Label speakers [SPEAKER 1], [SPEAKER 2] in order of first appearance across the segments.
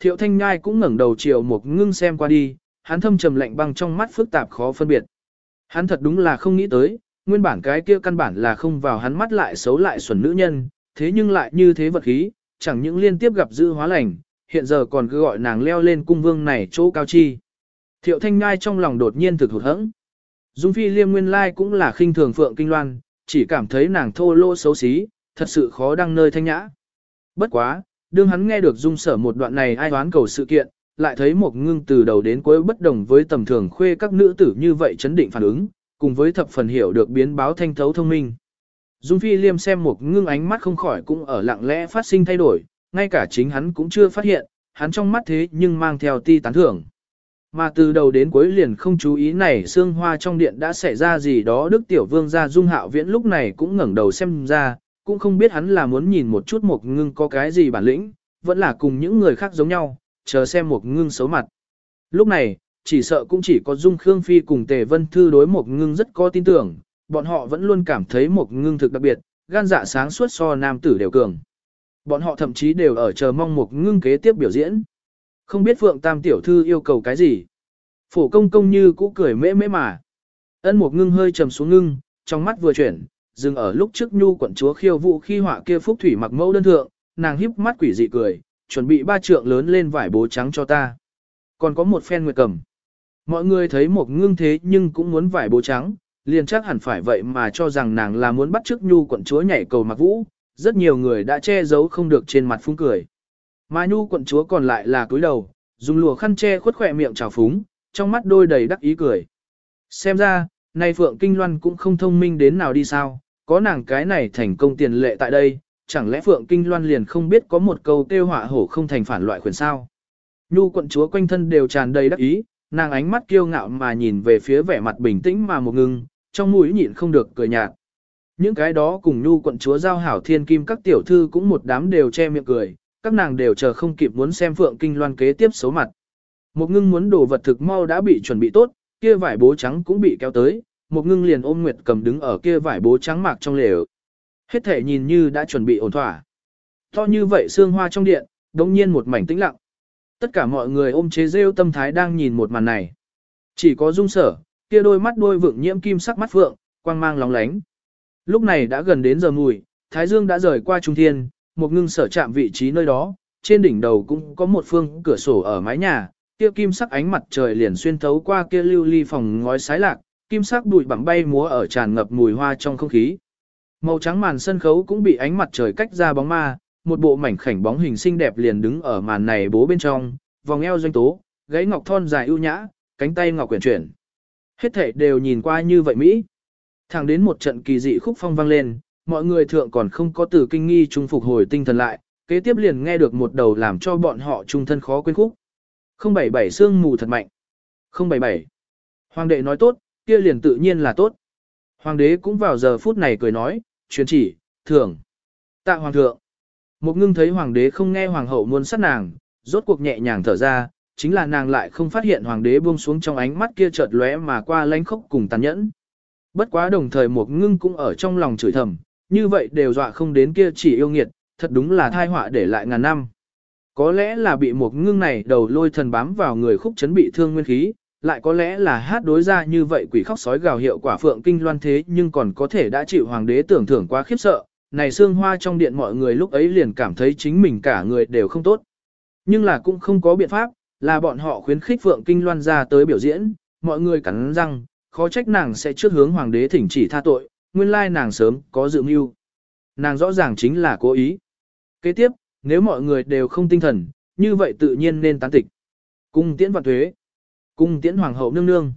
[SPEAKER 1] Thiệu Thanh Nhai cũng ngẩng đầu chiều một ngưng xem qua đi, hắn thâm trầm lạnh băng trong mắt phức tạp khó phân biệt. Hắn thật đúng là không nghĩ tới, nguyên bản cái kia căn bản là không vào hắn mắt lại xấu lại xuẩn nữ nhân, thế nhưng lại như thế vật khí, chẳng những liên tiếp gặp dư hóa lành, hiện giờ còn cứ gọi nàng leo lên cung vương này chỗ cao chi. Thiệu Thanh Nhai trong lòng đột nhiên thực hụt hẫng. Dung Phi Liêm nguyên lai cũng là khinh thường Phượng Kinh Loan, chỉ cảm thấy nàng thô lỗ xấu xí, thật sự khó đăng nơi thanh nhã. Bất quá, đương hắn nghe được Dung Sở một đoạn này ai đoán cầu sự kiện, lại thấy một ngưng từ đầu đến cuối bất đồng với tầm thường khuê các nữ tử như vậy chấn định phản ứng, cùng với thập phần hiểu được biến báo thanh thấu thông minh. Dung Phi Liêm xem một ngưng ánh mắt không khỏi cũng ở lặng lẽ phát sinh thay đổi, ngay cả chính hắn cũng chưa phát hiện, hắn trong mắt thế nhưng mang theo ti tán thưởng. Mà từ đầu đến cuối liền không chú ý này xương hoa trong điện đã xảy ra gì đó Đức Tiểu Vương ra Dung Hạo Viễn lúc này cũng ngẩng đầu xem ra, cũng không biết hắn là muốn nhìn một chút một ngưng có cái gì bản lĩnh, vẫn là cùng những người khác giống nhau, chờ xem một ngưng xấu mặt. Lúc này, chỉ sợ cũng chỉ có Dung Khương Phi cùng Tề Vân Thư đối một ngưng rất có tin tưởng, bọn họ vẫn luôn cảm thấy một ngưng thực đặc biệt, gan dạ sáng suốt so nam tử đều cường. Bọn họ thậm chí đều ở chờ mong một ngưng kế tiếp biểu diễn. Không biết Phượng Tam Tiểu Thư yêu cầu cái gì. Phổ công công như cũ cười mễ mễ mà. Ân một ngưng hơi trầm xuống ngưng, trong mắt vừa chuyển, dừng ở lúc trước nhu quận chúa khiêu vũ khi họa kia phúc thủy mặc mẫu đơn thượng, nàng híp mắt quỷ dị cười, chuẩn bị ba trượng lớn lên vải bố trắng cho ta. Còn có một phen nguyệt cầm. Mọi người thấy một ngưng thế nhưng cũng muốn vải bố trắng, liền chắc hẳn phải vậy mà cho rằng nàng là muốn bắt trước nhu quận chúa nhảy cầu mặc vũ, rất nhiều người đã che giấu không được trên mặt phúng cười. Mà nhu quận chúa còn lại là cúi đầu, dùng lùa khăn che khuất khỏe miệng trào phúng, trong mắt đôi đầy đắc ý cười. Xem ra, nay Phượng Kinh Loan cũng không thông minh đến nào đi sao, có nàng cái này thành công tiền lệ tại đây, chẳng lẽ Phượng Kinh Loan liền không biết có một câu tiêu họa hổ không thành phản loại khuyển sao. Nhu quận chúa quanh thân đều tràn đầy đắc ý, nàng ánh mắt kiêu ngạo mà nhìn về phía vẻ mặt bình tĩnh mà một ngưng, trong mũi nhịn không được cười nhạt. Những cái đó cùng Nhu quận chúa giao hảo thiên kim các tiểu thư cũng một đám đều che miệng cười, các nàng đều chờ không kịp muốn xem Phượng Kinh Loan kế tiếp xấu mặt. Một ngưng muốn đồ vật thực mau đã bị chuẩn bị tốt, kia vải bố trắng cũng bị kéo tới, một ngưng liền ôm Nguyệt cầm đứng ở kia vải bố trắng mạc trong lều. Hết thể nhìn như đã chuẩn bị ổn thỏa. To như vậy xương hoa trong điện, đống nhiên một mảnh tĩnh lặng. Tất cả mọi người ôm chế rêu tâm thái đang nhìn một màn này. Chỉ có dung sở, kia đôi mắt đôi vượng nhiễm kim sắc mắt phượng, quang mang lóng lánh. Lúc này đã gần đến giờ mùi, Thái Dương đã rời qua trung thiên, một ngưng sở chạm vị trí nơi đó, trên đỉnh đầu cũng có một phương cửa sổ ở mái nhà, kia kim sắc ánh mặt trời liền xuyên thấu qua kia lưu ly phòng ngói sái lạc, kim sắc bụi bặm bay múa ở tràn ngập mùi hoa trong không khí. Màu trắng màn sân khấu cũng bị ánh mặt trời cách ra bóng ma, một bộ mảnh khảnh bóng hình xinh đẹp liền đứng ở màn này bố bên trong, vòng eo doanh tố, gáy ngọc thon dài ưu nhã, cánh tay ngọc quyển chuyển. Hết thể đều nhìn qua như vậy Mỹ. Thẳng đến một trận kỳ dị khúc phong vang lên, mọi người thượng còn không có từ kinh nghi trung phục hồi tinh thần lại, kế tiếp liền nghe được một đầu làm cho bọn họ trung thân khó quên khúc. 077 xương mù thật mạnh. 077. Hoàng đệ nói tốt, kia liền tự nhiên là tốt. Hoàng đế cũng vào giờ phút này cười nói, truyền chỉ, thưởng. Tạ hoàng thượng. Một ngưng thấy hoàng đế không nghe hoàng hậu muốn sát nàng, rốt cuộc nhẹ nhàng thở ra, chính là nàng lại không phát hiện hoàng đế buông xuống trong ánh mắt kia chợt lóe mà qua lánh khốc cùng tàn nhẫn. Bất quá đồng thời một ngưng cũng ở trong lòng chửi thầm, như vậy đều dọa không đến kia chỉ yêu nghiệt, thật đúng là thai họa để lại ngàn năm. Có lẽ là bị một ngưng này đầu lôi thần bám vào người khúc chấn bị thương nguyên khí, lại có lẽ là hát đối ra như vậy quỷ khóc sói gào hiệu quả phượng kinh loan thế nhưng còn có thể đã chịu hoàng đế tưởng thưởng quá khiếp sợ, này xương hoa trong điện mọi người lúc ấy liền cảm thấy chính mình cả người đều không tốt. Nhưng là cũng không có biện pháp, là bọn họ khuyến khích phượng kinh loan ra tới biểu diễn, mọi người cắn răng, khó trách nàng sẽ trước hướng hoàng đế thỉnh chỉ tha tội, nguyên lai nàng sớm có dự mưu. Nàng rõ ràng chính là cố ý. Kế tiếp, nếu mọi người đều không tinh thần, như vậy tự nhiên nên tán tịch. Cung tiễn vạn thuế. Cung tiễn hoàng hậu nương nương.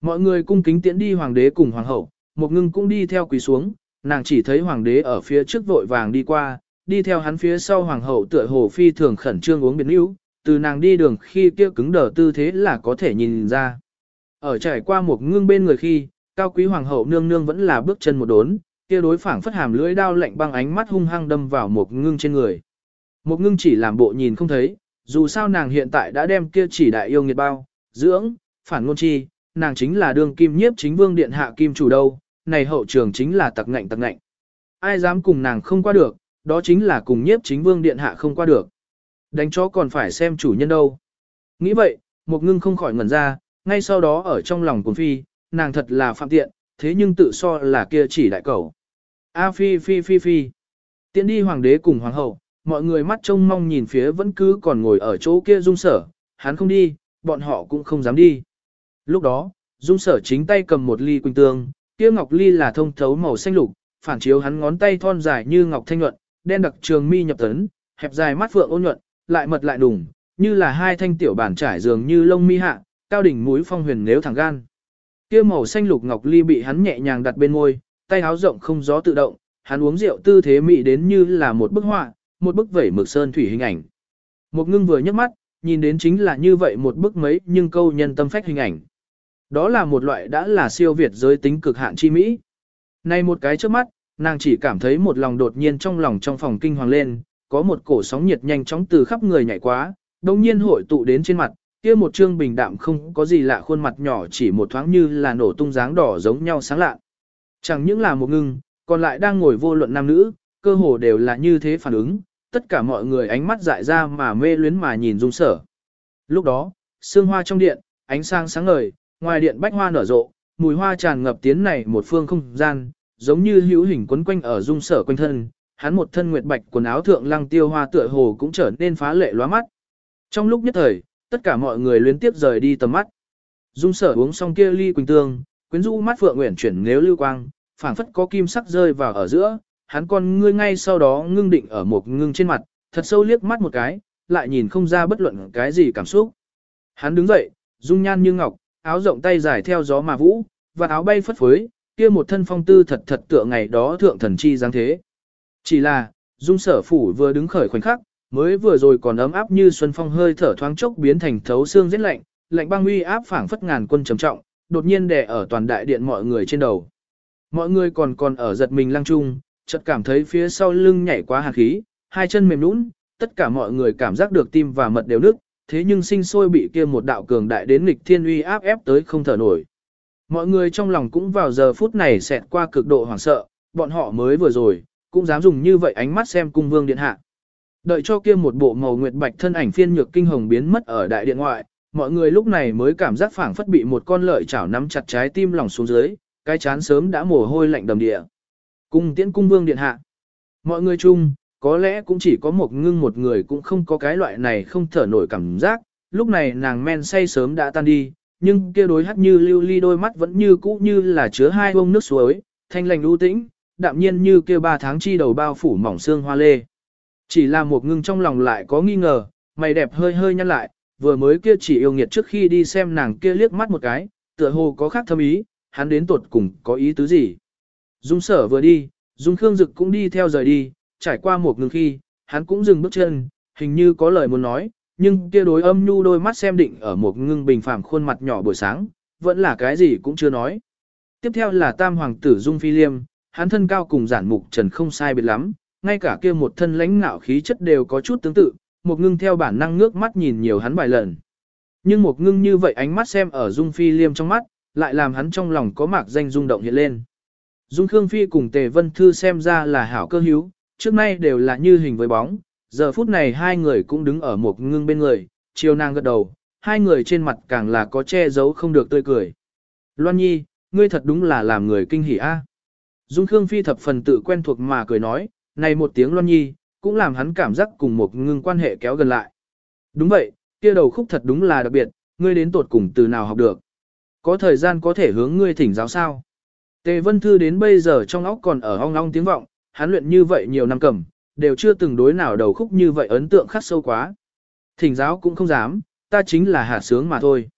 [SPEAKER 1] Mọi người cung kính tiễn đi hoàng đế cùng hoàng hậu, một ngưng cũng đi theo quỳ xuống, nàng chỉ thấy hoàng đế ở phía trước vội vàng đi qua, đi theo hắn phía sau hoàng hậu tựa hồ phi thường khẩn trương uống biệt níu, từ nàng đi đường khi kia cứng đờ tư thế là có thể nhìn ra. Ở trải qua một ngưng bên người khi, cao quý hoàng hậu nương nương vẫn là bước chân một đốn, kia đối phảng phất hàm lưỡi đao lạnh băng ánh mắt hung hăng đâm vào một ngưng trên người. Một ngưng chỉ làm bộ nhìn không thấy, dù sao nàng hiện tại đã đem kia chỉ đại yêu nghiệt bao, dưỡng, phản ngôn chi, nàng chính là đương kim nhiếp chính vương điện hạ kim chủ đâu, này hậu trường chính là tặc ngạnh tặc ngạnh. Ai dám cùng nàng không qua được, đó chính là cùng nhiếp chính vương điện hạ không qua được. Đánh chó còn phải xem chủ nhân đâu. Nghĩ vậy, một ngưng không khỏi ngẩn ra, ngay sau đó ở trong lòng cuốn phi, nàng thật là phạm tiện, thế nhưng tự so là kia chỉ đại cầu. A phi phi phi phi. Tiến đi hoàng đế cùng hoàng hậu, mọi người mắt trông mong nhìn phía vẫn cứ còn ngồi ở chỗ kia dung sở, hắn không đi, bọn họ cũng không dám đi. Lúc đó, dung sở chính tay cầm một ly quỳnh tương, kia ngọc ly là thông thấu màu xanh lục, phản chiếu hắn ngón tay thon dài như ngọc thanh nhuận, đen đặc trường mi nhập tấn, hẹp dài mắt phượng ôn nhuận, lại mật lại đùng, như là hai thanh tiểu bản trải dường như lông mi hạ, cao đỉnh mũi phong huyền nếu thẳng gan. Kia màu xanh lục ngọc ly bị hắn nhẹ nhàng đặt bên môi, tay áo rộng không gió tự động, hắn uống rượu tư thế mị đến như là một bức họa, một bức vẩy mực sơn thủy hình ảnh. Một ngưng vừa nhấc mắt, nhìn đến chính là như vậy một bức mấy nhưng câu nhân tâm phách hình ảnh. Đó là một loại đã là siêu việt giới tính cực hạn chi mỹ. Này một cái trước mắt, nàng chỉ cảm thấy một lòng đột nhiên trong lòng trong phòng kinh hoàng lên, có một cổ sóng nhiệt nhanh chóng từ khắp người nhảy quá, đồng nhiên hội tụ đến trên mặt, kia một trương bình đạm không có gì lạ khuôn mặt nhỏ chỉ một thoáng như là nổ tung dáng đỏ giống nhau sáng lạ. Chẳng những là một ngưng, còn lại đang ngồi vô luận nam nữ, cơ hồ đều là như thế phản ứng, tất cả mọi người ánh mắt dại ra mà mê luyến mà nhìn dung sở. Lúc đó, sương hoa trong điện, ánh sáng sáng ngời, ngoài điện bách hoa nở rộ, mùi hoa tràn ngập tiến này một phương không gian, giống như hữu hình quấn quanh ở dung sở quanh thân, hắn một thân nguyệt bạch quần áo thượng lăng tiêu hoa tựa hồ cũng trở nên phá lệ lóa mắt. Trong lúc nhất thời, tất cả mọi người liên tiếp rời đi tầm mắt. Dung sở uống xong kia ly quỳnh tương, quyến rũ mắt phượng nguyện chuyển nếu lưu quang, phảng phất có kim sắc rơi vào ở giữa, hắn con ngươi ngay sau đó ngưng định ở một ngưng trên mặt, thật sâu liếc mắt một cái, lại nhìn không ra bất luận cái gì cảm xúc. Hắn đứng dậy, dung nhan như ngọc, áo rộng tay dài theo gió mà vũ, và áo bay phất phới, kia một thân phong tư thật thật tựa ngày đó thượng thần chi dáng thế. Chỉ là, dung sở phủ vừa đứng khởi khoảnh khắc, mới vừa rồi còn ấm áp như xuân phong hơi thở thoáng chốc biến thành thấu xương rét lạnh, lạnh băng uy áp phảng phất ngàn quân trầm trọng, đột nhiên đè ở toàn đại điện mọi người trên đầu. Mọi người còn còn ở giật mình lăng trung, chợt cảm thấy phía sau lưng nhảy quá hàn khí, hai chân mềm nhũn, tất cả mọi người cảm giác được tim và mật đều nức, thế nhưng sinh sôi bị kia một đạo cường đại đến nghịch thiên uy áp ép tới không thở nổi. Mọi người trong lòng cũng vào giờ phút này xẹt qua cực độ hoảng sợ, bọn họ mới vừa rồi, cũng dám dùng như vậy ánh mắt xem cung vương điện hạ. Đợi cho kia một bộ màu nguyệt bạch thân ảnh phiên nhược kinh hồng biến mất ở đại điện ngoại, mọi người lúc này mới cảm giác phảng phất bị một con lợi chảo nắm chặt trái tim lòng xuống dưới, cái chán sớm đã mồ hôi lạnh đầm địa. Cung tiễn cung vương điện hạ. Mọi người chung, có lẽ cũng chỉ có một ngưng một người cũng không có cái loại này không thở nổi cảm giác, lúc này nàng men say sớm đã tan đi, nhưng kia đối hắt như lưu ly đôi mắt vẫn như cũ như là chứa hai bông nước suối, thanh lành lưu tĩnh, đạm nhiên như kia ba tháng chi đầu bao phủ mỏng xương hoa lê. Chỉ là một ngưng trong lòng lại có nghi ngờ, mày đẹp hơi hơi nhăn lại, vừa mới kia chỉ yêu nghiệt trước khi đi xem nàng kia liếc mắt một cái, tựa hồ có khác thâm ý, hắn đến tuột cùng có ý tứ gì. Dung sở vừa đi, Dung Khương Dực cũng đi theo rời đi, trải qua một ngừng khi, hắn cũng dừng bước chân, hình như có lời muốn nói, nhưng kia đối âm nhu đôi mắt xem định ở một ngưng bình phàm khuôn mặt nhỏ buổi sáng, vẫn là cái gì cũng chưa nói. Tiếp theo là tam hoàng tử Dung Phi Liêm, hắn thân cao cùng giản mục trần không sai biệt lắm, ngay cả kia một thân lãnh ngạo khí chất đều có chút tương tự, một ngưng theo bản năng ngước mắt nhìn nhiều hắn vài lần. Nhưng một ngưng như vậy ánh mắt xem ở Dung Phi Liêm trong mắt, lại làm hắn trong lòng có mạc danh rung động hiện lên. Dung Khương Phi cùng Tề Vân Thư xem ra là hảo cơ hữu, trước nay đều là như hình với bóng, giờ phút này hai người cũng đứng ở một ngưng bên người, chiều nàng gật đầu, hai người trên mặt càng là có che giấu không được tươi cười. Loan Nhi, ngươi thật đúng là làm người kinh hỉ a. À? Dung Khương Phi thập phần tự quen thuộc mà cười nói, này một tiếng Loan Nhi, cũng làm hắn cảm giác cùng một ngưng quan hệ kéo gần lại. Đúng vậy, kia đầu khúc thật đúng là đặc biệt, ngươi đến tột cùng từ nào học được. Có thời gian có thể hướng ngươi thỉnh giáo sao. Tề Vân Thư đến bây giờ trong óc còn ở ong ong tiếng vọng, hắn luyện như vậy nhiều năm cầm, đều chưa từng đối nào đầu khúc như vậy ấn tượng khắc sâu quá. Thỉnh giáo cũng không dám, ta chính là hạ sướng mà thôi.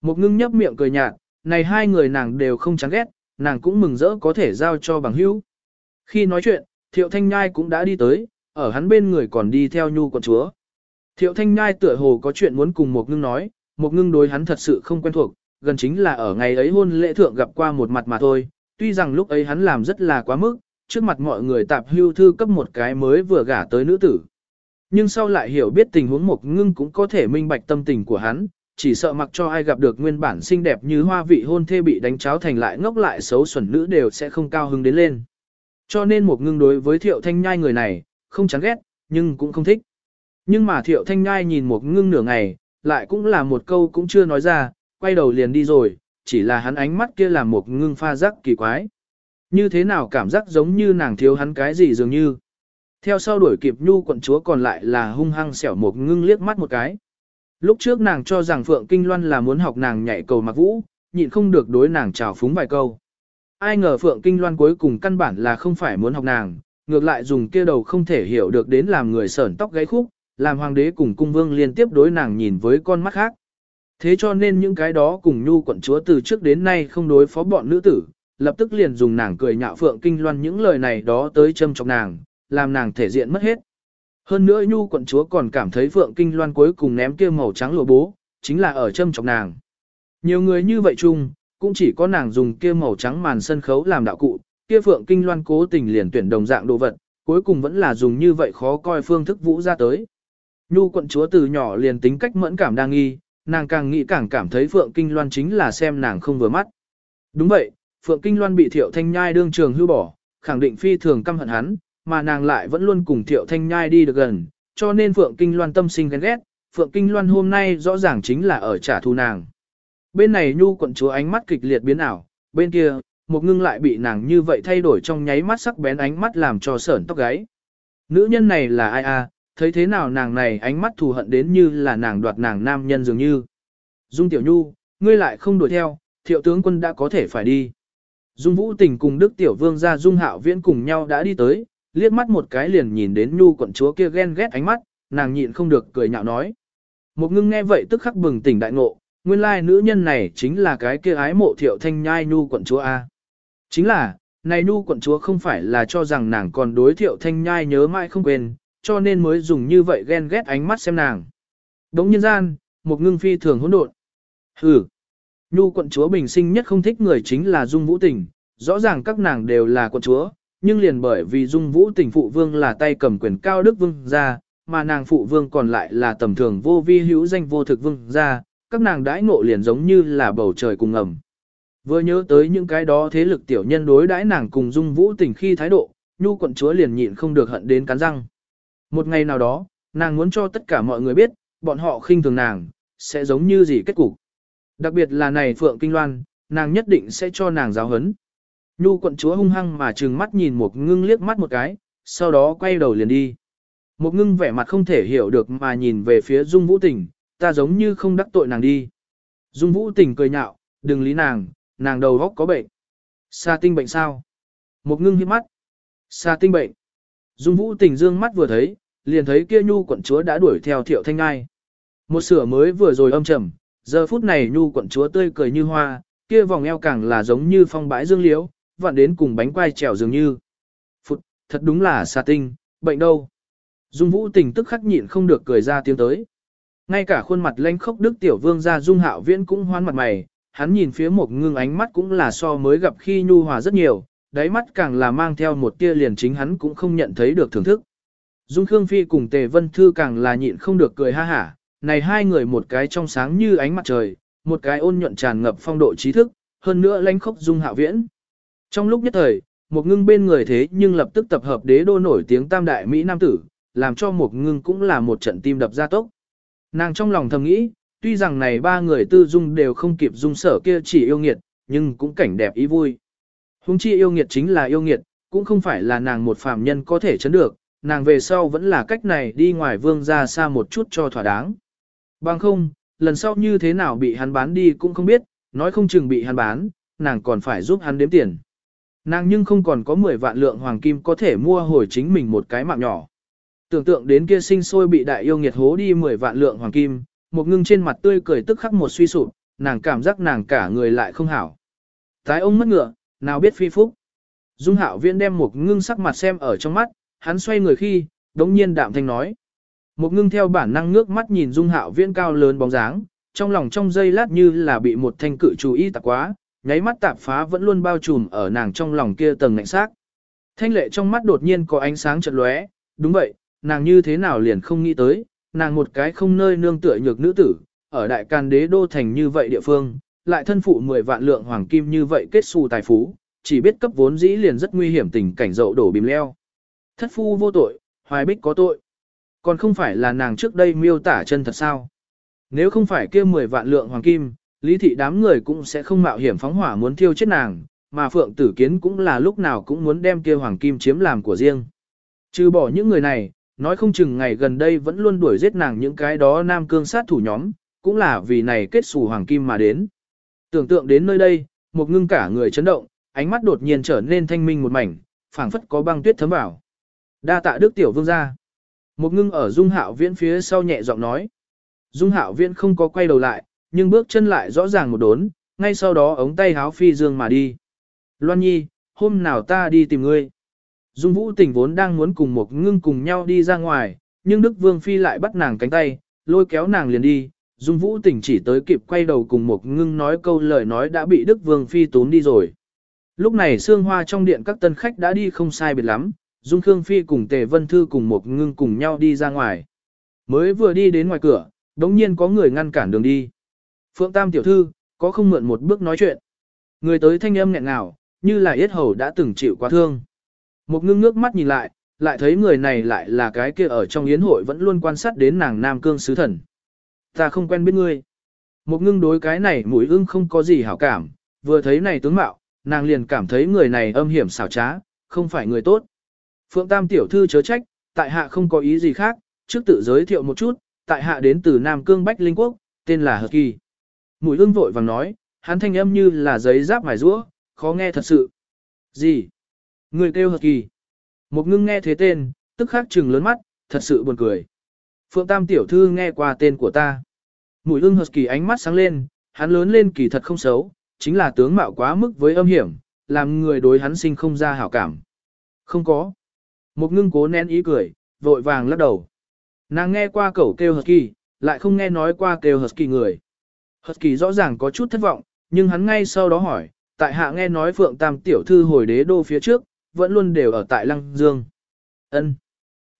[SPEAKER 1] Một ngưng nhấp miệng cười nhạt, này hai người nàng đều không chán ghét, nàng cũng mừng rỡ có thể giao cho bằng hữu. Khi nói chuyện, Thiệu Thanh Nhai cũng đã đi tới, ở hắn bên người còn đi theo nhu quận chúa. Thiệu Thanh Nhai tựa hồ có chuyện muốn cùng một ngưng nói, một ngưng đối hắn thật sự không quen thuộc, gần chính là ở ngày ấy hôn lễ thượng gặp qua một mặt mà thôi, tuy rằng lúc ấy hắn làm rất là quá mức, trước mặt mọi người tạp hưu thư cấp một cái mới vừa gả tới nữ tử. Nhưng sau lại hiểu biết tình huống một ngưng cũng có thể minh bạch tâm tình của hắn, chỉ sợ mặc cho ai gặp được nguyên bản xinh đẹp như hoa vị hôn thê bị đánh cháo thành lại ngốc lại xấu xuẩn nữ đều sẽ không cao hứng đến lên. Cho nên một ngưng đối với thiệu thanh nhai người này, không chán ghét, nhưng cũng không thích. Nhưng mà thiệu thanh nhai nhìn một ngưng nửa ngày, lại cũng là một câu cũng chưa nói ra, quay đầu liền đi rồi, chỉ là hắn ánh mắt kia làm một ngưng pha rắc kỳ quái. Như thế nào cảm giác giống như nàng thiếu hắn cái gì dường như. Theo sau đuổi kịp nhu quận chúa còn lại là hung hăng xẻo một ngưng liếc mắt một cái. Lúc trước nàng cho rằng Phượng Kinh Loan là muốn học nàng nhảy cầu mặc vũ, nhịn không được đối nàng chào phúng vài câu. Ai ngờ Phượng Kinh Loan cuối cùng căn bản là không phải muốn học nàng, ngược lại dùng kia đầu không thể hiểu được đến làm người sởn tóc gáy khúc, làm hoàng đế cùng cung vương liên tiếp đối nàng nhìn với con mắt khác. Thế cho nên những cái đó cùng nhu quận chúa từ trước đến nay không đối phó bọn nữ tử, lập tức liền dùng nàng cười nhạo Phượng Kinh Loan những lời này đó tới châm chọc nàng, làm nàng thể diện mất hết. Hơn nữa nhu quận chúa còn cảm thấy Phượng Kinh Loan cuối cùng ném kia màu trắng lụa bố, chính là ở châm chọc nàng. Nhiều người như vậy chung, cũng chỉ có nàng dùng kia màu trắng màn sân khấu làm đạo cụ, kia Phượng Kinh Loan cố tình liền tuyển đồng dạng đồ vật, cuối cùng vẫn là dùng như vậy khó coi phương thức vũ ra tới. Nhu quận chúa từ nhỏ liền tính cách mẫn cảm đang nghi, nàng càng nghĩ càng cảm thấy Phượng Kinh Loan chính là xem nàng không vừa mắt. Đúng vậy, Phượng Kinh Loan bị Thiệu Thanh Nhai đương trường hưu bỏ, khẳng định phi thường căm hận hắn, mà nàng lại vẫn luôn cùng Thiệu Thanh Nhai đi được gần, cho nên Phượng Kinh Loan tâm sinh ghen ghét, Phượng Kinh Loan hôm nay rõ ràng chính là ở trả thù nàng. Bên này Nhu quận chúa ánh mắt kịch liệt biến ảo, bên kia, một ngưng lại bị nàng như vậy thay đổi trong nháy mắt sắc bén ánh mắt làm cho sởn tóc gáy. Nữ nhân này là ai à? Thấy thế nào nàng này ánh mắt thù hận đến như là nàng đoạt nàng nam nhân dường như. Dung Tiểu Nhu, ngươi lại không đuổi theo, thiệu tướng quân đã có thể phải đi. Dung Vũ Tình cùng Đức Tiểu Vương ra Dung Hạo Viễn cùng nhau đã đi tới, liếc mắt một cái liền nhìn đến Nhu quận chúa kia ghen ghét ánh mắt, nàng nhịn không được cười nhạo nói. Một ngưng nghe vậy tức khắc bừng tỉnh đại ngộ, nguyên lai nữ nhân này chính là cái kia ái mộ thiệu thanh nhai Nhu quận chúa A. Chính là, này Nhu quận chúa không phải là cho rằng nàng còn đối thiệu thanh nhai nhớ mãi không quên, cho nên mới dùng như vậy ghen ghét ánh mắt xem nàng. Đống nhân gian, một ngưng phi thường hỗn độn. Hừ. Nhu quận chúa bình sinh nhất không thích người chính là Dung Vũ Tình, rõ ràng các nàng đều là quận chúa, nhưng liền bởi vì Dung Vũ Tình phụ vương là tay cầm quyền cao đức vương gia, mà nàng phụ vương còn lại là tầm thường vô vi hữu danh vô thực vương gia, các nàng đãi ngộ liền giống như là bầu trời cùng ngầm. Vừa nhớ tới những cái đó thế lực tiểu nhân đối đãi nàng cùng Dung Vũ Tình khi thái độ, Nhu quận chúa liền nhịn không được hận đến cắn răng. Một ngày nào đó, nàng muốn cho tất cả mọi người biết, bọn họ khinh thường nàng, sẽ giống như gì kết cục. Đặc biệt là này Phượng Kinh Loan, nàng nhất định sẽ cho nàng giáo hấn. Nhu quận chúa hung hăng mà trừng mắt nhìn một ngưng liếc mắt một cái, sau đó quay đầu liền đi. Một ngưng vẻ mặt không thể hiểu được mà nhìn về phía Dung Vũ Tình, ta giống như không đắc tội nàng đi. Dung Vũ Tình cười nhạo, đừng lý nàng, nàng đầu góc có bệnh. Sa tinh bệnh sao? Một ngưng hiếp mắt. Sa tinh bệnh. Dung Vũ Tình dương mắt vừa thấy, liền thấy kia nhu quận chúa đã đuổi theo thiệu thanh ngai. Một sửa mới vừa rồi âm trầm, giờ phút này nhu quận chúa tươi cười như hoa, kia vòng eo càng là giống như phong bãi dương liễu, vặn đến cùng bánh quai trèo dường như. Phụt, thật đúng là xà tinh, bệnh đâu. Dung vũ tình tức khắc nhịn không được cười ra tiếng tới. Ngay cả khuôn mặt lanh khốc đức tiểu vương ra dung hạo viễn cũng hoan mặt mày, hắn nhìn phía một ngưng ánh mắt cũng là so mới gặp khi nhu hòa rất nhiều, đáy mắt càng là mang theo một tia liền chính hắn cũng không nhận thấy được thưởng thức. Dung Khương Phi cùng Tề Vân Thư càng là nhịn không được cười ha hả, này hai người một cái trong sáng như ánh mặt trời, một cái ôn nhuận tràn ngập phong độ trí thức, hơn nữa lãnh khốc Dung Hạo Viễn. Trong lúc nhất thời, một ngưng bên người thế nhưng lập tức tập hợp đế đô nổi tiếng tam đại Mỹ Nam tử, làm cho một ngưng cũng là một trận tim đập ra tốc. Nàng trong lòng thầm nghĩ, tuy rằng này ba người tư dung đều không kịp dung sở kia chỉ yêu nghiệt, nhưng cũng cảnh đẹp ý vui. Hùng chi yêu nghiệt chính là yêu nghiệt, cũng không phải là nàng một phàm nhân có thể chấn được, nàng về sau vẫn là cách này đi ngoài vương ra xa một chút cho thỏa đáng. Bằng không, lần sau như thế nào bị hắn bán đi cũng không biết, nói không chừng bị hắn bán, nàng còn phải giúp hắn đếm tiền. Nàng nhưng không còn có 10 vạn lượng hoàng kim có thể mua hồi chính mình một cái mạng nhỏ. Tưởng tượng đến kia sinh sôi bị đại yêu nghiệt hố đi 10 vạn lượng hoàng kim, một ngưng trên mặt tươi cười tức khắc một suy sụp, nàng cảm giác nàng cả người lại không hảo. Tái ông mất ngựa, nào biết phi phúc. Dung hạo viễn đem một ngưng sắc mặt xem ở trong mắt, hắn xoay người khi, đống nhiên đạm thanh nói. Một ngưng theo bản năng ngước mắt nhìn dung hạo viễn cao lớn bóng dáng, trong lòng trong giây lát như là bị một thanh cự chú ý tạc quá, nháy mắt tạp phá vẫn luôn bao trùm ở nàng trong lòng kia tầng ngạnh xác. Thanh lệ trong mắt đột nhiên có ánh sáng chợt lóe, đúng vậy, nàng như thế nào liền không nghĩ tới, nàng một cái không nơi nương tựa nhược nữ tử, ở đại can đế đô thành như vậy địa phương, lại thân phụ 10 vạn lượng hoàng kim như vậy kết xù tài phú, chỉ biết cấp vốn dĩ liền rất nguy hiểm tình cảnh dậu đổ bìm leo. Thất phu vô tội, hoài bích có tội. Còn không phải là nàng trước đây miêu tả chân thật sao. Nếu không phải kia 10 vạn lượng hoàng kim, lý thị đám người cũng sẽ không mạo hiểm phóng hỏa muốn thiêu chết nàng, mà Phượng Tử Kiến cũng là lúc nào cũng muốn đem kia hoàng kim chiếm làm của riêng. Trừ bỏ những người này, nói không chừng ngày gần đây vẫn luôn đuổi giết nàng những cái đó nam cương sát thủ nhóm, cũng là vì này kết xù hoàng kim mà đến. Tưởng tượng đến nơi đây, một ngưng cả người chấn động, ánh mắt đột nhiên trở nên thanh minh một mảnh, phảng phất có băng tuyết thấm vào. Đa tạ đức tiểu vương gia. Một ngưng ở dung hạo viễn phía sau nhẹ giọng nói. Dung hạo viễn không có quay đầu lại, nhưng bước chân lại rõ ràng một đốn, ngay sau đó ống tay háo phi dương mà đi. Loan nhi, hôm nào ta đi tìm ngươi. Dung vũ tình vốn đang muốn cùng một ngưng cùng nhau đi ra ngoài, nhưng Đức Vương Phi lại bắt nàng cánh tay, lôi kéo nàng liền đi. Dung vũ tình chỉ tới kịp quay đầu cùng một ngưng nói câu lời nói đã bị Đức Vương Phi tốn đi rồi. Lúc này xương hoa trong điện các tân khách đã đi không sai biệt lắm, Dung Khương Phi cùng Tề Vân Thư cùng một ngưng cùng nhau đi ra ngoài. Mới vừa đi đến ngoài cửa, đống nhiên có người ngăn cản đường đi. Phượng Tam tiểu thư, có không mượn một bước nói chuyện. Người tới thanh âm nghẹn ngào, như là yết hầu đã từng chịu quá thương. Một ngưng ngước mắt nhìn lại, lại thấy người này lại là cái kia ở trong yến hội vẫn luôn quan sát đến nàng Nam Cương sứ thần. Ta không quen biết ngươi. Một ngưng đối cái này mũi ưng không có gì hảo cảm, vừa thấy này tướng mạo, nàng liền cảm thấy người này âm hiểm xảo trá, không phải người tốt. Phượng Tam tiểu thư chớ trách, tại hạ không có ý gì khác, trước tự giới thiệu một chút, tại hạ đến từ Nam Cương Bách Linh Quốc, tên là Hợp Kỳ. Mũi ưng vội vàng nói, hắn thanh âm như là giấy giáp mài rũa, khó nghe thật sự. Gì? Người kêu Hợp Kỳ. Một ngưng nghe thế tên, tức khắc trừng lớn mắt, thật sự buồn cười. Phượng Tam tiểu thư nghe qua tên của ta. Mũi ưng Hợp Kỳ ánh mắt sáng lên, hắn lớn lên kỳ thật không xấu, chính là tướng mạo quá mức với âm hiểm, làm người đối hắn sinh không ra hảo cảm. Không có. Một ngưng cố nén ý cười, vội vàng lắc đầu. Nàng nghe qua cẩu kêu Husky, lại không nghe nói qua kêu Husky người. Husky rõ ràng có chút thất vọng, nhưng hắn ngay sau đó hỏi, tại hạ nghe nói Phượng Tam tiểu thư hồi đế đô phía trước, vẫn luôn đều ở tại Lăng Dương. Ân.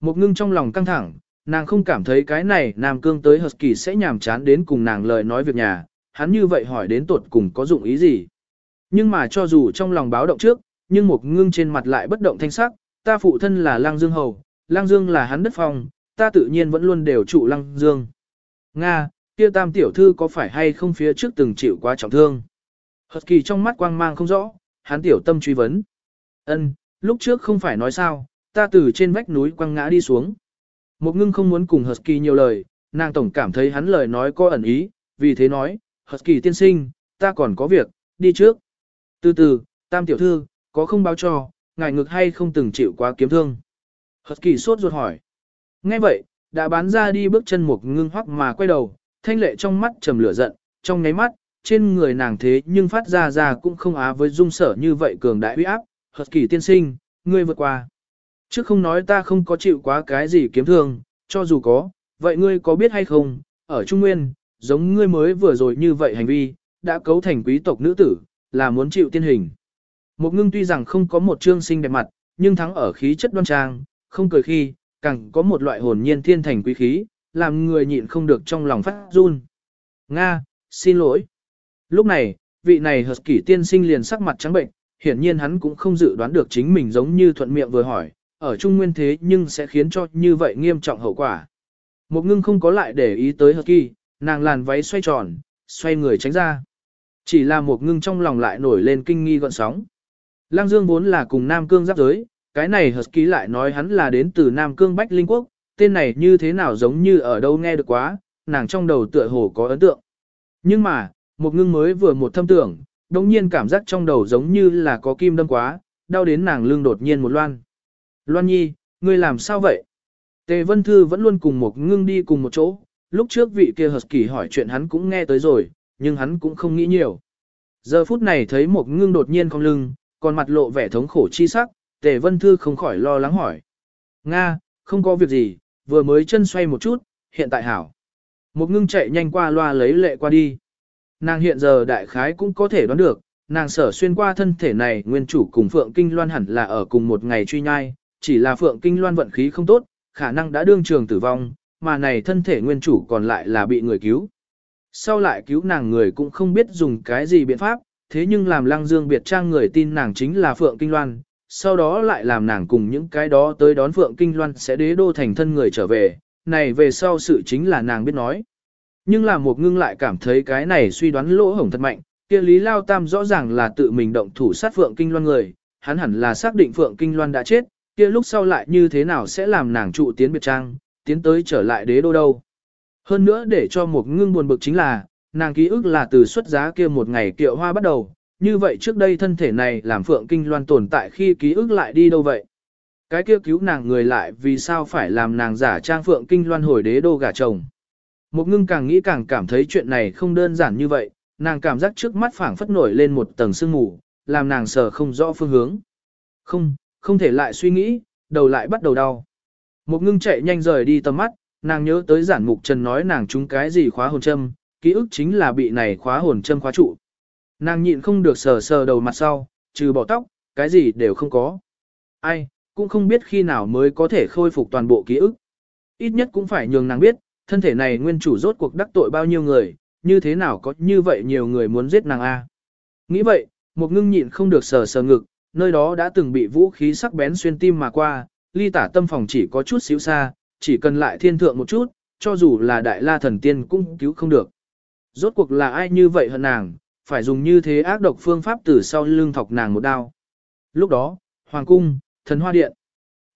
[SPEAKER 1] Một ngưng trong lòng căng thẳng, nàng không cảm thấy cái này Nam Cương tới Husky sẽ nhàm chán đến cùng nàng lời nói việc nhà, hắn như vậy hỏi đến tuột cùng có dụng ý gì. Nhưng mà cho dù trong lòng báo động trước, nhưng một ngưng trên mặt lại bất động thanh sắc, ta phụ thân là Lăng Dương Hầu, Lăng Dương là hắn đất phong, ta tự nhiên vẫn luôn đều trụ Lăng Dương. Nga, kia tam tiểu thư có phải hay không phía trước từng chịu quá trọng thương? Hật kỳ trong mắt quang mang không rõ, hắn tiểu tâm truy vấn. Ân, lúc trước không phải nói sao, ta từ trên vách núi quăng ngã đi xuống. Một ngưng không muốn cùng Hật kỳ nhiều lời, nàng tổng cảm thấy hắn lời nói có ẩn ý, vì thế nói, Hật kỳ tiên sinh, ta còn có việc, đi trước. Từ từ, tam tiểu thư, có không báo cho, ngài ngực hay không từng chịu quá kiếm thương. Hật kỳ sốt ruột hỏi. Nghe vậy, đã bán ra đi bước chân một ngưng hoắc mà quay đầu, thanh lệ trong mắt trầm lửa giận, trong nháy mắt, trên người nàng thế nhưng phát ra ra cũng không á với dung sở như vậy cường đại uy áp. Hật kỳ tiên sinh, ngươi vượt qua. Trước không nói ta không có chịu quá cái gì kiếm thương, cho dù có, vậy ngươi có biết hay không, ở Trung Nguyên, giống ngươi mới vừa rồi như vậy hành vi, đã cấu thành quý tộc nữ tử, là muốn chịu tiên hình. Một ngưng tuy rằng không có một trương sinh đẹp mặt, nhưng thắng ở khí chất đoan trang, không cười khi, càng có một loại hồn nhiên thiên thành quý khí, làm người nhịn không được trong lòng phát run. Nga, xin lỗi. Lúc này, vị này hợp kỷ tiên sinh liền sắc mặt trắng bệnh, hiển nhiên hắn cũng không dự đoán được chính mình giống như thuận miệng vừa hỏi, ở trung nguyên thế nhưng sẽ khiến cho như vậy nghiêm trọng hậu quả. Một ngưng không có lại để ý tới hợp kỳ, nàng làn váy xoay tròn, xoay người tránh ra. Chỉ là một ngưng trong lòng lại nổi lên kinh nghi gọn sóng. Lăng Dương vốn là cùng Nam Cương giáp giới, cái này hợp ký lại nói hắn là đến từ Nam Cương Bách Linh Quốc, tên này như thế nào giống như ở đâu nghe được quá, nàng trong đầu tựa hồ có ấn tượng. Nhưng mà, một ngưng mới vừa một thâm tưởng, đồng nhiên cảm giác trong đầu giống như là có kim đâm quá, đau đến nàng lưng đột nhiên một loan. Loan nhi, ngươi làm sao vậy? Tề Vân Thư vẫn luôn cùng một ngưng đi cùng một chỗ, lúc trước vị kia Hợp Kỳ hỏi chuyện hắn cũng nghe tới rồi, nhưng hắn cũng không nghĩ nhiều. Giờ phút này thấy một ngưng đột nhiên không lưng, còn mặt lộ vẻ thống khổ chi sắc, Tề Vân Thư không khỏi lo lắng hỏi. Nga, không có việc gì, vừa mới chân xoay một chút, hiện tại hảo. Một ngưng chạy nhanh qua loa lấy lệ qua đi. Nàng hiện giờ đại khái cũng có thể đoán được, nàng sở xuyên qua thân thể này nguyên chủ cùng Phượng Kinh Loan hẳn là ở cùng một ngày truy nhai, chỉ là Phượng Kinh Loan vận khí không tốt, khả năng đã đương trường tử vong, mà này thân thể nguyên chủ còn lại là bị người cứu. Sau lại cứu nàng người cũng không biết dùng cái gì biện pháp, thế nhưng làm lăng dương biệt trang người tin nàng chính là Phượng Kinh Loan, sau đó lại làm nàng cùng những cái đó tới đón Phượng Kinh Loan sẽ đế đô thành thân người trở về, này về sau sự chính là nàng biết nói. Nhưng là một ngưng lại cảm thấy cái này suy đoán lỗ hổng thật mạnh, kia Lý Lao Tam rõ ràng là tự mình động thủ sát Phượng Kinh Loan người, hắn hẳn là xác định Phượng Kinh Loan đã chết, kia lúc sau lại như thế nào sẽ làm nàng trụ tiến biệt trang, tiến tới trở lại đế đô đâu. Hơn nữa để cho một ngưng buồn bực chính là, nàng ký ức là từ xuất giá kia một ngày kiệu hoa bắt đầu, như vậy trước đây thân thể này làm Phượng Kinh Loan tồn tại khi ký ức lại đi đâu vậy? Cái kia cứu nàng người lại vì sao phải làm nàng giả trang Phượng Kinh Loan hồi đế đô gả chồng? Một ngưng càng nghĩ càng cảm thấy chuyện này không đơn giản như vậy, nàng cảm giác trước mắt phảng phất nổi lên một tầng sương mù, làm nàng sờ không rõ phương hướng. Không, không thể lại suy nghĩ, đầu lại bắt đầu đau. Một ngưng chạy nhanh rời đi tầm mắt, nàng nhớ tới giản mục trần nói nàng trúng cái gì khóa hồn châm, ký ức chính là bị này khóa hồn châm khóa trụ. Nàng nhịn không được sờ sờ đầu mặt sau, trừ bỏ tóc, cái gì đều không có. Ai, cũng không biết khi nào mới có thể khôi phục toàn bộ ký ức. Ít nhất cũng phải nhường nàng biết, thân thể này nguyên chủ rốt cuộc đắc tội bao nhiêu người, như thế nào có như vậy nhiều người muốn giết nàng A. Nghĩ vậy, một ngưng nhịn không được sờ sờ ngực, nơi đó đã từng bị vũ khí sắc bén xuyên tim mà qua, ly tả tâm phòng chỉ có chút xíu xa, chỉ cần lại thiên thượng một chút, cho dù là đại la thần tiên cũng cứu không được. Rốt cuộc là ai như vậy hơn nàng, phải dùng như thế ác độc phương pháp từ sau lưng thọc nàng một đao. Lúc đó, Hoàng cung, thần hoa điện,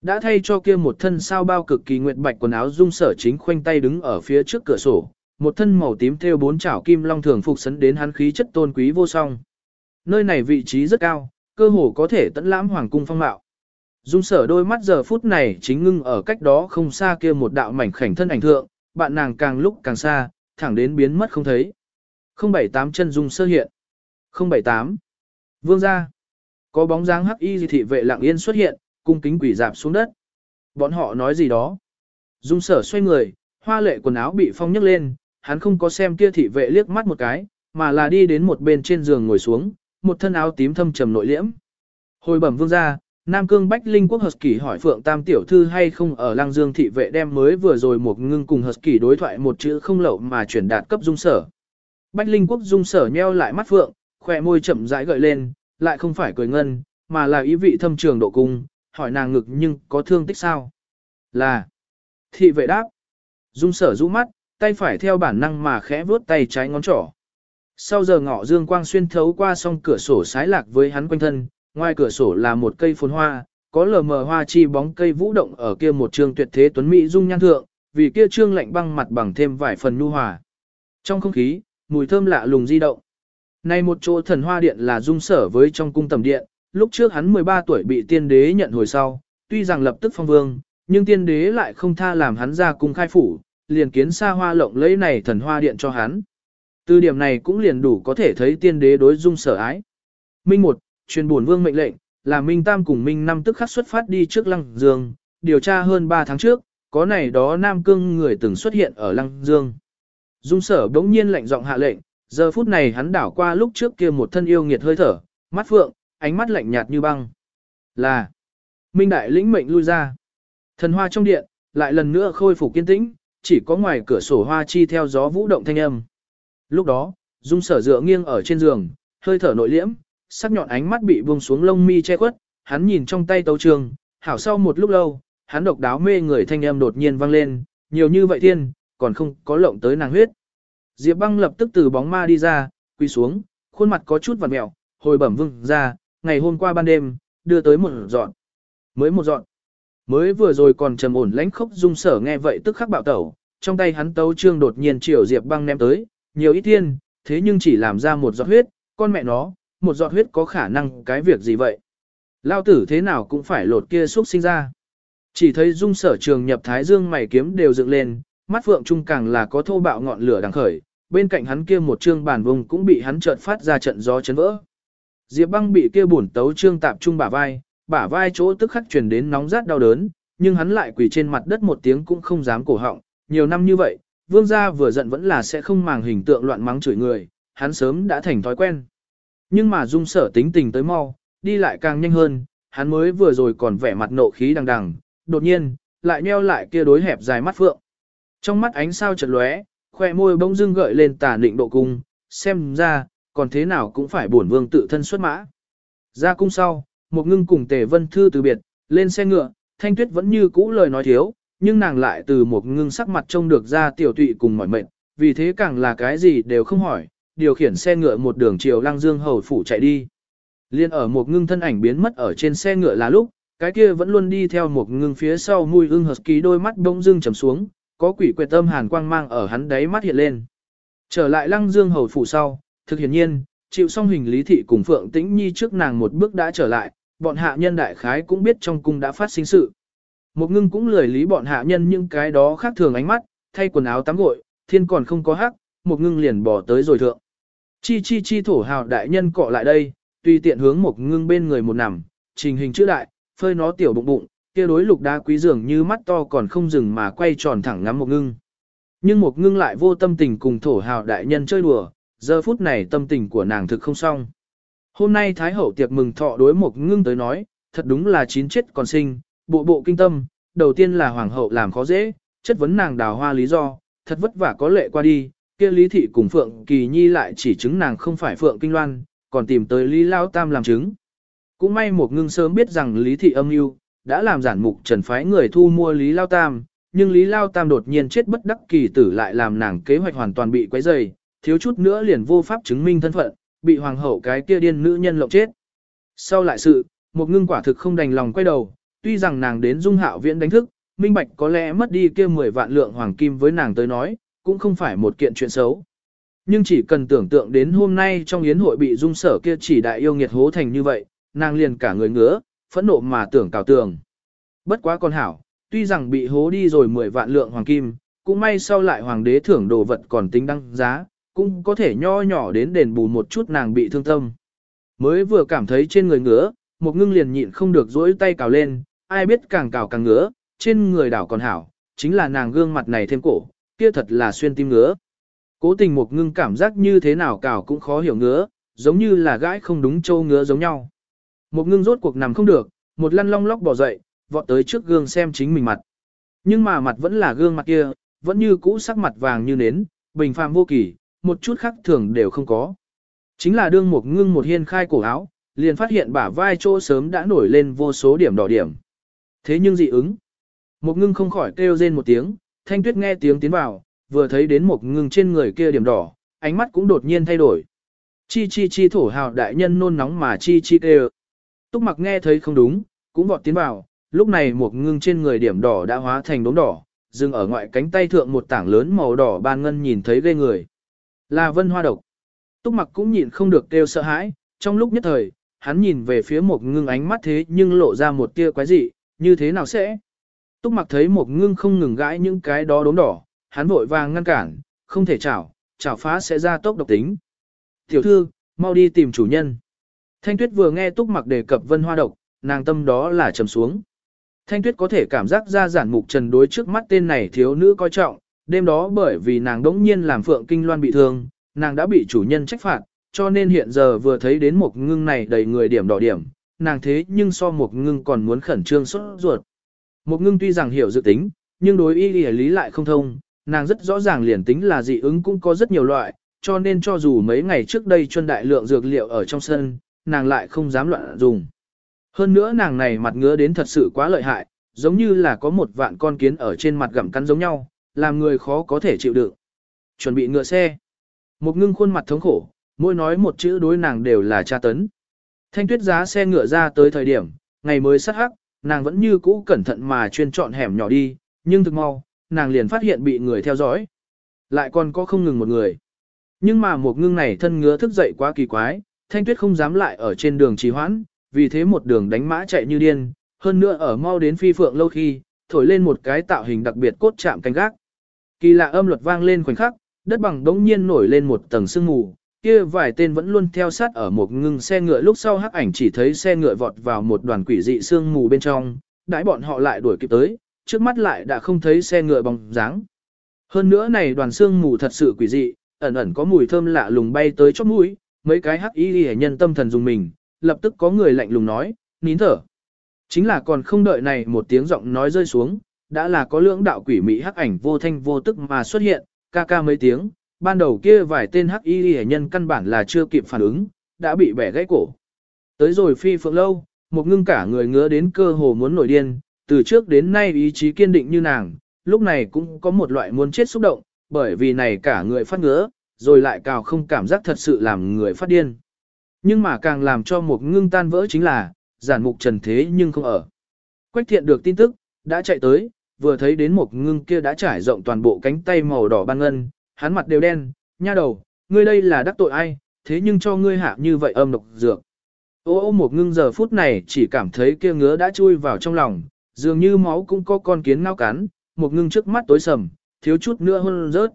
[SPEAKER 1] đã thay cho kia một thân sao bao cực kỳ nguyệt bạch quần áo dung sở chính khoanh tay đứng ở phía trước cửa sổ, một thân màu tím theo bốn chảo kim long thường phục sấn đến hắn khí chất tôn quý vô song. Nơi này vị trí rất cao, cơ hồ có thể tận lãm hoàng cung phong mạo. Dung sở đôi mắt giờ phút này chính ngưng ở cách đó không xa kia một đạo mảnh khảnh thân ảnh thượng, bạn nàng càng lúc càng xa, thẳng đến biến mất không thấy. 078 chân dung sơ hiện. 078. Vương gia. Có bóng dáng hắc y thị vệ lặng yên xuất hiện, cung kính quỷ dạp xuống đất. Bọn họ nói gì đó. Dung sở xoay người, hoa lệ quần áo bị phong nhấc lên, hắn không có xem kia thị vệ liếc mắt một cái, mà là đi đến một bên trên giường ngồi xuống, một thân áo tím thâm trầm nội liễm. Hồi bẩm vương gia, Nam Cương Bách Linh Quốc Hợp Kỳ hỏi Phượng Tam tiểu thư hay không ở Lăng Dương thị vệ đem mới vừa rồi một ngưng cùng Hợp Kỳ đối thoại một chữ không lậu mà chuyển đạt cấp dung sở. Bách Linh Quốc dung sở nheo lại mắt Phượng, khỏe môi chậm rãi gợi lên, lại không phải cười ngân, mà là ý vị thâm trường độ cung, hỏi nàng ngực nhưng có thương tích sao? Là. Thị vệ đáp. Dung sở rũ mắt, tay phải theo bản năng mà khẽ vuốt tay trái ngón trỏ. Sau giờ ngọ dương quang xuyên thấu qua song cửa sổ sái lạc với hắn quanh thân, ngoài cửa sổ là một cây phồn hoa, có lờ mờ hoa chi bóng cây vũ động ở kia một trường tuyệt thế tuấn mỹ dung nhan thượng, vì kia trương lạnh băng mặt bằng thêm vài phần nhu hòa. Trong không khí, mùi thơm lạ lùng di động. nay một chỗ thần hoa điện là dung sở với trong cung tầm điện, lúc trước hắn 13 tuổi bị tiên đế nhận hồi sau, tuy rằng lập tức phong vương, nhưng tiên đế lại không tha làm hắn ra cung khai phủ, liền kiến xa hoa lộng lấy này thần hoa điện cho hắn. Từ điểm này cũng liền đủ có thể thấy tiên đế đối dung sở ái. Minh một, truyền buồn vương mệnh lệnh, là Minh Tam cùng Minh Năm tức khắc xuất phát đi trước Lăng Dương, điều tra hơn 3 tháng trước, có này đó Nam Cương người từng xuất hiện ở Lăng Dương. Dung sở đống nhiên lệnh giọng hạ lệnh, giờ phút này hắn đảo qua lúc trước kia một thân yêu nghiệt hơi thở, mắt phượng, ánh mắt lạnh nhạt như băng. Là, Minh Đại lĩnh mệnh lui ra. Thần hoa trong điện, lại lần nữa khôi phục kiên tĩnh, chỉ có ngoài cửa sổ hoa chi theo gió vũ động thanh âm. Lúc đó, Dung sở dựa nghiêng ở trên giường, hơi thở nội liễm, sắc nhọn ánh mắt bị buông xuống lông mi che khuất, hắn nhìn trong tay tấu trường, hảo sau một lúc lâu, hắn độc đáo mê người thanh âm đột nhiên vang lên, nhiều như vậy thiên, còn không có lộng tới nàng huyết. Diệp băng lập tức từ bóng ma đi ra, quỳ xuống, khuôn mặt có chút vằn mẹo, hồi bẩm vương ra, ngày hôm qua ban đêm, đưa tới một dọn. Mới một dọn. Mới vừa rồi còn trầm ổn lãnh khốc dung sở nghe vậy tức khắc bạo tẩu, trong tay hắn tấu trương đột nhiên chiều Diệp băng ném tới, nhiều ít thiên, thế nhưng chỉ làm ra một giọt huyết, con mẹ nó, một giọt huyết có khả năng cái việc gì vậy? Lao tử thế nào cũng phải lột kia xuất sinh ra. Chỉ thấy dung sở trường nhập thái dương mày kiếm đều dựng lên, mắt phượng trung càng là có thô bạo ngọn lửa đằng khởi, bên cạnh hắn kia một trương bàn vùng cũng bị hắn chợt phát ra trận gió chấn vỡ. Diệp băng bị kia bổn tấu trương tạp trung bả vai, bả vai chỗ tức khắc truyền đến nóng rát đau đớn, nhưng hắn lại quỳ trên mặt đất một tiếng cũng không dám cổ họng, nhiều năm như vậy, vương gia vừa giận vẫn là sẽ không màng hình tượng loạn mắng chửi người, hắn sớm đã thành thói quen. Nhưng mà dung sở tính tình tới mau, đi lại càng nhanh hơn, hắn mới vừa rồi còn vẻ mặt nộ khí đằng đằng, đột nhiên, lại nheo lại kia đối hẹp dài mắt phượng. Trong mắt ánh sao chợt lóe, khoe môi bỗng dưng gợi lên tà định độ cung, xem ra, còn thế nào cũng phải bổn vương tự thân xuất mã. Ra cung sau, một ngưng cùng tề vân thư từ biệt, lên xe ngựa, thanh tuyết vẫn như cũ lời nói thiếu, nhưng nàng lại từ một ngưng sắc mặt trông được ra tiểu tụy cùng mỏi mệt, vì thế càng là cái gì đều không hỏi, điều khiển xe ngựa một đường chiều lăng dương hầu phủ chạy đi. Liên ở một ngưng thân ảnh biến mất ở trên xe ngựa là lúc, cái kia vẫn luôn đi theo một ngưng phía sau mùi ưng hợp ký đôi mắt đông dương trầm xuống, có quỷ quyệt tâm hàn quang mang ở hắn đáy mắt hiện lên. Trở lại lăng dương hầu phủ sau, thực hiển nhiên, chịu xong hình lý thị cùng Phượng Tĩnh Nhi trước nàng một bước đã trở lại, bọn hạ nhân đại khái cũng biết trong cung đã phát sinh sự. Một ngưng cũng lười lý bọn hạ nhân những cái đó khác thường ánh mắt, thay quần áo tắm gội, thiên còn không có hắc, một ngưng liền bỏ tới rồi thượng. Chi chi chi thổ hào đại nhân cọ lại đây, tùy tiện hướng một ngưng bên người một nằm, trình hình chữ đại, phơi nó tiểu bụng bụng, kia đối lục đá quý dường như mắt to còn không dừng mà quay tròn thẳng ngắm một ngưng. Nhưng một ngưng lại vô tâm tình cùng thổ hào đại nhân chơi đùa, giờ phút này tâm tình của nàng thực không xong. Hôm nay Thái Hậu tiệc mừng thọ đối một ngưng tới nói, thật đúng là chín chết còn sinh, bộ bộ kinh tâm, đầu tiên là Hoàng hậu làm khó dễ, chất vấn nàng đào hoa lý do, thật vất vả có lệ qua đi, kia Lý Thị cùng Phượng Kỳ Nhi lại chỉ chứng nàng không phải Phượng Kinh Loan, còn tìm tới Lý Lao Tam làm chứng. Cũng may một ngưng sớm biết rằng Lý Thị âm mưu đã làm giản mục trần phái người thu mua Lý Lao Tam, nhưng Lý Lao Tam đột nhiên chết bất đắc kỳ tử lại làm nàng kế hoạch hoàn toàn bị quấy rầy, thiếu chút nữa liền vô pháp chứng minh thân phận, bị hoàng hậu cái kia điên nữ nhân lộng chết. Sau lại sự, một ngưng quả thực không đành lòng quay đầu, tuy rằng nàng đến dung hạo viễn đánh thức, minh bạch có lẽ mất đi kia 10 vạn lượng hoàng kim với nàng tới nói, cũng không phải một kiện chuyện xấu. Nhưng chỉ cần tưởng tượng đến hôm nay trong yến hội bị dung sở kia chỉ đại yêu nghiệt hố thành như vậy, nàng liền cả người ngứa, phẫn nộ mà tưởng cào tường. Bất quá con hảo, tuy rằng bị hố đi rồi 10 vạn lượng hoàng kim, cũng may sau lại hoàng đế thưởng đồ vật còn tính đăng giá, cũng có thể nho nhỏ đến đền bù một chút nàng bị thương tâm. Mới vừa cảm thấy trên người ngứa, một ngưng liền nhịn không được dỗi tay cào lên, ai biết càng cào càng ngứa, trên người đảo còn hảo, chính là nàng gương mặt này thêm cổ, kia thật là xuyên tim ngứa. Cố tình một ngưng cảm giác như thế nào cào cũng khó hiểu ngứa, giống như là gãi không đúng châu ngứa giống nhau. Một ngưng rốt cuộc nằm không được, một lăn long lóc bỏ dậy, vọt tới trước gương xem chính mình mặt. Nhưng mà mặt vẫn là gương mặt kia, vẫn như cũ sắc mặt vàng như nến, bình phàm vô kỳ, một chút khác thường đều không có. Chính là đương một ngưng một hiên khai cổ áo, liền phát hiện bả vai chỗ sớm đã nổi lên vô số điểm đỏ điểm. Thế nhưng dị ứng. Một ngưng không khỏi kêu rên một tiếng, thanh tuyết nghe tiếng tiến vào, vừa thấy đến một ngưng trên người kia điểm đỏ, ánh mắt cũng đột nhiên thay đổi. Chi chi chi thổ hào đại nhân nôn nóng mà chi chi kêu. Túc mặc nghe thấy không đúng, cũng vọt tiến vào, lúc này một ngưng trên người điểm đỏ đã hóa thành đốm đỏ, dừng ở ngoại cánh tay thượng một tảng lớn màu đỏ ban ngân nhìn thấy ghê người. Là vân hoa độc. Túc mặc cũng nhịn không được kêu sợ hãi, trong lúc nhất thời, hắn nhìn về phía một ngưng ánh mắt thế nhưng lộ ra một tia quái dị, như thế nào sẽ? Túc mặc thấy một ngưng không ngừng gãi những cái đó đốm đỏ, hắn vội vàng ngăn cản, không thể chảo, chảo phá sẽ ra tốc độc tính. Tiểu thư, mau đi tìm chủ nhân. Thanh tuyết vừa nghe túc mặc đề cập vân hoa độc, nàng tâm đó là trầm xuống. Thanh tuyết có thể cảm giác ra giản mục trần đối trước mắt tên này thiếu nữ coi trọng, đêm đó bởi vì nàng đống nhiên làm phượng kinh loan bị thương, nàng đã bị chủ nhân trách phạt, cho nên hiện giờ vừa thấy đến một ngưng này đầy người điểm đỏ điểm, nàng thế nhưng so một ngưng còn muốn khẩn trương sốt ruột. Một ngưng tuy rằng hiểu dự tính, nhưng đối y lý lại không thông, nàng rất rõ ràng liền tính là dị ứng cũng có rất nhiều loại, cho nên cho dù mấy ngày trước đây chuân đại lượng dược liệu ở trong sân, nàng lại không dám loạn dùng. Hơn nữa nàng này mặt ngứa đến thật sự quá lợi hại, giống như là có một vạn con kiến ở trên mặt gặm cắn giống nhau, làm người khó có thể chịu đựng. Chuẩn bị ngựa xe. Một ngưng khuôn mặt thống khổ, mỗi nói một chữ đối nàng đều là tra tấn. Thanh tuyết giá xe ngựa ra tới thời điểm, ngày mới sát hắc, nàng vẫn như cũ cẩn thận mà chuyên chọn hẻm nhỏ đi, nhưng thực mau, nàng liền phát hiện bị người theo dõi. Lại còn có không ngừng một người. Nhưng mà một ngưng này thân ngứa thức dậy quá kỳ quái, thanh tuyết không dám lại ở trên đường trì hoãn, vì thế một đường đánh mã chạy như điên, hơn nữa ở mau đến phi phượng lâu khi, thổi lên một cái tạo hình đặc biệt cốt chạm canh gác. Kỳ lạ âm luật vang lên khoảnh khắc, đất bằng đống nhiên nổi lên một tầng sương mù, kia vài tên vẫn luôn theo sát ở một ngưng xe ngựa lúc sau hắc ảnh chỉ thấy xe ngựa vọt vào một đoàn quỷ dị sương mù bên trong, đãi bọn họ lại đuổi kịp tới, trước mắt lại đã không thấy xe ngựa bóng dáng. Hơn nữa này đoàn sương mù thật sự quỷ dị, ẩn ẩn có mùi thơm lạ lùng bay tới chóp mũi, mấy cái hắc y hệ nhân tâm thần dùng mình, lập tức có người lạnh lùng nói, nín thở. Chính là còn không đợi này một tiếng giọng nói rơi xuống, đã là có lưỡng đạo quỷ mỹ hắc ảnh vô thanh vô tức mà xuất hiện, ca ca mấy tiếng, ban đầu kia vài tên hắc y hệ nhân căn bản là chưa kịp phản ứng, đã bị bẻ gãy cổ. Tới rồi phi phượng lâu, một ngưng cả người ngứa đến cơ hồ muốn nổi điên, từ trước đến nay ý chí kiên định như nàng, lúc này cũng có một loại muốn chết xúc động, bởi vì này cả người phát ngứa, rồi lại cào không cảm giác thật sự làm người phát điên. Nhưng mà càng làm cho một ngưng tan vỡ chính là, giản mục trần thế nhưng không ở. Quách thiện được tin tức, đã chạy tới, vừa thấy đến một ngưng kia đã trải rộng toàn bộ cánh tay màu đỏ ban ngân, hắn mặt đều đen, nha đầu, ngươi đây là đắc tội ai, thế nhưng cho ngươi hạ như vậy âm độc dược. Ô ô một ngưng giờ phút này chỉ cảm thấy kia ngứa đã chui vào trong lòng, dường như máu cũng có con kiến ngao cắn, một ngưng trước mắt tối sầm, thiếu chút nữa hơn rớt.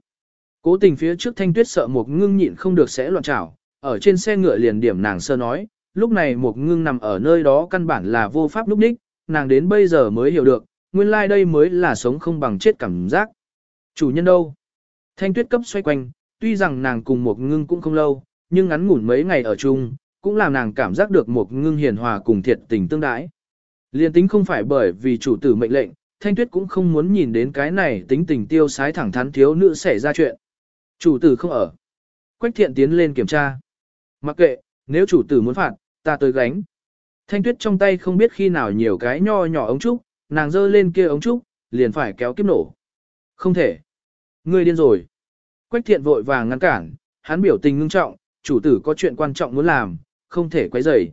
[SPEAKER 1] Cố tình phía trước thanh tuyết sợ một ngưng nhịn không được sẽ loạn trảo, ở trên xe ngựa liền điểm nàng sơ nói, lúc này một ngưng nằm ở nơi đó căn bản là vô pháp lúc đích, nàng đến bây giờ mới hiểu được, nguyên lai like đây mới là sống không bằng chết cảm giác. Chủ nhân đâu? Thanh tuyết cấp xoay quanh, tuy rằng nàng cùng một ngưng cũng không lâu, nhưng ngắn ngủn mấy ngày ở chung, cũng làm nàng cảm giác được một ngưng hiền hòa cùng thiệt tình tương đãi. Liên tính không phải bởi vì chủ tử mệnh lệnh, Thanh Tuyết cũng không muốn nhìn đến cái này tính tình tiêu sái thẳng thắn thiếu nữ xảy ra chuyện. Chủ tử không ở. Quách thiện tiến lên kiểm tra. Mặc kệ, nếu chủ tử muốn phạt, ta tới gánh. Thanh Tuyết trong tay không biết khi nào nhiều cái nho nhỏ ống trúc, nàng giơ lên kia ống trúc, liền phải kéo kiếp nổ. Không thể. Ngươi điên rồi. Quách thiện vội vàng ngăn cản, hắn biểu tình ngưng trọng, chủ tử có chuyện quan trọng muốn làm, không thể quấy rầy.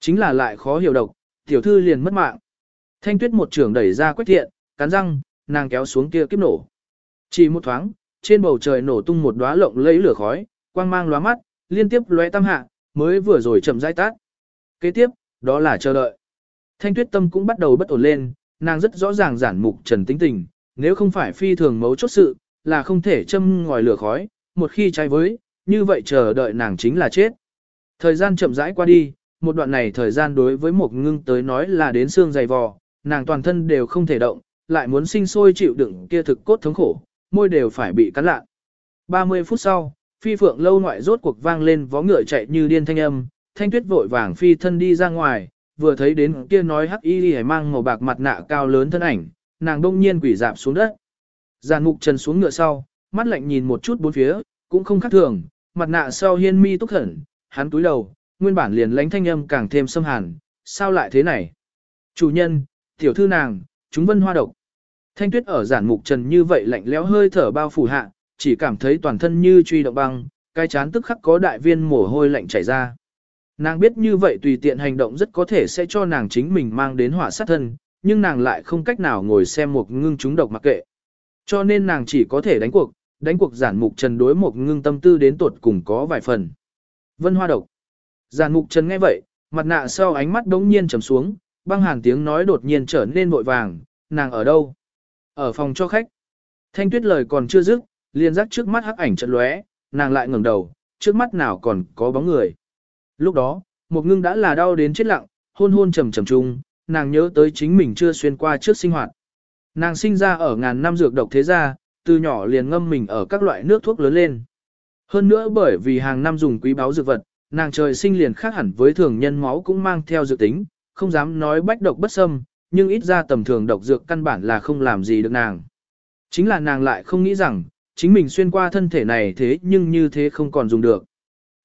[SPEAKER 1] Chính là lại khó hiểu độc, tiểu thư liền mất mạng. Thanh tuyết một trường đẩy ra quách thiện, cắn răng, nàng kéo xuống kia kiếp nổ. Chỉ một thoáng, trên bầu trời nổ tung một đóa lộng lấy lửa khói, quang mang lóa mắt, liên tiếp lóe tam hạ, mới vừa rồi chậm rãi tát. Kế tiếp, đó là chờ đợi. Thanh tuyết tâm cũng bắt đầu bất ổn lên, nàng rất rõ ràng giản mục trần tính tình, nếu không phải phi thường mấu chốt sự, là không thể châm ngòi lửa khói, một khi trái với, như vậy chờ đợi nàng chính là chết. Thời gian chậm rãi qua đi, một đoạn này thời gian đối với một ngưng tới nói là đến xương dày vò, nàng toàn thân đều không thể động, lại muốn sinh sôi chịu đựng kia thực cốt thống khổ, môi đều phải bị cắn lạ. 30 phút sau, phi phượng lâu ngoại rốt cuộc vang lên vó ngựa chạy như điên thanh âm, thanh tuyết vội vàng phi thân đi ra ngoài, vừa thấy đến kia nói hắc y hề mang màu bạc mặt nạ cao lớn thân ảnh, nàng đông nhiên quỷ dạp xuống đất. Giàn mục trần xuống ngựa sau, mắt lạnh nhìn một chút bốn phía, cũng không khác thường, mặt nạ sau hiên mi túc thần, hắn túi đầu, nguyên bản liền lánh thanh âm càng thêm xâm hàn, sao lại thế này? Chủ nhân, tiểu thư nàng, chúng vân hoa độc. Thanh tuyết ở giản mục trần như vậy lạnh lẽo hơi thở bao phủ hạ, chỉ cảm thấy toàn thân như truy động băng, cái chán tức khắc có đại viên mồ hôi lạnh chảy ra. Nàng biết như vậy tùy tiện hành động rất có thể sẽ cho nàng chính mình mang đến hỏa sát thân, nhưng nàng lại không cách nào ngồi xem một ngưng chúng độc mặc kệ. Cho nên nàng chỉ có thể đánh cuộc, đánh cuộc giản mục trần đối một ngưng tâm tư đến tuột cùng có vài phần. Vân hoa độc. Giản mục trần nghe vậy, mặt nạ sau ánh mắt đống nhiên trầm xuống, băng hàn tiếng nói đột nhiên trở nên vội vàng, nàng ở đâu? Ở phòng cho khách. Thanh tuyết lời còn chưa dứt, liền rắc trước mắt hắc ảnh trận lóe, nàng lại ngẩng đầu, trước mắt nào còn có bóng người. Lúc đó, một ngưng đã là đau đến chết lặng, hôn hôn trầm trầm chung, nàng nhớ tới chính mình chưa xuyên qua trước sinh hoạt. Nàng sinh ra ở ngàn năm dược độc thế gia, từ nhỏ liền ngâm mình ở các loại nước thuốc lớn lên. Hơn nữa bởi vì hàng năm dùng quý báu dược vật, nàng trời sinh liền khác hẳn với thường nhân máu cũng mang theo dược tính, không dám nói bách độc bất xâm, nhưng ít ra tầm thường độc dược căn bản là không làm gì được nàng. Chính là nàng lại không nghĩ rằng, chính mình xuyên qua thân thể này thế nhưng như thế không còn dùng được.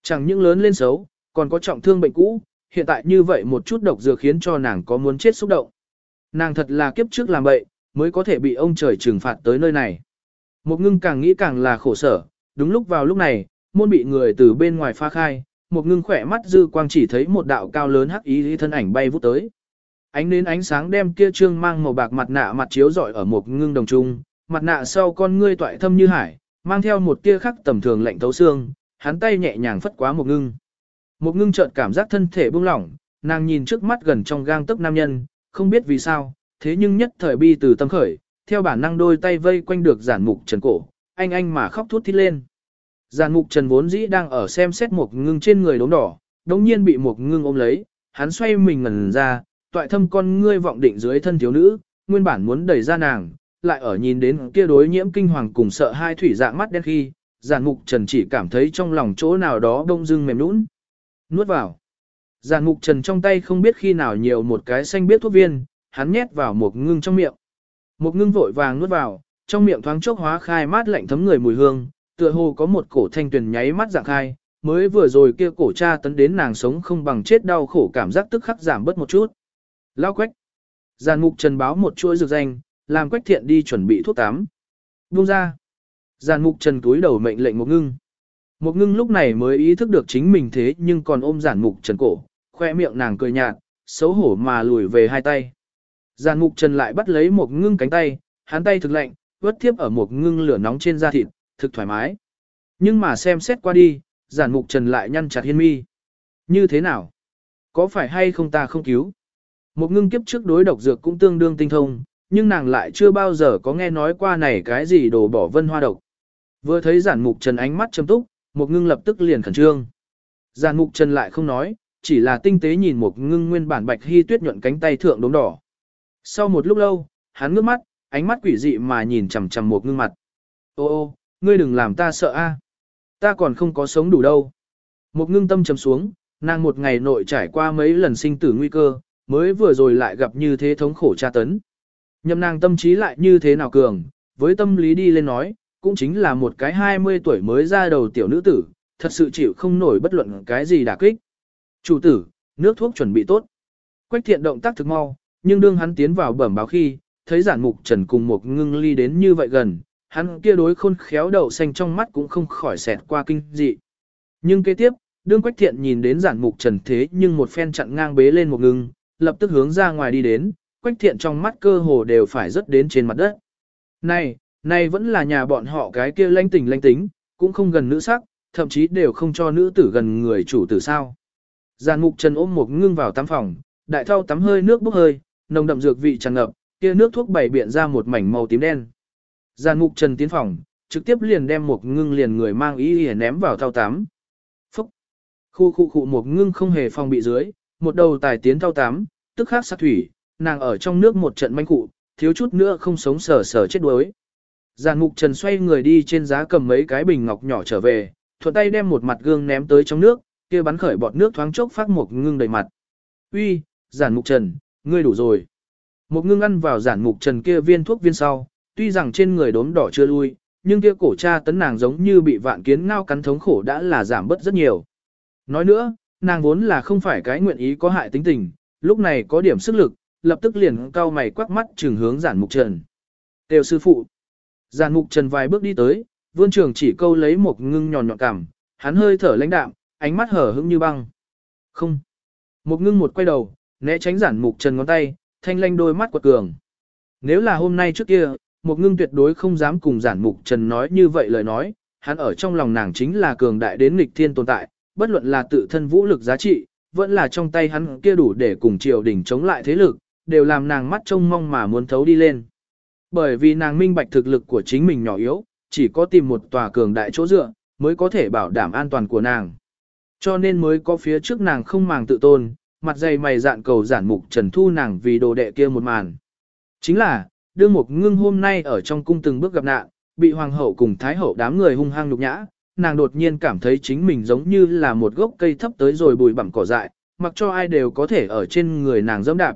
[SPEAKER 1] Chẳng những lớn lên xấu, còn có trọng thương bệnh cũ, hiện tại như vậy một chút độc dược khiến cho nàng có muốn chết xúc động. Nàng thật là kiếp trước làm bậy, mới có thể bị ông trời trừng phạt tới nơi này. Một ngưng càng nghĩ càng là khổ sở, đúng lúc vào lúc này, môn bị người từ bên ngoài pha khai, một ngưng khỏe mắt dư quang chỉ thấy một đạo cao lớn hắc ý thân ảnh bay vút tới. Ánh đến ánh sáng đem kia trương mang màu bạc mặt nạ mặt chiếu rọi ở một ngưng đồng trung, mặt nạ sau con ngươi toại thâm như hải, mang theo một tia khắc tầm thường lạnh thấu xương, hắn tay nhẹ nhàng phất quá một ngưng. Một ngưng chợt cảm giác thân thể buông lỏng, nàng nhìn trước mắt gần trong gang tấc nam nhân, không biết vì sao, thế nhưng nhất thời bi từ tâm khởi, theo bản năng đôi tay vây quanh được giản mục trần cổ, anh anh mà khóc thút thít lên. Giản mục trần vốn dĩ đang ở xem xét một ngưng trên người đốm đỏ, đống nhiên bị một ngưng ôm lấy, hắn xoay mình ngần ra, toại thâm con ngươi vọng định dưới thân thiếu nữ, nguyên bản muốn đẩy ra nàng, lại ở nhìn đến kia đối nhiễm kinh hoàng cùng sợ hai thủy dạng mắt đen khi, giản mục trần chỉ cảm thấy trong lòng chỗ nào đó đông dưng mềm nũng. Nuốt vào. Giản mục trần trong tay không biết khi nào nhiều một cái xanh biết thuốc viên, hắn nhét vào một ngưng trong miệng. Một ngưng vội vàng nuốt vào, trong miệng thoáng chốc hóa khai mát lạnh thấm người mùi hương, tựa hồ có một cổ thanh tuyền nháy mắt dạng khai, mới vừa rồi kia cổ cha tấn đến nàng sống không bằng chết đau khổ cảm giác tức khắc giảm bớt một chút. Lao quách. Giàn mục trần báo một chuỗi dược danh, làm quách thiện đi chuẩn bị thuốc tắm. Buông ra. Giàn mục trần túi đầu mệnh lệnh một ngưng. Một ngưng lúc này mới ý thức được chính mình thế nhưng còn ôm giản mục trần cổ, khoe miệng nàng cười nhạt, xấu hổ mà lùi về hai tay. Giàn mục trần lại bắt lấy một ngưng cánh tay, hắn tay thực lạnh, vớt thiếp ở một ngưng lửa nóng trên da thịt, thực thoải mái. Nhưng mà xem xét qua đi, giản mục trần lại nhăn chặt hiên mi. Như thế nào? Có phải hay không ta không cứu? Một ngưng kiếp trước đối độc dược cũng tương đương tinh thông, nhưng nàng lại chưa bao giờ có nghe nói qua này cái gì đồ bỏ vân hoa độc. Vừa thấy giản mục trần ánh mắt châm túc, một ngưng lập tức liền khẩn trương. Giản mục trần lại không nói, chỉ là tinh tế nhìn một ngưng nguyên bản bạch hy tuyết nhuận cánh tay thượng đốm đỏ. Sau một lúc lâu, hắn ngước mắt, ánh mắt quỷ dị mà nhìn chằm chằm một ngưng mặt. Ô ô, ngươi đừng làm ta sợ a, Ta còn không có sống đủ đâu. Một ngưng tâm trầm xuống, nàng một ngày nội trải qua mấy lần sinh tử nguy cơ, mới vừa rồi lại gặp như thế thống khổ tra tấn. Nhậm nàng tâm trí lại như thế nào cường, với tâm lý đi lên nói, cũng chính là một cái 20 tuổi mới ra đầu tiểu nữ tử, thật sự chịu không nổi bất luận cái gì đả kích. Chủ tử, nước thuốc chuẩn bị tốt. Quách thiện động tác thực mau, nhưng đương hắn tiến vào bẩm báo khi, thấy giản mục trần cùng một ngưng ly đến như vậy gần, hắn kia đối khôn khéo đậu xanh trong mắt cũng không khỏi xẹt qua kinh dị. Nhưng kế tiếp, đương quách thiện nhìn đến giản mục trần thế nhưng một phen chặn ngang bế lên một ngưng, lập tức hướng ra ngoài đi đến, quách thiện trong mắt cơ hồ đều phải rớt đến trên mặt đất. Này, này vẫn là nhà bọn họ cái kia lanh tình lanh tính, cũng không gần nữ sắc, thậm chí đều không cho nữ tử gần người chủ tử sao. Giàn mục trần ôm một ngưng vào tắm phòng, đại thao tắm hơi nước bốc hơi, nồng đậm dược vị tràn ngập, kia nước thuốc bảy biện ra một mảnh màu tím đen. Giàn ngục trần tiến phòng, trực tiếp liền đem một ngưng liền người mang ý ỉa ném vào thau tắm. Phúc! Khu khu khu một ngưng không hề phòng bị dưới, một đầu tài tiến thau tắm, tức khắc sát thủy, nàng ở trong nước một trận manh cụ, thiếu chút nữa không sống sờ sờ chết đuối. Giàn ngục trần xoay người đi trên giá cầm mấy cái bình ngọc nhỏ trở về, thuận tay đem một mặt gương ném tới trong nước, kia bắn khởi bọt nước thoáng chốc phát một ngưng đầy mặt. Uy, giản mục trần, ngươi đủ rồi. Một ngưng ăn vào giản mục trần kia viên thuốc viên sau, tuy rằng trên người đốm đỏ chưa lui, nhưng kia cổ cha tấn nàng giống như bị vạn kiến ngao cắn thống khổ đã là giảm bớt rất nhiều. Nói nữa, nàng vốn là không phải cái nguyện ý có hại tính tình, lúc này có điểm sức lực, lập tức liền cau mày quắc mắt trừng hướng giản mục trần. Tiêu sư phụ. Giản mục trần vài bước đi tới, vương trường chỉ câu lấy một ngưng nhọn nhọn cảm, hắn hơi thở lãnh đạm, ánh mắt hở hững như băng. Không. Một ngưng một quay đầu, né tránh giản mục trần ngón tay, thanh lanh đôi mắt quật cường. Nếu là hôm nay trước kia, một ngưng tuyệt đối không dám cùng giản mục trần nói như vậy lời nói, hắn ở trong lòng nàng chính là cường đại đến nghịch thiên tồn tại, bất luận là tự thân vũ lực giá trị, vẫn là trong tay hắn kia đủ để cùng triều đình chống lại thế lực, đều làm nàng mắt trông mong mà muốn thấu đi lên. Bởi vì nàng minh bạch thực lực của chính mình nhỏ yếu, chỉ có tìm một tòa cường đại chỗ dựa, mới có thể bảo đảm an toàn của nàng. Cho nên mới có phía trước nàng không màng tự tôn, mặt dày mày dạn cầu giản mục trần thu nàng vì đồ đệ kia một màn. Chính là, đương một ngưng hôm nay ở trong cung từng bước gặp nạn, bị hoàng hậu cùng thái hậu đám người hung hăng nhục nhã, nàng đột nhiên cảm thấy chính mình giống như là một gốc cây thấp tới rồi bùi bặm cỏ dại, mặc cho ai đều có thể ở trên người nàng dẫm đạp.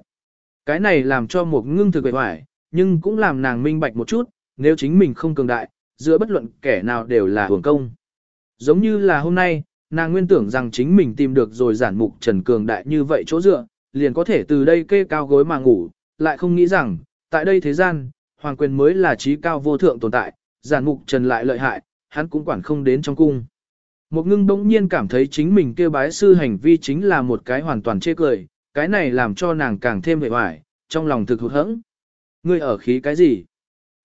[SPEAKER 1] Cái này làm cho một ngưng thực bệ hoài, nhưng cũng làm nàng minh bạch một chút, nếu chính mình không cường đại, giữa bất luận kẻ nào đều là hưởng công. Giống như là hôm nay, nàng nguyên tưởng rằng chính mình tìm được rồi giản mục trần cường đại như vậy chỗ dựa, liền có thể từ đây kê cao gối mà ngủ, lại không nghĩ rằng, tại đây thế gian, hoàng quyền mới là trí cao vô thượng tồn tại, giản mục trần lại lợi hại, hắn cũng quản không đến trong cung. Một ngưng bỗng nhiên cảm thấy chính mình kêu bái sư hành vi chính là một cái hoàn toàn chê cười, cái này làm cho nàng càng thêm vệ hoài, trong lòng thực hụt hẫng. Ngươi ở khí cái gì?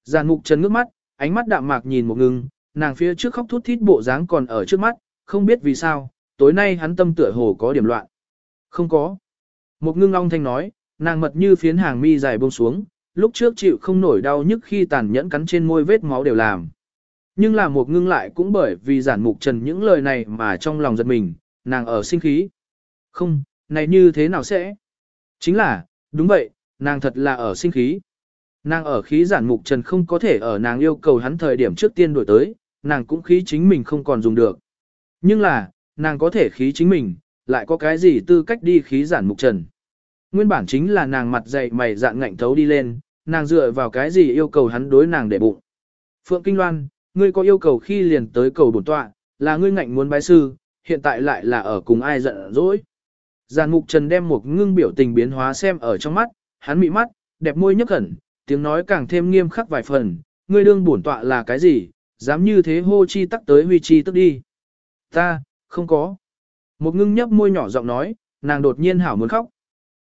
[SPEAKER 1] Giàn mục trần ngước mắt, ánh mắt đạm mạc nhìn một ngưng, nàng phía trước khóc thút thít bộ dáng còn ở trước mắt, không biết vì sao, tối nay hắn tâm tựa hồ có điểm loạn. Không có. Một ngưng long thanh nói, nàng mật như phiến hàng mi dài buông xuống, lúc trước chịu không nổi đau nhức khi tàn nhẫn cắn trên môi vết máu đều làm. Nhưng là một ngưng lại cũng bởi vì giản mục trần những lời này mà trong lòng giật mình, nàng ở sinh khí. Không, này như thế nào sẽ? Chính là, đúng vậy, nàng thật là ở sinh khí. Nàng ở khí giản mục trần không có thể ở nàng yêu cầu hắn thời điểm trước tiên đổi tới, nàng cũng khí chính mình không còn dùng được. Nhưng là, nàng có thể khí chính mình, lại có cái gì tư cách đi khí giản mục trần. Nguyên bản chính là nàng mặt dày mày dạn ngạnh thấu đi lên, nàng dựa vào cái gì yêu cầu hắn đối nàng để bụng. Phượng Kinh Loan, ngươi có yêu cầu khi liền tới cầu bổn tọa, là ngươi ngạnh muốn bái sư, hiện tại lại là ở cùng ai giận dỗi. Giàn mục trần đem một ngưng biểu tình biến hóa xem ở trong mắt, hắn mị mắt, đẹp môi nhấp khẩn, tiếng nói càng thêm nghiêm khắc vài phần, ngươi đương bổn tọa là cái gì, dám như thế hô chi tắc tới huy chi tức đi. Ta, không có. Một ngưng nhấp môi nhỏ giọng nói, nàng đột nhiên hảo muốn khóc.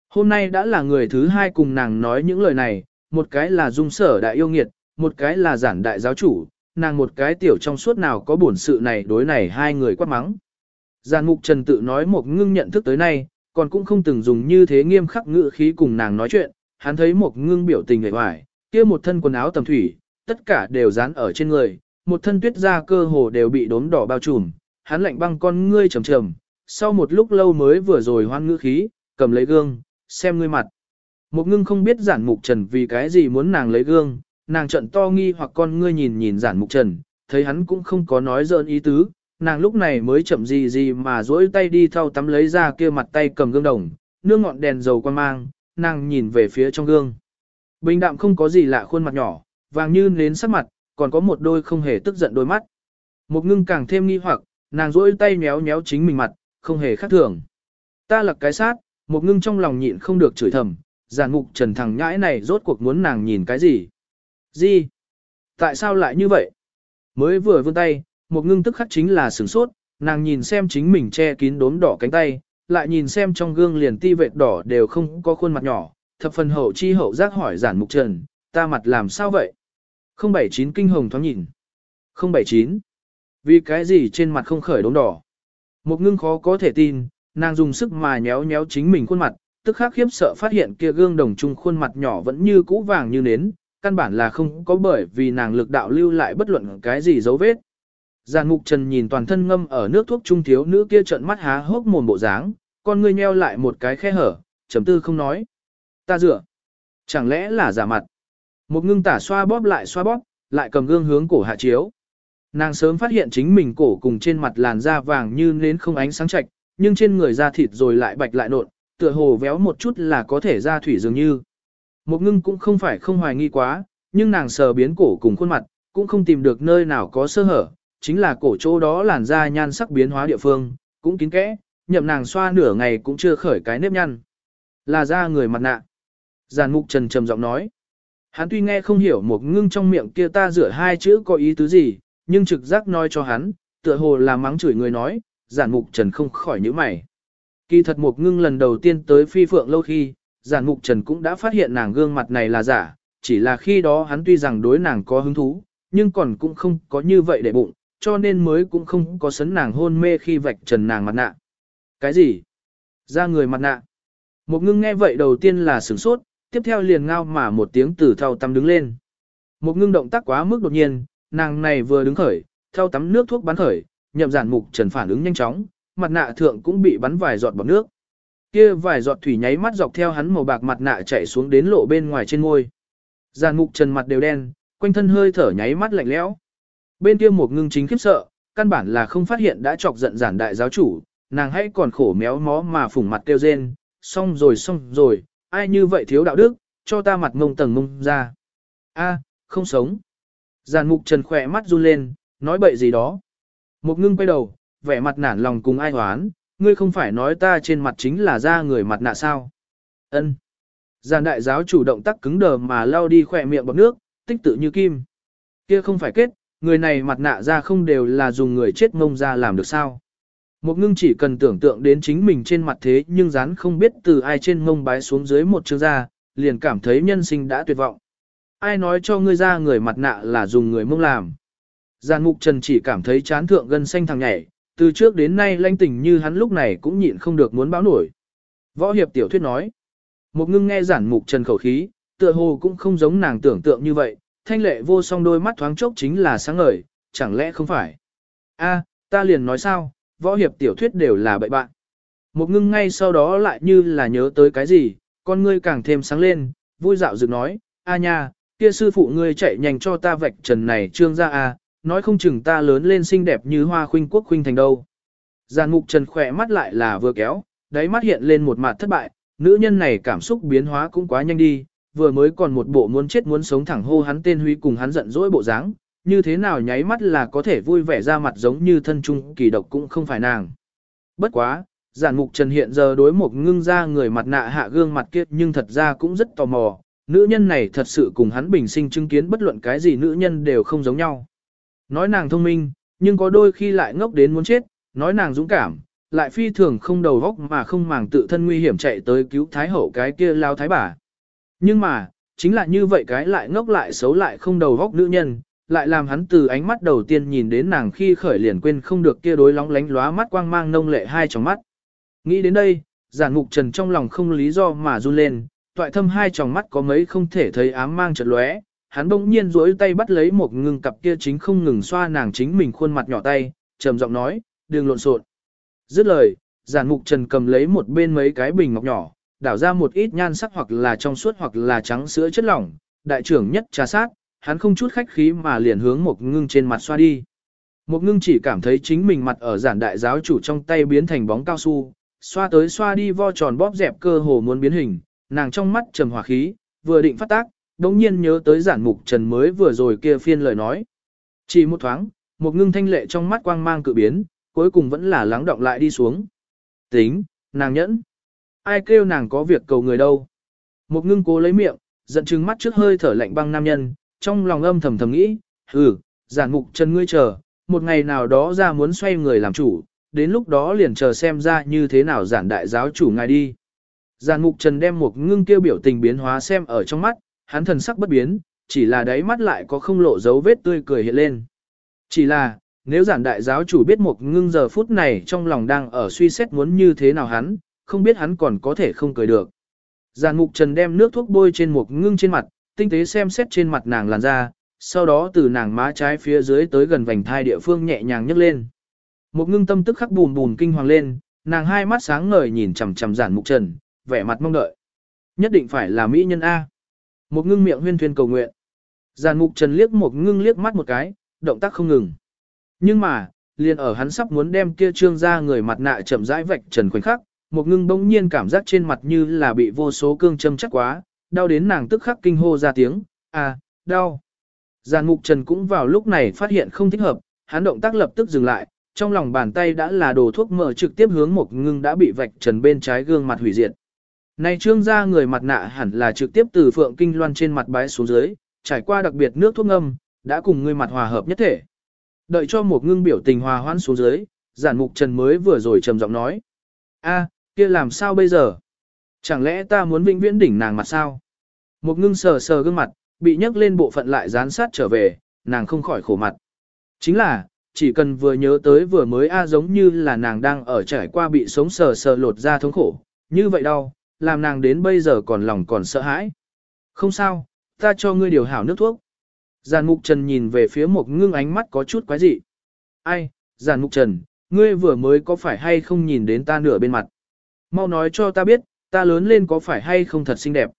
[SPEAKER 1] Hôm nay đã là người thứ hai cùng nàng nói những lời này, một cái là dung sở đại yêu nghiệt, một cái là giản đại giáo chủ, nàng một cái tiểu trong suốt nào có bổn sự này đối này hai người quát mắng. Giàn mục trần tự nói một ngưng nhận thức tới nay, còn cũng không từng dùng như thế nghiêm khắc ngữ khí cùng nàng nói chuyện, hắn thấy một ngưng biểu tình vẻ hoài, kia một thân quần áo tầm thủy, tất cả đều dán ở trên người, một thân tuyết da cơ hồ đều bị đốm đỏ bao trùm, hắn lạnh băng con ngươi trầm trầm, sau một lúc lâu mới vừa rồi hoan ngữ khí, cầm lấy gương, xem ngươi mặt. Một ngưng không biết giản mục trần vì cái gì muốn nàng lấy gương, nàng trận to nghi hoặc con ngươi nhìn nhìn giản mục trần, thấy hắn cũng không có nói dỡn ý tứ, nàng lúc này mới chậm gì gì mà duỗi tay đi thau tắm lấy ra kia mặt tay cầm gương đồng, nương ngọn đèn dầu quan mang, nàng nhìn về phía trong gương. Bình đạm không có gì lạ khuôn mặt nhỏ, vàng như nến sắc mặt, còn có một đôi không hề tức giận đôi mắt. Một ngưng càng thêm nghi hoặc, nàng duỗi tay méo méo chính mình mặt, không hề khác thường. Ta lật cái sát, một ngưng trong lòng nhịn không được chửi thầm, giàn mục trần thằng nhãi này rốt cuộc muốn nàng nhìn cái gì? Gì? Tại sao lại như vậy? Mới vừa vươn tay, một ngưng tức khắc chính là sửng sốt, nàng nhìn xem chính mình che kín đốm đỏ cánh tay, lại nhìn xem trong gương liền ti vệt đỏ đều không có khuôn mặt nhỏ, thập phần hậu chi hậu giác hỏi giản mục trần, ta mặt làm sao vậy? 079 kinh hồng thoáng nhìn. 079. Vì cái gì trên mặt không khởi đốm đỏ? Một ngưng khó có thể tin, nàng dùng sức mà nhéo nhéo chính mình khuôn mặt, tức khắc khiếp sợ phát hiện kia gương đồng trung khuôn mặt nhỏ vẫn như cũ vàng như nến, căn bản là không có bởi vì nàng lực đạo lưu lại bất luận cái gì dấu vết. Giàn Mục Trần nhìn toàn thân ngâm ở nước thuốc trung thiếu nữ kia trợn mắt há hốc mồm bộ dáng, con ngươi nheo lại một cái khe hở, chấm tư không nói. Ta dựa. Chẳng lẽ là giả mặt? Một ngưng tả xoa bóp lại xoa bóp, lại cầm gương hướng cổ hạ chiếu. Nàng sớm phát hiện chính mình cổ cùng trên mặt làn da vàng như nến không ánh sáng chạch, nhưng trên người da thịt rồi lại bạch lại nộn, tựa hồ véo một chút là có thể ra thủy dường như. Một ngưng cũng không phải không hoài nghi quá, nhưng nàng sờ biến cổ cùng khuôn mặt, cũng không tìm được nơi nào có sơ hở, chính là cổ chỗ đó làn da nhan sắc biến hóa địa phương, cũng kín kẽ, nhậm nàng xoa nửa ngày cũng chưa khởi cái nếp nhăn. Là da người mặt nạ. Giàn mục trần trầm giọng nói. Hắn tuy nghe không hiểu một ngưng trong miệng kia ta rửa hai chữ có ý tứ gì, nhưng trực giác nói cho hắn, tựa hồ là mắng chửi người nói, giản mục trần không khỏi nhíu mày. Kỳ thật mục ngưng lần đầu tiên tới phi phượng lâu khi, giản mục trần cũng đã phát hiện nàng gương mặt này là giả, chỉ là khi đó hắn tuy rằng đối nàng có hứng thú, nhưng còn cũng không có như vậy để bụng, cho nên mới cũng không có sấn nàng hôn mê khi vạch trần nàng mặt nạ. Cái gì? Ra người mặt nạ. Một ngưng nghe vậy đầu tiên là sửng sốt, tiếp theo liền ngao mà một tiếng từ thao tắm đứng lên. Một ngưng động tác quá mức đột nhiên, nàng này vừa đứng khởi, theo tắm nước thuốc bắn khởi, nhậm giản mục trần phản ứng nhanh chóng, mặt nạ thượng cũng bị bắn vài giọt bọt nước. Kia vài giọt thủy nháy mắt dọc theo hắn màu bạc mặt nạ chảy xuống đến lộ bên ngoài trên môi. Giản mục trần mặt đều đen, quanh thân hơi thở nháy mắt lạnh lẽo. Bên kia một ngưng chính khiếp sợ, căn bản là không phát hiện đã chọc giận giản đại giáo chủ, nàng hãy còn khổ méo mó mà phủng mặt kêu rên, xong rồi xong rồi, ai như vậy thiếu đạo đức, cho ta mặt ngông tầng ngông ra. a không sống. Giàn mục trần khỏe mắt run lên, nói bậy gì đó. Một ngưng quay đầu, vẻ mặt nản lòng cùng ai hoán, ngươi không phải nói ta trên mặt chính là da người mặt nạ sao. ân Giàn đại giáo chủ động tác cứng đờ mà lao đi khỏe miệng bọc nước, tích tự như kim. Kia không phải kết, người này mặt nạ ra không đều là dùng người chết mông ra làm được sao. Một ngưng chỉ cần tưởng tượng đến chính mình trên mặt thế nhưng rán không biết từ ai trên mông bái xuống dưới một chương da, liền cảm thấy nhân sinh đã tuyệt vọng. Ai nói cho ngươi ra người mặt nạ là dùng người mông làm. Giàn mục trần chỉ cảm thấy chán thượng gân xanh thằng nhảy, từ trước đến nay lanh tình như hắn lúc này cũng nhịn không được muốn báo nổi. Võ hiệp tiểu thuyết nói. Một ngưng nghe giản mục trần khẩu khí, tựa hồ cũng không giống nàng tưởng tượng như vậy, thanh lệ vô song đôi mắt thoáng chốc chính là sáng ngời, chẳng lẽ không phải. a ta liền nói sao, võ hiệp tiểu thuyết đều là bậy bạn. Một ngưng ngay sau đó lại như là nhớ tới cái gì, con ngươi càng thêm sáng lên, vui dạo dựng nói, a nha, kia sư phụ ngươi chạy nhanh cho ta vạch trần này trương ra a, à, nói không chừng ta lớn lên xinh đẹp như hoa khuynh quốc khuynh thành đâu. Giàn mục trần khỏe mắt lại là vừa kéo, đáy mắt hiện lên một mặt thất bại, nữ nhân này cảm xúc biến hóa cũng quá nhanh đi, vừa mới còn một bộ muốn chết muốn sống thẳng hô hắn tên huy cùng hắn giận dỗi bộ dáng, như thế nào nháy mắt là có thể vui vẻ ra mặt giống như thân trung kỳ độc cũng không phải nàng. Bất quá, giản mục trần hiện giờ đối một ngưng ra người mặt nạ hạ gương mặt kia nhưng thật ra cũng rất tò mò, nữ nhân này thật sự cùng hắn bình sinh chứng kiến bất luận cái gì nữ nhân đều không giống nhau. Nói nàng thông minh, nhưng có đôi khi lại ngốc đến muốn chết, nói nàng dũng cảm, lại phi thường không đầu góc mà không màng tự thân nguy hiểm chạy tới cứu thái hậu cái kia lao thái bà. Nhưng mà, chính là như vậy cái lại ngốc lại xấu lại không đầu góc nữ nhân, lại làm hắn từ ánh mắt đầu tiên nhìn đến nàng khi khởi liền quên không được kia đối lóng lánh lóa mắt quang mang nông lệ hai trong mắt. Nghĩ đến đây, giả ngục trần trong lòng không lý do mà run lên, toại thâm hai tròng mắt có mấy không thể thấy ám mang chợt lóe, hắn bỗng nhiên duỗi tay bắt lấy một ngừng cặp kia chính không ngừng xoa nàng chính mình khuôn mặt nhỏ tay, trầm giọng nói, đừng lộn xộn. Dứt lời, giản mục trần cầm lấy một bên mấy cái bình ngọc nhỏ, đảo ra một ít nhan sắc hoặc là trong suốt hoặc là trắng sữa chất lỏng, đại trưởng nhất trà sát, hắn không chút khách khí mà liền hướng một ngưng trên mặt xoa đi. Một ngưng chỉ cảm thấy chính mình mặt ở giản đại giáo chủ trong tay biến thành bóng cao su, xoa tới xoa đi vo tròn bóp dẹp cơ hồ muốn biến hình, nàng trong mắt trầm hỏa khí, vừa định phát tác, đống nhiên nhớ tới giản mục trần mới vừa rồi kia phiên lời nói. Chỉ một thoáng, một ngưng thanh lệ trong mắt quang mang cự biến, cuối cùng vẫn là lắng động lại đi xuống. Tính, nàng nhẫn. Ai kêu nàng có việc cầu người đâu. Một ngưng cố lấy miệng, giận chứng mắt trước hơi thở lạnh băng nam nhân, trong lòng âm thầm thầm nghĩ, ừ, giản mục trần ngươi chờ, một ngày nào đó ra muốn xoay người làm chủ, đến lúc đó liền chờ xem ra như thế nào giản đại giáo chủ ngài đi. Giàn mục trần đem một ngưng kêu biểu tình biến hóa xem ở trong mắt, hắn thần sắc bất biến, chỉ là đáy mắt lại có không lộ dấu vết tươi cười hiện lên. Chỉ là, nếu giản đại giáo chủ biết một ngưng giờ phút này trong lòng đang ở suy xét muốn như thế nào hắn, không biết hắn còn có thể không cười được. Giàn mục trần đem nước thuốc bôi trên một ngưng trên mặt, tinh tế xem xét trên mặt nàng làn da, sau đó từ nàng má trái phía dưới tới gần vành thai địa phương nhẹ nhàng nhấc lên. Một ngưng tâm tức khắc bùn bùn kinh hoàng lên, nàng hai mắt sáng ngời nhìn chằm chằm giản mục trần, vẻ mặt mong đợi. Nhất định phải là mỹ nhân A. Một ngưng miệng huyên thuyên cầu nguyện. giàn mục trần liếc một ngưng liếc mắt một cái, động tác không ngừng. Nhưng mà, liền ở hắn sắp muốn đem kia trương ra người mặt nạ chậm rãi vạch trần khoảnh khắc, một ngưng bỗng nhiên cảm giác trên mặt như là bị vô số cương châm chắc quá, đau đến nàng tức khắc kinh hô ra tiếng, à, đau. Giàn mục trần cũng vào lúc này phát hiện không thích hợp, hắn động tác lập tức dừng lại, trong lòng bàn tay đã là đồ thuốc mở trực tiếp hướng một ngưng đã bị vạch trần bên trái gương mặt hủy diệt. Này trương gia người mặt nạ hẳn là trực tiếp từ phượng kinh loan trên mặt bái xuống dưới, trải qua đặc biệt nước thuốc ngâm, đã cùng người mặt hòa hợp nhất thể. Đợi cho một ngưng biểu tình hòa hoãn xuống dưới, giản mục trần mới vừa rồi trầm giọng nói. a kia làm sao bây giờ? Chẳng lẽ ta muốn vĩnh viễn đỉnh nàng mặt sao? Một ngưng sờ sờ gương mặt, bị nhấc lên bộ phận lại dán sát trở về, nàng không khỏi khổ mặt. Chính là, chỉ cần vừa nhớ tới vừa mới a giống như là nàng đang ở trải qua bị sống sờ sờ lột ra thống khổ, như vậy đau, làm nàng đến bây giờ còn lòng còn sợ hãi. Không sao, ta cho ngươi điều hảo nước thuốc. Giàn Mục Trần nhìn về phía một ngưng ánh mắt có chút quái dị. Ai, Giàn Mục Trần, ngươi vừa mới có phải hay không nhìn đến ta nửa bên mặt? Mau nói cho ta biết, ta lớn lên có phải hay không thật xinh đẹp?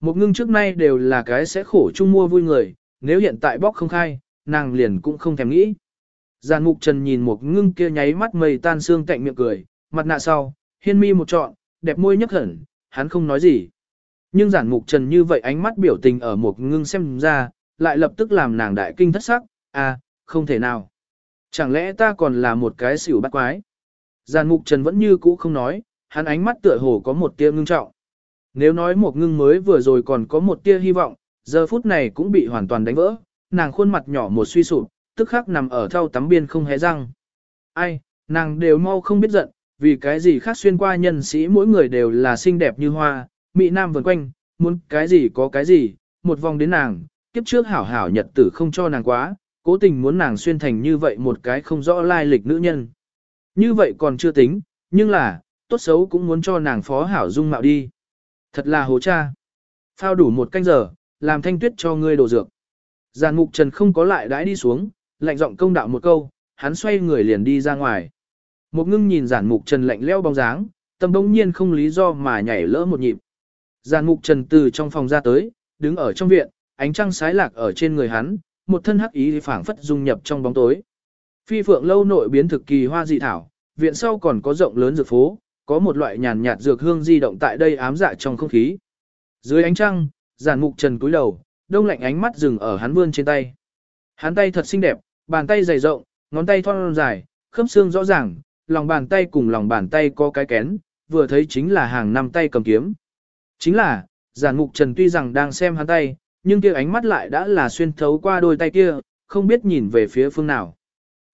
[SPEAKER 1] Một ngưng trước nay đều là cái sẽ khổ chung mua vui người, nếu hiện tại bóc không khai, nàng liền cũng không thèm nghĩ. Giàn Mục Trần nhìn một ngưng kia nháy mắt mây tan xương cạnh miệng cười, mặt nạ sau, hiên mi một trọn, đẹp môi nhấc hẳn, hắn không nói gì. Nhưng giản mục trần như vậy ánh mắt biểu tình ở một ngưng xem ra, lại lập tức làm nàng đại kinh thất sắc, à, không thể nào. Chẳng lẽ ta còn là một cái xỉu bắt quái? Giàn mục trần vẫn như cũ không nói, hắn ánh mắt tựa hồ có một tia ngưng trọng. Nếu nói một ngưng mới vừa rồi còn có một tia hy vọng, giờ phút này cũng bị hoàn toàn đánh vỡ, nàng khuôn mặt nhỏ một suy sụp, tức khắc nằm ở thau tắm biên không hé răng. Ai, nàng đều mau không biết giận, vì cái gì khác xuyên qua nhân sĩ mỗi người đều là xinh đẹp như hoa, mỹ nam vần quanh, muốn cái gì có cái gì, một vòng đến nàng, kiếp trước hảo hảo nhật tử không cho nàng quá, cố tình muốn nàng xuyên thành như vậy một cái không rõ lai lịch nữ nhân. Như vậy còn chưa tính, nhưng là, tốt xấu cũng muốn cho nàng phó hảo dung mạo đi. Thật là hồ cha. Phao đủ một canh giờ, làm thanh tuyết cho ngươi đồ dược. Giàn mục trần không có lại đãi đi xuống, lạnh giọng công đạo một câu, hắn xoay người liền đi ra ngoài. Một ngưng nhìn giản mục trần lạnh leo bóng dáng, tâm bỗng nhiên không lý do mà nhảy lỡ một nhịp. Giản mục trần từ trong phòng ra tới, đứng ở trong viện, ánh trăng sái lạc ở trên người hắn, một thân hắc ý phảng phất dung nhập trong bóng tối. Phi phượng lâu nội biến thực kỳ hoa dị thảo, viện sau còn có rộng lớn dược phố, có một loại nhàn nhạt dược hương di động tại đây ám dạ trong không khí. Dưới ánh trăng, giản mục trần cúi đầu, đông lạnh ánh mắt dừng ở hắn vươn trên tay. Hắn tay thật xinh đẹp, bàn tay dày rộng, ngón tay thon dài, khớp xương rõ ràng, lòng bàn tay cùng lòng bàn tay có cái kén, vừa thấy chính là hàng năm tay cầm kiếm. Chính là, giản mục trần tuy rằng đang xem hắn tay, nhưng kia ánh mắt lại đã là xuyên thấu qua đôi tay kia, không biết nhìn về phía phương nào.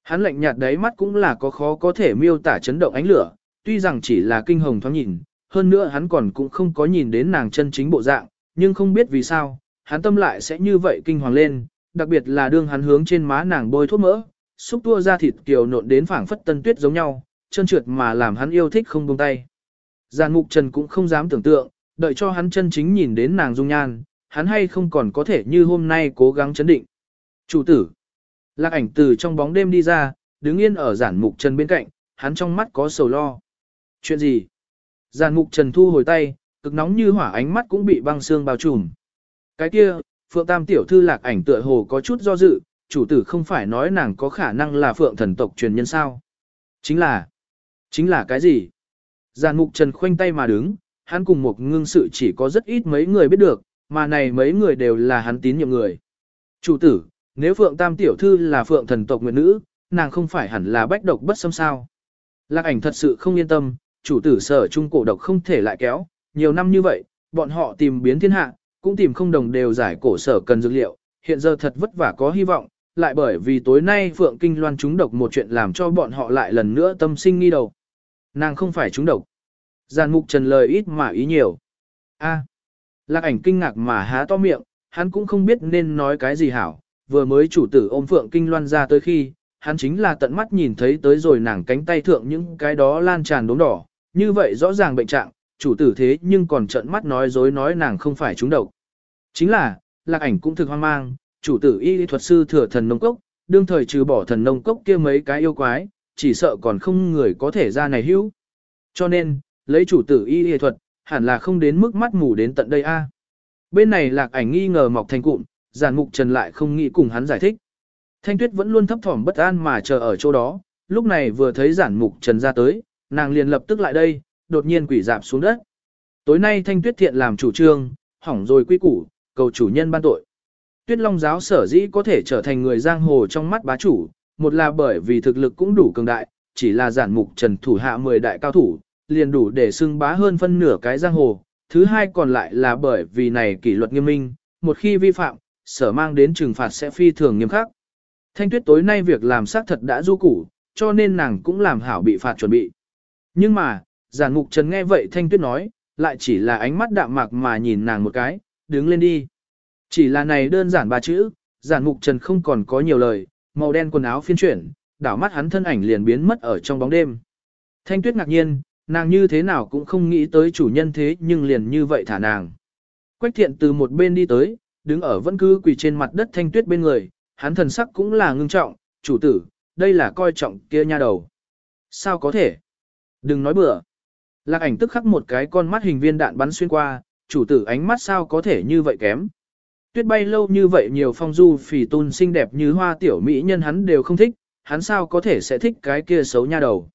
[SPEAKER 1] Hắn lạnh nhạt đấy mắt cũng là có khó có thể miêu tả chấn động ánh lửa, tuy rằng chỉ là kinh hồng thoáng nhìn, hơn nữa hắn còn cũng không có nhìn đến nàng chân chính bộ dạng, nhưng không biết vì sao, hắn tâm lại sẽ như vậy kinh hoàng lên, đặc biệt là đương hắn hướng trên má nàng bôi thuốc mỡ, xúc tua ra thịt kiều nộn đến phảng phất tân tuyết giống nhau, chân trượt mà làm hắn yêu thích không buông tay. Giàn mục trần cũng không dám tưởng tượng, đợi cho hắn chân chính nhìn đến nàng dung nhan, hắn hay không còn có thể như hôm nay cố gắng chấn định. Chủ tử, lạc ảnh từ trong bóng đêm đi ra, đứng yên ở giản mục trần bên cạnh, hắn trong mắt có sầu lo. Chuyện gì? Giàn mục trần thu hồi tay, cực nóng như hỏa ánh mắt cũng bị băng xương bao trùm. Cái kia, Phượng Tam tiểu thư lạc ảnh tựa hồ có chút do dự, chủ tử không phải nói nàng có khả năng là Phượng thần tộc truyền nhân sao? Chính là, chính là cái gì? Giàn mục trần khoanh tay mà đứng, hắn cùng một ngưng sự chỉ có rất ít mấy người biết được, mà này mấy người đều là hắn tín nhiệm người. Chủ tử, nếu Phượng Tam tiểu thư là Phượng thần tộc nguyện nữ, nàng không phải hẳn là bách độc bất xâm sao? Lạc ảnh thật sự không yên tâm, chủ tử sở trung cổ độc không thể lại kéo, nhiều năm như vậy, bọn họ tìm biến thiên hạ, cũng tìm không đồng đều giải cổ sở cần dược liệu, hiện giờ thật vất vả có hy vọng, lại bởi vì tối nay Phượng Kinh Loan trúng độc một chuyện làm cho bọn họ lại lần nữa tâm sinh nghi đầu. Nàng không phải trúng độc. Giàn mục trần lời ít mà ý nhiều. a lạc ảnh kinh ngạc mà há to miệng, hắn cũng không biết nên nói cái gì hảo, vừa mới chủ tử ôm Phượng Kinh Loan ra tới khi, hắn chính là tận mắt nhìn thấy tới rồi nàng cánh tay thượng những cái đó lan tràn đốm đỏ, như vậy rõ ràng bệnh trạng, chủ tử thế nhưng còn trận mắt nói dối nói nàng không phải trúng độc. Chính là, lạc ảnh cũng thực hoang mang, chủ tử y thuật sư thừa thần nông cốc, đương thời trừ bỏ thần nông cốc kia mấy cái yêu quái, chỉ sợ còn không người có thể ra này hữu. Cho nên, lấy chủ tử y y thuật, hẳn là không đến mức mắt mù đến tận đây a. Bên này lạc ảnh nghi ngờ mọc thành cụm, giản mục trần lại không nghĩ cùng hắn giải thích. Thanh tuyết vẫn luôn thấp thỏm bất an mà chờ ở chỗ đó, lúc này vừa thấy giản mục trần ra tới, nàng liền lập tức lại đây, đột nhiên quỷ dạp xuống đất. Tối nay thanh tuyết thiện làm chủ trương, hỏng rồi quy củ, cầu chủ nhân ban tội. Tuyết Long giáo sở dĩ có thể trở thành người giang hồ trong mắt bá chủ, một là bởi vì thực lực cũng đủ cường đại, chỉ là giản mục trần thủ hạ 10 đại cao thủ, liền đủ để xưng bá hơn phân nửa cái giang hồ. Thứ hai còn lại là bởi vì này kỷ luật nghiêm minh, một khi vi phạm, sở mang đến trừng phạt sẽ phi thường nghiêm khắc. Thanh tuyết tối nay việc làm xác thật đã du củ, cho nên nàng cũng làm hảo bị phạt chuẩn bị. Nhưng mà, giản mục trần nghe vậy Thanh tuyết nói, lại chỉ là ánh mắt đạm mạc mà nhìn nàng một cái, đứng lên đi. Chỉ là này đơn giản ba chữ, giản mục trần không còn có nhiều lời, màu đen quần áo phiên chuyển, đảo mắt hắn thân ảnh liền biến mất ở trong bóng đêm. Thanh tuyết ngạc nhiên, nàng như thế nào cũng không nghĩ tới chủ nhân thế nhưng liền như vậy thả nàng. Quách thiện từ một bên đi tới, đứng ở vẫn cứ quỳ trên mặt đất thanh tuyết bên người, hắn thần sắc cũng là ngưng trọng, chủ tử, đây là coi trọng kia nha đầu. Sao có thể? Đừng nói bừa. Lạc ảnh tức khắc một cái con mắt hình viên đạn bắn xuyên qua, chủ tử ánh mắt sao có thể như vậy kém. Tuyết bay lâu như vậy nhiều phong du phỉ tôn xinh đẹp như hoa tiểu mỹ nhân hắn đều không thích, hắn sao có thể sẽ thích cái kia xấu nha đầu.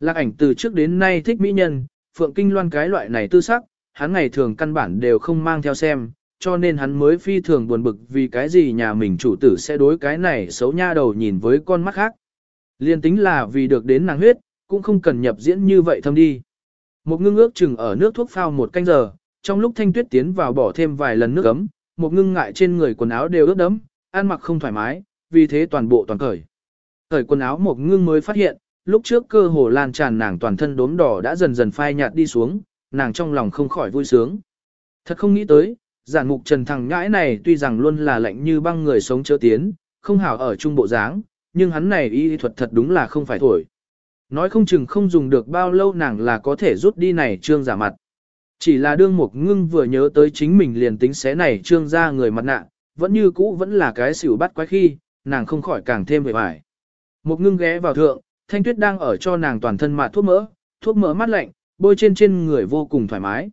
[SPEAKER 1] Lạc ảnh từ trước đến nay thích mỹ nhân, phượng kinh loan cái loại này tư sắc, hắn ngày thường căn bản đều không mang theo xem, cho nên hắn mới phi thường buồn bực vì cái gì nhà mình chủ tử sẽ đối cái này xấu nha đầu nhìn với con mắt khác. Liên tính là vì được đến nàng huyết, cũng không cần nhập diễn như vậy thâm đi. Một ngưng ước chừng ở nước thuốc phao một canh giờ, trong lúc thanh tuyết tiến vào bỏ thêm vài lần nước ấm, một ngưng ngại trên người quần áo đều ướt đẫm, ăn mặc không thoải mái, vì thế toàn bộ toàn cởi. Cởi quần áo một ngưng mới phát hiện, lúc trước cơ hồ lan tràn nàng toàn thân đốm đỏ đã dần dần phai nhạt đi xuống, nàng trong lòng không khỏi vui sướng. Thật không nghĩ tới, giản mục trần thằng ngãi này tuy rằng luôn là lạnh như băng người sống chớ tiến, không hảo ở trung bộ dáng, nhưng hắn này y thuật thật đúng là không phải thổi. Nói không chừng không dùng được bao lâu nàng là có thể rút đi này trương giả mặt. Chỉ là đương một ngưng vừa nhớ tới chính mình liền tính xé này trương ra người mặt nạ, vẫn như cũ vẫn là cái xỉu bắt quái khi, nàng không khỏi càng thêm về vải. Một ngưng ghé vào thượng, thanh tuyết đang ở cho nàng toàn thân mạt thuốc mỡ, thuốc mỡ mát lạnh, bôi trên trên người vô cùng thoải mái.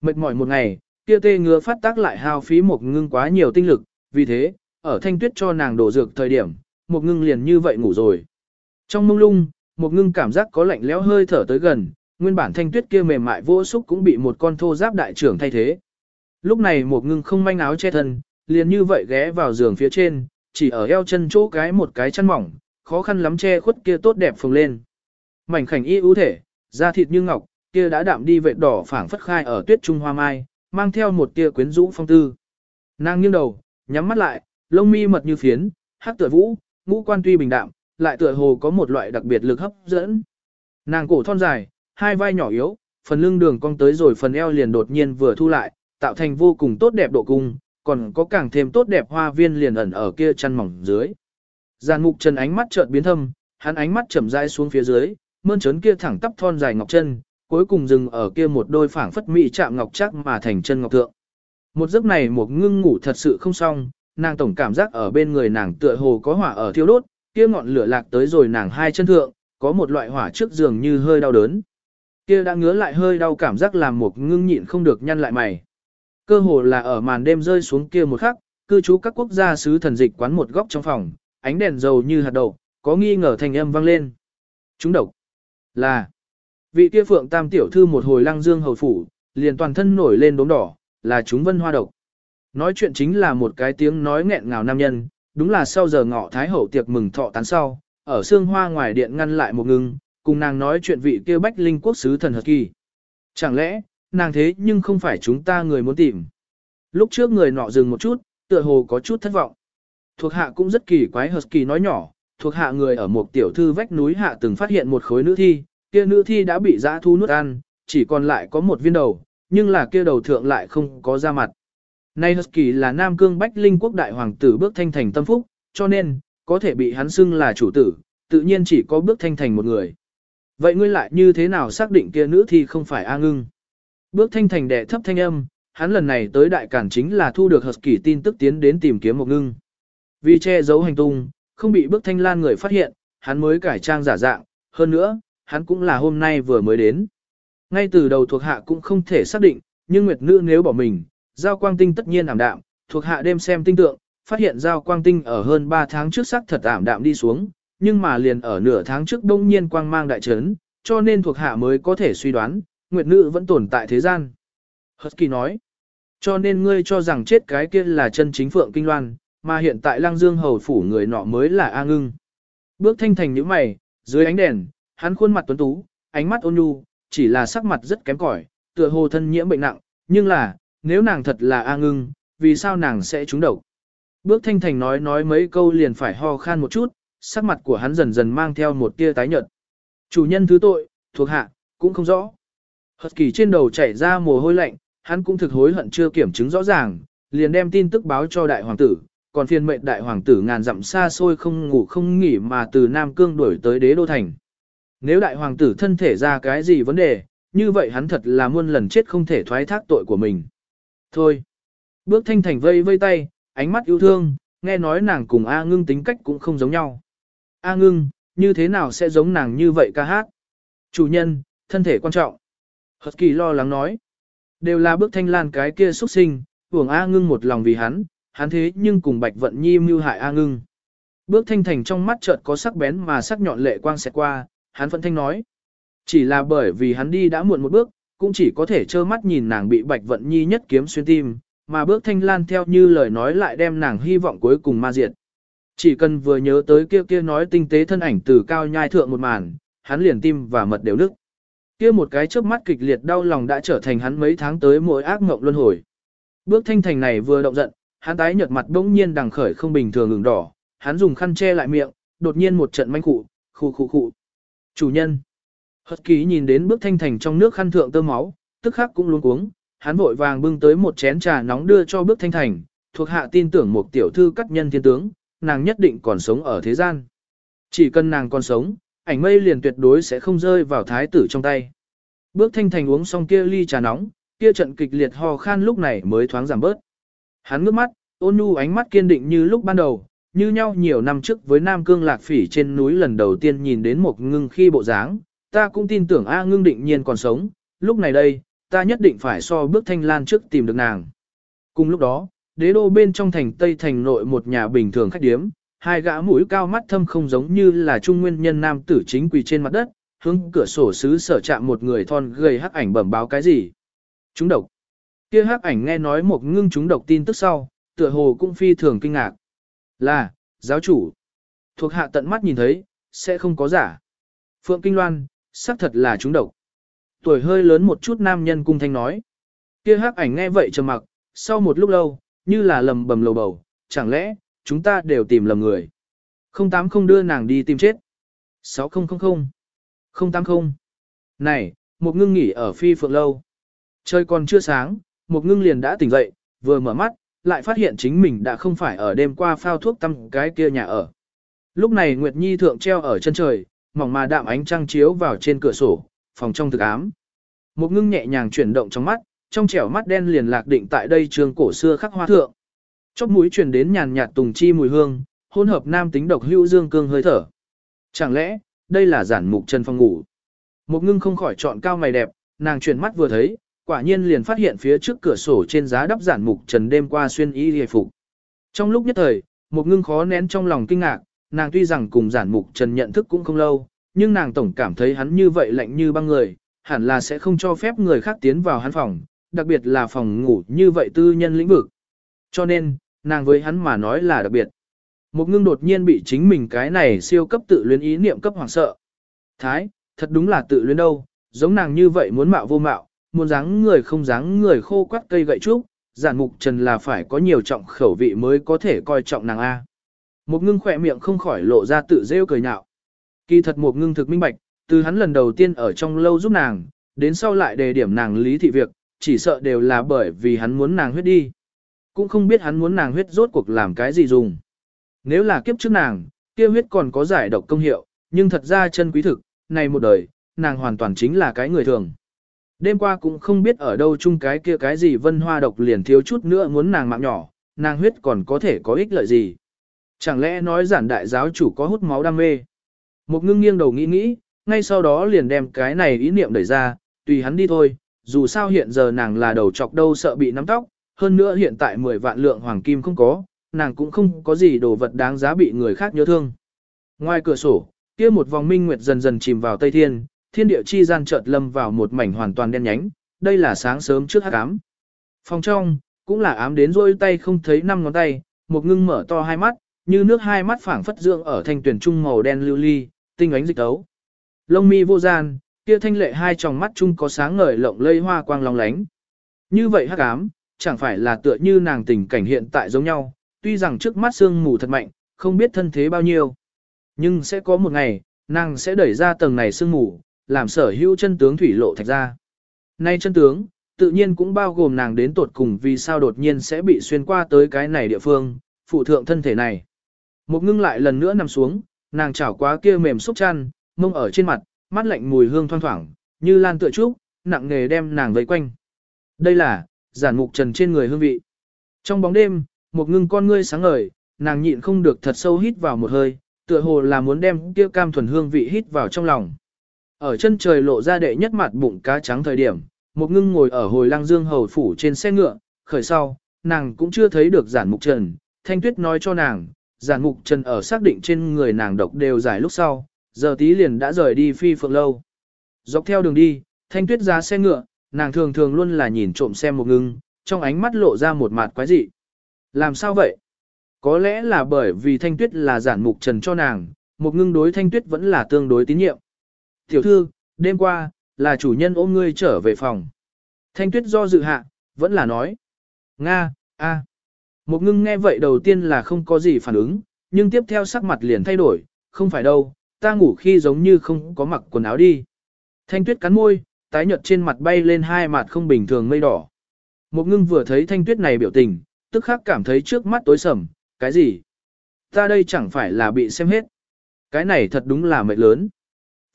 [SPEAKER 1] Mệt mỏi một ngày, kia tê ngứa phát tác lại hao phí một ngưng quá nhiều tinh lực, vì thế, ở thanh tuyết cho nàng đổ dược thời điểm, một ngưng liền như vậy ngủ rồi. Trong mông lung, một ngưng cảm giác có lạnh lẽo hơi thở tới gần, nguyên bản thanh tuyết kia mềm mại vô xúc cũng bị một con thô giáp đại trưởng thay thế. Lúc này một ngưng không manh áo che thân, liền như vậy ghé vào giường phía trên, chỉ ở eo chân chỗ cái một cái chân mỏng, khó khăn lắm che khuất kia tốt đẹp phồng lên. Mảnh khảnh y ưu thể, da thịt như ngọc, kia đã đạm đi vệt đỏ phảng phất khai ở tuyết trung hoa mai, mang theo một tia quyến rũ phong tư. Nàng nghiêng đầu, nhắm mắt lại, lông mi mật như phiến, hắc tựa vũ, ngũ quan tuy bình đạm, lại tựa hồ có một loại đặc biệt lực hấp dẫn. Nàng cổ thon dài, hai vai nhỏ yếu, phần lưng đường cong tới rồi phần eo liền đột nhiên vừa thu lại, tạo thành vô cùng tốt đẹp độ cung, còn có càng thêm tốt đẹp hoa viên liền ẩn ở kia chân mỏng dưới. Giàn mục chân ánh mắt chợt biến thâm, hắn ánh mắt chậm rãi xuống phía dưới, mơn trớn kia thẳng tắp thon dài ngọc chân, cuối cùng dừng ở kia một đôi phảng phất mỹ chạm ngọc chắc mà thành chân ngọc thượng. Một giấc này một ngưng ngủ thật sự không xong, nàng tổng cảm giác ở bên người nàng tựa hồ có hỏa ở thiêu đốt, kia ngọn lửa lạc tới rồi nàng hai chân thượng, có một loại hỏa trước giường như hơi đau đớn. Kia đã ngứa lại hơi đau cảm giác làm một ngưng nhịn không được nhăn lại mày. Cơ hồ là ở màn đêm rơi xuống kia một khắc, cư trú các quốc gia sứ thần dịch quán một góc trong phòng, ánh đèn dầu như hạt đậu, có nghi ngờ thành âm vang lên. Chúng độc. Là. Vị kia phượng tam tiểu thư một hồi lăng dương hầu phủ, liền toàn thân nổi lên đốm đỏ, là chúng vân hoa độc. Nói chuyện chính là một cái tiếng nói nghẹn ngào nam nhân, đúng là sau giờ ngọ thái hậu tiệc mừng thọ tán sau, ở xương hoa ngoài điện ngăn lại một ngưng, cùng nàng nói chuyện vị kia bách linh quốc sứ thần hợp kỳ. Chẳng lẽ, nàng thế nhưng không phải chúng ta người muốn tìm. Lúc trước người nọ dừng một chút, tựa hồ có chút thất vọng. Thuộc hạ cũng rất kỳ quái hợp kỳ nói nhỏ, thuộc hạ người ở một tiểu thư vách núi hạ từng phát hiện một khối nữ thi, kia nữ thi đã bị dã thu nuốt ăn, chỉ còn lại có một viên đầu, nhưng là kia đầu thượng lại không có da mặt. Nay Husky là Nam Cương Bách Linh quốc đại hoàng tử bước thanh thành tâm phúc, cho nên, có thể bị hắn xưng là chủ tử, tự nhiên chỉ có bước thanh thành một người. Vậy ngươi lại như thế nào xác định kia nữ thi không phải A ngưng? Bước thanh thành đệ thấp thanh âm, hắn lần này tới đại cản chính là thu được Husky tin tức tiến đến tìm kiếm một ngưng. Vì che giấu hành tung, không bị bước thanh lan người phát hiện, hắn mới cải trang giả dạng, hơn nữa, hắn cũng là hôm nay vừa mới đến. Ngay từ đầu thuộc hạ cũng không thể xác định, nhưng Nguyệt Nữ nếu bỏ mình, giao quang tinh tất nhiên ảm đạm, thuộc hạ đêm xem tinh tượng, phát hiện giao quang tinh ở hơn 3 tháng trước xác thật ảm đạm đi xuống, nhưng mà liền ở nửa tháng trước đông nhiên quang mang đại trấn, cho nên thuộc hạ mới có thể suy đoán, Nguyệt Nữ vẫn tồn tại thế gian. Husky nói, cho nên ngươi cho rằng chết cái kia là chân chính Phượng Kinh Loan, mà hiện tại Lăng Dương Hầu Phủ người nọ mới là A Ngưng. Bước thanh thành những mày, dưới ánh đèn, hắn khuôn mặt tuấn tú, ánh mắt ôn nhu, chỉ là sắc mặt rất kém cỏi, tựa hồ thân nhiễm bệnh nặng, nhưng là, nếu nàng thật là A ngưng, vì sao nàng sẽ trúng độc? Bước thanh thành nói nói mấy câu liền phải ho khan một chút, sắc mặt của hắn dần dần mang theo một tia tái nhợt. Chủ nhân thứ tội, thuộc hạ, cũng không rõ. Hật kỳ trên đầu chảy ra mồ hôi lạnh, hắn cũng thực hối hận chưa kiểm chứng rõ ràng, liền đem tin tức báo cho đại hoàng tử, còn phiền mệnh đại hoàng tử ngàn dặm xa xôi không ngủ không nghỉ mà từ Nam Cương đuổi tới đế đô thành. Nếu đại hoàng tử thân thể ra cái gì vấn đề, như vậy hắn thật là muôn lần chết không thể thoái thác tội của mình. Thôi. Bước thanh thành vây vây tay, ánh mắt yêu thương, nghe nói nàng cùng A ngưng tính cách cũng không giống nhau. A ngưng, như thế nào sẽ giống nàng như vậy ca hát? Chủ nhân, thân thể quan trọng. Hợp kỳ lo lắng nói. Đều là bước thanh lan cái kia xuất sinh, hưởng A ngưng một lòng vì hắn, hắn thế nhưng cùng bạch vận nhi mưu hại A ngưng. Bước thanh thành trong mắt chợt có sắc bén mà sắc nhọn lệ quang xẹt qua, hắn phẫn thanh nói. Chỉ là bởi vì hắn đi đã muộn một bước, cũng chỉ có thể trơ mắt nhìn nàng bị Bạch Vận Nhi nhất kiếm xuyên tim, mà bước thanh lan theo như lời nói lại đem nàng hy vọng cuối cùng ma diệt. Chỉ cần vừa nhớ tới kia kia nói tinh tế thân ảnh từ cao nhai thượng một màn, hắn liền tim và mật đều nức. Kia một cái chớp mắt kịch liệt đau lòng đã trở thành hắn mấy tháng tới mỗi ác mộng luân hồi. Bước thanh thành này vừa động giận, hắn tái nhợt mặt bỗng nhiên đằng khởi không bình thường ửng đỏ, hắn dùng khăn che lại miệng, đột nhiên một trận manh khụ, khụ khụ khụ. Chủ nhân. Hất ký nhìn đến bước thanh thành trong nước khăn thượng tơ máu, tức khắc cũng luống cuống, hắn vội vàng bưng tới một chén trà nóng đưa cho bước thanh thành, thuộc hạ tin tưởng một tiểu thư cắt nhân thiên tướng, nàng nhất định còn sống ở thế gian. Chỉ cần nàng còn sống, ảnh mây liền tuyệt đối sẽ không rơi vào thái tử trong tay. Bước thanh thành uống xong kia ly trà nóng, kia trận kịch liệt ho khan lúc này mới thoáng giảm bớt. Hắn ngước mắt, ôn nhu ánh mắt kiên định như lúc ban đầu, như nhau nhiều năm trước với Nam Cương Lạc Phỉ trên núi lần đầu tiên nhìn đến một ngưng khi bộ dáng, ta cũng tin tưởng A ngưng định nhiên còn sống, lúc này đây, ta nhất định phải so bước thanh lan trước tìm được nàng. Cùng lúc đó, đế đô bên trong thành Tây thành nội một nhà bình thường khách điếm, hai gã mũi cao mắt thâm không giống như là trung nguyên nhân nam tử chính quỳ trên mặt đất, hướng cửa sổ xứ sở chạm một người thon gầy hắc ảnh bẩm báo cái gì. Chúng độc. Kia hắc ảnh nghe nói một ngưng chúng độc tin tức sau, tựa hồ cũng phi thường kinh ngạc. Là, giáo chủ. Thuộc hạ tận mắt nhìn thấy, sẽ không có giả. Phượng Kinh Loan, xác thật là chúng độc. Tuổi hơi lớn một chút nam nhân cung thanh nói. Kia hắc ảnh nghe vậy trầm mặc, sau một lúc lâu, như là lầm bầm lầu bầu, chẳng lẽ, chúng ta đều tìm lầm người. Không tám không đưa nàng đi tìm chết. 6000 080 Này, một ngưng nghỉ ở phi phượng lâu. Trời còn chưa sáng, một ngưng liền đã tỉnh dậy, vừa mở mắt, lại phát hiện chính mình đã không phải ở đêm qua phao thuốc tăm cái kia nhà ở. Lúc này Nguyệt Nhi thượng treo ở chân trời, mỏng mà đạm ánh trăng chiếu vào trên cửa sổ, phòng trong thực ám. Một ngưng nhẹ nhàng chuyển động trong mắt, trong trẻo mắt đen liền lạc định tại đây trường cổ xưa khắc hoa thượng. Chóp mũi truyền đến nhàn nhạt tùng chi mùi hương, hỗn hợp nam tính độc hữu dương cương hơi thở. Chẳng lẽ, đây là giản mục chân phòng ngủ? Một ngưng không khỏi chọn cao mày đẹp, nàng chuyển mắt vừa thấy, quả nhiên liền phát hiện phía trước cửa sổ trên giá đắp giản mục trần đêm qua xuyên y hề phục. Trong lúc nhất thời, một ngưng khó nén trong lòng kinh ngạc, nàng tuy rằng cùng giản mục trần nhận thức cũng không lâu, nhưng nàng tổng cảm thấy hắn như vậy lạnh như băng người, hẳn là sẽ không cho phép người khác tiến vào hắn phòng, đặc biệt là phòng ngủ như vậy tư nhân lĩnh vực. Cho nên, nàng với hắn mà nói là đặc biệt. Một ngưng đột nhiên bị chính mình cái này siêu cấp tự luyến ý niệm cấp hoàng sợ. Thái, thật đúng là tự luyến đâu, giống nàng như vậy muốn mạo vô mạo, muốn dáng người không dáng người khô quắt cây gậy trúc, giản mục trần là phải có nhiều trọng khẩu vị mới có thể coi trọng nàng A. Một ngưng khỏe miệng không khỏi lộ ra tự rêu cười nhạo. Kỳ thật một ngưng thực minh bạch, từ hắn lần đầu tiên ở trong lâu giúp nàng, đến sau lại đề điểm nàng lý thị việc, chỉ sợ đều là bởi vì hắn muốn nàng huyết đi. Cũng không biết hắn muốn nàng huyết rốt cuộc làm cái gì dùng. Nếu là kiếp trước nàng, kia huyết còn có giải độc công hiệu, nhưng thật ra chân quý thực, này một đời, nàng hoàn toàn chính là cái người thường. Đêm qua cũng không biết ở đâu chung cái kia cái gì vân hoa độc liền thiếu chút nữa muốn nàng mạng nhỏ, nàng huyết còn có thể có ích lợi gì. Chẳng lẽ nói giản đại giáo chủ có hút máu đam mê. Một ngưng nghiêng đầu nghĩ nghĩ, ngay sau đó liền đem cái này ý niệm đẩy ra, tùy hắn đi thôi, dù sao hiện giờ nàng là đầu chọc đâu sợ bị nắm tóc, hơn nữa hiện tại 10 vạn lượng hoàng kim không có, nàng cũng không có gì đồ vật đáng giá bị người khác nhớ thương. Ngoài cửa sổ, kia một vòng minh nguyệt dần dần chìm vào tây thiên, thiên địa chi gian chợt lâm vào một mảnh hoàn toàn đen nhánh, đây là sáng sớm trước hắc ám. Phòng trong, cũng là ám đến rôi tay không thấy năm ngón tay, một ngưng mở to hai mắt, như nước hai mắt phảng phất dưỡng ở thanh tuyển trung màu đen lưu ly, tinh ánh dịch tấu. Lông mi vô gian, kia thanh lệ hai tròng mắt chung có sáng ngời lộng lây hoa quang long lánh. Như vậy hắc ám, chẳng phải là tựa như nàng tình cảnh hiện tại giống nhau, tuy rằng trước mắt sương mù thật mạnh, không biết thân thế bao nhiêu. Nhưng sẽ có một ngày, nàng sẽ đẩy ra tầng này sương mù, làm sở hữu chân tướng thủy lộ thạch ra. Nay chân tướng, tự nhiên cũng bao gồm nàng đến tột cùng vì sao đột nhiên sẽ bị xuyên qua tới cái này địa phương, phụ thượng thân thể này. Một ngưng lại lần nữa nằm xuống, nàng chảo quá kia mềm xúc chăn, mông ở trên mặt, mắt lạnh mùi hương thoang thoảng, như lan tựa trúc, nặng nghề đem nàng vây quanh. Đây là, giản mục trần trên người hương vị. Trong bóng đêm, một ngưng con ngươi sáng ngời, nàng nhịn không được thật sâu hít vào một hơi, tựa hồ là muốn đem kia cam thuần hương vị hít vào trong lòng. Ở chân trời lộ ra đệ nhất mặt bụng cá trắng thời điểm, một ngưng ngồi ở hồi lang dương hầu phủ trên xe ngựa, khởi sau, nàng cũng chưa thấy được giản mục trần. Thanh tuyết nói cho nàng, giản mục trần ở xác định trên người nàng độc đều giải lúc sau, giờ tí liền đã rời đi phi phượng lâu. Dọc theo đường đi, thanh tuyết ra xe ngựa, nàng thường thường luôn là nhìn trộm xem một ngưng, trong ánh mắt lộ ra một mặt quái dị. Làm sao vậy? Có lẽ là bởi vì thanh tuyết là giản mục trần cho nàng, một ngưng đối thanh tuyết vẫn là tương đối tín nhiệm. Tiểu thư, đêm qua, là chủ nhân ôm ngươi trở về phòng. Thanh tuyết do dự hạ, vẫn là nói. Nga, a. Một ngưng nghe vậy đầu tiên là không có gì phản ứng, nhưng tiếp theo sắc mặt liền thay đổi, không phải đâu, ta ngủ khi giống như không có mặc quần áo đi. Thanh tuyết cắn môi, tái nhợt trên mặt bay lên hai mặt không bình thường mây đỏ. Một ngưng vừa thấy thanh tuyết này biểu tình, tức khắc cảm thấy trước mắt tối sầm, cái gì? Ta đây chẳng phải là bị xem hết. Cái này thật đúng là mệnh lớn.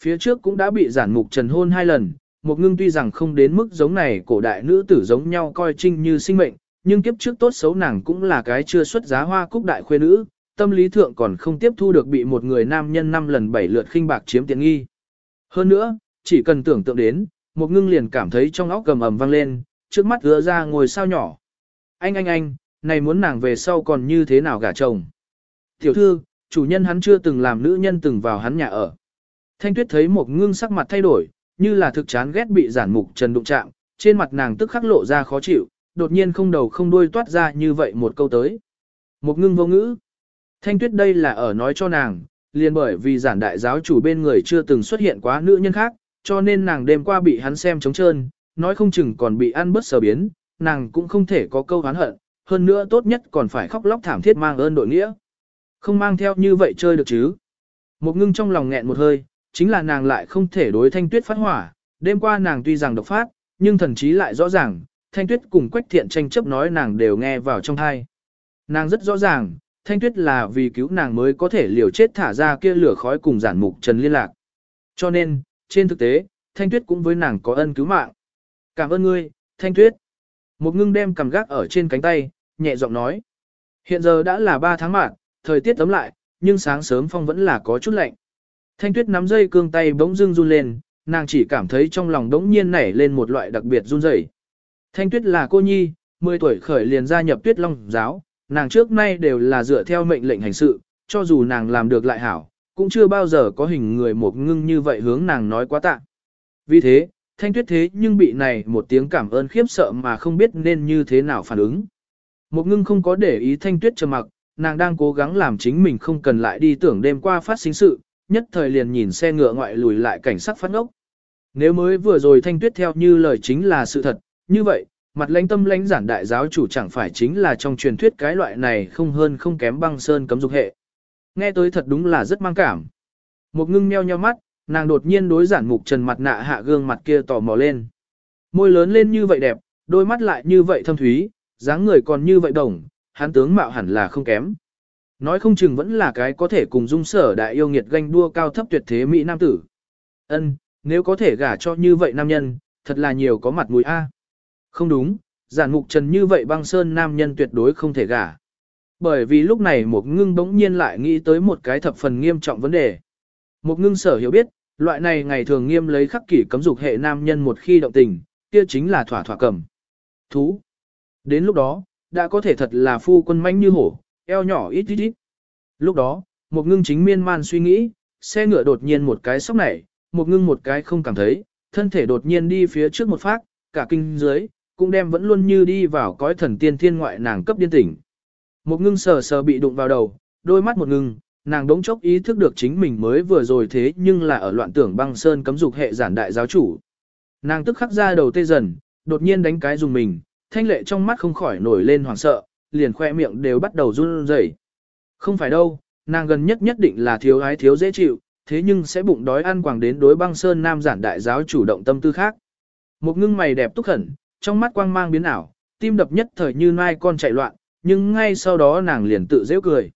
[SPEAKER 1] Phía trước cũng đã bị giản mục trần hôn hai lần, một ngưng tuy rằng không đến mức giống này cổ đại nữ tử giống nhau coi trinh như sinh mệnh, nhưng kiếp trước tốt xấu nàng cũng là cái chưa xuất giá hoa cúc đại khuê nữ, tâm lý thượng còn không tiếp thu được bị một người nam nhân năm lần bảy lượt khinh bạc chiếm tiện nghi. Hơn nữa, chỉ cần tưởng tượng đến, một ngưng liền cảm thấy trong óc cầm ầm vang lên, trước mắt ứa ra ngồi sao nhỏ. Anh anh anh, này muốn nàng về sau còn như thế nào gả chồng. Tiểu thư, chủ nhân hắn chưa từng làm nữ nhân từng vào hắn nhà ở. Thanh tuyết thấy một ngưng sắc mặt thay đổi, như là thực chán ghét bị giản mục trần đụng chạm, trên mặt nàng tức khắc lộ ra khó chịu, đột nhiên không đầu không đuôi toát ra như vậy một câu tới. Một ngưng vô ngữ. Thanh tuyết đây là ở nói cho nàng, liền bởi vì giản đại giáo chủ bên người chưa từng xuất hiện quá nữ nhân khác, cho nên nàng đêm qua bị hắn xem trống trơn, nói không chừng còn bị ăn bớt sở biến, nàng cũng không thể có câu hán hận, hơn nữa tốt nhất còn phải khóc lóc thảm thiết mang ơn đội nghĩa. Không mang theo như vậy chơi được chứ. Một ngưng trong lòng nghẹn một hơi, chính là nàng lại không thể đối thanh tuyết phát hỏa, đêm qua nàng tuy rằng độc phát, nhưng thần chí lại rõ ràng, thanh tuyết cùng quách thiện tranh chấp nói nàng đều nghe vào trong thai. Nàng rất rõ ràng, thanh tuyết là vì cứu nàng mới có thể liều chết thả ra kia lửa khói cùng giản mục trần liên lạc. Cho nên, trên thực tế, thanh tuyết cũng với nàng có ân cứu mạng. Cảm ơn ngươi, thanh tuyết. Một ngưng đem cầm gác ở trên cánh tay, nhẹ giọng nói. Hiện giờ đã là 3 tháng mạng, thời tiết tấm lại, nhưng sáng sớm phong vẫn là có chút lạnh. Thanh tuyết nắm dây cương tay bỗng dưng run lên, nàng chỉ cảm thấy trong lòng đống nhiên nảy lên một loại đặc biệt run rẩy. Thanh tuyết là cô nhi, 10 tuổi khởi liền gia nhập tuyết long giáo, nàng trước nay đều là dựa theo mệnh lệnh hành sự, cho dù nàng làm được lại hảo, cũng chưa bao giờ có hình người một ngưng như vậy hướng nàng nói quá tạ. Vì thế, thanh tuyết thế nhưng bị này một tiếng cảm ơn khiếp sợ mà không biết nên như thế nào phản ứng. Một ngưng không có để ý thanh tuyết trầm mặc, nàng đang cố gắng làm chính mình không cần lại đi tưởng đêm qua phát sinh sự, nhất thời liền nhìn xe ngựa ngoại lùi lại cảnh sắc phát ngốc. Nếu mới vừa rồi thanh tuyết theo như lời chính là sự thật, như vậy, mặt lãnh tâm lãnh giản đại giáo chủ chẳng phải chính là trong truyền thuyết cái loại này không hơn không kém băng sơn cấm dục hệ. Nghe tới thật đúng là rất mang cảm. Một ngưng meo nheo mắt, nàng đột nhiên đối giản mục trần mặt nạ hạ gương mặt kia tò mò lên. Môi lớn lên như vậy đẹp, đôi mắt lại như vậy thâm thúy, dáng người còn như vậy đồng, hắn tướng mạo hẳn là không kém. Nói không chừng vẫn là cái có thể cùng dung sở đại yêu nghiệt ganh đua cao thấp tuyệt thế mỹ nam tử. Ân, nếu có thể gả cho như vậy nam nhân, thật là nhiều có mặt mũi a. Không đúng, giản mục trần như vậy băng sơn nam nhân tuyệt đối không thể gả. Bởi vì lúc này một ngưng bỗng nhiên lại nghĩ tới một cái thập phần nghiêm trọng vấn đề. Một ngưng sở hiểu biết, loại này ngày thường nghiêm lấy khắc kỷ cấm dục hệ nam nhân một khi động tình, kia chính là thỏa thỏa cầm. Thú. Đến lúc đó, đã có thể thật là phu quân manh như hổ, eo nhỏ ít ít ít. Lúc đó, một ngưng chính miên man suy nghĩ, xe ngựa đột nhiên một cái sốc nảy, một ngưng một cái không cảm thấy, thân thể đột nhiên đi phía trước một phát, cả kinh dưới, cũng đem vẫn luôn như đi vào cõi thần tiên thiên ngoại nàng cấp điên tỉnh. Một ngưng sờ sờ bị đụng vào đầu, đôi mắt một ngưng, nàng đống chốc ý thức được chính mình mới vừa rồi thế nhưng là ở loạn tưởng băng sơn cấm dục hệ giản đại giáo chủ. Nàng tức khắc ra đầu tê dần, đột nhiên đánh cái dùng mình, thanh lệ trong mắt không khỏi nổi lên hoảng sợ, liền khoe miệng đều bắt đầu run rẩy. Không phải đâu, nàng gần nhất nhất định là thiếu ái thiếu dễ chịu, thế nhưng sẽ bụng đói ăn quàng đến đối băng sơn nam giản đại giáo chủ động tâm tư khác. Một ngưng mày đẹp túc khẩn, trong mắt quang mang biến ảo, tim đập nhất thời như nai con chạy loạn, nhưng ngay sau đó nàng liền tự dễ cười.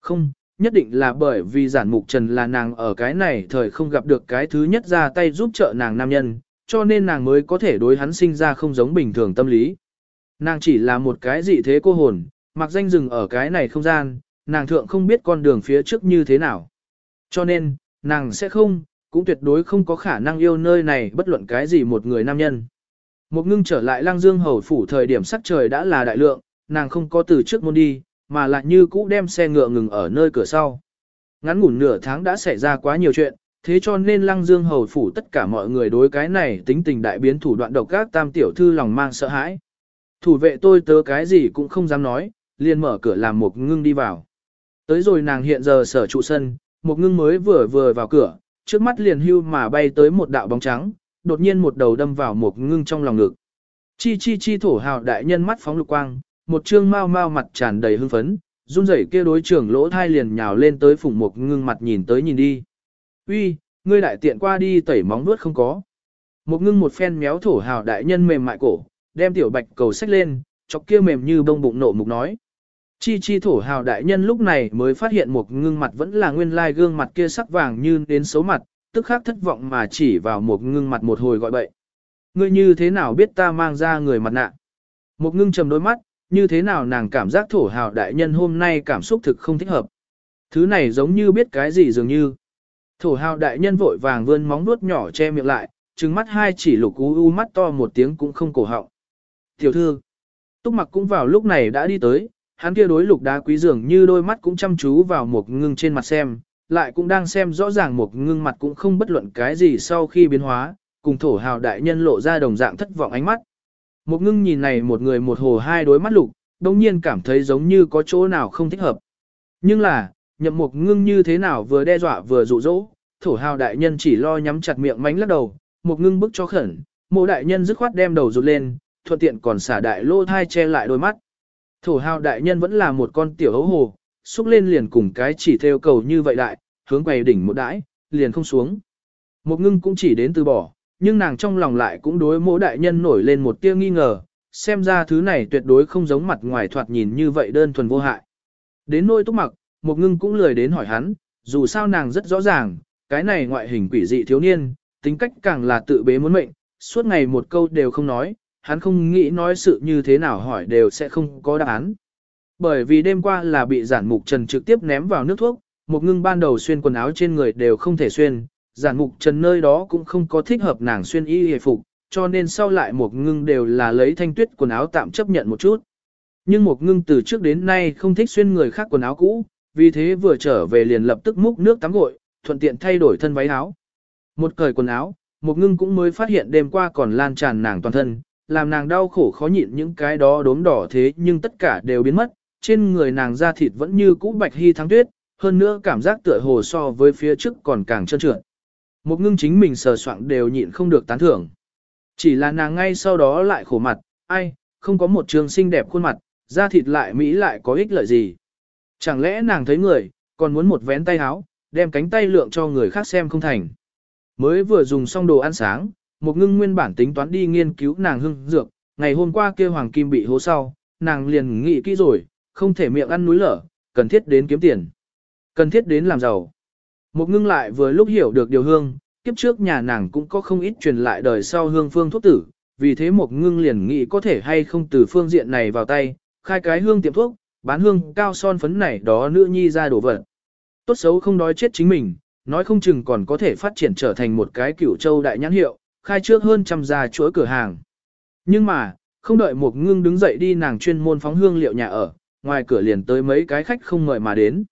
[SPEAKER 1] Không, nhất định là bởi vì giản mục trần là nàng ở cái này thời không gặp được cái thứ nhất ra tay giúp trợ nàng nam nhân, cho nên nàng mới có thể đối hắn sinh ra không giống bình thường tâm lý. Nàng chỉ là một cái dị thế cô hồn, mặc danh dừng ở cái này không gian, nàng thượng không biết con đường phía trước như thế nào. Cho nên, nàng sẽ không, cũng tuyệt đối không có khả năng yêu nơi này bất luận cái gì một người nam nhân. Một ngưng trở lại lang dương hầu phủ thời điểm sắc trời đã là đại lượng, nàng không có từ trước môn đi, mà lại như cũ đem xe ngựa ngừng ở nơi cửa sau. Ngắn ngủn nửa tháng đã xảy ra quá nhiều chuyện, thế cho nên lăng dương hầu phủ tất cả mọi người đối cái này tính tình đại biến thủ đoạn độc các tam tiểu thư lòng mang sợ hãi. Thủ vệ tôi tớ cái gì cũng không dám nói, liền mở cửa làm một ngưng đi vào. Tới rồi nàng hiện giờ sở trụ sân, một ngưng mới vừa vừa vào cửa, trước mắt liền hưu mà bay tới một đạo bóng trắng, đột nhiên một đầu đâm vào một ngưng trong lòng ngực. Chi chi chi thổ hào đại nhân mắt phóng lục quang, một trương mau mau mặt tràn đầy hưng phấn, run rẩy kia đối trưởng lỗ thai liền nhào lên tới phùng một ngưng mặt nhìn tới nhìn đi. Uy, ngươi đại tiện qua đi tẩy móng nuốt không có. Một ngưng một phen méo thổ hào đại nhân mềm mại cổ, đem tiểu bạch cầu sách lên, chọc kia mềm như bông bụng nộ mục nói. Chi chi thổ hào đại nhân lúc này mới phát hiện một ngưng mặt vẫn là nguyên lai gương mặt kia sắc vàng như đến xấu mặt, tức khắc thất vọng mà chỉ vào một ngưng mặt một hồi gọi bậy. Ngươi như thế nào biết ta mang ra người mặt nạ? Một ngưng trầm đôi mắt, như thế nào nàng cảm giác thổ hào đại nhân hôm nay cảm xúc thực không thích hợp. Thứ này giống như biết cái gì dường như. Thổ hào đại nhân vội vàng vươn móng nuốt nhỏ che miệng lại, trừng mắt hai chỉ lục u u mắt to một tiếng cũng không cổ họng. Tiểu thư, túc mặc cũng vào lúc này đã đi tới, hắn kia đối lục đá quý dường như đôi mắt cũng chăm chú vào một ngưng trên mặt xem, lại cũng đang xem rõ ràng một ngưng mặt cũng không bất luận cái gì sau khi biến hóa, cùng thổ hào đại nhân lộ ra đồng dạng thất vọng ánh mắt. Một ngưng nhìn này một người một hồ hai đối mắt lục, đồng nhiên cảm thấy giống như có chỗ nào không thích hợp. Nhưng là, nhậm một ngưng như thế nào vừa đe dọa vừa dụ dỗ, thổ hào đại nhân chỉ lo nhắm chặt miệng mánh lắc đầu, một ngưng bức cho khẩn, mộ đại nhân dứt khoát đem đầu rụt lên, thuận tiện còn xả đại lô thai che lại đôi mắt. Thổ hào đại nhân vẫn là một con tiểu hấu hồ, xúc lên liền cùng cái chỉ theo cầu như vậy đại, hướng quầy đỉnh một đãi, liền không xuống. Một ngưng cũng chỉ đến từ bỏ, nhưng nàng trong lòng lại cũng đối mỗi đại nhân nổi lên một tia nghi ngờ, xem ra thứ này tuyệt đối không giống mặt ngoài thoạt nhìn như vậy đơn thuần vô hại. Đến nôi túc mặc, một ngưng cũng lười đến hỏi hắn, dù sao nàng rất rõ ràng, cái này ngoại hình quỷ dị thiếu niên, tính cách càng là tự bế muốn mệnh, suốt ngày một câu đều không nói, hắn không nghĩ nói sự như thế nào hỏi đều sẽ không có đáp án. Bởi vì đêm qua là bị giản mục trần trực tiếp ném vào nước thuốc, một ngưng ban đầu xuyên quần áo trên người đều không thể xuyên, giản mục trần nơi đó cũng không có thích hợp nàng xuyên y hề phục, cho nên sau lại một ngưng đều là lấy thanh tuyết quần áo tạm chấp nhận một chút. Nhưng một ngưng từ trước đến nay không thích xuyên người khác quần áo cũ, vì thế vừa trở về liền lập tức múc nước tắm gội, thuận tiện thay đổi thân váy áo. Một cởi quần áo, một ngưng cũng mới phát hiện đêm qua còn lan tràn nàng toàn thân, làm nàng đau khổ khó nhịn những cái đó đốm đỏ thế nhưng tất cả đều biến mất, trên người nàng da thịt vẫn như cũ bạch hy thắng tuyết, hơn nữa cảm giác tựa hồ so với phía trước còn càng trơn trượt. Một ngưng chính mình sờ soạn đều nhịn không được tán thưởng. Chỉ là nàng ngay sau đó lại khổ mặt, ai, không có một trường xinh đẹp khuôn mặt, da thịt lại mỹ lại có ích lợi gì. Chẳng lẽ nàng thấy người, còn muốn một vén tay áo, đem cánh tay lượng cho người khác xem không thành. Mới vừa dùng xong đồ ăn sáng, một ngưng nguyên bản tính toán đi nghiên cứu nàng hưng dược, ngày hôm qua kia hoàng kim bị hố sau, nàng liền nghĩ kỹ rồi, không thể miệng ăn núi lở, cần thiết đến kiếm tiền. Cần thiết đến làm giàu. Một ngưng lại vừa lúc hiểu được điều hương, kiếp trước nhà nàng cũng có không ít truyền lại đời sau hương phương thuốc tử, vì thế một ngưng liền nghĩ có thể hay không từ phương diện này vào tay, khai cái hương tiệm thuốc, bán hương cao son phấn này đó nữ nhi ra đổ vật. Tốt xấu không đói chết chính mình, nói không chừng còn có thể phát triển trở thành một cái cửu châu đại nhãn hiệu, khai trước hơn trăm gia chuỗi cửa hàng. Nhưng mà, không đợi một ngưng đứng dậy đi nàng chuyên môn phóng hương liệu nhà ở, ngoài cửa liền tới mấy cái khách không ngợi mà đến.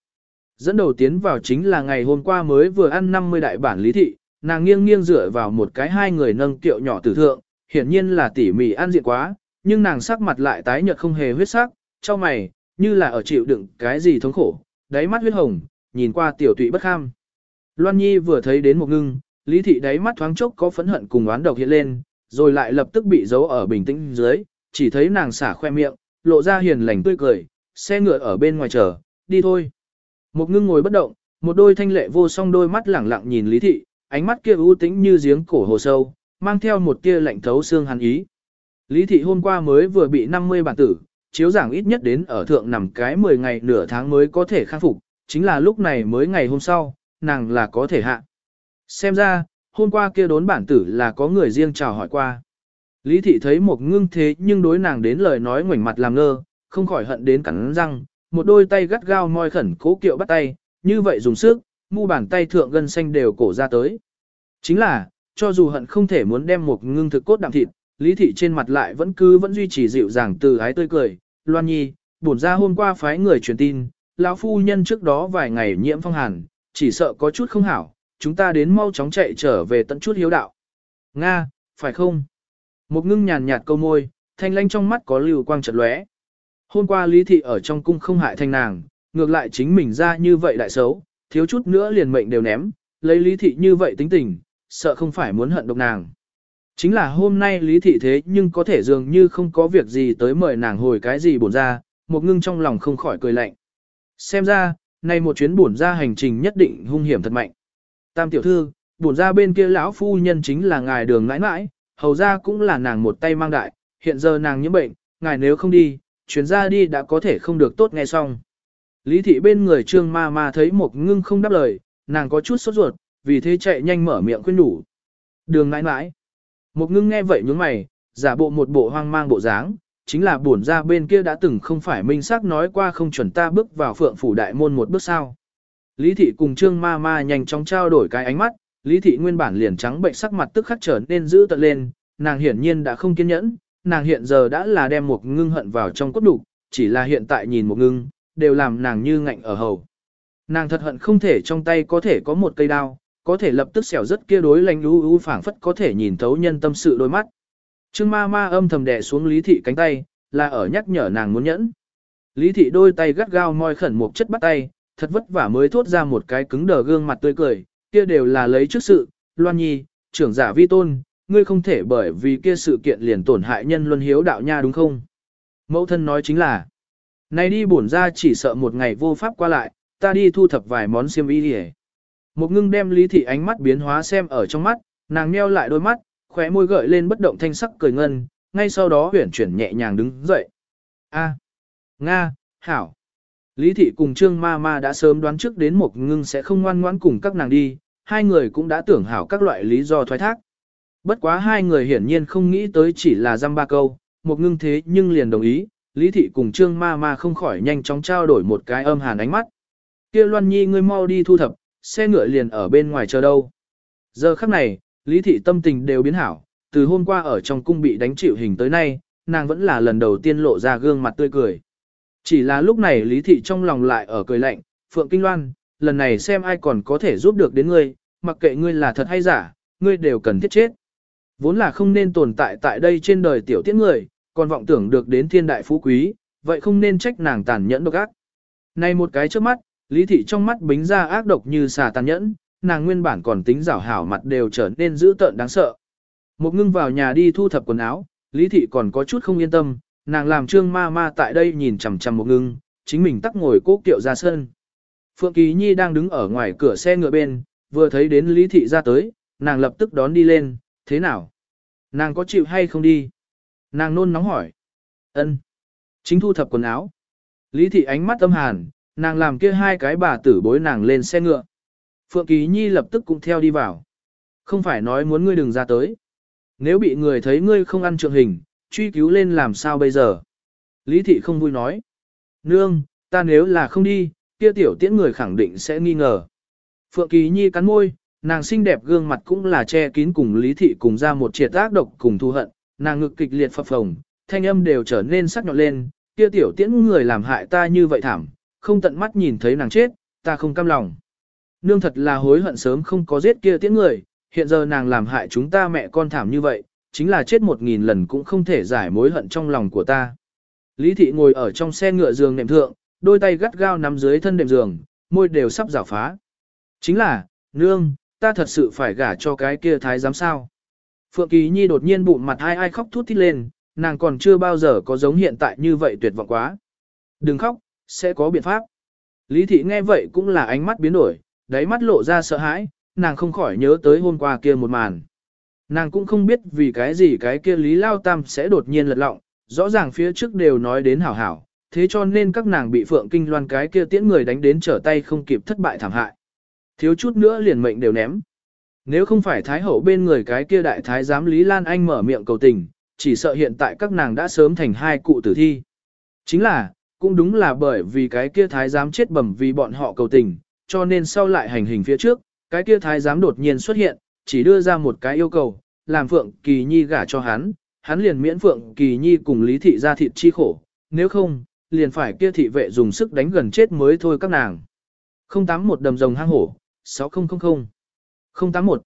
[SPEAKER 1] Dẫn đầu tiến vào chính là ngày hôm qua mới vừa ăn 50 đại bản lý thị, nàng nghiêng nghiêng dựa vào một cái hai người nâng tiệu nhỏ tử thượng, hiển nhiên là tỉ mỉ ăn diện quá, nhưng nàng sắc mặt lại tái nhợt không hề huyết sắc, cho mày, như là ở chịu đựng cái gì thống khổ, đáy mắt huyết hồng, nhìn qua tiểu tụy bất kham. Loan Nhi vừa thấy đến một ngưng, lý thị đáy mắt thoáng chốc có phẫn hận cùng oán độc hiện lên, rồi lại lập tức bị giấu ở bình tĩnh dưới, chỉ thấy nàng xả khoe miệng, lộ ra hiền lành tươi cười, xe ngựa ở bên ngoài chờ, đi thôi. Một ngưng ngồi bất động, một đôi thanh lệ vô song đôi mắt lẳng lặng nhìn lý thị, ánh mắt kia u tĩnh như giếng cổ hồ sâu, mang theo một tia lạnh thấu xương hàn ý. Lý thị hôm qua mới vừa bị 50 bản tử, chiếu giảng ít nhất đến ở thượng nằm cái 10 ngày nửa tháng mới có thể khắc phục, chính là lúc này mới ngày hôm sau, nàng là có thể hạ. Xem ra, hôm qua kia đốn bản tử là có người riêng chào hỏi qua. Lý thị thấy một ngưng thế nhưng đối nàng đến lời nói ngoảnh mặt làm ngơ, không khỏi hận đến cắn răng, một đôi tay gắt gao moi khẩn cố kiệu bắt tay, như vậy dùng sức, mu bàn tay thượng gân xanh đều cổ ra tới. Chính là, cho dù hận không thể muốn đem một ngưng thực cốt đạm thịt, lý thị trên mặt lại vẫn cứ vẫn duy trì dịu dàng từ ái tươi cười, loan nhi, bổn ra hôm qua phái người truyền tin, lão phu nhân trước đó vài ngày nhiễm phong hàn, chỉ sợ có chút không hảo, chúng ta đến mau chóng chạy trở về tận chút hiếu đạo. Nga, phải không? Một ngưng nhàn nhạt câu môi, thanh lanh trong mắt có lưu quang chợt lóe. Hôm qua Lý Thị ở trong cung không hại thanh nàng, ngược lại chính mình ra như vậy đại xấu, thiếu chút nữa liền mệnh đều ném, lấy Lý Thị như vậy tính tình, sợ không phải muốn hận độc nàng. Chính là hôm nay Lý Thị thế nhưng có thể dường như không có việc gì tới mời nàng hồi cái gì bổn ra, một ngưng trong lòng không khỏi cười lạnh. Xem ra, nay một chuyến bổn ra hành trình nhất định hung hiểm thật mạnh. Tam tiểu thư, bổn ra bên kia lão phu nhân chính là ngài đường ngãi mãi, hầu ra cũng là nàng một tay mang đại, hiện giờ nàng nhiễm bệnh, ngài nếu không đi, chuyến ra đi đã có thể không được tốt nghe xong. Lý thị bên người trương ma ma thấy một ngưng không đáp lời, nàng có chút sốt ruột, vì thế chạy nhanh mở miệng khuyên đủ. Đường ngãi ngãi. Một ngưng nghe vậy nhướng mày, giả bộ một bộ hoang mang bộ dáng, chính là buồn ra bên kia đã từng không phải minh xác nói qua không chuẩn ta bước vào phượng phủ đại môn một bước sao. Lý thị cùng trương ma ma nhanh chóng trao đổi cái ánh mắt, lý thị nguyên bản liền trắng bệnh sắc mặt tức khắc trở nên dữ tợn lên, nàng hiển nhiên đã không kiên nhẫn, nàng hiện giờ đã là đem một ngưng hận vào trong cốt đủ, chỉ là hiện tại nhìn một ngưng, đều làm nàng như ngạnh ở hầu. Nàng thật hận không thể trong tay có thể có một cây đao, có thể lập tức xẻo rất kia đối lành u u phảng phất có thể nhìn thấu nhân tâm sự đôi mắt. Trương ma ma âm thầm đè xuống lý thị cánh tay, là ở nhắc nhở nàng muốn nhẫn. Lý thị đôi tay gắt gao moi khẩn một chất bắt tay, thật vất vả mới thốt ra một cái cứng đờ gương mặt tươi cười, kia đều là lấy trước sự, loan nhi, trưởng giả vi tôn, ngươi không thể bởi vì kia sự kiện liền tổn hại nhân luân hiếu đạo nha đúng không? Mẫu thân nói chính là, này đi bổn ra chỉ sợ một ngày vô pháp qua lại, ta đi thu thập vài món xiêm y đi Một ngưng đem lý thị ánh mắt biến hóa xem ở trong mắt, nàng nheo lại đôi mắt, khóe môi gợi lên bất động thanh sắc cười ngân, ngay sau đó huyển chuyển nhẹ nhàng đứng dậy. A, Nga, Hảo. Lý thị cùng Trương Ma Ma đã sớm đoán trước đến một ngưng sẽ không ngoan ngoãn cùng các nàng đi, hai người cũng đã tưởng hảo các loại lý do thoái thác. Bất quá hai người hiển nhiên không nghĩ tới chỉ là dăm ba câu, một ngưng thế nhưng liền đồng ý, Lý thị cùng Trương Ma Ma không khỏi nhanh chóng trao đổi một cái âm hàn ánh mắt. Kia Loan Nhi ngươi mau đi thu thập, xe ngựa liền ở bên ngoài chờ đâu. Giờ khắc này, Lý thị tâm tình đều biến hảo, từ hôm qua ở trong cung bị đánh chịu hình tới nay, nàng vẫn là lần đầu tiên lộ ra gương mặt tươi cười. Chỉ là lúc này Lý thị trong lòng lại ở cười lạnh, Phượng Kinh Loan, lần này xem ai còn có thể giúp được đến ngươi, mặc kệ ngươi là thật hay giả, ngươi đều cần thiết chết. Vốn là không nên tồn tại tại đây trên đời tiểu tiết người, còn vọng tưởng được đến thiên đại phú quý, vậy không nên trách nàng tàn nhẫn độc ác. Này một cái trước mắt, Lý thị trong mắt bính ra ác độc như xà tàn nhẫn, nàng nguyên bản còn tính rảo hảo mặt đều trở nên dữ tợn đáng sợ. Một ngưng vào nhà đi thu thập quần áo, Lý thị còn có chút không yên tâm, nàng làm trương ma ma tại đây nhìn chằm chằm một ngưng, chính mình tắc ngồi cố kiệu ra sân. Phượng Kỳ Nhi đang đứng ở ngoài cửa xe ngựa bên, vừa thấy đến Lý thị ra tới, nàng lập tức đón đi lên, thế nào? Nàng có chịu hay không đi? Nàng nôn nóng hỏi. ân Chính thu thập quần áo. Lý thị ánh mắt âm hàn, nàng làm kia hai cái bà tử bối nàng lên xe ngựa. Phượng Kỳ Nhi lập tức cũng theo đi vào. Không phải nói muốn ngươi đừng ra tới. Nếu bị người thấy ngươi không ăn trượng hình, truy cứu lên làm sao bây giờ? Lý thị không vui nói. Nương, ta nếu là không đi, kia tiểu tiễn người khẳng định sẽ nghi ngờ. Phượng Kỳ Nhi cắn môi, nàng xinh đẹp gương mặt cũng là che kín cùng Lý thị cùng ra một triệt ác độc cùng thu hận, nàng ngực kịch liệt phập phồng, thanh âm đều trở nên sắc nhọn lên, kia tiểu tiễn người làm hại ta như vậy thảm, không tận mắt nhìn thấy nàng chết, ta không cam lòng. Nương thật là hối hận sớm không có giết kia tiễn người, hiện giờ nàng làm hại chúng ta mẹ con thảm như vậy, chính là chết một nghìn lần cũng không thể giải mối hận trong lòng của ta. Lý thị ngồi ở trong xe ngựa giường nệm thượng, đôi tay gắt gao nắm dưới thân đệm giường, môi đều sắp rào phá. Chính là, nương, ta thật sự phải gả cho cái kia thái giám sao. Phượng Kỳ Nhi đột nhiên bụng mặt ai ai khóc thút thít lên, nàng còn chưa bao giờ có giống hiện tại như vậy tuyệt vọng quá. Đừng khóc, sẽ có biện pháp. Lý thị nghe vậy cũng là ánh mắt biến đổi, đáy mắt lộ ra sợ hãi, nàng không khỏi nhớ tới hôm qua kia một màn. Nàng cũng không biết vì cái gì cái kia Lý Lao Tam sẽ đột nhiên lật lọng, rõ ràng phía trước đều nói đến hảo hảo, thế cho nên các nàng bị Phượng Kinh Loan cái kia tiễn người đánh đến trở tay không kịp thất bại thảm hại. Thiếu chút nữa liền mệnh đều ném. Nếu không phải Thái Hậu bên người cái kia đại thái giám Lý Lan Anh mở miệng cầu tình, chỉ sợ hiện tại các nàng đã sớm thành hai cụ tử thi. Chính là, cũng đúng là bởi vì cái kia thái giám chết bẩm vì bọn họ cầu tình, cho nên sau lại hành hình phía trước, cái kia thái giám đột nhiên xuất hiện, chỉ đưa ra một cái yêu cầu, làm Phượng Kỳ Nhi gả cho hắn, hắn liền miễn Phượng Kỳ Nhi cùng Lý Thị ra thịt chi khổ, nếu không, liền phải kia thị vệ dùng sức đánh gần chết mới thôi các nàng. 081 đầm rồng hang hổ, 6000. 081.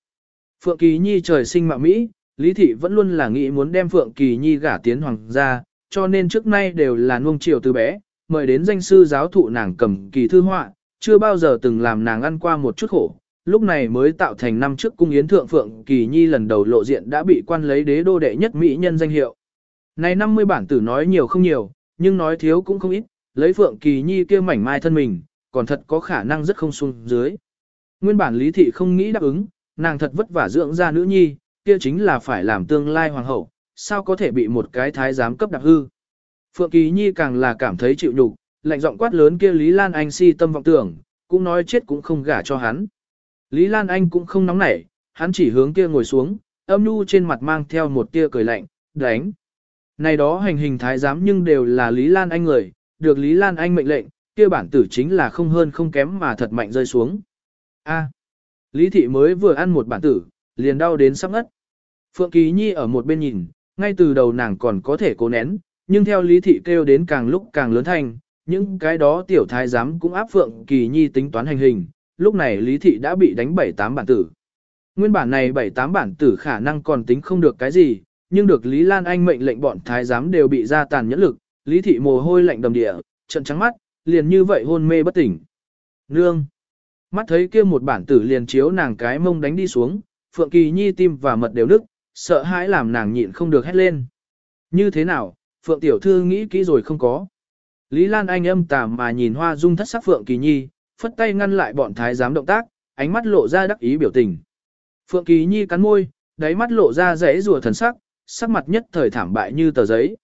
[SPEAKER 1] Phượng Kỳ Nhi trời sinh mạng Mỹ, Lý Thị vẫn luôn là nghĩ muốn đem Phượng Kỳ Nhi gả tiến hoàng gia, cho nên trước nay đều là nuông chiều từ bé, mời đến danh sư giáo thụ nàng cầm kỳ thư họa, chưa bao giờ từng làm nàng ăn qua một chút khổ, lúc này mới tạo thành năm trước cung yến thượng Phượng Kỳ Nhi lần đầu lộ diện đã bị quan lấy đế đô đệ nhất mỹ nhân danh hiệu. Này 50 bản tử nói nhiều không nhiều, nhưng nói thiếu cũng không ít, lấy Phượng Kỳ Nhi kia mảnh mai thân mình, còn thật có khả năng rất không xuống dưới. Nguyên bản lý thị không nghĩ đáp ứng, nàng thật vất vả dưỡng ra nữ nhi, kia chính là phải làm tương lai hoàng hậu, sao có thể bị một cái thái giám cấp đặc hư. Phượng Kỳ Nhi càng là cảm thấy chịu nhục, lạnh giọng quát lớn kia Lý Lan Anh si tâm vọng tưởng, cũng nói chết cũng không gả cho hắn. Lý Lan Anh cũng không nóng nảy, hắn chỉ hướng kia ngồi xuống, âm nhu trên mặt mang theo một tia cười lạnh, đánh. Này đó hành hình thái giám nhưng đều là Lý Lan Anh người, được Lý Lan Anh mệnh lệnh, kia bản tử chính là không hơn không kém mà thật mạnh rơi xuống. A. Lý thị mới vừa ăn một bản tử, liền đau đến sắp ngất. Phượng Kỳ Nhi ở một bên nhìn, ngay từ đầu nàng còn có thể cố nén, nhưng theo Lý thị kêu đến càng lúc càng lớn thành, những cái đó tiểu thái giám cũng áp Phượng Kỳ Nhi tính toán hành hình, lúc này Lý thị đã bị đánh 7-8 bản tử. Nguyên bản này 7-8 bản tử khả năng còn tính không được cái gì, nhưng được Lý Lan Anh mệnh lệnh bọn thái giám đều bị ra tàn nhẫn lực, Lý thị mồ hôi lạnh đầm địa, trận trắng mắt, liền như vậy hôn mê bất tỉnh. Nương! Mắt thấy kia một bản tử liền chiếu nàng cái mông đánh đi xuống, Phượng Kỳ Nhi tim và mật đều nức, sợ hãi làm nàng nhịn không được hét lên. Như thế nào, Phượng Tiểu Thư nghĩ kỹ rồi không có. Lý Lan Anh âm tàm mà nhìn hoa dung thất sắc Phượng Kỳ Nhi, phất tay ngăn lại bọn thái giám động tác, ánh mắt lộ ra đắc ý biểu tình. Phượng Kỳ Nhi cắn môi, đáy mắt lộ ra rẽ rùa thần sắc, sắc mặt nhất thời thảm bại như tờ giấy.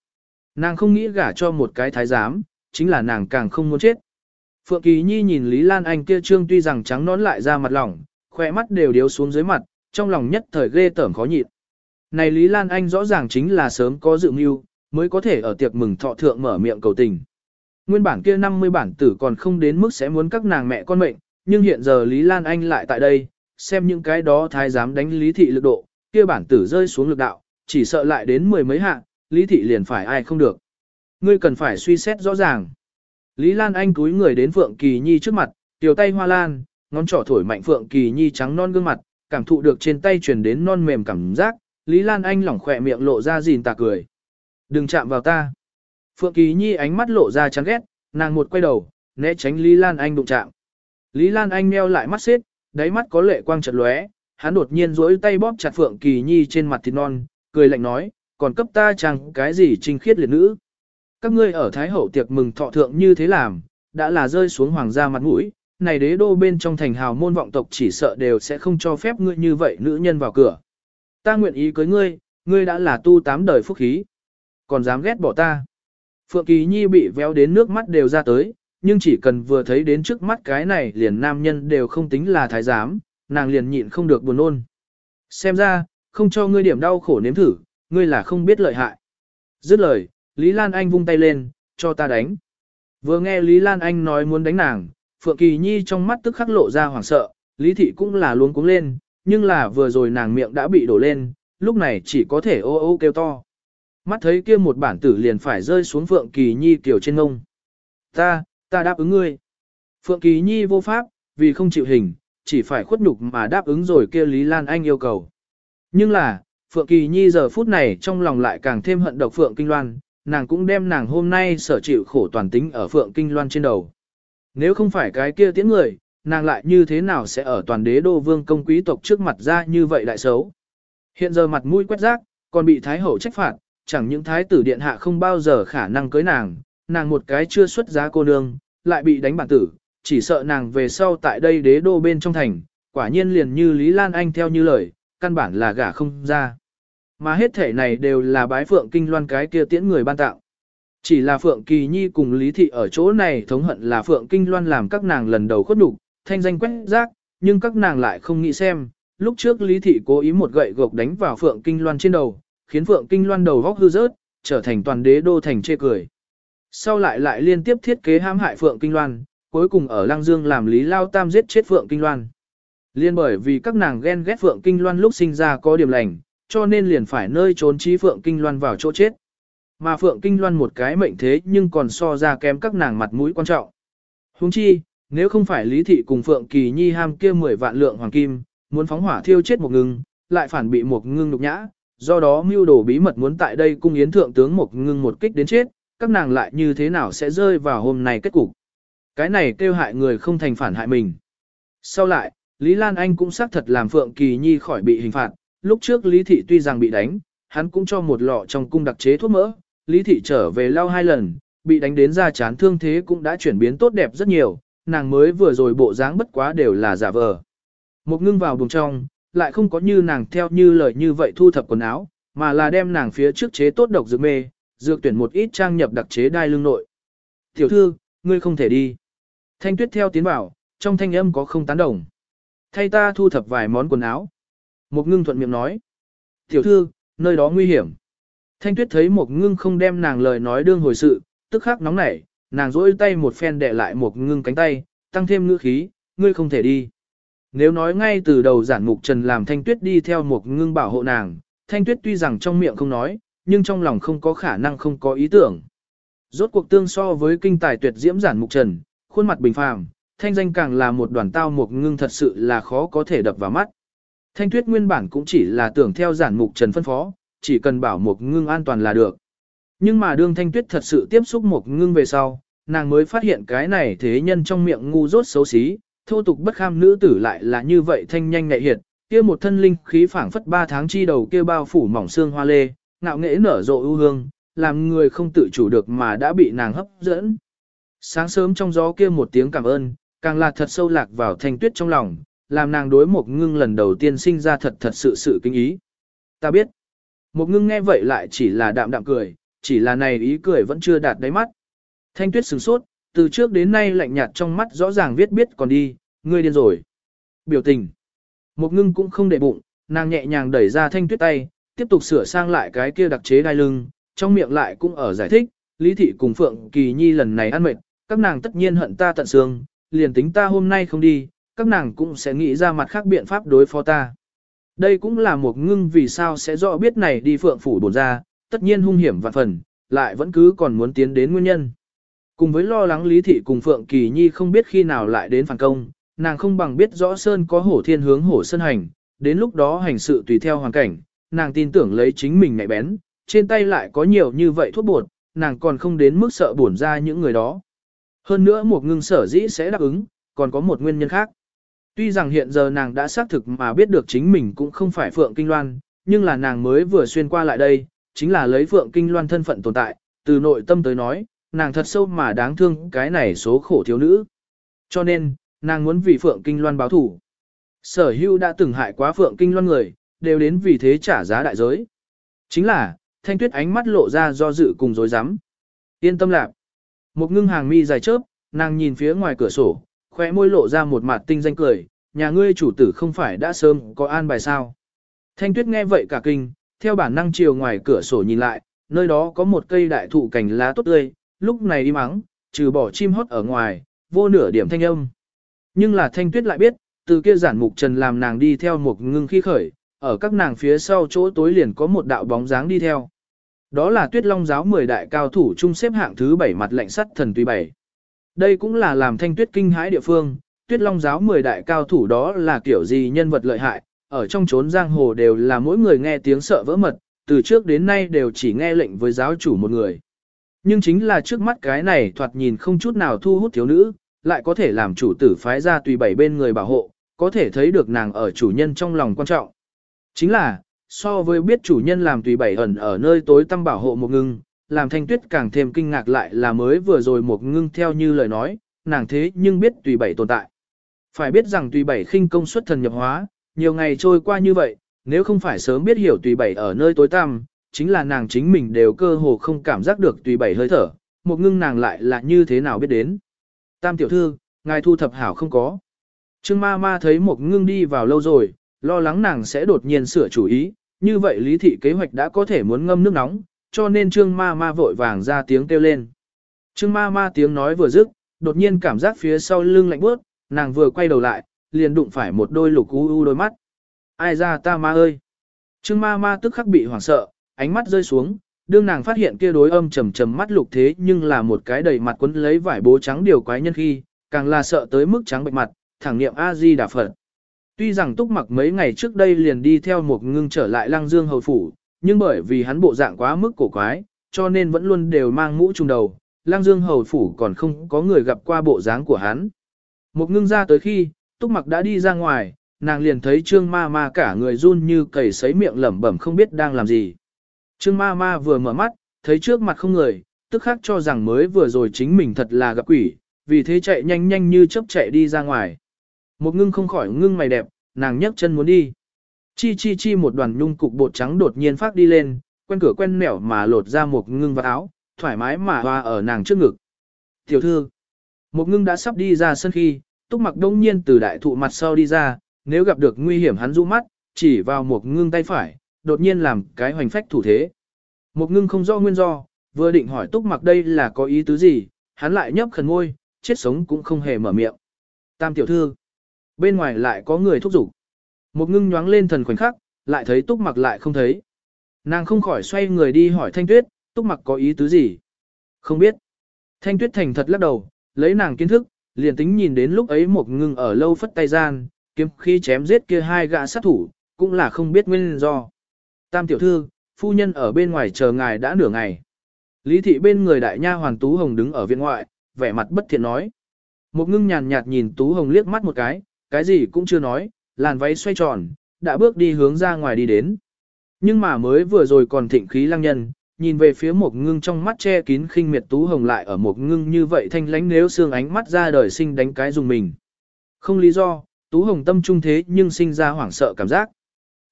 [SPEAKER 1] Nàng không nghĩ gả cho một cái thái giám, chính là nàng càng không muốn chết. Phượng Kỳ Nhi nhìn Lý Lan Anh kia trương tuy rằng trắng nón lại ra mặt lỏng, khỏe mắt đều điếu xuống dưới mặt, trong lòng nhất thời ghê tởm khó nhịn. Này Lý Lan Anh rõ ràng chính là sớm có dự mưu, mới có thể ở tiệc mừng thọ thượng mở miệng cầu tình. Nguyên bản kia 50 bản tử còn không đến mức sẽ muốn các nàng mẹ con mệnh, nhưng hiện giờ Lý Lan Anh lại tại đây, xem những cái đó thái dám đánh Lý Thị lực độ, kia bản tử rơi xuống lực đạo, chỉ sợ lại đến mười mấy hạ, Lý Thị liền phải ai không được. Ngươi cần phải suy xét rõ ràng. Lý Lan Anh cúi người đến Phượng Kỳ Nhi trước mặt, tiểu tay hoa lan, ngón trỏ thổi mạnh Phượng Kỳ Nhi trắng non gương mặt, cảm thụ được trên tay truyền đến non mềm cảm giác, Lý Lan Anh lỏng khỏe miệng lộ ra gìn tà cười. Đừng chạm vào ta. Phượng Kỳ Nhi ánh mắt lộ ra chán ghét, nàng một quay đầu, né tránh Lý Lan Anh đụng chạm. Lý Lan Anh meo lại mắt xếp, đáy mắt có lệ quang chật lóe, hắn đột nhiên duỗi tay bóp chặt Phượng Kỳ Nhi trên mặt thịt non, cười lạnh nói, còn cấp ta chẳng cái gì trinh khiết liệt nữ. Các ngươi ở Thái Hậu tiệc mừng thọ thượng như thế làm, đã là rơi xuống hoàng gia mặt mũi, này đế đô bên trong thành hào môn vọng tộc chỉ sợ đều sẽ không cho phép ngươi như vậy nữ nhân vào cửa. Ta nguyện ý cưới ngươi, ngươi đã là tu tám đời phúc khí. Còn dám ghét bỏ ta. Phượng Kỳ Nhi bị véo đến nước mắt đều ra tới, nhưng chỉ cần vừa thấy đến trước mắt cái này liền nam nhân đều không tính là thái giám, nàng liền nhịn không được buồn ôn. Xem ra, không cho ngươi điểm đau khổ nếm thử, ngươi là không biết lợi hại. Dứt lời, Lý Lan Anh vung tay lên, cho ta đánh. Vừa nghe Lý Lan Anh nói muốn đánh nàng, Phượng Kỳ Nhi trong mắt tức khắc lộ ra hoảng sợ, Lý Thị cũng là luống cuống lên, nhưng là vừa rồi nàng miệng đã bị đổ lên, lúc này chỉ có thể ô ô kêu to. Mắt thấy kia một bản tử liền phải rơi xuống Phượng Kỳ Nhi kiểu trên ngông. Ta, ta đáp ứng ngươi. Phượng Kỳ Nhi vô pháp, vì không chịu hình, chỉ phải khuất nhục mà đáp ứng rồi kia Lý Lan Anh yêu cầu. Nhưng là, Phượng Kỳ Nhi giờ phút này trong lòng lại càng thêm hận độc Phượng Kinh Loan, nàng cũng đem nàng hôm nay sở chịu khổ toàn tính ở Phượng Kinh Loan trên đầu. Nếu không phải cái kia tiễn người, nàng lại như thế nào sẽ ở toàn đế đô vương công quý tộc trước mặt ra như vậy đại xấu. Hiện giờ mặt mũi quét rác, còn bị Thái Hậu trách phạt, chẳng những Thái tử Điện Hạ không bao giờ khả năng cưới nàng, nàng một cái chưa xuất giá cô nương, lại bị đánh bản tử, chỉ sợ nàng về sau tại đây đế đô bên trong thành, quả nhiên liền như Lý Lan Anh theo như lời, căn bản là gả không ra. Mà hết thể này đều là bái Phượng Kinh Loan cái kia tiễn người ban tạo. Chỉ là Phượng Kỳ Nhi cùng Lý Thị ở chỗ này thống hận là Phượng Kinh Loan làm các nàng lần đầu khuất đủ, thanh danh quét rác, nhưng các nàng lại không nghĩ xem. Lúc trước Lý Thị cố ý một gậy gộc đánh vào Phượng Kinh Loan trên đầu, khiến Phượng Kinh Loan đầu góc hư rớt, trở thành toàn đế đô thành chê cười. Sau lại lại liên tiếp thiết kế hãm hại Phượng Kinh Loan, cuối cùng ở Lăng Dương làm Lý Lao Tam giết chết Phượng Kinh Loan. Liên bởi vì các nàng ghen ghét Phượng Kinh Loan lúc sinh ra có điểm lành, cho nên liền phải nơi trốn trí Phượng Kinh Loan vào chỗ chết. Mà Phượng Kinh Loan một cái mệnh thế nhưng còn so ra kém các nàng mặt mũi quan trọng. Huống chi, nếu không phải Lý Thị cùng Phượng Kỳ Nhi ham kia 10 vạn lượng hoàng kim, muốn phóng hỏa thiêu chết một ngưng, lại phản bị một ngưng nhục nhã, do đó mưu đồ bí mật muốn tại đây cung yến thượng tướng một ngưng một kích đến chết, các nàng lại như thế nào sẽ rơi vào hôm nay kết cục. Cái này kêu hại người không thành phản hại mình. Sau lại, Lý Lan Anh cũng xác thật làm Phượng Kỳ Nhi khỏi bị hình phạt, lúc trước Lý Thị tuy rằng bị đánh, hắn cũng cho một lọ trong cung đặc chế thuốc mỡ, Lý Thị trở về lao hai lần, bị đánh đến da chán thương thế cũng đã chuyển biến tốt đẹp rất nhiều, nàng mới vừa rồi bộ dáng bất quá đều là giả vờ. Một ngưng vào buồng trong, lại không có như nàng theo như lời như vậy thu thập quần áo, mà là đem nàng phía trước chế tốt độc dược mê, dược tuyển một ít trang nhập đặc chế đai lưng nội. Tiểu thư, ngươi không thể đi. Thanh tuyết theo tiến bảo, trong thanh âm có không tán đồng. Thay ta thu thập vài món quần áo. Một ngưng thuận miệng nói. Tiểu thư, nơi đó nguy hiểm. Thanh tuyết thấy một ngưng không đem nàng lời nói đương hồi sự, tức khắc nóng nảy, nàng rỗi tay một phen đè lại một ngưng cánh tay, tăng thêm ngữ khí, ngươi không thể đi. Nếu nói ngay từ đầu giản mục trần làm thanh tuyết đi theo một ngưng bảo hộ nàng, thanh tuyết tuy rằng trong miệng không nói, nhưng trong lòng không có khả năng không có ý tưởng. Rốt cuộc tương so với kinh tài tuyệt diễm giản mục trần, khuôn mặt bình phàm, thanh danh càng là một đoàn tao một ngưng thật sự là khó có thể đập vào mắt. Thanh tuyết nguyên bản cũng chỉ là tưởng theo giản mục trần phân phó, chỉ cần bảo một ngưng an toàn là được. Nhưng mà đương thanh tuyết thật sự tiếp xúc một ngưng về sau, nàng mới phát hiện cái này thế nhân trong miệng ngu dốt xấu xí, thô tục bất kham nữ tử lại là như vậy thanh nhanh nhẹ hiệt, kia một thân linh khí phảng phất ba tháng chi đầu kia bao phủ mỏng xương hoa lê, ngạo nghễ nở rộ ưu hương, làm người không tự chủ được mà đã bị nàng hấp dẫn. Sáng sớm trong gió kia một tiếng cảm ơn, càng là thật sâu lạc vào thanh tuyết trong lòng, làm nàng đối một ngưng lần đầu tiên sinh ra thật thật sự sự kinh ý. Ta biết. Một ngưng nghe vậy lại chỉ là đạm đạm cười, chỉ là này ý cười vẫn chưa đạt đáy mắt. Thanh tuyết sửng sốt, từ trước đến nay lạnh nhạt trong mắt rõ ràng viết biết còn đi, ngươi điên rồi. Biểu tình. Một ngưng cũng không để bụng, nàng nhẹ nhàng đẩy ra thanh tuyết tay, tiếp tục sửa sang lại cái kia đặc chế đai lưng, trong miệng lại cũng ở giải thích, Lý Thị cùng Phượng Kỳ Nhi lần này ăn mệt, các nàng tất nhiên hận ta tận xương, liền tính ta hôm nay không đi, các nàng cũng sẽ nghĩ ra mặt khác biện pháp đối phó ta. Đây cũng là một ngưng vì sao sẽ rõ biết này đi Phượng Phủ bổn ra, tất nhiên hung hiểm vạn phần, lại vẫn cứ còn muốn tiến đến nguyên nhân. Cùng với lo lắng Lý Thị cùng Phượng Kỳ Nhi không biết khi nào lại đến phản công, nàng không bằng biết rõ Sơn có hổ thiên hướng hổ sơn hành, đến lúc đó hành sự tùy theo hoàn cảnh, nàng tin tưởng lấy chính mình nhạy bén, trên tay lại có nhiều như vậy thuốc bột, nàng còn không đến mức sợ bổn ra những người đó. Hơn nữa một ngưng sở dĩ sẽ đáp ứng, còn có một nguyên nhân khác. Tuy rằng hiện giờ nàng đã xác thực mà biết được chính mình cũng không phải Phượng Kinh Loan, nhưng là nàng mới vừa xuyên qua lại đây, chính là lấy Phượng Kinh Loan thân phận tồn tại, từ nội tâm tới nói, nàng thật sâu mà đáng thương cái này số khổ thiếu nữ. Cho nên, nàng muốn vì Phượng Kinh Loan báo thủ. Sở hưu đã từng hại quá Phượng Kinh Loan người, đều đến vì thế trả giá đại giới. Chính là, thanh tuyết ánh mắt lộ ra do dự cùng dối rắm Yên tâm lạc. Một ngưng hàng mi dài chớp, nàng nhìn phía ngoài cửa sổ, khóe môi lộ ra một mặt tinh danh cười, nhà ngươi chủ tử không phải đã sớm có an bài sao. Thanh tuyết nghe vậy cả kinh, theo bản năng chiều ngoài cửa sổ nhìn lại, nơi đó có một cây đại thụ cành lá tốt tươi, lúc này đi mắng, trừ bỏ chim hót ở ngoài, vô nửa điểm thanh âm. Nhưng là thanh tuyết lại biết, từ kia giản mục trần làm nàng đi theo một ngưng khi khởi, ở các nàng phía sau chỗ tối liền có một đạo bóng dáng đi theo. Đó là tuyết long giáo 10 đại cao thủ chung xếp hạng thứ 7 mặt lạnh sắt thần tùy bảy. Đây cũng là làm thanh tuyết kinh hãi địa phương, tuyết long giáo 10 đại cao thủ đó là kiểu gì nhân vật lợi hại, ở trong chốn giang hồ đều là mỗi người nghe tiếng sợ vỡ mật, từ trước đến nay đều chỉ nghe lệnh với giáo chủ một người. Nhưng chính là trước mắt cái này thoạt nhìn không chút nào thu hút thiếu nữ, lại có thể làm chủ tử phái ra tùy bảy bên người bảo hộ, có thể thấy được nàng ở chủ nhân trong lòng quan trọng. Chính là, so với biết chủ nhân làm tùy bảy ẩn ở nơi tối tăm bảo hộ một ngưng, làm thanh tuyết càng thêm kinh ngạc lại là mới vừa rồi một ngưng theo như lời nói, nàng thế nhưng biết tùy bảy tồn tại. Phải biết rằng tùy bảy khinh công suất thần nhập hóa, nhiều ngày trôi qua như vậy, nếu không phải sớm biết hiểu tùy bảy ở nơi tối tăm, chính là nàng chính mình đều cơ hồ không cảm giác được tùy bảy hơi thở, một ngưng nàng lại là như thế nào biết đến. Tam tiểu thư, ngài thu thập hảo không có. Trương ma ma thấy một ngưng đi vào lâu rồi, lo lắng nàng sẽ đột nhiên sửa chủ ý, như vậy lý thị kế hoạch đã có thể muốn ngâm nước nóng, cho nên trương ma ma vội vàng ra tiếng kêu lên. Trương ma ma tiếng nói vừa dứt, đột nhiên cảm giác phía sau lưng lạnh bớt, nàng vừa quay đầu lại, liền đụng phải một đôi lục u u đôi mắt. Ai ra ta ma ơi! Trương ma ma tức khắc bị hoảng sợ, ánh mắt rơi xuống, đương nàng phát hiện kia đối âm trầm trầm mắt lục thế nhưng là một cái đầy mặt quấn lấy vải bố trắng điều quái nhân khi, càng là sợ tới mức trắng bệch mặt, thẳng niệm A-di đà Phật. Tuy rằng túc mặc mấy ngày trước đây liền đi theo một ngưng trở lại lăng dương hầu phủ, nhưng bởi vì hắn bộ dạng quá mức cổ quái, cho nên vẫn luôn đều mang mũ trùng đầu, lang dương hầu phủ còn không có người gặp qua bộ dáng của hắn. Một ngưng ra tới khi, túc mặc đã đi ra ngoài, nàng liền thấy trương ma ma cả người run như cầy sấy miệng lẩm bẩm không biết đang làm gì. Trương ma ma vừa mở mắt, thấy trước mặt không người, tức khắc cho rằng mới vừa rồi chính mình thật là gặp quỷ, vì thế chạy nhanh nhanh như chớp chạy đi ra ngoài. Một ngưng không khỏi ngưng mày đẹp, nàng nhấc chân muốn đi. Chi chi chi một đoàn nhung cục bột trắng đột nhiên phát đi lên, quen cửa quen nẻo mà lột ra một ngưng vào áo, thoải mái mà hoa ở nàng trước ngực. Tiểu thư, một ngưng đã sắp đi ra sân khi, túc mặc đông nhiên từ đại thụ mặt sau đi ra, nếu gặp được nguy hiểm hắn rũ mắt, chỉ vào một ngưng tay phải, đột nhiên làm cái hoành phách thủ thế. Một ngưng không rõ nguyên do, vừa định hỏi túc mặc đây là có ý tứ gì, hắn lại nhấp khẩn ngôi, chết sống cũng không hề mở miệng. Tam tiểu thư, bên ngoài lại có người thúc giục. Một ngưng nhoáng lên thần khoảnh khắc, lại thấy túc mặc lại không thấy. Nàng không khỏi xoay người đi hỏi thanh tuyết, túc mặc có ý tứ gì? Không biết. Thanh tuyết thành thật lắc đầu, lấy nàng kiến thức, liền tính nhìn đến lúc ấy một ngưng ở lâu phất tay gian, kiếm khi chém giết kia hai gã sát thủ, cũng là không biết nguyên do. Tam tiểu thư, phu nhân ở bên ngoài chờ ngài đã nửa ngày. Lý thị bên người đại nha hoàng Tú Hồng đứng ở viện ngoại, vẻ mặt bất thiện nói. Một ngưng nhàn nhạt nhìn Tú Hồng liếc mắt một cái, cái gì cũng chưa nói, làn váy xoay tròn, đã bước đi hướng ra ngoài đi đến. Nhưng mà mới vừa rồi còn thịnh khí lăng nhân, nhìn về phía một ngưng trong mắt che kín khinh miệt tú hồng lại ở một ngưng như vậy thanh lánh nếu xương ánh mắt ra đời sinh đánh cái dùng mình. Không lý do, tú hồng tâm trung thế nhưng sinh ra hoảng sợ cảm giác.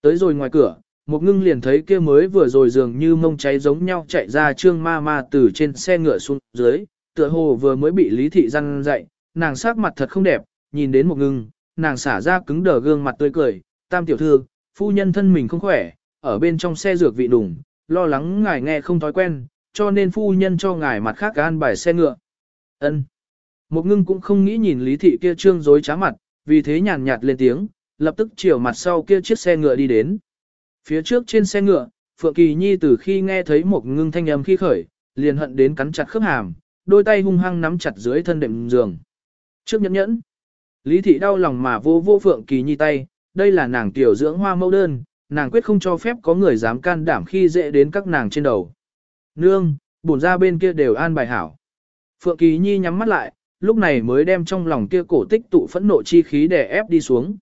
[SPEAKER 1] Tới rồi ngoài cửa, một ngưng liền thấy kia mới vừa rồi dường như mông cháy giống nhau chạy ra trương ma ma từ trên xe ngựa xuống dưới, tựa hồ vừa mới bị lý thị răn dậy, nàng sắc mặt thật không đẹp, nhìn đến một ngưng, nàng xả ra cứng đờ gương mặt tươi cười, tam tiểu thư, phu nhân thân mình không khỏe, ở bên trong xe dược vị đủng, lo lắng ngài nghe không thói quen, cho nên phu nhân cho ngài mặt khác gan bài xe ngựa. Ân. Một ngưng cũng không nghĩ nhìn lý thị kia trương dối trá mặt, vì thế nhàn nhạt lên tiếng, lập tức chiều mặt sau kia chiếc xe ngựa đi đến. Phía trước trên xe ngựa, Phượng Kỳ Nhi từ khi nghe thấy một ngưng thanh âm khi khởi, liền hận đến cắn chặt khớp hàm, đôi tay hung hăng nắm chặt dưới thân đệm giường. Trước nhẫn nhẫn, Lý thị đau lòng mà vô vô Phượng Kỳ Nhi tay, đây là nàng tiểu dưỡng hoa mẫu đơn, nàng quyết không cho phép có người dám can đảm khi dễ đến các nàng trên đầu. Nương, bổn ra bên kia đều an bài hảo. Phượng Kỳ Nhi nhắm mắt lại, lúc này mới đem trong lòng kia cổ tích tụ phẫn nộ chi khí để ép đi xuống.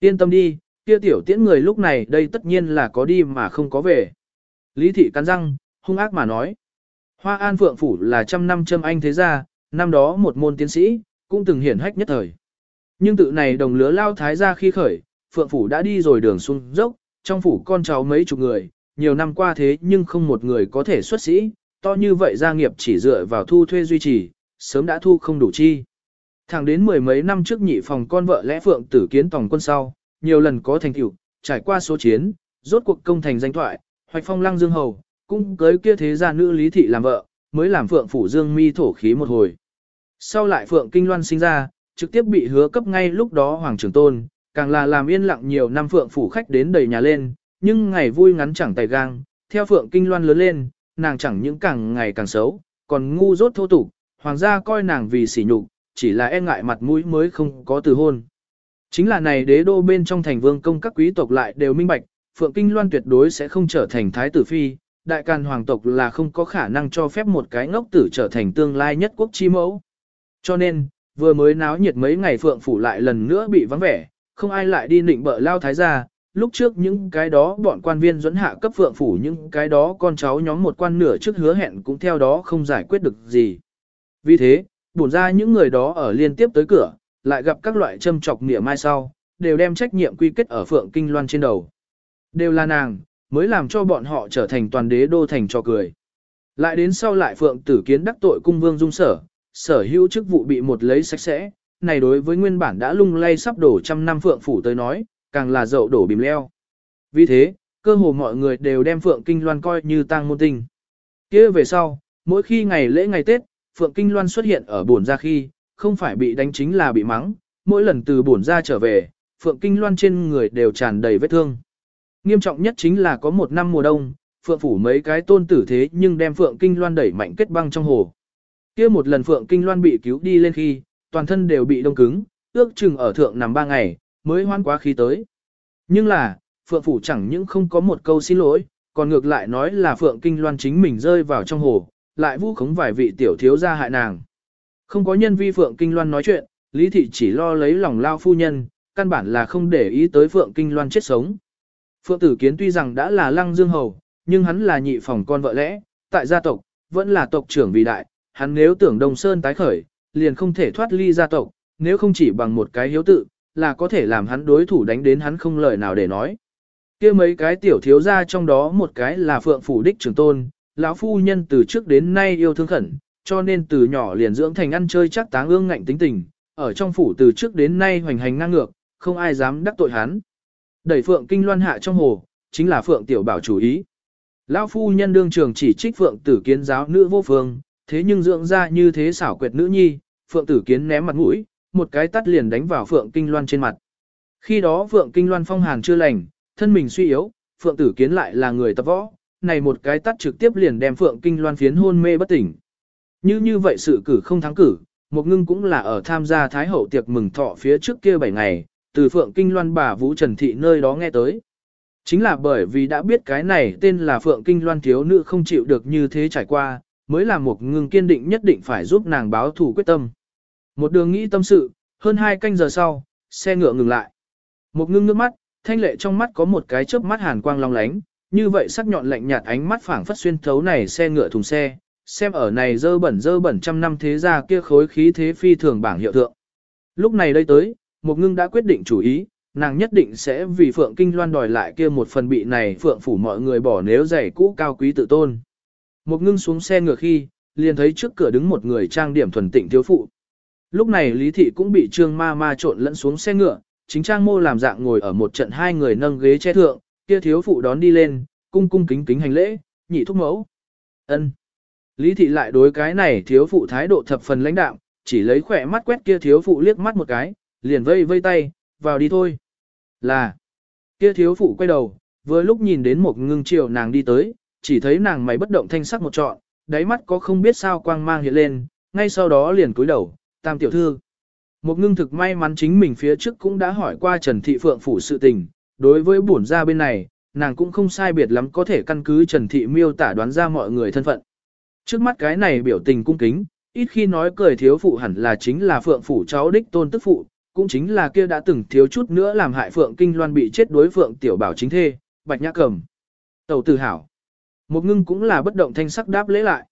[SPEAKER 1] Yên tâm đi, kia tiểu tiễn người lúc này đây tất nhiên là có đi mà không có về. Lý thị cắn răng, hung ác mà nói. Hoa An Phượng Phủ là trăm năm châm anh thế gia, năm đó một môn tiến sĩ, cũng từng hiển hách nhất thời. Nhưng tự này đồng lứa lao thái gia khi khởi, Phượng Phủ đã đi rồi đường xuống dốc, trong phủ con cháu mấy chục người, nhiều năm qua thế nhưng không một người có thể xuất sĩ, to như vậy gia nghiệp chỉ dựa vào thu thuê duy trì, sớm đã thu không đủ chi. Thẳng đến mười mấy năm trước nhị phòng con vợ lẽ Phượng tử kiến tổng quân sau, nhiều lần có thành tựu, trải qua số chiến, rốt cuộc công thành danh thoại, hoạch phong lăng dương hầu, cũng cưới kia thế gia nữ lý thị làm vợ, mới làm Phượng phủ dương mi thổ khí một hồi. Sau lại Phượng Kinh Loan sinh ra, trực tiếp bị hứa cấp ngay lúc đó Hoàng Trường Tôn, càng là làm yên lặng nhiều năm Phượng phủ khách đến đầy nhà lên, nhưng ngày vui ngắn chẳng tay gang, theo Phượng Kinh Loan lớn lên, nàng chẳng những càng ngày càng xấu, còn ngu dốt thô tục, hoàng gia coi nàng vì sỉ nhục, chỉ là e ngại mặt mũi mới không có từ hôn. Chính là này đế đô bên trong thành vương công các quý tộc lại đều minh bạch, Phượng Kinh Loan tuyệt đối sẽ không trở thành thái tử phi, đại càn hoàng tộc là không có khả năng cho phép một cái ngốc tử trở thành tương lai nhất quốc chi mẫu. Cho nên, vừa mới náo nhiệt mấy ngày Phượng phủ lại lần nữa bị vắng vẻ, không ai lại đi nịnh bợ lao thái gia. Lúc trước những cái đó bọn quan viên dẫn hạ cấp Phượng phủ những cái đó con cháu nhóm một quan nửa trước hứa hẹn cũng theo đó không giải quyết được gì. Vì thế, bổn ra những người đó ở liên tiếp tới cửa, lại gặp các loại châm chọc nghĩa mai sau, đều đem trách nhiệm quy kết ở Phượng Kinh Loan trên đầu. Đều là nàng, mới làm cho bọn họ trở thành toàn đế đô thành cho cười. Lại đến sau lại Phượng Tử Kiến đắc tội cung vương dung sở, sở hữu chức vụ bị một lấy sạch sẽ, này đối với nguyên bản đã lung lay sắp đổ trăm năm Phượng Phủ tới nói, càng là dậu đổ bìm leo. Vì thế, cơ hồ mọi người đều đem Phượng Kinh Loan coi như tang môn tình. kia về sau, mỗi khi ngày lễ ngày Tết, Phượng Kinh Loan xuất hiện ở bổn ra khi, không phải bị đánh chính là bị mắng, mỗi lần từ bổn ra trở về, Phượng Kinh Loan trên người đều tràn đầy vết thương. Nghiêm trọng nhất chính là có một năm mùa đông, Phượng phủ mấy cái tôn tử thế nhưng đem Phượng Kinh Loan đẩy mạnh kết băng trong hồ kia một lần Phượng Kinh Loan bị cứu đi lên khi, toàn thân đều bị đông cứng, ước chừng ở thượng nằm ba ngày, mới hoan quá khí tới. Nhưng là, Phượng phủ chẳng những không có một câu xin lỗi, còn ngược lại nói là Phượng Kinh Loan chính mình rơi vào trong hồ, lại vu khống vài vị tiểu thiếu gia hại nàng. Không có nhân vi Phượng Kinh Loan nói chuyện, Lý Thị chỉ lo lấy lòng lao phu nhân, căn bản là không để ý tới Phượng Kinh Loan chết sống. Phượng Tử Kiến tuy rằng đã là lăng dương hầu, nhưng hắn là nhị phòng con vợ lẽ, tại gia tộc, vẫn là tộc trưởng vì đại, hắn nếu tưởng Đông Sơn tái khởi, liền không thể thoát ly gia tộc, nếu không chỉ bằng một cái hiếu tự, là có thể làm hắn đối thủ đánh đến hắn không lời nào để nói. kia mấy cái tiểu thiếu gia trong đó một cái là Phượng Phủ Đích Trường Tôn, lão phu nhân từ trước đến nay yêu thương khẩn, cho nên từ nhỏ liền dưỡng thành ăn chơi chắc táng ương ngạnh tính tình, ở trong phủ từ trước đến nay hoành hành ngang ngược, không ai dám đắc tội hắn. Đẩy Phượng Kinh Loan hạ trong hồ, chính là Phượng Tiểu Bảo chủ ý. Lão phu nhân đương trường chỉ trích Phượng Tử Kiến giáo nữ vô phương, thế nhưng dưỡng ra như thế xảo quyệt nữ nhi, Phượng Tử Kiến ném mặt mũi, một cái tắt liền đánh vào Phượng Kinh Loan trên mặt. Khi đó Phượng Kinh Loan phong hàn chưa lành, thân mình suy yếu, Phượng Tử Kiến lại là người tập võ, này một cái tắt trực tiếp liền đem Phượng Kinh Loan phiến hôn mê bất tỉnh. Như như vậy sự cử không thắng cử, một ngưng cũng là ở tham gia Thái Hậu tiệc mừng thọ phía trước kia 7 ngày, từ Phượng Kinh Loan bà Vũ Trần Thị nơi đó nghe tới. Chính là bởi vì đã biết cái này tên là Phượng Kinh Loan thiếu nữ không chịu được như thế trải qua, mới là một ngưng kiên định nhất định phải giúp nàng báo thù quyết tâm. Một đường nghĩ tâm sự, hơn hai canh giờ sau, xe ngựa ngừng lại. Một ngưng nước mắt, thanh lệ trong mắt có một cái chớp mắt hàn quang long lánh, như vậy sắc nhọn lạnh nhạt ánh mắt phảng phất xuyên thấu này xe ngựa thùng xe, xem ở này dơ bẩn dơ bẩn trăm năm thế gia kia khối khí thế phi thường bảng hiệu thượng. Lúc này đây tới, một ngưng đã quyết định chủ ý, nàng nhất định sẽ vì Phượng Kinh Loan đòi lại kia một phần bị này Phượng phủ mọi người bỏ nếu giày cũ cao quý tự tôn. Một ngưng xuống xe ngựa khi, liền thấy trước cửa đứng một người trang điểm thuần tịnh thiếu phụ. Lúc này Lý Thị cũng bị trương ma ma trộn lẫn xuống xe ngựa, chính trang mô làm dạng ngồi ở một trận hai người nâng ghế che thượng, kia thiếu phụ đón đi lên, cung cung kính kính hành lễ, nhị thúc mẫu. ân Lý Thị lại đối cái này thiếu phụ thái độ thập phần lãnh đạm, chỉ lấy khỏe mắt quét kia thiếu phụ liếc mắt một cái, liền vây vây tay, vào đi thôi. Là, kia thiếu phụ quay đầu, vừa lúc nhìn đến một ngưng chiều nàng đi tới, chỉ thấy nàng mày bất động thanh sắc một trọn, đáy mắt có không biết sao quang mang hiện lên, ngay sau đó liền cúi đầu, tam tiểu thư. Một ngưng thực may mắn chính mình phía trước cũng đã hỏi qua Trần Thị Phượng phủ sự tình, đối với bổn gia bên này, nàng cũng không sai biệt lắm có thể căn cứ Trần Thị miêu tả đoán ra mọi người thân phận. Trước mắt cái này biểu tình cung kính, ít khi nói cười thiếu phụ hẳn là chính là Phượng phủ cháu đích tôn tức phụ, cũng chính là kia đã từng thiếu chút nữa làm hại Phượng Kinh Loan bị chết đối Phượng tiểu bảo chính thê, Bạch Nhã Cầm. Tẩu tử hảo. Một ngưng cũng là bất động thanh sắc đáp lễ lại.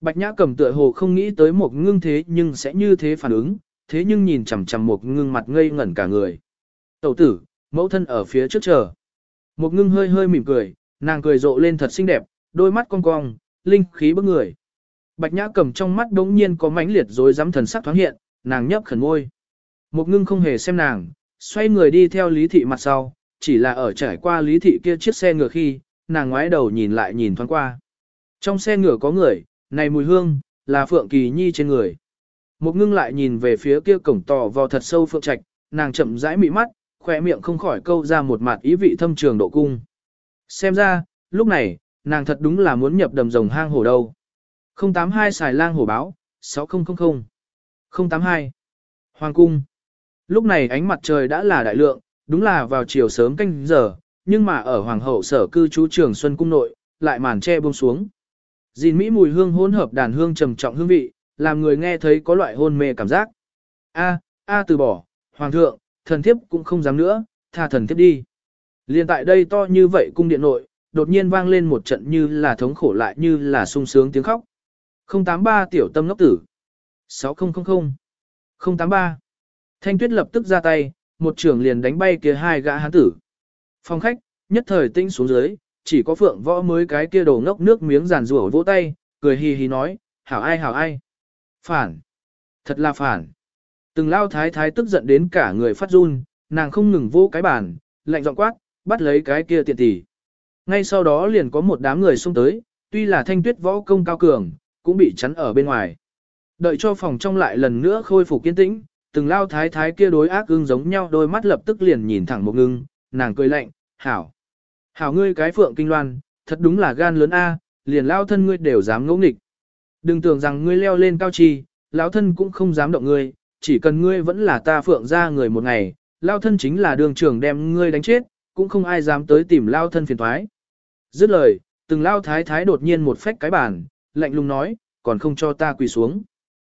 [SPEAKER 1] Bạch Nhã Cầm tựa hồ không nghĩ tới một ngưng thế nhưng sẽ như thế phản ứng, thế nhưng nhìn chằm chằm một ngưng mặt ngây ngẩn cả người. Tẩu tử, mẫu thân ở phía trước chờ. Một ngưng hơi hơi mỉm cười, nàng cười rộ lên thật xinh đẹp, đôi mắt cong cong, linh khí bức người. Bạch Nhã cầm trong mắt đống nhiên có mãnh liệt rồi dám thần sắc thoáng hiện, nàng nhấp khẩn môi. Một ngưng không hề xem nàng, xoay người đi theo lý thị mặt sau, chỉ là ở trải qua lý thị kia chiếc xe ngựa khi, nàng ngoái đầu nhìn lại nhìn thoáng qua. Trong xe ngựa có người, này mùi hương, là Phượng Kỳ Nhi trên người. Một ngưng lại nhìn về phía kia cổng tò vào thật sâu Phượng Trạch, nàng chậm rãi mị mắt, khỏe miệng không khỏi câu ra một mặt ý vị thâm trường độ cung. Xem ra, lúc này, nàng thật đúng là muốn nhập đầm rồng hang hổ đâu. 082 xài lang hổ báo, 6000. 082. Hoàng cung. Lúc này ánh mặt trời đã là đại lượng, đúng là vào chiều sớm canh giờ, nhưng mà ở hoàng hậu sở cư trú trường Xuân Cung nội, lại màn che buông xuống. Dìn Mỹ mùi hương hỗn hợp đàn hương trầm trọng hương vị, làm người nghe thấy có loại hôn mê cảm giác. A, a từ bỏ, hoàng thượng, thần thiếp cũng không dám nữa, tha thần thiếp đi. Liên tại đây to như vậy cung điện nội, đột nhiên vang lên một trận như là thống khổ lại như là sung sướng tiếng khóc. 083 tiểu tâm ngốc tử. 6000. 083. Thanh tuyết lập tức ra tay, một trưởng liền đánh bay kia hai gã hán tử. Phòng khách, nhất thời tinh xuống dưới, chỉ có phượng võ mới cái kia đồ ngốc nước miếng giàn rủa vỗ tay, cười hì hì nói, hảo ai hảo ai. Phản. Thật là phản. Từng lao thái thái tức giận đến cả người phát run, nàng không ngừng vô cái bàn, lạnh giọng quát, bắt lấy cái kia tiện tỷ. Ngay sau đó liền có một đám người xông tới, tuy là thanh tuyết võ công cao cường, cũng bị chắn ở bên ngoài. Đợi cho phòng trong lại lần nữa khôi phục kiên tĩnh, từng lao thái thái kia đối ác ưng giống nhau đôi mắt lập tức liền nhìn thẳng một ngưng, nàng cười lạnh, hảo. Hảo ngươi cái phượng kinh loan, thật đúng là gan lớn A, liền lao thân ngươi đều dám ngỗ nghịch. Đừng tưởng rằng ngươi leo lên cao chi, lão thân cũng không dám động ngươi, chỉ cần ngươi vẫn là ta phượng ra người một ngày, lao thân chính là đường trưởng đem ngươi đánh chết, cũng không ai dám tới tìm lao thân phiền thoái. Dứt lời, từng lao thái thái đột nhiên một phách cái bàn, lạnh lùng nói, còn không cho ta quỳ xuống.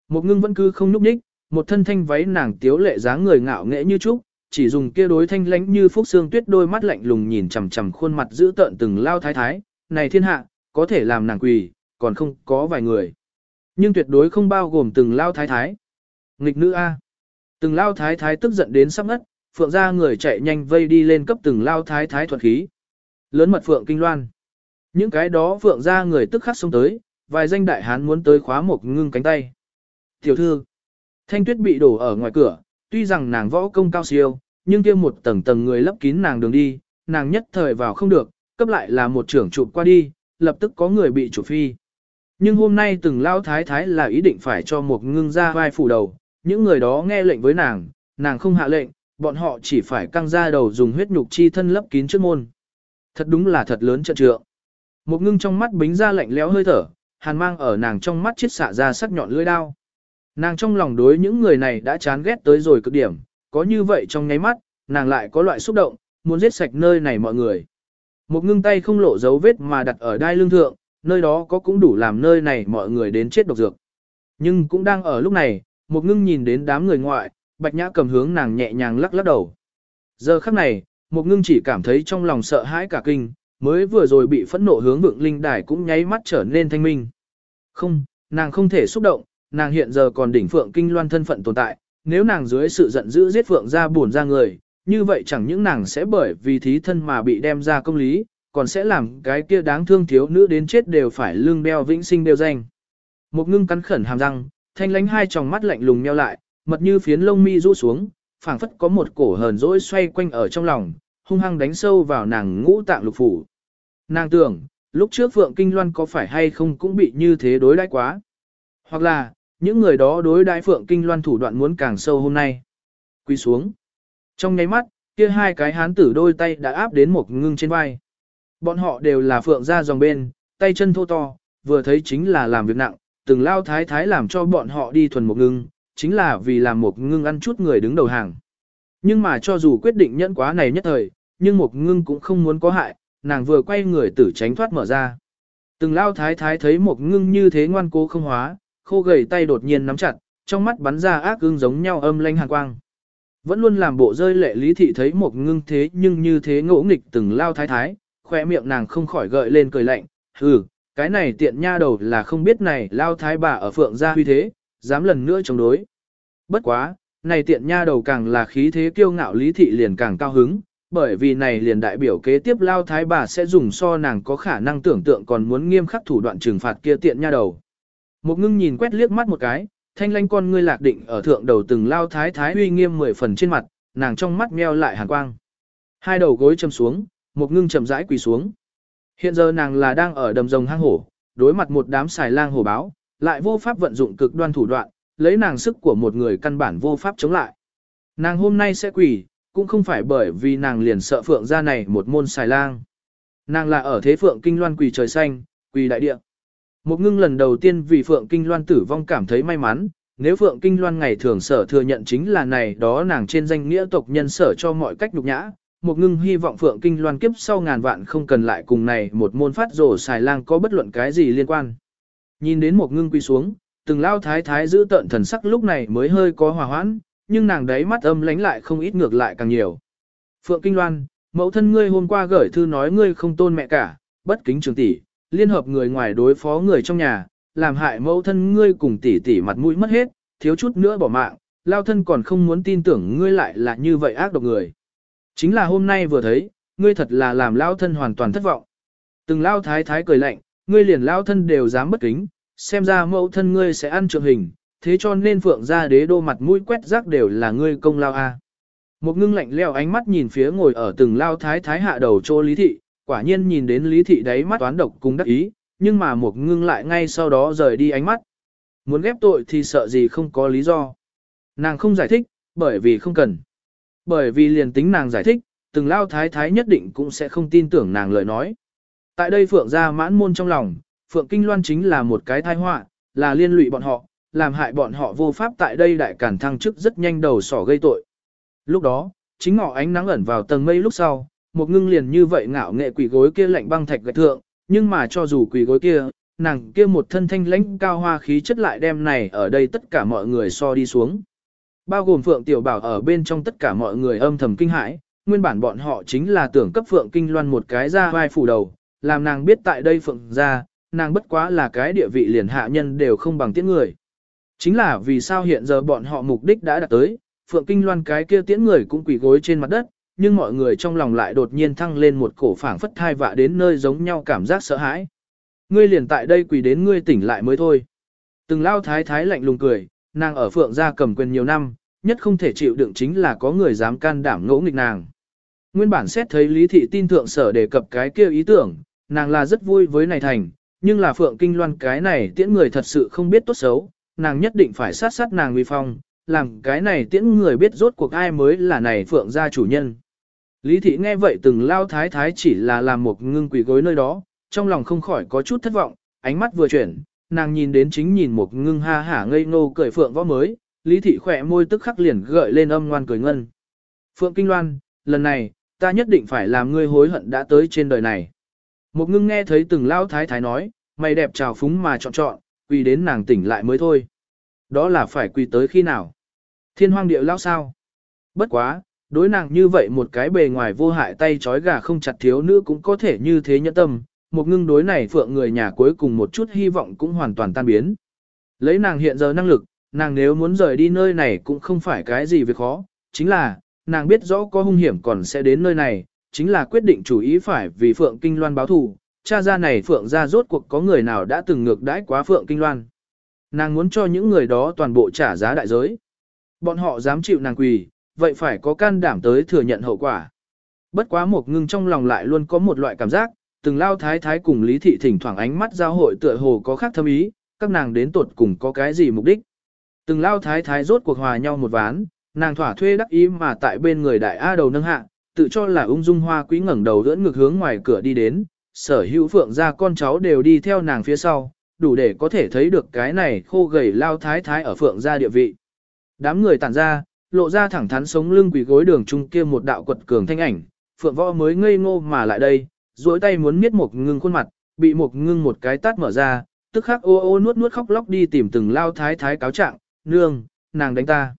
[SPEAKER 1] Một ngưng vẫn cứ không núp đích, một thân thanh váy nàng tiếu lệ dáng người ngạo nghễ như trúc, chỉ dùng kia đối thanh lãnh như phúc xương tuyết đôi mắt lạnh lùng nhìn chằm chằm khuôn mặt giữ tợn từng lao thái thái, này thiên hạ, có thể làm nàng quỳ, còn không có vài người. Nhưng tuyệt đối không bao gồm từng lao thái thái. Nghịch nữ A. Từng lao thái thái tức giận đến sắp ngất, phượng ra người chạy nhanh vây đi lên cấp từng lao thái thái thuật khí. Lớn mật phượng kinh loan. Những cái đó phượng ra người tức khắc xông tới, vài danh đại hán muốn tới khóa một ngưng cánh tay. Tiểu thư, thanh tuyết bị đổ ở ngoài cửa, tuy rằng nàng võ công cao siêu, nhưng kia một tầng tầng người lấp kín nàng đường đi, nàng nhất thời vào không được, cấp lại là một trưởng chụp qua đi, lập tức có người bị chủ phi. Nhưng hôm nay từng lao thái thái là ý định phải cho một ngưng ra vai phủ đầu, những người đó nghe lệnh với nàng, nàng không hạ lệnh, bọn họ chỉ phải căng ra đầu dùng huyết nhục chi thân lấp kín trước môn. Thật đúng là thật lớn trận trượng. Một ngưng trong mắt bính ra lạnh lẽo hơi thở, hàn mang ở nàng trong mắt chiết xạ ra sắc nhọn lưỡi đao. Nàng trong lòng đối những người này đã chán ghét tới rồi cực điểm, có như vậy trong nháy mắt, nàng lại có loại xúc động, muốn giết sạch nơi này mọi người. Một ngưng tay không lộ dấu vết mà đặt ở đai lương thượng, nơi đó có cũng đủ làm nơi này mọi người đến chết độc dược. Nhưng cũng đang ở lúc này, một ngưng nhìn đến đám người ngoại, bạch nhã cầm hướng nàng nhẹ nhàng lắc lắc đầu. Giờ khắc này, Một ngưng chỉ cảm thấy trong lòng sợ hãi cả kinh, mới vừa rồi bị phẫn nộ hướng vượng linh đài cũng nháy mắt trở nên thanh minh. Không, nàng không thể xúc động, nàng hiện giờ còn đỉnh phượng kinh loan thân phận tồn tại, nếu nàng dưới sự giận dữ giết phượng ra buồn ra người, như vậy chẳng những nàng sẽ bởi vì thí thân mà bị đem ra công lý, còn sẽ làm cái kia đáng thương thiếu nữ đến chết đều phải lương đeo vĩnh sinh đều danh. Một ngưng cắn khẩn hàm răng, thanh lánh hai tròng mắt lạnh lùng nheo lại, mật như phiến lông mi rũ xuống, phảng phất có một cổ hờn dỗi xoay quanh ở trong lòng, hung hăng đánh sâu vào nàng ngũ tạng lục phủ. Nàng tưởng, lúc trước Phượng Kinh Loan có phải hay không cũng bị như thế đối đãi quá. Hoặc là, những người đó đối đại Phượng Kinh Loan thủ đoạn muốn càng sâu hôm nay. Quy xuống. Trong nháy mắt, kia hai cái hán tử đôi tay đã áp đến một ngưng trên vai. Bọn họ đều là Phượng ra dòng bên, tay chân thô to, vừa thấy chính là làm việc nặng, từng lao thái thái làm cho bọn họ đi thuần một ngưng, chính là vì làm một ngưng ăn chút người đứng đầu hàng. Nhưng mà cho dù quyết định nhẫn quá này nhất thời, nhưng một ngưng cũng không muốn có hại, nàng vừa quay người tử tránh thoát mở ra. Từng lao thái thái thấy một ngưng như thế ngoan cố không hóa, khô gầy tay đột nhiên nắm chặt, trong mắt bắn ra ác ương giống nhau âm lanh hàn quang. Vẫn luôn làm bộ rơi lệ lý thị thấy một ngưng thế nhưng như thế ngỗ nghịch từng lao thái thái, khoe miệng nàng không khỏi gợi lên cười lạnh, hừ, cái này tiện nha đầu là không biết này lao thái bà ở phượng gia huy thế, dám lần nữa chống đối. Bất quá, này tiện nha đầu càng là khí thế kiêu ngạo lý thị liền càng cao hứng, bởi vì này liền đại biểu kế tiếp lao thái bà sẽ dùng so nàng có khả năng tưởng tượng còn muốn nghiêm khắc thủ đoạn trừng phạt kia tiện nha đầu. Một ngưng nhìn quét liếc mắt một cái, thanh lanh con ngươi lạc định ở thượng đầu từng lao thái thái uy nghiêm mười phần trên mặt, nàng trong mắt meo lại hàn quang. Hai đầu gối châm xuống, một ngưng chậm rãi quỳ xuống. Hiện giờ nàng là đang ở đầm rồng hang hổ, đối mặt một đám xài lang hổ báo, lại vô pháp vận dụng cực đoan thủ đoạn, lấy nàng sức của một người căn bản vô pháp chống lại. Nàng hôm nay sẽ quỳ, cũng không phải bởi vì nàng liền sợ phượng ra này một môn xài lang. Nàng là ở thế phượng kinh loan quỳ trời xanh, quỳ đại địa. Một ngưng lần đầu tiên vì phượng kinh loan tử vong cảm thấy may mắn, nếu phượng kinh loan ngày thường sở thừa nhận chính là này đó nàng trên danh nghĩa tộc nhân sở cho mọi cách nhục nhã. Một ngưng hy vọng phượng kinh loan kiếp sau ngàn vạn không cần lại cùng này một môn phát rổ xài lang có bất luận cái gì liên quan. Nhìn đến một ngưng quỳ xuống, từng lao thái thái giữ tận thần sắc lúc này mới hơi có hòa hoãn, nhưng nàng đấy mắt âm lánh lại không ít ngược lại càng nhiều. Phượng Kinh Loan, mẫu thân ngươi hôm qua gửi thư nói ngươi không tôn mẹ cả, bất kính trường tỷ, liên hợp người ngoài đối phó người trong nhà, làm hại mẫu thân ngươi cùng tỷ tỷ mặt mũi mất hết, thiếu chút nữa bỏ mạng, lao thân còn không muốn tin tưởng ngươi lại là như vậy ác độc người. Chính là hôm nay vừa thấy, ngươi thật là làm lao thân hoàn toàn thất vọng. Từng lao thái thái cười lạnh, ngươi liền lao thân đều dám bất kính, xem ra mẫu thân ngươi sẽ ăn trượng hình, thế cho nên phượng gia đế đô mặt mũi quét rác đều là ngươi công lao a. Một ngưng lạnh leo ánh mắt nhìn phía ngồi ở từng lao thái thái hạ đầu chỗ lý thị, quả nhiên nhìn đến lý thị đấy mắt toán độc cùng đắc ý, nhưng mà một ngưng lại ngay sau đó rời đi ánh mắt. Muốn ghép tội thì sợ gì không có lý do. Nàng không giải thích, bởi vì không cần. Bởi vì liền tính nàng giải thích, từng lao thái thái nhất định cũng sẽ không tin tưởng nàng lời nói. Tại đây Phượng ra mãn môn trong lòng, Phượng Kinh Loan chính là một cái tai họa, là liên lụy bọn họ, làm hại bọn họ vô pháp tại đây đại cản thăng chức rất nhanh đầu sỏ gây tội. Lúc đó, chính ngọ ánh nắng ẩn vào tầng mây lúc sau, một ngưng liền như vậy ngạo nghệ quỷ gối kia lạnh băng thạch gạch thượng, nhưng mà cho dù quỷ gối kia, nàng kia một thân thanh lãnh cao hoa khí chất lại đem này ở đây tất cả mọi người so đi xuống. Bao gồm Phượng Tiểu Bảo ở bên trong tất cả mọi người âm thầm kinh hãi, nguyên bản bọn họ chính là tưởng cấp Phượng Kinh Loan một cái ra vai phủ đầu, làm nàng biết tại đây Phượng ra, nàng bất quá là cái địa vị liền hạ nhân đều không bằng tiễn người. Chính là vì sao hiện giờ bọn họ mục đích đã đạt tới, Phượng Kinh Loan cái kia tiễn người cũng quỳ gối trên mặt đất, nhưng mọi người trong lòng lại đột nhiên thăng lên một cổ phảng phất thai vạ đến nơi giống nhau cảm giác sợ hãi. Ngươi liền tại đây quỳ đến ngươi tỉnh lại mới thôi. Từng lao thái thái lạnh lùng cười, nàng ở Phượng gia cầm quyền nhiều năm, nhất không thể chịu đựng chính là có người dám can đảm ngỗ nghịch nàng. Nguyên bản xét thấy Lý Thị tin thượng sở đề cập cái kia ý tưởng, nàng là rất vui với này thành, nhưng là Phượng Kinh Loan cái này tiễn người thật sự không biết tốt xấu, nàng nhất định phải sát sát nàng uy phong, làm cái này tiễn người biết rốt cuộc ai mới là này Phượng gia chủ nhân. Lý thị nghe vậy từng lao thái thái chỉ là làm một ngưng quỷ gối nơi đó, trong lòng không khỏi có chút thất vọng, ánh mắt vừa chuyển, nàng nhìn đến chính nhìn một ngưng ha hả ngây ngô cười phượng võ mới, lý thị khỏe môi tức khắc liền gợi lên âm ngoan cười ngân. Phượng Kinh Loan, lần này, ta nhất định phải làm ngươi hối hận đã tới trên đời này. Một ngưng nghe thấy từng lao thái thái nói, mày đẹp trào phúng mà chọn chọn, quỳ đến nàng tỉnh lại mới thôi. Đó là phải quỳ tới khi nào? Thiên hoang địa lao sao? Bất quá, đối nàng như vậy một cái bề ngoài vô hại tay trói gà không chặt thiếu nữ cũng có thể như thế nhẫn tâm, một ngưng đối này phượng người nhà cuối cùng một chút hy vọng cũng hoàn toàn tan biến. Lấy nàng hiện giờ năng lực, nàng nếu muốn rời đi nơi này cũng không phải cái gì việc khó, chính là, nàng biết rõ có hung hiểm còn sẽ đến nơi này, chính là quyết định chủ ý phải vì Phượng Kinh Loan báo thù, cha ra này Phượng ra rốt cuộc có người nào đã từng ngược đãi quá Phượng Kinh Loan. Nàng muốn cho những người đó toàn bộ trả giá đại giới. Bọn họ dám chịu nàng quỳ, vậy phải có can đảm tới thừa nhận hậu quả. Bất quá một ngưng trong lòng lại luôn có một loại cảm giác, từng lao thái thái cùng lý thị thỉnh thoảng ánh mắt giao hội tựa hồ có khác thâm ý, các nàng đến tuột cùng có cái gì mục đích. Từng lao thái thái rốt cuộc hòa nhau một ván, nàng thỏa thuê đắc ý mà tại bên người đại A đầu nâng hạ, tự cho là ung dung hoa quý ngẩng đầu đỡ ngược hướng ngoài cửa đi đến, sở hữu phượng ra con cháu đều đi theo nàng phía sau, đủ để có thể thấy được cái này khô gầy lao thái thái ở phượng gia địa vị. Đám người tản ra, lộ ra thẳng thắn sống lưng quỷ gối đường trung kia một đạo quật cường thanh ảnh, phượng võ mới ngây ngô mà lại đây, duỗi tay muốn miết một ngưng khuôn mặt, bị một ngưng một cái tát mở ra, tức khắc ô ô nuốt nuốt khóc lóc đi tìm từng lao thái thái cáo trạng, nương, nàng đánh ta.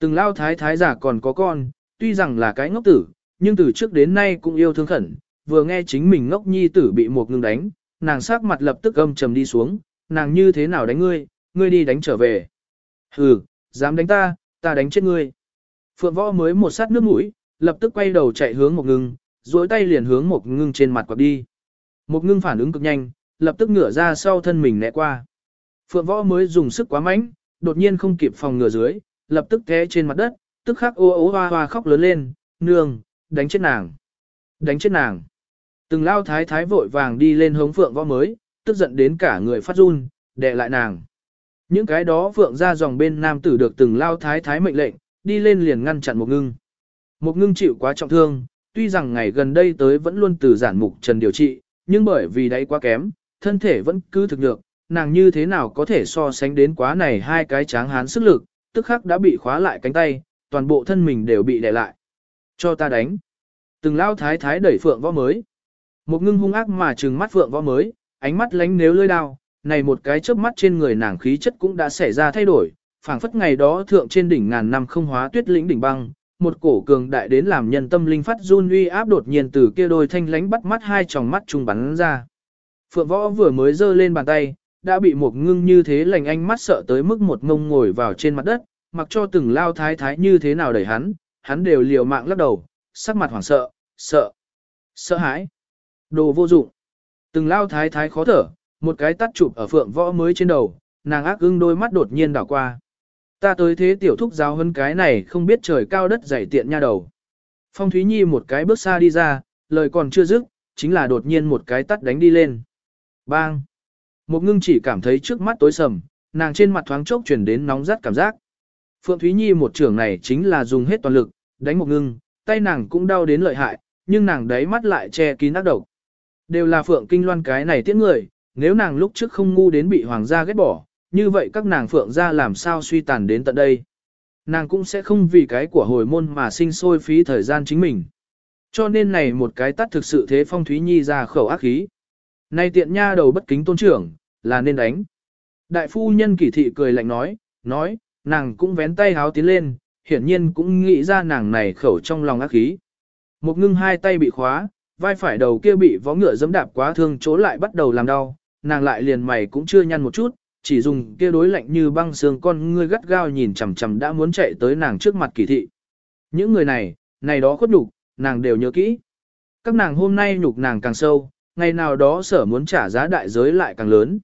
[SPEAKER 1] Từng lao thái thái giả còn có con, tuy rằng là cái ngốc tử, nhưng từ trước đến nay cũng yêu thương khẩn, vừa nghe chính mình ngốc nhi tử bị một ngưng đánh, nàng sắc mặt lập tức âm trầm đi xuống, nàng như thế nào đánh ngươi, ngươi đi đánh trở về. Hừ, dám đánh ta, ta đánh chết ngươi. Phượng võ mới một sát nước mũi, lập tức quay đầu chạy hướng một ngưng, duỗi tay liền hướng một ngưng trên mặt quạt đi. Một ngưng phản ứng cực nhanh, lập tức ngửa ra sau thân mình né qua. Phượng võ mới dùng sức quá mạnh, đột nhiên không kịp phòng ngừa dưới, lập tức té trên mặt đất, tức khắc ô ô hoa hoa khóc lớn lên, nương, đánh chết nàng, đánh chết nàng. Từng lao thái thái vội vàng đi lên hống phượng võ mới, tức giận đến cả người phát run, đè lại nàng. Những cái đó vượng ra dòng bên nam tử được từng lao thái thái mệnh lệnh, đi lên liền ngăn chặn một ngưng. Một ngưng chịu quá trọng thương, tuy rằng ngày gần đây tới vẫn luôn từ giản mục trần điều trị, nhưng bởi vì đấy quá kém, thân thể vẫn cứ thực được, nàng như thế nào có thể so sánh đến quá này hai cái tráng hán sức lực, tức khắc đã bị khóa lại cánh tay, toàn bộ thân mình đều bị đè lại. Cho ta đánh. Từng lao thái thái đẩy phượng võ mới. Một ngưng hung ác mà trừng mắt phượng võ mới, ánh mắt lánh nếu lơi đao, này một cái chớp mắt trên người nàng khí chất cũng đã xảy ra thay đổi, phảng phất ngày đó thượng trên đỉnh ngàn năm không hóa tuyết lĩnh đỉnh băng, một cổ cường đại đến làm nhân tâm linh phát run uy áp đột nhiên từ kia đôi thanh lánh bắt mắt hai tròng mắt trùng bắn ra. Phượng võ vừa mới giơ lên bàn tay, đã bị một ngưng như thế lành anh mắt sợ tới mức một ngông ngồi vào trên mặt đất, mặc cho từng lao thái thái như thế nào đẩy hắn, hắn đều liều mạng lắc đầu, sắc mặt hoảng sợ, sợ, sợ hãi, đồ vô dụng. Từng lao thái thái khó thở, một cái tắt chụp ở phượng võ mới trên đầu, nàng ác ưng đôi mắt đột nhiên đảo qua. Ta tới thế tiểu thúc giáo hơn cái này không biết trời cao đất dày tiện nha đầu. Phong Thúy Nhi một cái bước xa đi ra, lời còn chưa dứt, chính là đột nhiên một cái tắt đánh đi lên. Bang! Một ngưng chỉ cảm thấy trước mắt tối sầm, nàng trên mặt thoáng chốc chuyển đến nóng rát cảm giác. Phượng Thúy Nhi một trưởng này chính là dùng hết toàn lực, đánh một ngưng, tay nàng cũng đau đến lợi hại, nhưng nàng đấy mắt lại che kín ác độc. Đều là Phượng Kinh Loan cái này tiễn người, nếu nàng lúc trước không ngu đến bị hoàng gia ghét bỏ, như vậy các nàng Phượng gia làm sao suy tàn đến tận đây. Nàng cũng sẽ không vì cái của hồi môn mà sinh sôi phí thời gian chính mình. Cho nên này một cái tắt thực sự thế Phong Thúy Nhi ra khẩu ác khí. Này tiện nha đầu bất kính tôn trưởng, là nên đánh. Đại phu nhân kỳ thị cười lạnh nói, nói, nàng cũng vén tay háo tiến lên, hiển nhiên cũng nghĩ ra nàng này khẩu trong lòng ác khí. Một ngưng hai tay bị khóa, vai phải đầu kia bị vó ngựa dẫm đạp quá thương chỗ lại bắt đầu làm đau, nàng lại liền mày cũng chưa nhăn một chút, chỉ dùng kia đối lạnh như băng xương con ngươi gắt gao nhìn chằm chằm đã muốn chạy tới nàng trước mặt kỳ thị. Những người này, này đó khuất nhục, nàng đều nhớ kỹ. Các nàng hôm nay nhục nàng càng sâu, ngày nào đó sở muốn trả giá đại giới lại càng lớn.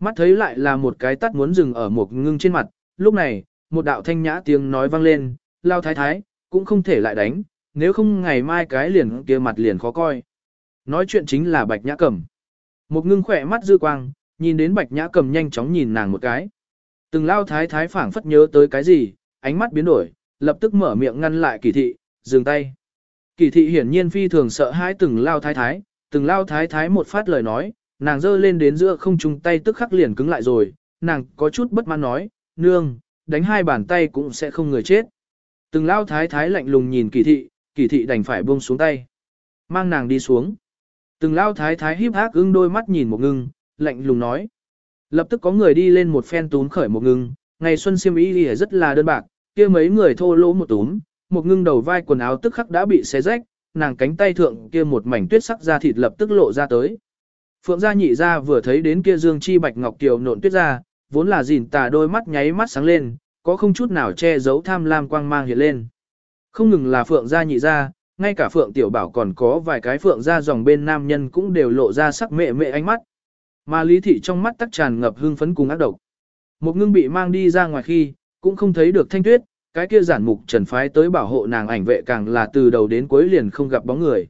[SPEAKER 1] Mắt thấy lại là một cái tắt muốn dừng ở một ngưng trên mặt, lúc này, một đạo thanh nhã tiếng nói vang lên, lao thái thái, cũng không thể lại đánh, nếu không ngày mai cái liền kia mặt liền khó coi. Nói chuyện chính là bạch nhã cầm. Một ngưng khỏe mắt dư quang, nhìn đến bạch nhã cầm nhanh chóng nhìn nàng một cái. Từng lao thái thái phảng phất nhớ tới cái gì, ánh mắt biến đổi, lập tức mở miệng ngăn lại kỳ thị, dừng tay. Kỳ thị hiển nhiên phi thường sợ hãi từng lao thái thái, từng lao thái thái một phát lời nói, nàng giơ lên đến giữa không trung tay tức khắc liền cứng lại rồi, nàng có chút bất mãn nói, nương, đánh hai bàn tay cũng sẽ không người chết. Từng lao thái thái lạnh lùng nhìn kỳ thị, kỳ thị đành phải buông xuống tay. Mang nàng đi xuống. Từng lao thái thái híp hác ưng đôi mắt nhìn một ngưng, lạnh lùng nói. Lập tức có người đi lên một phen túm khởi một ngưng, ngày xuân siêm ý thì rất là đơn bạc, kia mấy người thô lỗ một túm, một ngưng đầu vai quần áo tức khắc đã bị xé rách, nàng cánh tay thượng kia một mảnh tuyết sắc da thịt lập tức lộ ra tới. Phượng gia nhị gia vừa thấy đến kia dương chi bạch ngọc kiều nộn tuyết ra, vốn là gìn tà đôi mắt nháy mắt sáng lên, có không chút nào che giấu tham lam quang mang hiện lên. Không ngừng là Phượng gia nhị gia, ngay cả Phượng tiểu bảo còn có vài cái Phượng gia dòng bên nam nhân cũng đều lộ ra sắc mẹ mẹ ánh mắt. Mà lý thị trong mắt tắc tràn ngập hương phấn cùng ác độc. Một ngưng bị mang đi ra ngoài khi, cũng không thấy được thanh tuyết, cái kia giản mục trần phái tới bảo hộ nàng ảnh vệ càng là từ đầu đến cuối liền không gặp bóng người.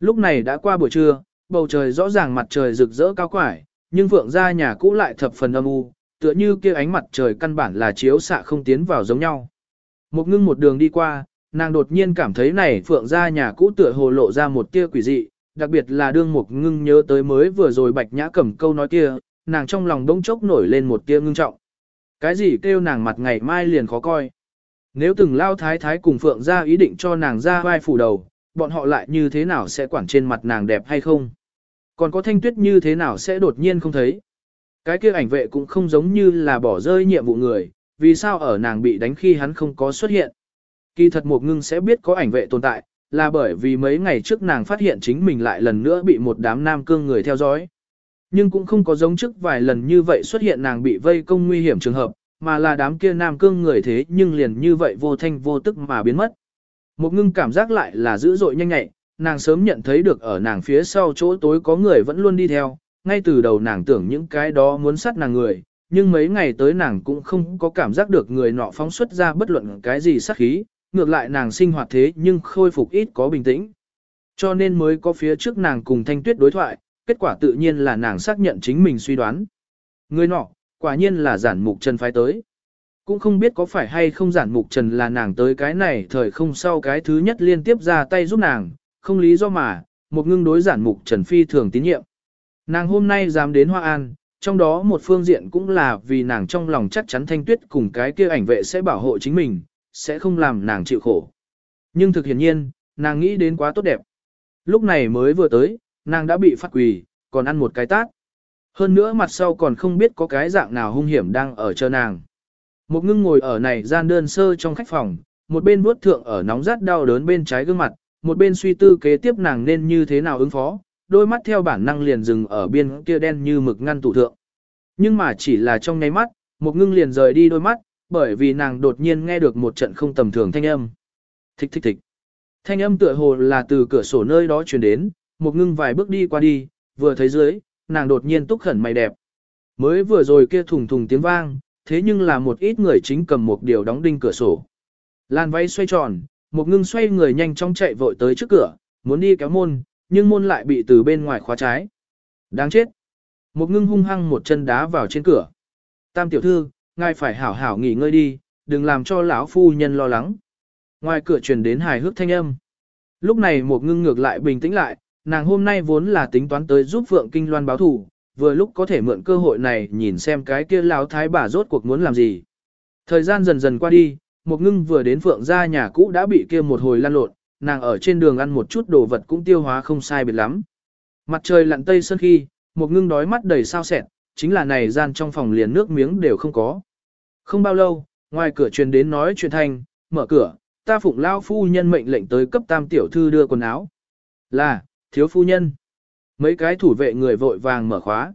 [SPEAKER 1] Lúc này đã qua buổi trưa, bầu trời rõ ràng mặt trời rực rỡ cao quải, nhưng phượng gia nhà cũ lại thập phần âm u, tựa như kia ánh mặt trời căn bản là chiếu xạ không tiến vào giống nhau. Một ngưng một đường đi qua, nàng đột nhiên cảm thấy này phượng gia nhà cũ tựa hồ lộ ra một tia quỷ dị, đặc biệt là đương một ngưng nhớ tới mới vừa rồi bạch nhã cầm câu nói kia, nàng trong lòng đông chốc nổi lên một tia ngưng trọng. Cái gì kêu nàng mặt ngày mai liền khó coi. Nếu từng lao thái thái cùng phượng gia ý định cho nàng ra vai phủ đầu, bọn họ lại như thế nào sẽ quản trên mặt nàng đẹp hay không? Còn có thanh tuyết như thế nào sẽ đột nhiên không thấy? Cái kia ảnh vệ cũng không giống như là bỏ rơi nhiệm vụ người, vì sao ở nàng bị đánh khi hắn không có xuất hiện. Kỳ thật một ngưng sẽ biết có ảnh vệ tồn tại, là bởi vì mấy ngày trước nàng phát hiện chính mình lại lần nữa bị một đám nam cương người theo dõi. Nhưng cũng không có giống trước vài lần như vậy xuất hiện nàng bị vây công nguy hiểm trường hợp, mà là đám kia nam cương người thế nhưng liền như vậy vô thanh vô tức mà biến mất. Một ngưng cảm giác lại là dữ dội nhanh nhạy, nàng sớm nhận thấy được ở nàng phía sau chỗ tối có người vẫn luôn đi theo, ngay từ đầu nàng tưởng những cái đó muốn sát nàng người, nhưng mấy ngày tới nàng cũng không có cảm giác được người nọ phóng xuất ra bất luận cái gì sát khí, ngược lại nàng sinh hoạt thế nhưng khôi phục ít có bình tĩnh. Cho nên mới có phía trước nàng cùng thanh tuyết đối thoại, kết quả tự nhiên là nàng xác nhận chính mình suy đoán. Người nọ, quả nhiên là giản mục trần phái tới. Cũng không biết có phải hay không giản mục trần là nàng tới cái này thời không sau cái thứ nhất liên tiếp ra tay giúp nàng, không lý do mà, một ngưng đối giản mục trần phi thường tín nhiệm. Nàng hôm nay dám đến Hoa An, trong đó một phương diện cũng là vì nàng trong lòng chắc chắn thanh tuyết cùng cái kia ảnh vệ sẽ bảo hộ chính mình, sẽ không làm nàng chịu khổ. Nhưng thực hiển nhiên, nàng nghĩ đến quá tốt đẹp. Lúc này mới vừa tới, nàng đã bị phát quỳ, còn ăn một cái tát. Hơn nữa mặt sau còn không biết có cái dạng nào hung hiểm đang ở chờ nàng. Một ngưng ngồi ở này gian đơn sơ trong khách phòng, một bên vuốt thượng ở nóng rát đau đớn bên trái gương mặt, một bên suy tư kế tiếp nàng nên như thế nào ứng phó, đôi mắt theo bản năng liền dừng ở biên kia đen như mực ngăn tủ thượng. Nhưng mà chỉ là trong nháy mắt, một ngưng liền rời đi đôi mắt, bởi vì nàng đột nhiên nghe được một trận không tầm thường thanh âm. Thích thích thích. Thanh âm tựa hồ là từ cửa sổ nơi đó truyền đến, một ngưng vài bước đi qua đi, vừa thấy dưới, nàng đột nhiên túc khẩn mày đẹp. Mới vừa rồi kia thùng thùng tiếng vang, thế nhưng là một ít người chính cầm một điều đóng đinh cửa sổ. Lan váy xoay tròn, một ngưng xoay người nhanh chóng chạy vội tới trước cửa, muốn đi kéo môn, nhưng môn lại bị từ bên ngoài khóa trái. Đáng chết. Một ngưng hung hăng một chân đá vào trên cửa. Tam tiểu thư, ngài phải hảo hảo nghỉ ngơi đi, đừng làm cho lão phu nhân lo lắng. Ngoài cửa truyền đến hài hước thanh âm. Lúc này một ngưng ngược lại bình tĩnh lại, nàng hôm nay vốn là tính toán tới giúp Phượng Kinh Loan báo thủ, vừa lúc có thể mượn cơ hội này nhìn xem cái kia lão thái bà rốt cuộc muốn làm gì. Thời gian dần dần qua đi, một ngưng vừa đến Phượng gia nhà cũ đã bị kia một hồi lan lộn, nàng ở trên đường ăn một chút đồ vật cũng tiêu hóa không sai biệt lắm. Mặt trời lặn tây sơn khi, một ngưng đói mắt đầy sao sẹn, chính là này gian trong phòng liền nước miếng đều không có. Không bao lâu, ngoài cửa truyền đến nói chuyện thanh, mở cửa, ta phụng lao phu nhân mệnh lệnh tới cấp tam tiểu thư đưa quần áo. Là, thiếu phu nhân. Mấy cái thủ vệ người vội vàng mở khóa.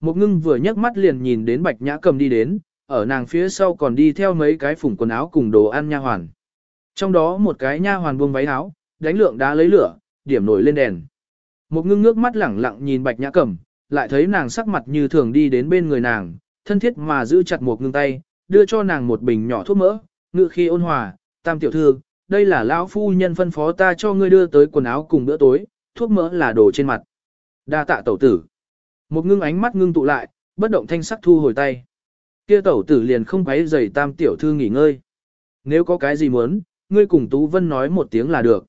[SPEAKER 1] Một ngưng vừa nhấc mắt liền nhìn đến bạch nhã cầm đi đến, ở nàng phía sau còn đi theo mấy cái phủng quần áo cùng đồ ăn nha hoàn. Trong đó một cái nha hoàn buông váy áo, đánh lượng đá lấy lửa, điểm nổi lên đèn. Một ngưng ngước mắt lẳng lặng nhìn bạch nhã cầm, lại thấy nàng sắc mặt như thường đi đến bên người nàng, thân thiết mà giữ chặt một ngưng tay, đưa cho nàng một bình nhỏ thuốc mỡ, ngự khi ôn hòa, tam tiểu thư, đây là lão phu nhân phân phó ta cho ngươi đưa tới quần áo cùng bữa tối, thuốc mỡ là đồ trên mặt. Đa tạ tẩu tử. Một ngưng ánh mắt ngưng tụ lại, bất động thanh sắc thu hồi tay. Kia tẩu tử liền không quấy giày tam tiểu thư nghỉ ngơi. Nếu có cái gì muốn, ngươi cùng Tú Vân nói một tiếng là được.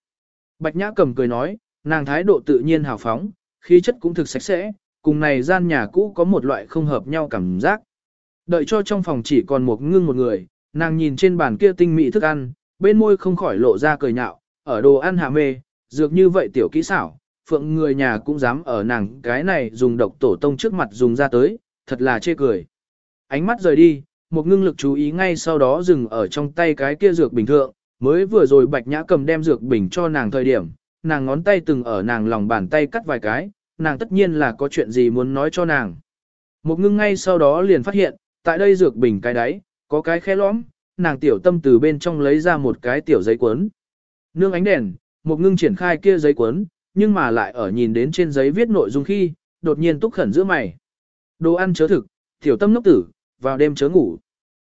[SPEAKER 1] Bạch Nhã cầm cười nói, nàng thái độ tự nhiên hào phóng, khí chất cũng thực sạch sẽ, cùng này gian nhà cũ có một loại không hợp nhau cảm giác. Đợi cho trong phòng chỉ còn một ngưng một người, nàng nhìn trên bàn kia tinh mỹ thức ăn, bên môi không khỏi lộ ra cười nhạo, ở đồ ăn hạ mê, dược như vậy tiểu kỹ xảo, phượng người nhà cũng dám ở nàng cái này dùng độc tổ tông trước mặt dùng ra tới, thật là chê cười. Ánh mắt rời đi, một ngưng lực chú ý ngay sau đó dừng ở trong tay cái kia dược bình thượng mới vừa rồi bạch nhã cầm đem dược bình cho nàng thời điểm, nàng ngón tay từng ở nàng lòng bàn tay cắt vài cái, nàng tất nhiên là có chuyện gì muốn nói cho nàng. Một ngưng ngay sau đó liền phát hiện, tại đây dược bình cái đáy, có cái khe lõm, nàng tiểu tâm từ bên trong lấy ra một cái tiểu giấy cuốn. Nương ánh đèn, một ngưng triển khai kia giấy cuốn, nhưng mà lại ở nhìn đến trên giấy viết nội dung khi, đột nhiên túc khẩn giữa mày. Đồ ăn chớ thực, tiểu tâm nốc tử, vào đêm chớ ngủ.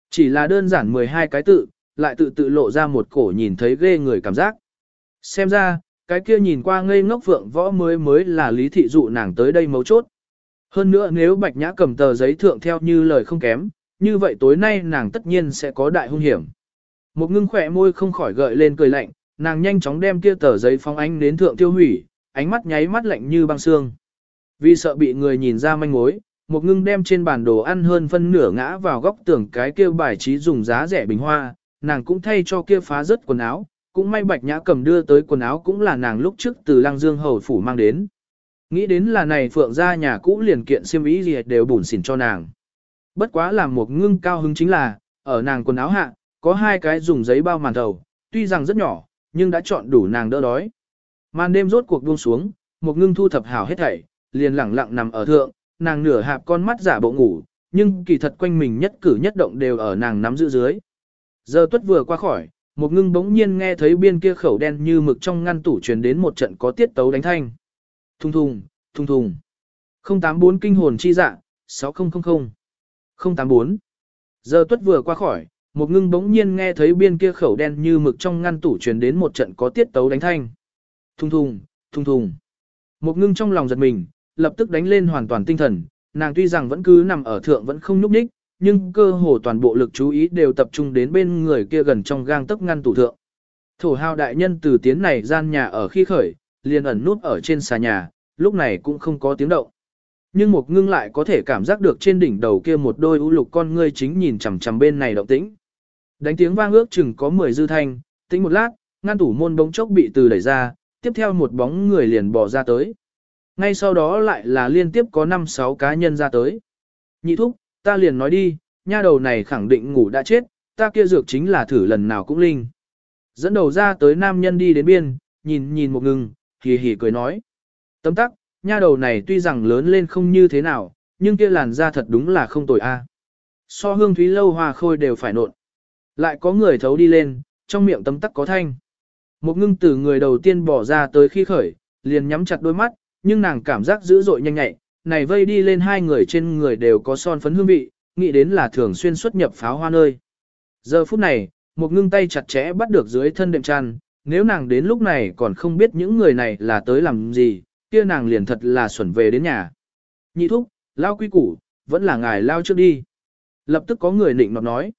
[SPEAKER 1] Chỉ là đơn giản 12 cái tự, lại tự tự lộ ra một cổ nhìn thấy ghê người cảm giác. Xem ra, cái kia nhìn qua ngây ngốc vượng võ mới mới là lý thị dụ nàng tới đây mấu chốt. Hơn nữa nếu bạch nhã cầm tờ giấy thượng theo như lời không kém, như vậy tối nay nàng tất nhiên sẽ có đại hung hiểm. Một ngưng khỏe môi không khỏi gợi lên cười lạnh, nàng nhanh chóng đem kia tờ giấy phóng ánh đến thượng tiêu hủy, ánh mắt nháy mắt lạnh như băng xương. Vì sợ bị người nhìn ra manh mối, một ngưng đem trên bàn đồ ăn hơn phân nửa ngã vào góc tường cái kia bài trí dùng giá rẻ bình hoa, nàng cũng thay cho kia phá rớt quần áo, cũng may bạch nhã cầm đưa tới quần áo cũng là nàng lúc trước từ lăng dương hầu phủ mang đến. Nghĩ đến là này phượng ra nhà cũ liền kiện xiêm ý gì đều bùn xỉn cho nàng. Bất quá làm một ngưng cao hứng chính là, ở nàng quần áo hạ, có hai cái dùng giấy bao màn thầu, tuy rằng rất nhỏ, nhưng đã chọn đủ nàng đỡ đói. Màn đêm rốt cuộc buông xuống, một ngưng thu thập hảo hết thảy, liền lẳng lặng nằm ở thượng, nàng nửa hạp con mắt giả bộ ngủ, nhưng kỳ thật quanh mình nhất cử nhất động đều ở nàng nắm giữ dưới. Giờ tuất vừa qua khỏi, một ngưng bỗng nhiên nghe thấy biên kia khẩu đen như mực trong ngăn tủ truyền đến một trận có tiết tấu đánh thanh. Thùng thùng, thùng thùng. 084 kinh hồn chi dạ, 6000. 084. Giờ tuất vừa qua khỏi, một ngưng bỗng nhiên nghe thấy biên kia khẩu đen như mực trong ngăn tủ truyền đến một trận có tiết tấu đánh thanh. Thùng thùng, thùng thùng. Một ngưng trong lòng giật mình, lập tức đánh lên hoàn toàn tinh thần, nàng tuy rằng vẫn cứ nằm ở thượng vẫn không nhúc nhích, nhưng cơ hồ toàn bộ lực chú ý đều tập trung đến bên người kia gần trong gang tấc ngăn tủ thượng. Thổ hào đại nhân từ tiến này gian nhà ở khi khởi, liền ẩn nút ở trên xà nhà, lúc này cũng không có tiếng động. Nhưng một ngưng lại có thể cảm giác được trên đỉnh đầu kia một đôi u lục con ngươi chính nhìn chằm chằm bên này động tĩnh. Đánh tiếng vang ước chừng có 10 dư thanh, tính một lát, ngăn tủ môn bỗng chốc bị từ đẩy ra, tiếp theo một bóng người liền bỏ ra tới. Ngay sau đó lại là liên tiếp có 5-6 cá nhân ra tới. Nhị thúc, ta liền nói đi, nha đầu này khẳng định ngủ đã chết, ta kia dược chính là thử lần nào cũng linh. Dẫn đầu ra tới nam nhân đi đến biên, nhìn nhìn một ngừng, hì hì cười nói. Tấm tắc, nha đầu này tuy rằng lớn lên không như thế nào, nhưng kia làn da thật đúng là không tồi a. So hương thúy lâu hòa khôi đều phải nộn. Lại có người thấu đi lên, trong miệng tấm tắc có thanh. Một ngưng từ người đầu tiên bỏ ra tới khi khởi, liền nhắm chặt đôi mắt, nhưng nàng cảm giác dữ dội nhanh nhạy, này vây đi lên hai người trên người đều có son phấn hương vị, nghĩ đến là thường xuyên xuất nhập pháo hoa nơi. Giờ phút này, một ngưng tay chặt chẽ bắt được dưới thân đệm chăn, nếu nàng đến lúc này còn không biết những người này là tới làm gì, kia nàng liền thật là xuẩn về đến nhà. Nhị thúc, lao quy củ, vẫn là ngài lao trước đi. Lập tức có người nịnh nọt nói.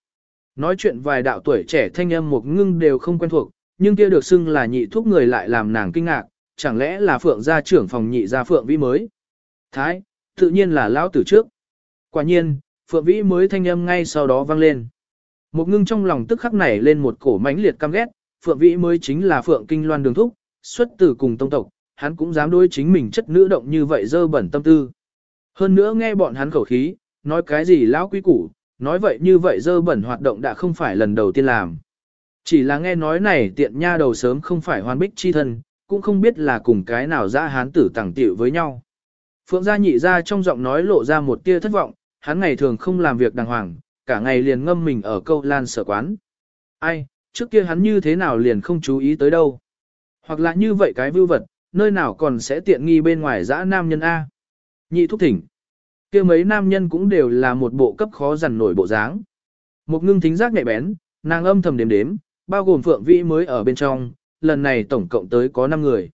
[SPEAKER 1] Nói chuyện vài đạo tuổi trẻ thanh âm một ngưng đều không quen thuộc, nhưng kia được xưng là nhị thúc người lại làm nàng kinh ngạc, chẳng lẽ là phượng gia trưởng phòng nhị gia phượng vĩ mới. Thái, tự nhiên là lão tử trước. Quả nhiên, phượng vĩ mới thanh âm ngay sau đó vang lên. Một ngưng trong lòng tức khắc nảy lên một cổ mãnh liệt căm ghét, phượng vĩ mới chính là phượng kinh loan đường thúc, xuất từ cùng tông tộc, hắn cũng dám đối chính mình chất nữ động như vậy dơ bẩn tâm tư. Hơn nữa nghe bọn hắn khẩu khí, nói cái gì lão quý củ, nói vậy như vậy dơ bẩn hoạt động đã không phải lần đầu tiên làm. Chỉ là nghe nói này tiện nha đầu sớm không phải hoàn bích chi thân, cũng không biết là cùng cái nào ra hán tử tàng tiểu với nhau. Phượng gia nhị ra trong giọng nói lộ ra một tia thất vọng, hắn ngày thường không làm việc đàng hoàng, cả ngày liền ngâm mình ở câu lan sở quán. Ai, trước kia hắn như thế nào liền không chú ý tới đâu. Hoặc là như vậy cái vưu vật, nơi nào còn sẽ tiện nghi bên ngoài dã nam nhân A. Nhị thúc thỉnh. kia mấy nam nhân cũng đều là một bộ cấp khó dằn nổi bộ dáng. Một ngưng thính giác nhạy bén, nàng âm thầm đếm đếm, bao gồm phượng vĩ mới ở bên trong, lần này tổng cộng tới có 5 người.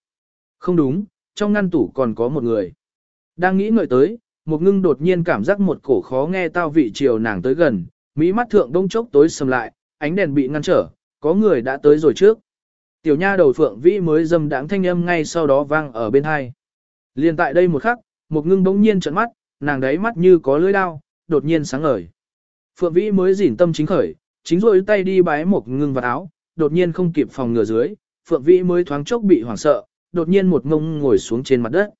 [SPEAKER 1] Không đúng, trong ngăn tủ còn có một người. Đang nghĩ ngợi tới, một ngưng đột nhiên cảm giác một cổ khó nghe tao vị chiều nàng tới gần, mỹ mắt thượng đông chốc tối sầm lại, ánh đèn bị ngăn trở, có người đã tới rồi trước. Tiểu nha đầu phượng vĩ mới dâm đáng thanh âm ngay sau đó vang ở bên hai. Liên tại đây một khắc, một ngưng bỗng nhiên trợn mắt, nàng đáy mắt như có lưỡi đao, đột nhiên sáng ngời. Phượng vĩ mới dỉn tâm chính khởi, chính rồi tay đi bái một ngưng vào áo, đột nhiên không kịp phòng ngừa dưới, Phượng Vĩ mới thoáng chốc bị hoảng sợ, đột nhiên một ngông ngồi xuống trên mặt đất.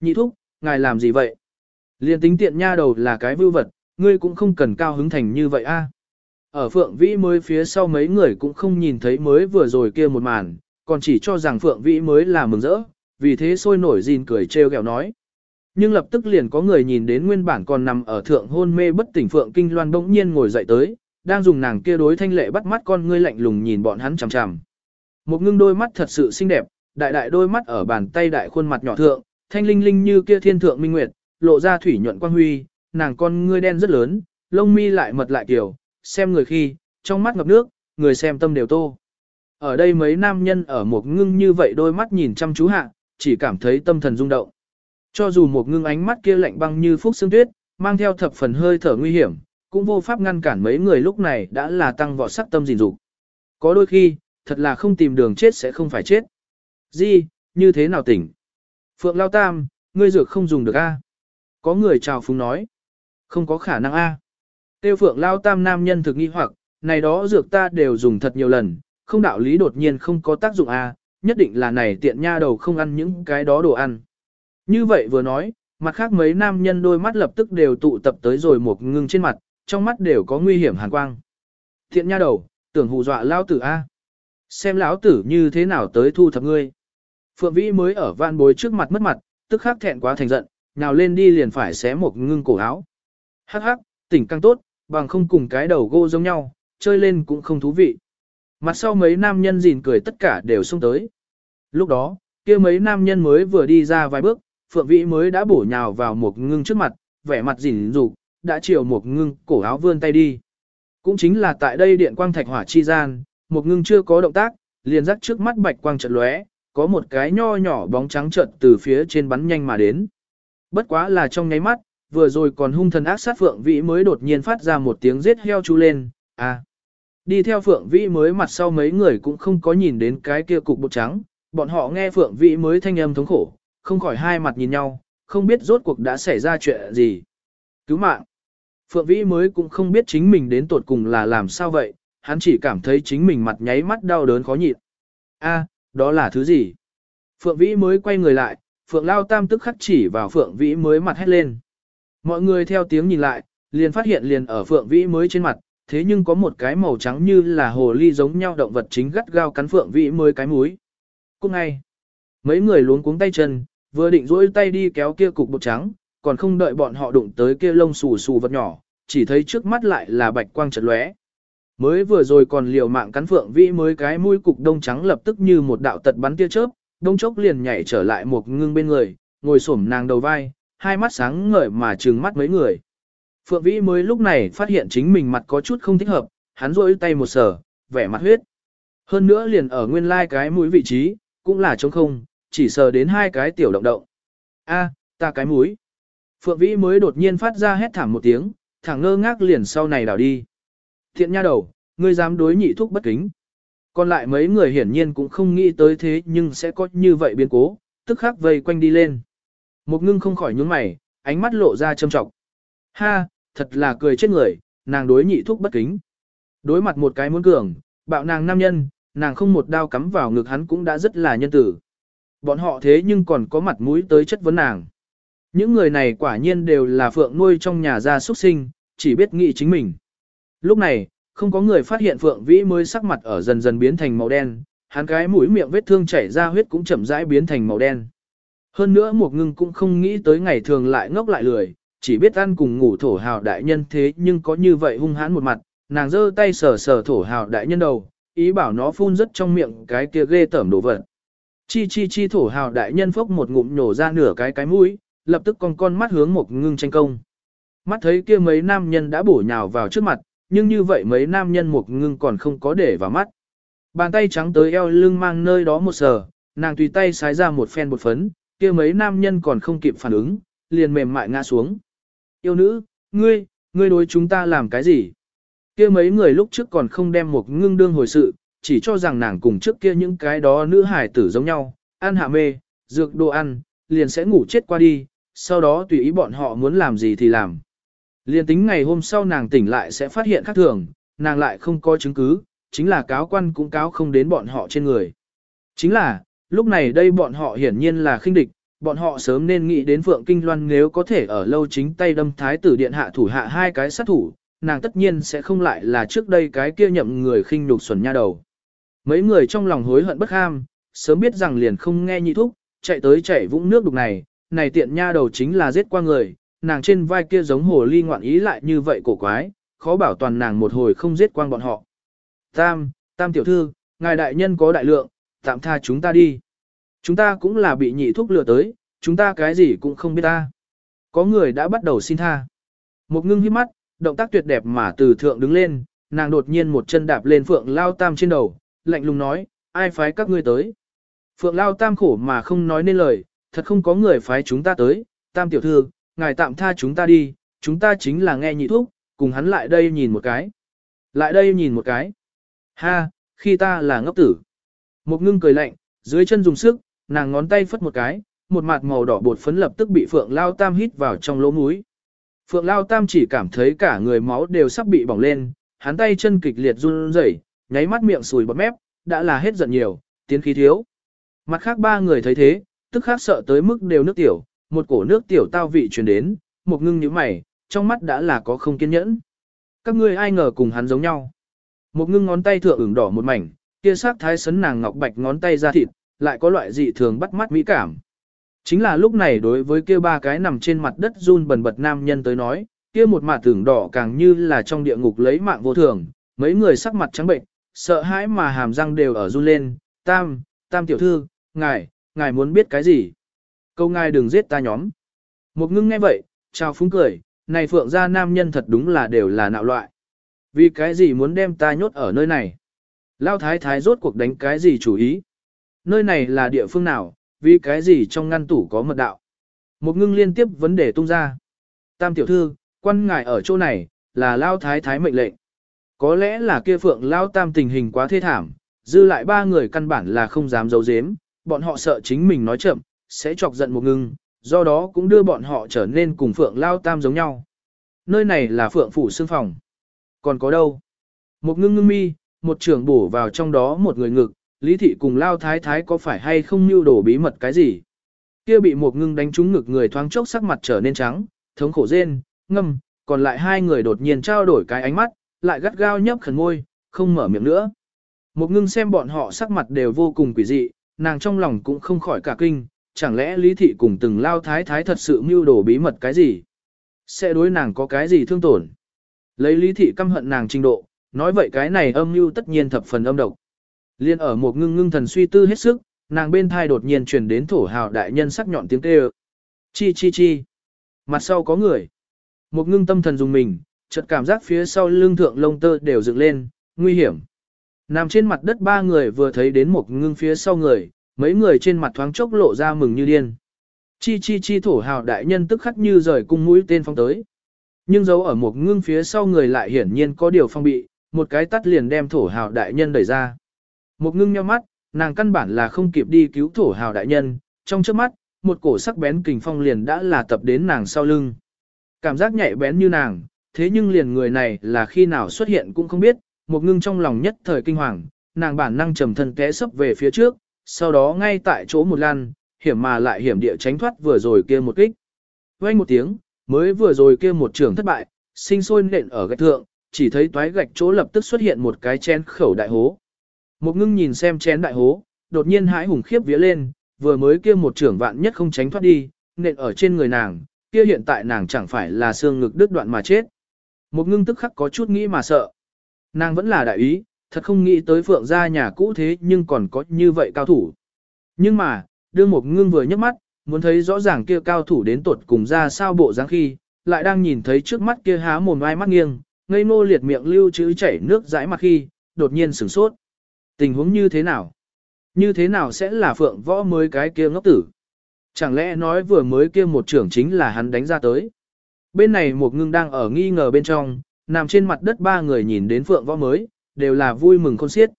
[SPEAKER 1] Nhị thúc, ngài làm gì vậy? Liên tính tiện nha đầu là cái vưu vật, ngươi cũng không cần cao hứng thành như vậy a. Ở Phượng Vĩ mới phía sau mấy người cũng không nhìn thấy mới vừa rồi kia một màn, còn chỉ cho rằng Phượng Vĩ mới là mừng rỡ, vì thế sôi nổi gìn cười trêu ghẹo nói. Nhưng lập tức liền có người nhìn đến nguyên bản còn nằm ở thượng hôn mê bất tỉnh Phượng Kinh Loan bỗng nhiên ngồi dậy tới, đang dùng nàng kia đối thanh lệ bắt mắt con ngươi lạnh lùng nhìn bọn hắn chằm chằm. Một ngưng đôi mắt thật sự xinh đẹp, đại đại đôi mắt ở bàn tay đại khuôn mặt nhỏ thượng, thanh linh linh như kia thiên thượng minh nguyệt, lộ ra thủy nhuận quang huy, nàng con ngươi đen rất lớn, lông mi lại mật lại kiểu, xem người khi, trong mắt ngập nước, người xem tâm đều tô. Ở đây mấy nam nhân ở một ngưng như vậy đôi mắt nhìn chăm chú hạ, chỉ cảm thấy tâm thần rung động. Cho dù một ngưng ánh mắt kia lạnh băng như phúc xương tuyết, mang theo thập phần hơi thở nguy hiểm, cũng vô pháp ngăn cản mấy người lúc này đã là tăng vọt sắc tâm gìn dục. Có đôi khi, thật là không tìm đường chết sẽ không phải chết. Gì, như thế nào tỉnh? Phượng Lao Tam, ngươi dược không dùng được a? Có người chào phúng nói. Không có khả năng a. Tiêu Phượng Lao Tam nam nhân thực nghi hoặc, này đó dược ta đều dùng thật nhiều lần, không đạo lý đột nhiên không có tác dụng a, nhất định là này tiện nha đầu không ăn những cái đó đồ ăn. Như vậy vừa nói, mặt khác mấy nam nhân đôi mắt lập tức đều tụ tập tới rồi một ngưng trên mặt, trong mắt đều có nguy hiểm hàn quang. Thiện nha đầu, tưởng hù dọa lao tử A. Xem lão tử như thế nào tới thu thập ngươi. Phượng Vĩ mới ở van bối trước mặt mất mặt, tức khắc thẹn quá thành giận, nào lên đi liền phải xé một ngưng cổ áo. Hắc hắc, tỉnh căng tốt, bằng không cùng cái đầu gô giống nhau, chơi lên cũng không thú vị. Mặt sau mấy nam nhân gìn cười tất cả đều xông tới. Lúc đó, kia mấy nam nhân mới vừa đi ra vài bước, Phượng Vĩ mới đã bổ nhào vào một ngưng trước mặt, vẻ mặt gìn rục, đã chiều một ngưng cổ áo vươn tay đi. Cũng chính là tại đây điện quang thạch hỏa chi gian, một ngưng chưa có động tác, liền rắc trước mắt bạch quang trận lóe, có một cái nho nhỏ bóng trắng chợt từ phía trên bắn nhanh mà đến. Bất quá là trong nháy mắt, vừa rồi còn hung thần ác sát Phượng Vĩ mới đột nhiên phát ra một tiếng giết heo chú lên, à. Đi theo Phượng Vĩ mới mặt sau mấy người cũng không có nhìn đến cái kia cục bột trắng, bọn họ nghe Phượng Vĩ mới thanh âm thống khổ, không khỏi hai mặt nhìn nhau, không biết rốt cuộc đã xảy ra chuyện gì. Cứu mạng. Phượng Vĩ mới cũng không biết chính mình đến tột cùng là làm sao vậy, hắn chỉ cảm thấy chính mình mặt nháy mắt đau đớn khó nhịn. A, đó là thứ gì? Phượng Vĩ mới quay người lại, Phượng Lao Tam tức khắc chỉ vào Phượng Vĩ mới mặt hét lên. Mọi người theo tiếng nhìn lại, liền phát hiện liền ở Phượng Vĩ mới trên mặt, thế nhưng có một cái màu trắng như là hồ ly giống nhau động vật chính gắt gao cắn Phượng Vĩ mới cái múi. Cũng ngay, mấy người luống cuống tay chân, vừa định rỗi tay đi kéo kia cục bột trắng, còn không đợi bọn họ đụng tới kia lông xù xù vật nhỏ, chỉ thấy trước mắt lại là bạch quang chợt lóe. Mới vừa rồi còn liều mạng cắn phượng vĩ mới cái mũi cục đông trắng lập tức như một đạo tật bắn tia chớp, đông chốc liền nhảy trở lại một ngưng bên người, ngồi xổm nàng đầu vai, hai mắt sáng ngời mà trừng mắt mấy người. Phượng vĩ mới lúc này phát hiện chính mình mặt có chút không thích hợp, hắn rôi tay một sở, vẻ mặt huyết. Hơn nữa liền ở nguyên lai cái mũi vị trí, cũng là trống không, chỉ sờ đến hai cái tiểu động động. A, ta cái mũi. Phượng Vĩ mới đột nhiên phát ra hét thảm một tiếng, thẳng ngơ ngác liền sau này đảo đi. Thiện nha đầu, ngươi dám đối nhị thúc bất kính. Còn lại mấy người hiển nhiên cũng không nghĩ tới thế nhưng sẽ có như vậy biến cố, tức khắc vây quanh đi lên. Một ngưng không khỏi nhướng mày, ánh mắt lộ ra châm trọng. Ha, thật là cười chết người, nàng đối nhị thúc bất kính. Đối mặt một cái muốn cường, bạo nàng nam nhân, nàng không một đao cắm vào ngực hắn cũng đã rất là nhân tử. Bọn họ thế nhưng còn có mặt mũi tới chất vấn nàng. Những người này quả nhiên đều là phượng nuôi trong nhà gia xuất sinh, chỉ biết nghĩ chính mình. Lúc này, không có người phát hiện phượng vĩ mới sắc mặt ở dần dần biến thành màu đen, hắn cái mũi miệng vết thương chảy ra huyết cũng chậm rãi biến thành màu đen. Hơn nữa một ngưng cũng không nghĩ tới ngày thường lại ngốc lại lười, chỉ biết ăn cùng ngủ thổ hào đại nhân thế nhưng có như vậy hung hãn một mặt, nàng giơ tay sờ sờ thổ hào đại nhân đầu, ý bảo nó phun rất trong miệng cái kia ghê tởm đồ vật. Chi chi chi thổ hào đại nhân phốc một ngụm nhổ ra nửa cái cái mũi, lập tức con con mắt hướng một ngưng tranh công. Mắt thấy kia mấy nam nhân đã bổ nhào vào trước mặt, nhưng như vậy mấy nam nhân một ngưng còn không có để vào mắt. Bàn tay trắng tới eo lưng mang nơi đó một sờ, nàng tùy tay xái ra một phen bột phấn, kia mấy nam nhân còn không kịp phản ứng, liền mềm mại ngã xuống. Yêu nữ, ngươi, ngươi đối chúng ta làm cái gì? Kia mấy người lúc trước còn không đem một ngưng đương hồi sự, chỉ cho rằng nàng cùng trước kia những cái đó nữ hải tử giống nhau, ăn hạ mê, dược đồ ăn, liền sẽ ngủ chết qua đi, sau đó tùy ý bọn họ muốn làm gì thì làm. Liên tính ngày hôm sau nàng tỉnh lại sẽ phát hiện khác thường, nàng lại không có chứng cứ, chính là cáo quan cũng cáo không đến bọn họ trên người. Chính là, lúc này đây bọn họ hiển nhiên là khinh địch, bọn họ sớm nên nghĩ đến Phượng Kinh Loan nếu có thể ở lâu chính tay đâm thái tử điện hạ thủ hạ hai cái sát thủ, nàng tất nhiên sẽ không lại là trước đây cái kia nhậm người khinh nhục xuẩn nha đầu. Mấy người trong lòng hối hận bất ham, sớm biết rằng liền không nghe nhị thúc, chạy tới chạy vũng nước đục này, này tiện nha đầu chính là giết qua người, nàng trên vai kia giống hồ ly ngoạn ý lại như vậy cổ quái, khó bảo toàn nàng một hồi không giết quang bọn họ. Tam, tam tiểu thư, ngài đại nhân có đại lượng, tạm tha chúng ta đi. Chúng ta cũng là bị nhị thuốc lừa tới, chúng ta cái gì cũng không biết ta. Có người đã bắt đầu xin tha. Một ngưng hiếp mắt, động tác tuyệt đẹp mà từ thượng đứng lên, nàng đột nhiên một chân đạp lên phượng lao tam trên đầu, lạnh lùng nói, ai phái các ngươi tới. Phượng lao tam khổ mà không nói nên lời, thật không có người phái chúng ta tới, tam tiểu thư, ngài tạm tha chúng ta đi, chúng ta chính là nghe nhị thúc, cùng hắn lại đây nhìn một cái. Lại đây nhìn một cái. Ha, khi ta là ngốc tử. Một ngưng cười lạnh, dưới chân dùng sức, nàng ngón tay phất một cái, một mặt màu đỏ bột phấn lập tức bị Phượng Lao Tam hít vào trong lỗ mũi. Phượng Lao Tam chỉ cảm thấy cả người máu đều sắp bị bỏng lên, hắn tay chân kịch liệt run rẩy, nháy mắt miệng sùi bọt mép, đã là hết giận nhiều, tiến khí thiếu. Mặt khác ba người thấy thế, tức khác sợ tới mức đều nước tiểu, một cổ nước tiểu tao vị truyền đến, một ngưng như mày, trong mắt đã là có không kiên nhẫn. Các ngươi ai ngờ cùng hắn giống nhau. Một ngưng ngón tay thượng ửng đỏ một mảnh, kia sắc thái sấn nàng ngọc bạch ngón tay ra thịt, lại có loại dị thường bắt mắt mỹ cảm. Chính là lúc này đối với kia ba cái nằm trên mặt đất run bần bật nam nhân tới nói, kia một mặt tưởng đỏ càng như là trong địa ngục lấy mạng vô thường, mấy người sắc mặt trắng bệnh, sợ hãi mà hàm răng đều ở run lên, tam, tam tiểu thư, ngài, ngài muốn biết cái gì? Câu ngài đừng giết ta nhóm. Một ngưng nghe vậy, chào phúng cười, này phượng gia nam nhân thật đúng là đều là nạo loại. Vì cái gì muốn đem ta nhốt ở nơi này? Lao thái thái rốt cuộc đánh cái gì chủ ý? Nơi này là địa phương nào, vì cái gì trong ngăn tủ có mật đạo? Một ngưng liên tiếp vấn đề tung ra. Tam tiểu thư, quan ngài ở chỗ này, là Lao thái thái mệnh lệnh. Có lẽ là kia phượng Lao tam tình hình quá thê thảm, dư lại ba người căn bản là không dám giấu giếm, bọn họ sợ chính mình nói chậm, sẽ chọc giận một ngưng, do đó cũng đưa bọn họ trở nên cùng phượng Lao tam giống nhau. Nơi này là phượng phủ Sương phòng. Còn có đâu? Một ngưng ngưng mi, một trưởng bổ vào trong đó một người ngực, Lý thị cùng lao thái thái có phải hay không mưu đổ bí mật cái gì? Kia bị một ngưng đánh trúng ngực người thoáng chốc sắc mặt trở nên trắng, thống khổ rên, ngâm, còn lại hai người đột nhiên trao đổi cái ánh mắt, lại gắt gao nhấp khẩn môi, không mở miệng nữa. Một ngưng xem bọn họ sắc mặt đều vô cùng quỷ dị, nàng trong lòng cũng không khỏi cả kinh, chẳng lẽ lý thị cùng từng lao thái thái thật sự mưu đổ bí mật cái gì? Sẽ đối nàng có cái gì thương tổn? Lấy lý thị căm hận nàng trình độ, nói vậy cái này âm mưu tất nhiên thập phần âm độc. Liên ở một ngưng ngưng thần suy tư hết sức, nàng bên thai đột nhiên truyền đến thổ hào đại nhân sắc nhọn tiếng kêu. Chi chi chi. Mặt sau có người. Một ngưng tâm thần dùng mình, chợt cảm giác phía sau lưng thượng lông tơ đều dựng lên, nguy hiểm. Nằm trên mặt đất ba người vừa thấy đến một ngưng phía sau người, mấy người trên mặt thoáng chốc lộ ra mừng như điên. Chi chi chi thổ hào đại nhân tức khắc như rời cung mũi tên phong tới. Nhưng dấu ở một ngưng phía sau người lại hiển nhiên có điều phong bị, một cái tắt liền đem thổ hào đại nhân đẩy ra. Một ngưng nheo mắt, nàng căn bản là không kịp đi cứu thổ hào đại nhân, trong trước mắt, một cổ sắc bén kình phong liền đã là tập đến nàng sau lưng. Cảm giác nhạy bén như nàng, thế nhưng liền người này là khi nào xuất hiện cũng không biết, một ngưng trong lòng nhất thời kinh hoàng, nàng bản năng trầm thân té sấp về phía trước, sau đó ngay tại chỗ một lan, hiểm mà lại hiểm địa tránh thoát vừa rồi kia một kích. Vang một tiếng, mới vừa rồi kia một trường thất bại, sinh sôi nện ở gạch thượng, chỉ thấy toái gạch chỗ lập tức xuất hiện một cái chén khẩu đại hố. Một ngưng nhìn xem chén đại hố, đột nhiên hãi hùng khiếp vía lên, vừa mới kia một trưởng vạn nhất không tránh thoát đi, nện ở trên người nàng, kia hiện tại nàng chẳng phải là xương ngực đứt đoạn mà chết. Một ngưng tức khắc có chút nghĩ mà sợ. Nàng vẫn là đại ý, thật không nghĩ tới phượng gia nhà cũ thế nhưng còn có như vậy cao thủ. Nhưng mà, đương một ngưng vừa nhấc mắt, muốn thấy rõ ràng kia cao thủ đến tuột cùng ra sao bộ dáng khi, lại đang nhìn thấy trước mắt kia há mồm ai mắt nghiêng, ngây ngô liệt miệng lưu chữ chảy nước dãi mặt khi, đột nhiên sửng sốt. Tình huống như thế nào? Như thế nào sẽ là phượng võ mới cái kia ngốc tử? Chẳng lẽ nói vừa mới kia một trưởng chính là hắn đánh ra tới? Bên này một ngưng đang ở nghi ngờ bên trong, nằm trên mặt đất ba người nhìn đến phượng võ mới, đều là vui mừng khôn xiết.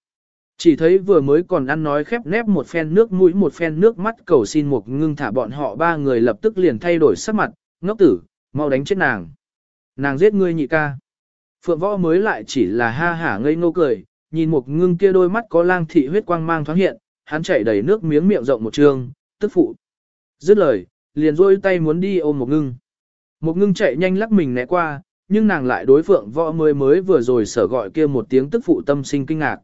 [SPEAKER 1] Chỉ thấy vừa mới còn ăn nói khép nép một phen nước mũi một phen nước mắt cầu xin một ngưng thả bọn họ ba người lập tức liền thay đổi sắc mặt, ngốc tử, mau đánh chết nàng. Nàng giết ngươi nhị ca. Phượng võ mới lại chỉ là ha hả ngây ngô cười, nhìn một ngưng kia đôi mắt có lang thị huyết quang mang thoáng hiện, hắn chảy đầy nước miếng miệng rộng một trường, tức phụ. Dứt lời, liền rôi tay muốn đi ôm một ngưng. Một ngưng chạy nhanh lắc mình né qua, nhưng nàng lại đối phượng võ mới mới vừa rồi sở gọi kia một tiếng tức phụ tâm sinh kinh ngạc.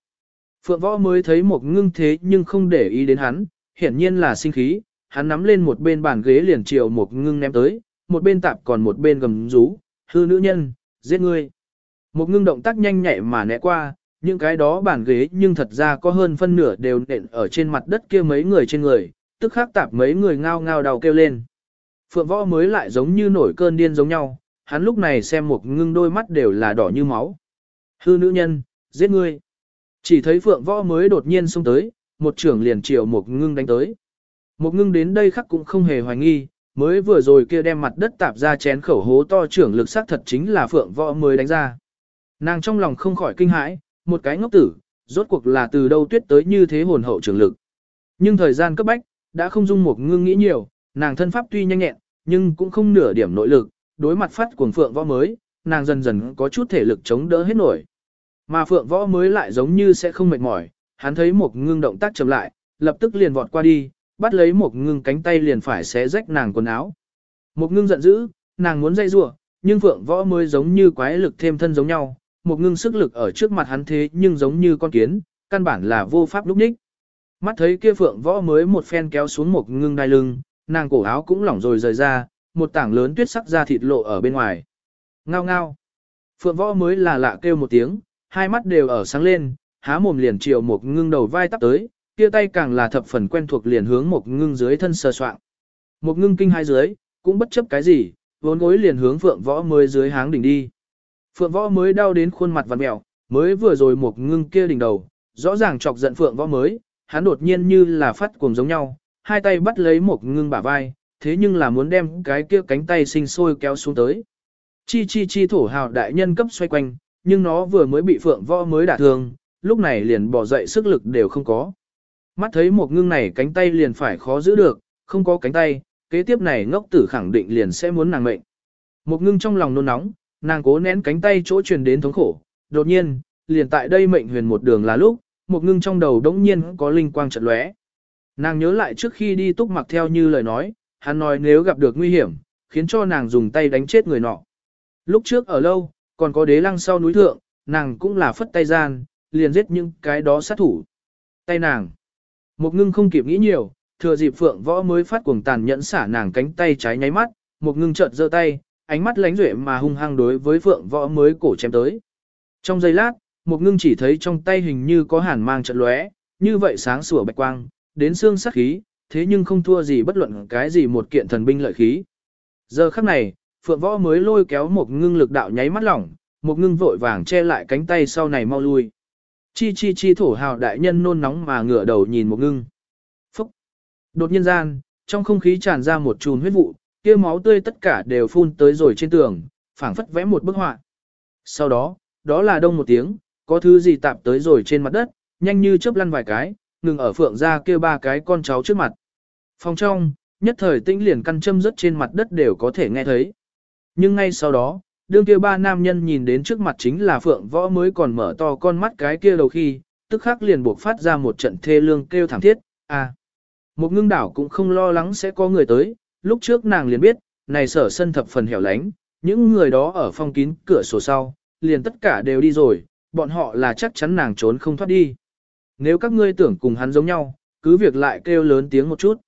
[SPEAKER 1] Phượng võ mới thấy một ngưng thế nhưng không để ý đến hắn, hiển nhiên là sinh khí, hắn nắm lên một bên bàn ghế liền chiều một ngưng ném tới, một bên tạp còn một bên gầm rú, hư nữ nhân, giết ngươi. Một ngưng động tác nhanh nhạy mà né qua, những cái đó bàn ghế nhưng thật ra có hơn phân nửa đều nện ở trên mặt đất kia mấy người trên người, tức khắc tạp mấy người ngao ngao đầu kêu lên. Phượng võ mới lại giống như nổi cơn điên giống nhau, hắn lúc này xem một ngưng đôi mắt đều là đỏ như máu. Hư nữ nhân, giết ngươi. Chỉ thấy phượng võ mới đột nhiên xông tới, một trưởng liền chiều một ngưng đánh tới. Một ngưng đến đây khắc cũng không hề hoài nghi, mới vừa rồi kia đem mặt đất tạp ra chén khẩu hố to trưởng lực sắc thật chính là phượng võ mới đánh ra. Nàng trong lòng không khỏi kinh hãi, một cái ngốc tử, rốt cuộc là từ đâu tuyết tới như thế hồn hậu trưởng lực. Nhưng thời gian cấp bách, đã không dung một ngưng nghĩ nhiều, nàng thân pháp tuy nhanh nhẹn, nhưng cũng không nửa điểm nội lực, đối mặt phát cuồng phượng võ mới, nàng dần dần có chút thể lực chống đỡ hết nổi. Mà phượng võ mới lại giống như sẽ không mệt mỏi, hắn thấy một ngưng động tác chậm lại, lập tức liền vọt qua đi, bắt lấy một ngưng cánh tay liền phải xé rách nàng quần áo. Một ngưng giận dữ, nàng muốn dây rủa, nhưng phượng võ mới giống như quái lực thêm thân giống nhau, một ngưng sức lực ở trước mặt hắn thế nhưng giống như con kiến, căn bản là vô pháp lúc ních. Mắt thấy kia phượng võ mới một phen kéo xuống một ngưng đai lưng, nàng cổ áo cũng lỏng rồi rời ra, một tảng lớn tuyết sắc ra thịt lộ ở bên ngoài. Ngao ngao. Phượng võ mới là lạ kêu một tiếng, hai mắt đều ở sáng lên, há mồm liền chiều một ngưng đầu vai tắp tới, kia tay càng là thập phần quen thuộc liền hướng một ngưng dưới thân sờ soạn. Một ngưng kinh hai dưới, cũng bất chấp cái gì, vốn gối liền hướng phượng võ mới dưới háng đỉnh đi. Phượng võ mới đau đến khuôn mặt vặn mẹo, mới vừa rồi một ngưng kia đỉnh đầu, rõ ràng chọc giận phượng võ mới, hắn đột nhiên như là phát cuồng giống nhau, hai tay bắt lấy một ngưng bả vai, thế nhưng là muốn đem cái kia cánh tay sinh sôi kéo xuống tới. Chi chi chi thổ hào đại nhân cấp xoay quanh, nhưng nó vừa mới bị phượng võ mới đả thương, lúc này liền bỏ dậy sức lực đều không có. Mắt thấy một ngưng này cánh tay liền phải khó giữ được, không có cánh tay, kế tiếp này ngốc tử khẳng định liền sẽ muốn nàng mệnh. Một ngưng trong lòng nôn nóng, nàng cố nén cánh tay chỗ truyền đến thống khổ, đột nhiên, liền tại đây mệnh huyền một đường là lúc, một ngưng trong đầu đống nhiên có linh quang chợt lóe. Nàng nhớ lại trước khi đi túc mặc theo như lời nói, hắn nói nếu gặp được nguy hiểm, khiến cho nàng dùng tay đánh chết người nọ. Lúc trước ở lâu, còn có đế lăng sau núi thượng, nàng cũng là phất tay gian, liền giết những cái đó sát thủ. Tay nàng. Một ngưng không kịp nghĩ nhiều, thừa dịp phượng võ mới phát cuồng tàn nhẫn xả nàng cánh tay trái nháy mắt, một ngưng chợt giơ tay, ánh mắt lánh rễ mà hung hăng đối với phượng võ mới cổ chém tới. Trong giây lát, một ngưng chỉ thấy trong tay hình như có hàn mang trận lóe, như vậy sáng sủa bạch quang, đến xương sắc khí, thế nhưng không thua gì bất luận cái gì một kiện thần binh lợi khí. Giờ khắc này, phượng võ mới lôi kéo một ngưng lực đạo nháy mắt lỏng, một ngưng vội vàng che lại cánh tay sau này mau lui. Chi chi chi thổ hào đại nhân nôn nóng mà ngửa đầu nhìn một ngưng. Phúc! Đột nhiên gian, trong không khí tràn ra một chùm huyết vụ, kia máu tươi tất cả đều phun tới rồi trên tường, phảng phất vẽ một bức họa. Sau đó, đó là đông một tiếng, có thứ gì tạp tới rồi trên mặt đất, nhanh như chớp lăn vài cái, ngừng ở phượng ra kia ba cái con cháu trước mặt. Phòng trong, nhất thời tĩnh liền căn châm rất trên mặt đất đều có thể nghe thấy. Nhưng ngay sau đó, đương kia ba nam nhân nhìn đến trước mặt chính là phượng võ mới còn mở to con mắt cái kia đầu khi, tức khắc liền buộc phát ra một trận thê lương kêu thảm thiết, à. Một ngưng đảo cũng không lo lắng sẽ có người tới, lúc trước nàng liền biết, này sở sân thập phần hẻo lánh, những người đó ở phong kín cửa sổ sau, liền tất cả đều đi rồi, bọn họ là chắc chắn nàng trốn không thoát đi. Nếu các ngươi tưởng cùng hắn giống nhau, cứ việc lại kêu lớn tiếng một chút.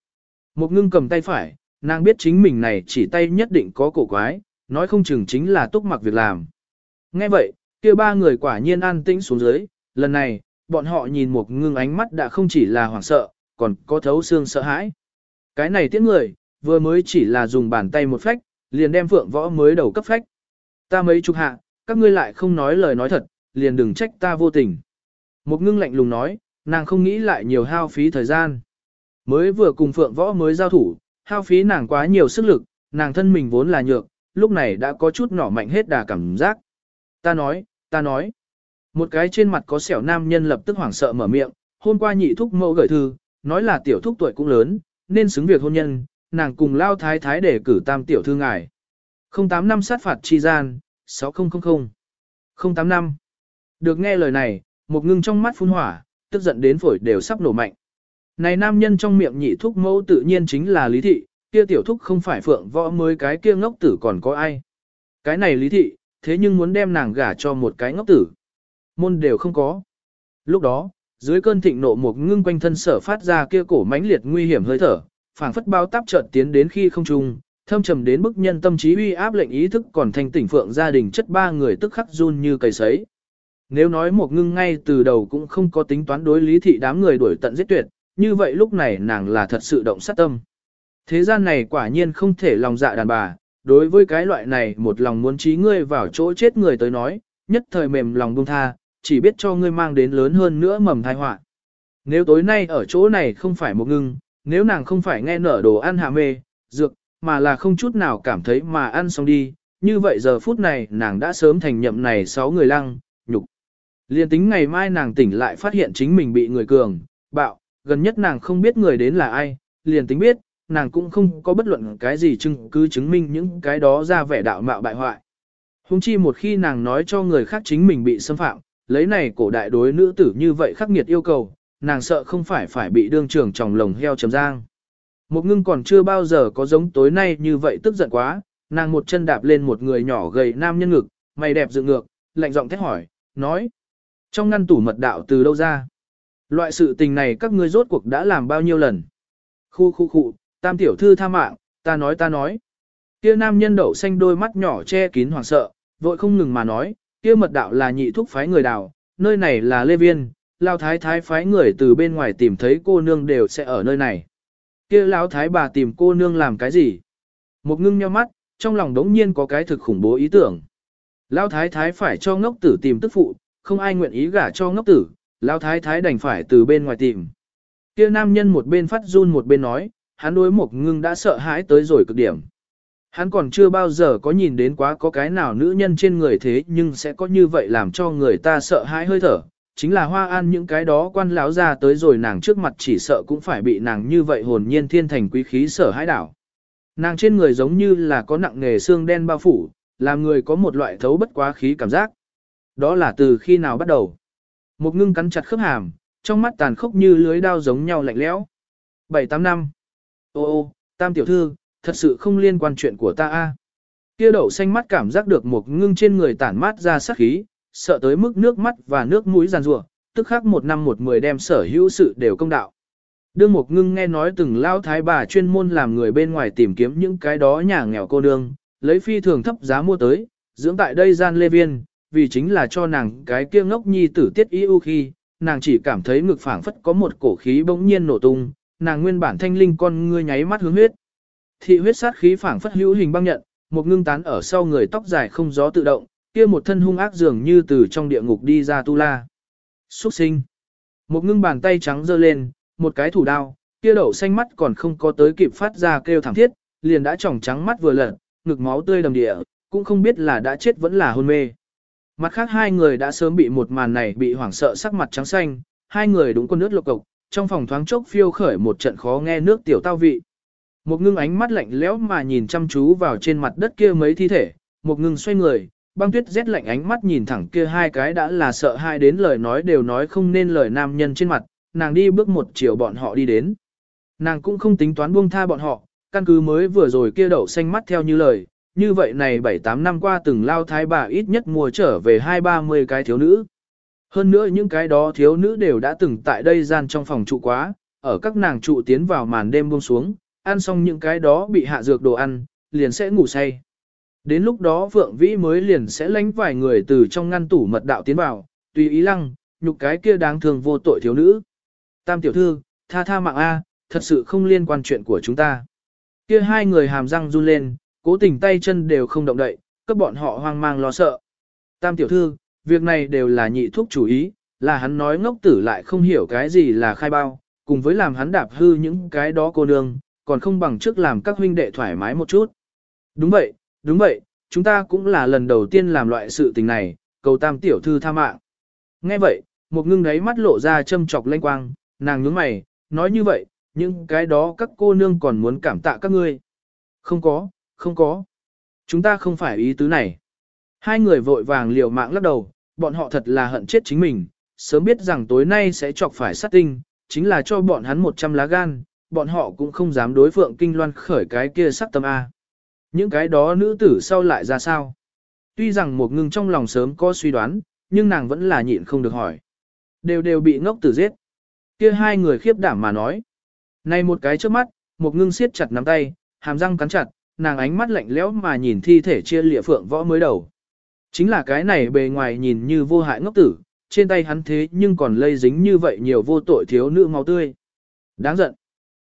[SPEAKER 1] Một ngưng cầm tay phải, nàng biết chính mình này chỉ tay nhất định có cổ quái, nói không chừng chính là túc mặc việc làm. Nghe vậy, kia ba người quả nhiên an tĩnh xuống dưới, lần này, bọn họ nhìn một ngưng ánh mắt đã không chỉ là hoảng sợ, còn có thấu xương sợ hãi. Cái này tiếng người, vừa mới chỉ là dùng bàn tay một phách, liền đem phượng võ mới đầu cấp phách. Ta mấy chục hạ, các ngươi lại không nói lời nói thật, liền đừng trách ta vô tình. Một ngưng lạnh lùng nói, nàng không nghĩ lại nhiều hao phí thời gian. Mới vừa cùng phượng võ mới giao thủ, hao phí nàng quá nhiều sức lực, nàng thân mình vốn là nhược, lúc này đã có chút nỏ mạnh hết đà cảm giác. Ta nói, ta nói. Một cái trên mặt có sẹo nam nhân lập tức hoảng sợ mở miệng, hôm qua nhị thúc mẫu gửi thư, nói là tiểu thúc tuổi cũng lớn, nên xứng việc hôn nhân, nàng cùng lao thái thái để cử tam tiểu thư ngài. 08 năm sát phạt chi gian, 6000. 08 năm. Được nghe lời này, một ngưng trong mắt phun hỏa, tức giận đến phổi đều sắp nổ mạnh. Này nam nhân trong miệng nhị thúc mẫu tự nhiên chính là lý thị, kia tiểu thúc không phải phượng võ mới cái kia ngốc tử còn có ai. Cái này lý thị, thế nhưng muốn đem nàng gả cho một cái ngốc tử. Môn đều không có. Lúc đó, dưới cơn thịnh nộ một ngưng quanh thân sở phát ra kia cổ mãnh liệt nguy hiểm hơi thở, phảng phất bao táp chợt tiến đến khi không trung, thâm trầm đến bức nhân tâm trí uy áp lệnh ý thức còn thành tỉnh phượng gia đình chất ba người tức khắc run như cầy sấy. Nếu nói một ngưng ngay từ đầu cũng không có tính toán đối lý thị đám người đuổi tận giết tuyệt, như vậy lúc này nàng là thật sự động sát tâm. Thế gian này quả nhiên không thể lòng dạ đàn bà, đối với cái loại này một lòng muốn trí ngươi vào chỗ chết người tới nói, nhất thời mềm lòng buông tha, chỉ biết cho ngươi mang đến lớn hơn nữa mầm thai họa. Nếu tối nay ở chỗ này không phải một ngưng, nếu nàng không phải nghe nở đồ ăn hạ mê, dược, mà là không chút nào cảm thấy mà ăn xong đi, như vậy giờ phút này nàng đã sớm thành nhậm này sáu người lăng. Liên tính ngày mai nàng tỉnh lại phát hiện chính mình bị người cường, bạo, gần nhất nàng không biết người đến là ai, liền tính biết, nàng cũng không có bất luận cái gì chứng cứ chứng minh những cái đó ra vẻ đạo mạo bại hoại. Hùng chi một khi nàng nói cho người khác chính mình bị xâm phạm, lấy này cổ đại đối nữ tử như vậy khắc nghiệt yêu cầu, nàng sợ không phải phải bị đương trưởng trong lồng heo chấm giang. Một ngưng còn chưa bao giờ có giống tối nay như vậy tức giận quá, nàng một chân đạp lên một người nhỏ gầy nam nhân ngực, mày đẹp dựng ngược, lạnh giọng thét hỏi, nói. Trong ngăn tủ mật đạo từ đâu ra? Loại sự tình này các ngươi rốt cuộc đã làm bao nhiêu lần? Khu khu khu, tam tiểu thư tha mạng, ta nói ta nói. Kia nam nhân đậu xanh đôi mắt nhỏ che kín hoảng sợ, vội không ngừng mà nói, kia mật đạo là nhị thúc phái người đào, nơi này là lê viên, lao thái thái phái người từ bên ngoài tìm thấy cô nương đều sẽ ở nơi này. Kia lão thái bà tìm cô nương làm cái gì? Một ngưng nhau mắt, trong lòng đống nhiên có cái thực khủng bố ý tưởng. Lão thái thái phải cho ngốc tử tìm tức phụ, không ai nguyện ý gả cho ngốc tử, lão thái thái đành phải từ bên ngoài tìm. Kia nam nhân một bên phát run một bên nói, hắn đối một ngưng đã sợ hãi tới rồi cực điểm. Hắn còn chưa bao giờ có nhìn đến quá có cái nào nữ nhân trên người thế nhưng sẽ có như vậy làm cho người ta sợ hãi hơi thở. Chính là hoa an những cái đó quan lão ra tới rồi nàng trước mặt chỉ sợ cũng phải bị nàng như vậy hồn nhiên thiên thành quý khí sở hãi đảo. Nàng trên người giống như là có nặng nghề xương đen bao phủ, làm người có một loại thấu bất quá khí cảm giác. Đó là từ khi nào bắt đầu. Một ngưng cắn chặt khớp hàm, trong mắt tàn khốc như lưới đao giống nhau lạnh lẽo. Bảy tám năm. Ô ô, tam tiểu thư, thật sự không liên quan chuyện của ta a. Kia đậu xanh mắt cảm giác được một ngưng trên người tản mát ra sát khí, sợ tới mức nước mắt và nước mũi giàn rủa, tức khắc một năm một mười đem sở hữu sự đều công đạo. Đương một ngưng nghe nói từng lao thái bà chuyên môn làm người bên ngoài tìm kiếm những cái đó nhà nghèo cô nương, lấy phi thường thấp giá mua tới, dưỡng tại đây gian lê viên, vì chính là cho nàng cái kia ngốc nhi tử tiết y ưu khi, nàng chỉ cảm thấy ngực phảng phất có một cổ khí bỗng nhiên nổ tung, nàng nguyên bản thanh linh con ngươi nháy mắt hướng huyết. Thị huyết sát khí phảng phất hữu hình băng nhận, một ngưng tán ở sau người tóc dài không gió tự động, kia một thân hung ác dường như từ trong địa ngục đi ra tu la. Xuất sinh. Một ngưng bàn tay trắng giơ lên, một cái thủ đao, kia đậu xanh mắt còn không có tới kịp phát ra kêu thảm thiết, liền đã tròng trắng mắt vừa lật, ngực máu tươi đầm địa, cũng không biết là đã chết vẫn là hôn mê. Mặt khác hai người đã sớm bị một màn này bị hoảng sợ sắc mặt trắng xanh, hai người đúng con nước lộc cộc, trong phòng thoáng chốc phiêu khởi một trận khó nghe nước tiểu tao vị. Một ngưng ánh mắt lạnh lẽo mà nhìn chăm chú vào trên mặt đất kia mấy thi thể, một ngưng xoay người, băng tuyết rét lạnh ánh mắt nhìn thẳng kia hai cái đã là sợ hai đến lời nói đều nói không nên lời nam nhân trên mặt, nàng đi bước một chiều bọn họ đi đến. Nàng cũng không tính toán buông tha bọn họ, căn cứ mới vừa rồi kia đậu xanh mắt theo như lời, như vậy này 7-8 năm qua từng lao thái bà ít nhất mua trở về hai ba mươi cái thiếu nữ. Hơn nữa những cái đó thiếu nữ đều đã từng tại đây gian trong phòng trụ quá, ở các nàng trụ tiến vào màn đêm buông xuống, ăn xong những cái đó bị hạ dược đồ ăn, liền sẽ ngủ say. Đến lúc đó Phượng Vĩ mới liền sẽ lánh vài người từ trong ngăn tủ mật đạo tiến vào, tùy ý lăng, nhục cái kia đáng thương vô tội thiếu nữ. Tam tiểu thư, tha tha mạng A, thật sự không liên quan chuyện của chúng ta. Kia hai người hàm răng run lên, cố tình tay chân đều không động đậy, cấp bọn họ hoang mang lo sợ. Tam tiểu thư, việc này đều là nhị thuốc chủ ý, là hắn nói ngốc tử lại không hiểu cái gì là khai bao, cùng với làm hắn đạp hư những cái đó cô nương, còn không bằng trước làm các huynh đệ thoải mái một chút. Đúng vậy, đúng vậy, chúng ta cũng là lần đầu tiên làm loại sự tình này, cầu tam tiểu thư tha mạng. Nghe vậy, một ngưng đấy mắt lộ ra châm chọc lanh quang, nàng nhướng mày, nói như vậy, những cái đó các cô nương còn muốn cảm tạ các ngươi. Không có, không có. Chúng ta không phải ý tứ này. Hai người vội vàng liều mạng lắc đầu, bọn họ thật là hận chết chính mình, sớm biết rằng tối nay sẽ chọc phải sát tinh, chính là cho bọn hắn 100 lá gan, bọn họ cũng không dám đối phượng kinh loan khởi cái kia sắc tâm A. Những cái đó nữ tử sau lại ra sao? tuy rằng một ngưng trong lòng sớm có suy đoán, nhưng nàng vẫn là nhịn không được hỏi. Đều đều bị ngốc tử giết. Kia hai người khiếp đảm mà nói. Này một cái trước mắt, một ngưng siết chặt nắm tay, hàm răng cắn chặt, nàng ánh mắt lạnh lẽo mà nhìn thi thể chia lịa phượng võ mới đầu. Chính là cái này bề ngoài nhìn như vô hại ngốc tử, trên tay hắn thế nhưng còn lây dính như vậy nhiều vô tội thiếu nữ máu tươi. Đáng giận.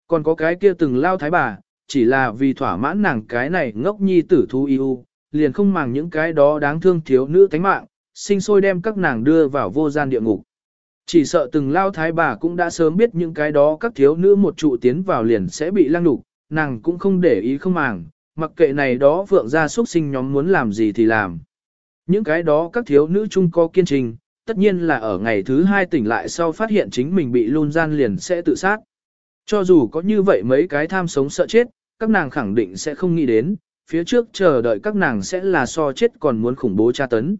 [SPEAKER 1] Còn có cái kia từng lao thái bà, chỉ là vì thỏa mãn nàng cái này ngốc nhi tử thú yêu, liền không màng những cái đó đáng thương thiếu nữ tánh mạng, sinh sôi đem các nàng đưa vào vô gian địa ngục. Chỉ sợ từng lao thái bà cũng đã sớm biết những cái đó các thiếu nữ một trụ tiến vào liền sẽ bị lăng đục, nàng cũng không để ý không màng, mặc kệ này đó vượng ra xuất sinh nhóm muốn làm gì thì làm. Những cái đó các thiếu nữ chung có kiên trình, tất nhiên là ở ngày thứ hai tỉnh lại sau phát hiện chính mình bị lun gian liền sẽ tự sát. Cho dù có như vậy mấy cái tham sống sợ chết, các nàng khẳng định sẽ không nghĩ đến, phía trước chờ đợi các nàng sẽ là so chết còn muốn khủng bố tra tấn.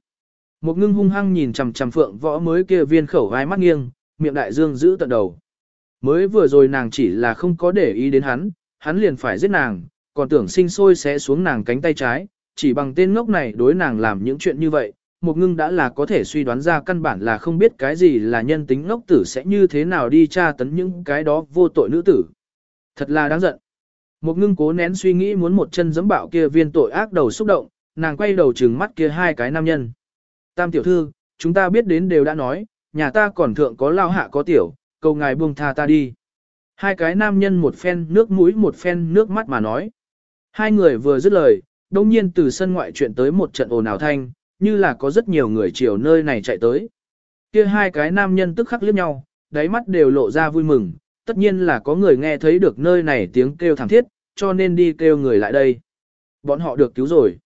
[SPEAKER 1] Một ngưng hung hăng nhìn chằm chằm phượng võ mới kia viên khẩu vai mắt nghiêng, miệng đại dương giữ tận đầu. Mới vừa rồi nàng chỉ là không có để ý đến hắn, hắn liền phải giết nàng, còn tưởng sinh sôi sẽ xuống nàng cánh tay trái, chỉ bằng tên ngốc này đối nàng làm những chuyện như vậy, một ngưng đã là có thể suy đoán ra căn bản là không biết cái gì là nhân tính ngốc tử sẽ như thế nào đi tra tấn những cái đó vô tội nữ tử. Thật là đáng giận. Một ngưng cố nén suy nghĩ muốn một chân giẫm bạo kia viên tội ác đầu xúc động, nàng quay đầu trừng mắt kia hai cái nam nhân. Tam tiểu thư, chúng ta biết đến đều đã nói, nhà ta còn thượng có lao hạ có tiểu, cầu ngài buông tha ta đi. Hai cái nam nhân một phen nước mũi một phen nước mắt mà nói. Hai người vừa dứt lời, đông nhiên từ sân ngoại chuyện tới một trận ồn ào thanh, như là có rất nhiều người chiều nơi này chạy tới. Kia hai cái nam nhân tức khắc liếc nhau, đáy mắt đều lộ ra vui mừng, tất nhiên là có người nghe thấy được nơi này tiếng kêu thảm thiết, cho nên đi kêu người lại đây. Bọn họ được cứu rồi.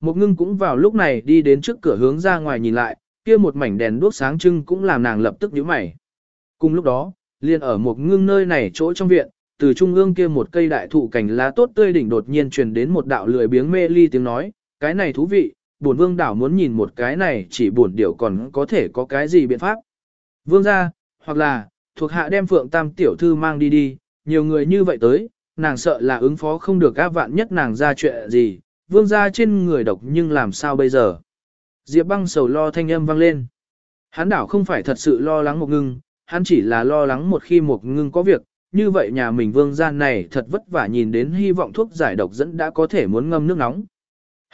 [SPEAKER 1] Một ngưng cũng vào lúc này đi đến trước cửa hướng ra ngoài nhìn lại, kia một mảnh đèn đuốc sáng trưng cũng làm nàng lập tức nhíu mày. Cùng lúc đó, liền ở một ngưng nơi này chỗ trong viện, từ trung ương kia một cây đại thụ cành lá tốt tươi đỉnh đột nhiên truyền đến một đạo lười biếng mê ly tiếng nói, cái này thú vị, bổn vương đảo muốn nhìn một cái này chỉ bổn điểu còn có thể có cái gì biện pháp. Vương ra, hoặc là, thuộc hạ đem phượng tam tiểu thư mang đi đi, nhiều người như vậy tới, nàng sợ là ứng phó không được các vạn nhất nàng ra chuyện gì, vương ra trên người độc nhưng làm sao bây giờ. Diệp băng sầu lo thanh âm vang lên. Hắn đảo không phải thật sự lo lắng một ngưng, hắn chỉ là lo lắng một khi một ngưng có việc, như vậy nhà mình vương gia này thật vất vả nhìn đến hy vọng thuốc giải độc dẫn đã có thể muốn ngâm nước nóng.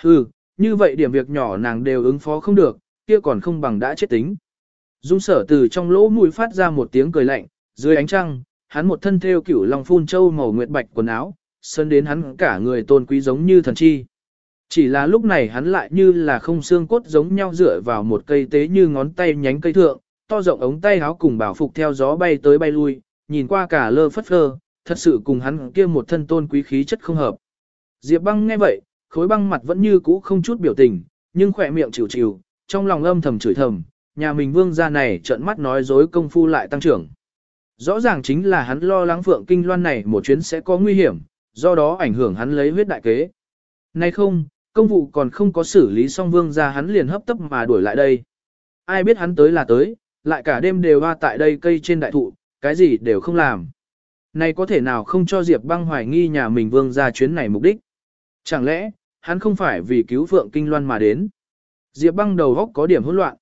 [SPEAKER 1] Hừ, như vậy điểm việc nhỏ nàng đều ứng phó không được, kia còn không bằng đã chết tính. Dung sở từ trong lỗ mũi phát ra một tiếng cười lạnh, dưới ánh trăng, hắn một thân theo cửu long phun châu màu nguyệt bạch quần áo, sơn đến hắn cả người tôn quý giống như thần chi. Chỉ là lúc này hắn lại như là không xương cốt giống nhau dựa vào một cây tế như ngón tay nhánh cây thượng, to rộng ống tay áo cùng bảo phục theo gió bay tới bay lui, nhìn qua cả lơ phất phơ, thật sự cùng hắn kia một thân tôn quý khí chất không hợp. Diệp băng nghe vậy, khối băng mặt vẫn như cũ không chút biểu tình, nhưng khỏe miệng chịu chịu, trong lòng âm thầm chửi thầm, nhà mình vương gia này trợn mắt nói dối công phu lại tăng trưởng. Rõ ràng chính là hắn lo lắng phượng kinh loan này một chuyến sẽ có nguy hiểm, do đó ảnh hưởng hắn lấy huyết đại kế. Nay không, công vụ còn không có xử lý xong vương gia hắn liền hấp tấp mà đuổi lại đây. Ai biết hắn tới là tới, lại cả đêm đều hoa tại đây cây trên đại thụ, cái gì đều không làm. Này có thể nào không cho Diệp băng hoài nghi nhà mình vương gia chuyến này mục đích? Chẳng lẽ, hắn không phải vì cứu Phượng Kinh Loan mà đến. Diệp băng đầu góc có điểm hỗn loạn.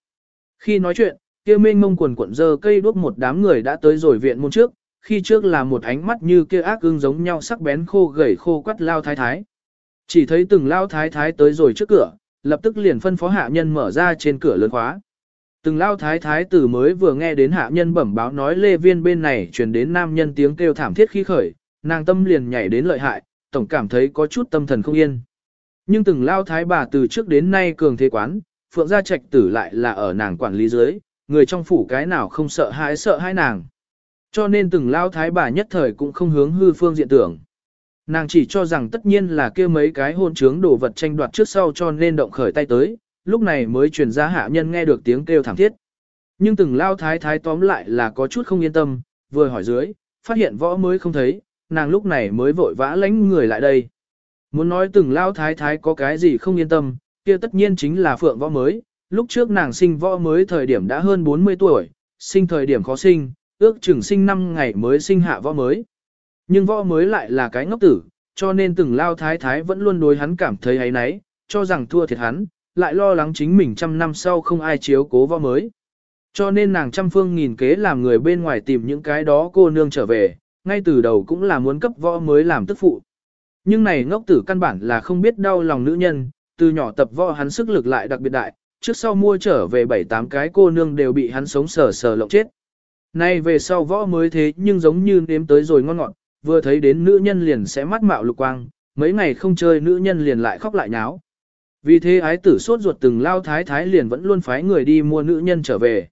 [SPEAKER 1] Khi nói chuyện, kia mênh mông quần cuộn dơ cây đuốc một đám người đã tới rồi viện môn trước, khi trước là một ánh mắt như kia ác ưng giống nhau sắc bén khô gầy khô quắt lao thái thái. Chỉ thấy từng lao thái thái tới rồi trước cửa, lập tức liền phân phó hạ nhân mở ra trên cửa lớn khóa. Từng lao thái thái tử mới vừa nghe đến hạ nhân bẩm báo nói lê viên bên này truyền đến nam nhân tiếng kêu thảm thiết khi khởi, nàng tâm liền nhảy đến lợi hại, tổng cảm thấy có chút tâm thần không yên. Nhưng từng lao thái bà từ trước đến nay cường thế quán, phượng gia trạch tử lại là ở nàng quản lý dưới, người trong phủ cái nào không sợ hãi sợ hãi nàng. Cho nên từng lao thái bà nhất thời cũng không hướng hư phương diện tưởng. Nàng chỉ cho rằng tất nhiên là kia mấy cái hôn trướng đồ vật tranh đoạt trước sau cho nên động khởi tay tới, lúc này mới truyền ra hạ nhân nghe được tiếng kêu thảm thiết. Nhưng từng lao thái thái tóm lại là có chút không yên tâm, vừa hỏi dưới, phát hiện võ mới không thấy, nàng lúc này mới vội vã lánh người lại đây. Muốn nói từng lao thái thái có cái gì không yên tâm, kia tất nhiên chính là phượng võ mới, lúc trước nàng sinh võ mới thời điểm đã hơn 40 tuổi, sinh thời điểm khó sinh, ước chừng sinh 5 ngày mới sinh hạ võ mới. Nhưng võ mới lại là cái ngốc tử, cho nên từng lao thái thái vẫn luôn đối hắn cảm thấy ấy náy, cho rằng thua thiệt hắn, lại lo lắng chính mình trăm năm sau không ai chiếu cố võ mới. Cho nên nàng trăm phương nghìn kế làm người bên ngoài tìm những cái đó cô nương trở về, ngay từ đầu cũng là muốn cấp võ mới làm tức phụ. Nhưng này ngốc tử căn bản là không biết đau lòng nữ nhân, từ nhỏ tập võ hắn sức lực lại đặc biệt đại, trước sau mua trở về bảy tám cái cô nương đều bị hắn sống sờ sờ lộng chết. Nay về sau võ mới thế nhưng giống như nếm tới rồi ngon ngọt, vừa thấy đến nữ nhân liền sẽ mắt mạo lục quang, mấy ngày không chơi nữ nhân liền lại khóc lại nháo. Vì thế ái tử sốt ruột từng lao thái thái liền vẫn luôn phái người đi mua nữ nhân trở về.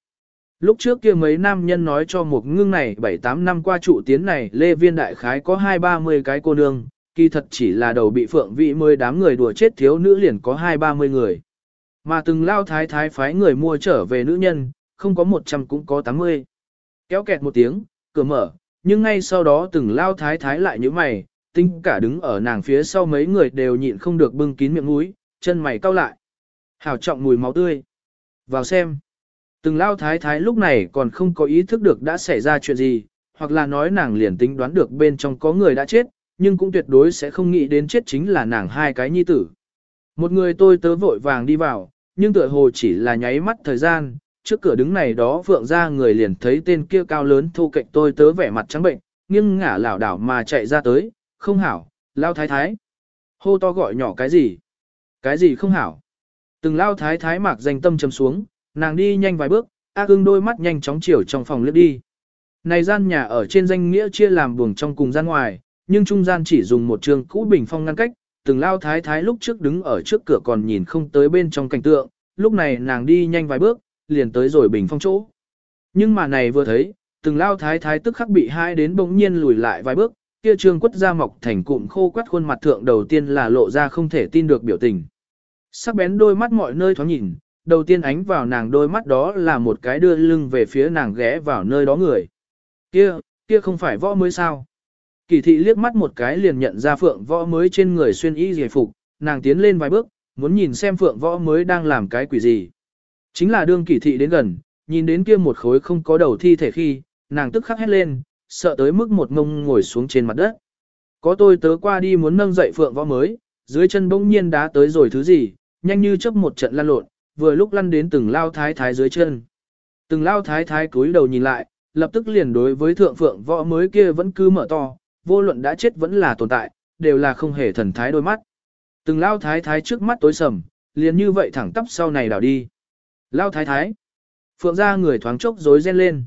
[SPEAKER 1] Lúc trước kia mấy nam nhân nói cho một ngưng này 7-8 năm qua trụ tiến này Lê Viên Đại Khái có 2-30 cái cô nương, kỳ thật chỉ là đầu bị phượng vị mới đám người đùa chết thiếu nữ liền có 2-30 người. Mà từng lao thái thái phái người mua trở về nữ nhân, không có 100 cũng có 80. Kéo kẹt một tiếng, cửa mở, nhưng ngay sau đó từng lao thái thái lại như mày, tinh cả đứng ở nàng phía sau mấy người đều nhịn không được bưng kín miệng mũi, chân mày cau lại. Hảo trọng mùi máu tươi. Vào xem. Từng lao thái thái lúc này còn không có ý thức được đã xảy ra chuyện gì, hoặc là nói nàng liền tính đoán được bên trong có người đã chết, nhưng cũng tuyệt đối sẽ không nghĩ đến chết chính là nàng hai cái nhi tử. Một người tôi tớ vội vàng đi vào, nhưng tựa hồ chỉ là nháy mắt thời gian, trước cửa đứng này đó vượng ra người liền thấy tên kia cao lớn thu cạnh tôi tớ vẻ mặt trắng bệnh, nghiêng ngả lảo đảo mà chạy ra tới, không hảo, lao thái thái. Hô to gọi nhỏ cái gì? Cái gì không hảo? Từng lao thái thái mạc danh tâm chấm xuống, nàng đi nhanh vài bước, ác ưng đôi mắt nhanh chóng chiều trong phòng lướt đi. Này gian nhà ở trên danh nghĩa chia làm buồng trong cùng gian ngoài, nhưng trung gian chỉ dùng một trường cũ bình phong ngăn cách, từng lao thái thái lúc trước đứng ở trước cửa còn nhìn không tới bên trong cảnh tượng, lúc này nàng đi nhanh vài bước, liền tới rồi bình phong chỗ. Nhưng mà này vừa thấy, từng lao thái thái tức khắc bị hai đến bỗng nhiên lùi lại vài bước, kia trương quất ra mọc thành cụm khô quắt khuôn mặt thượng đầu tiên là lộ ra không thể tin được biểu tình. Sắc bén đôi mắt mọi nơi thoáng nhìn, đầu tiên ánh vào nàng đôi mắt đó là một cái đưa lưng về phía nàng ghé vào nơi đó người. Kia, kia không phải võ mới sao? Kỳ thị liếc mắt một cái liền nhận ra phượng võ mới trên người xuyên y giải phục, nàng tiến lên vài bước, muốn nhìn xem phượng võ mới đang làm cái quỷ gì. Chính là đương kỳ thị đến gần, nhìn đến kia một khối không có đầu thi thể khi, nàng tức khắc hét lên, sợ tới mức một ngông ngồi xuống trên mặt đất. Có tôi tớ qua đi muốn nâng dậy phượng võ mới, dưới chân bỗng nhiên đá tới rồi thứ gì, nhanh như chớp một trận lăn lộn, vừa lúc lăn đến từng lao thái thái dưới chân. Từng lao thái thái cúi đầu nhìn lại, lập tức liền đối với thượng phượng võ mới kia vẫn cứ mở to, vô luận đã chết vẫn là tồn tại, đều là không hề thần thái đôi mắt. Từng lao thái thái trước mắt tối sầm, liền như vậy thẳng tắp sau này đảo đi. Lao thái thái. Phượng ra người thoáng chốc rối ren lên.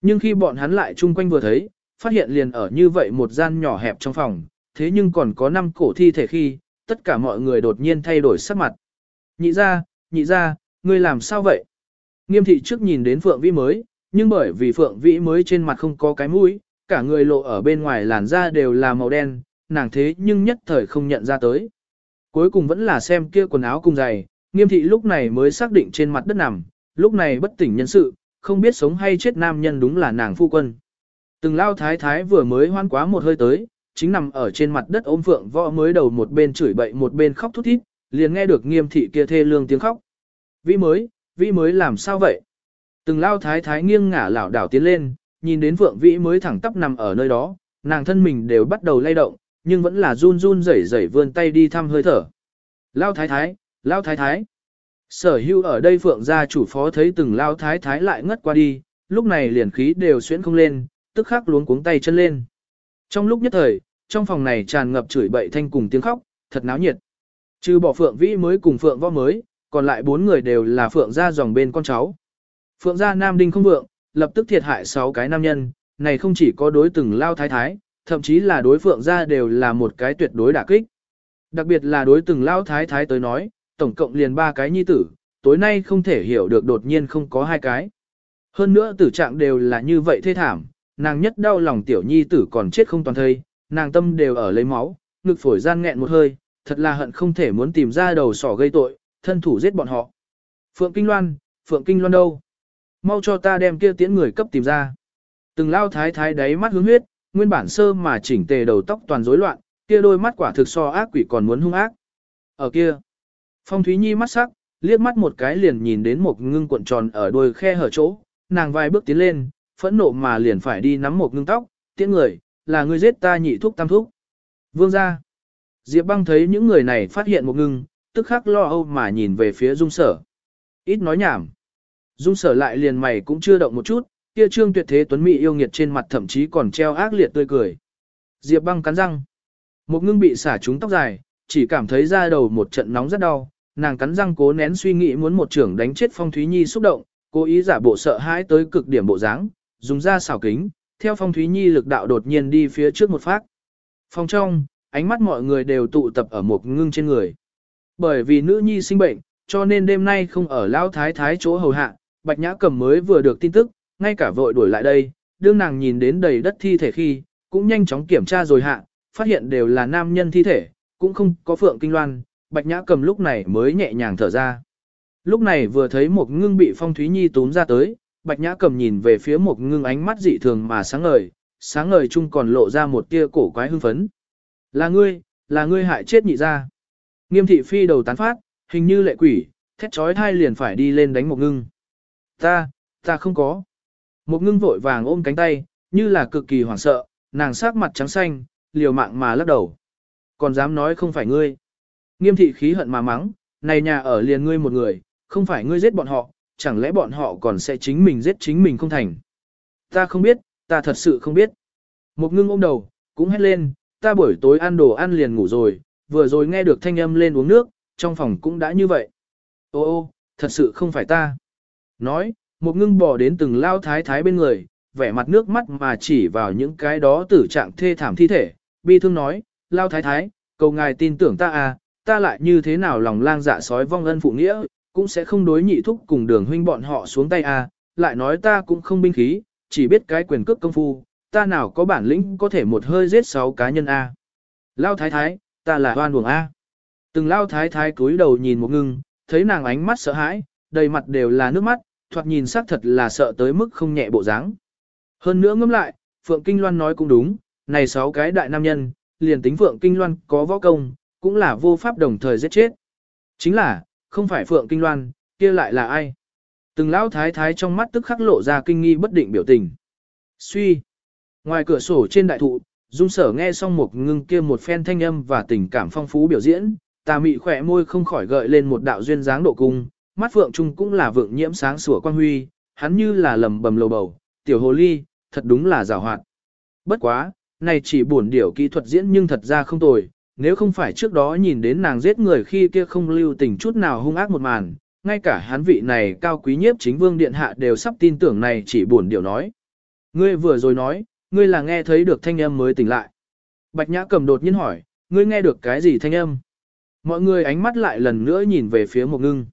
[SPEAKER 1] Nhưng khi bọn hắn lại chung quanh vừa thấy, phát hiện liền ở như vậy một gian nhỏ hẹp trong phòng, thế nhưng còn có năm cổ thi thể khi, tất cả mọi người đột nhiên thay đổi sắc mặt. Nhị ra, nhị ra, ngươi làm sao vậy? Nghiêm thị trước nhìn đến Phượng Vĩ mới, nhưng bởi vì Phượng Vĩ mới trên mặt không có cái mũi, cả người lộ ở bên ngoài làn da đều là màu đen, nàng thế nhưng nhất thời không nhận ra tới. Cuối cùng vẫn là xem kia quần áo cùng giày, nghiêm thị lúc này mới xác định trên mặt đất nằm, lúc này bất tỉnh nhân sự, không biết sống hay chết nam nhân đúng là nàng phu quân. Từng lao thái thái vừa mới hoan quá một hơi tới, chính nằm ở trên mặt đất ôm phượng võ mới đầu một bên chửi bậy một bên khóc thút thít, liền nghe được nghiêm thị kia thê lương tiếng khóc. Vĩ mới, vĩ mới làm sao vậy? Từng lao thái thái nghiêng ngả lảo đảo tiến lên, nhìn đến phượng vĩ mới thẳng tắp nằm ở nơi đó, nàng thân mình đều bắt đầu lay động, nhưng vẫn là run run rẩy rẩy vươn tay đi thăm hơi thở. Lao thái thái, lao thái thái. Sở hưu ở đây phượng gia chủ phó thấy từng lao thái thái lại ngất qua đi, lúc này liền khí đều xuyễn không lên, tức khắc luống cuống tay chân lên. Trong lúc nhất thời, trong phòng này tràn ngập chửi bậy thanh cùng tiếng khóc, thật náo nhiệt. Trừ bỏ phượng vĩ mới cùng phượng võ mới, còn lại bốn người đều là phượng gia dòng bên con cháu. Phượng gia nam đinh không vượng, lập tức thiệt hại sáu cái nam nhân, này không chỉ có đối từng lao thái thái, thậm chí là đối phượng gia đều là một cái tuyệt đối đả kích. Đặc biệt là đối từng lao thái thái tới nói, tổng cộng liền ba cái nhi tử, tối nay không thể hiểu được đột nhiên không có hai cái. Hơn nữa tử trạng đều là như vậy thê thảm, nàng nhất đau lòng tiểu nhi tử còn chết không toàn thây, nàng tâm đều ở lấy máu, ngực phổi gian nghẹn một hơi, thật là hận không thể muốn tìm ra đầu sỏ gây tội, thân thủ giết bọn họ. Phượng Kinh Loan, Phượng Kinh Loan đâu? Mau cho ta đem kia tiễn người cấp tìm ra. Từng lao thái thái đáy mắt hướng huyết, nguyên bản sơ mà chỉnh tề đầu tóc toàn rối loạn, kia đôi mắt quả thực so ác quỷ còn muốn hung ác. Ở kia, Phong Thúy Nhi mắt sắc, liếc mắt một cái liền nhìn đến một ngưng cuộn tròn ở đôi khe hở chỗ, nàng vài bước tiến lên, phẫn nộ mà liền phải đi nắm một ngưng tóc, tiễn người, là người giết ta nhị thúc tam thúc. Vương ra. Diệp băng thấy những người này phát hiện một ngưng, tức khắc lo âu mà nhìn về phía dung sở. Ít nói nhảm. Dung sở lại liền mày cũng chưa động một chút, kia trương tuyệt thế tuấn mỹ yêu nghiệt trên mặt thậm chí còn treo ác liệt tươi cười. Diệp băng cắn răng. Một ngưng bị xả trúng tóc dài, chỉ cảm thấy da đầu một trận nóng rất đau, nàng cắn răng cố nén suy nghĩ muốn một trưởng đánh chết Phong Thúy Nhi xúc động, cố ý giả bộ sợ hãi tới cực điểm bộ dáng, dùng ra xảo kính, theo Phong Thúy Nhi lực đạo đột nhiên đi phía trước một phát. Phong trong, ánh mắt mọi người đều tụ tập ở một ngưng trên người. Bởi vì nữ nhi sinh bệnh, cho nên đêm nay không ở Lao Thái Thái chỗ hầu hạ, Bạch Nhã Cầm mới vừa được tin tức, ngay cả vội đuổi lại đây, đương nàng nhìn đến đầy đất thi thể khi, cũng nhanh chóng kiểm tra rồi hạ, phát hiện đều là nam nhân thi thể, cũng không có phượng kinh loan, Bạch Nhã Cầm lúc này mới nhẹ nhàng thở ra. Lúc này vừa thấy một ngưng bị Phong Thúy Nhi túm ra tới, Bạch Nhã Cầm nhìn về phía một ngưng ánh mắt dị thường mà sáng ngời, sáng ngời chung còn lộ ra một tia cổ quái hưng phấn. Là ngươi, là ngươi hại chết nhị ra. Nghiêm thị phi đầu tán phát, hình như lệ quỷ, thét trói thai liền phải đi lên đánh một ngưng. Ta, ta không có. Một ngưng vội vàng ôm cánh tay, như là cực kỳ hoảng sợ, nàng sắc mặt trắng xanh, liều mạng mà lắc đầu. Còn dám nói không phải ngươi. Nghiêm thị khí hận mà mắng, này nhà ở liền ngươi một người, không phải ngươi giết bọn họ, chẳng lẽ bọn họ còn sẽ chính mình giết chính mình không thành. Ta không biết, ta thật sự không biết. Một ngưng ôm đầu, cũng hét lên, ta buổi tối ăn đồ ăn liền ngủ rồi, vừa rồi nghe được thanh âm lên uống nước, trong phòng cũng đã như vậy. Ô ô, thật sự không phải ta. Nói, một ngưng bỏ đến từng lao thái thái bên người, vẻ mặt nước mắt mà chỉ vào những cái đó tử trạng thê thảm thi thể, bi thương nói, lao thái thái, cầu ngài tin tưởng ta à, ta lại như thế nào lòng lang dạ sói vong ân phụ nghĩa, cũng sẽ không đối nhị thúc cùng đường huynh bọn họ xuống tay à, lại nói ta cũng không binh khí, chỉ biết cái quyền cước công phu, ta nào có bản lĩnh có thể một hơi giết sáu cá nhân a. À. Lao thái thái, ta là hoan buồng a. À. Từng lao thái thái cúi đầu nhìn một ngưng, thấy nàng ánh mắt sợ hãi, đầy mặt đều là nước mắt, thoạt nhìn xác thật là sợ tới mức không nhẹ bộ dáng. Hơn nữa ngẫm lại, Phượng Kinh Loan nói cũng đúng, này sáu cái đại nam nhân, liền tính Phượng Kinh Loan có võ công, cũng là vô pháp đồng thời giết chết. Chính là, không phải Phượng Kinh Loan, kia lại là ai? Từng lão thái thái trong mắt tức khắc lộ ra kinh nghi bất định biểu tình. Suy. Ngoài cửa sổ trên đại thụ, Dung Sở nghe xong một ngưng kia một phen thanh âm và tình cảm phong phú biểu diễn, tà mị khỏe môi không khỏi gợi lên một đạo duyên dáng độ cung, mắt phượng trung cũng là vượng nhiễm sáng sủa quang huy, hắn như là lầm bầm lầu bầu, tiểu hồ ly, thật đúng là rào hoạt. Bất quá, này chỉ buồn điểu kỹ thuật diễn nhưng thật ra không tồi, nếu không phải trước đó nhìn đến nàng giết người khi kia không lưu tình chút nào hung ác một màn, ngay cả hắn vị này cao quý nhiếp chính vương điện hạ đều sắp tin tưởng này chỉ buồn điều nói. Ngươi vừa rồi nói, ngươi là nghe thấy được thanh âm mới tỉnh lại. Bạch Nhã cầm đột nhiên hỏi, ngươi nghe được cái gì thanh âm? Mọi người ánh mắt lại lần nữa nhìn về phía một ngưng.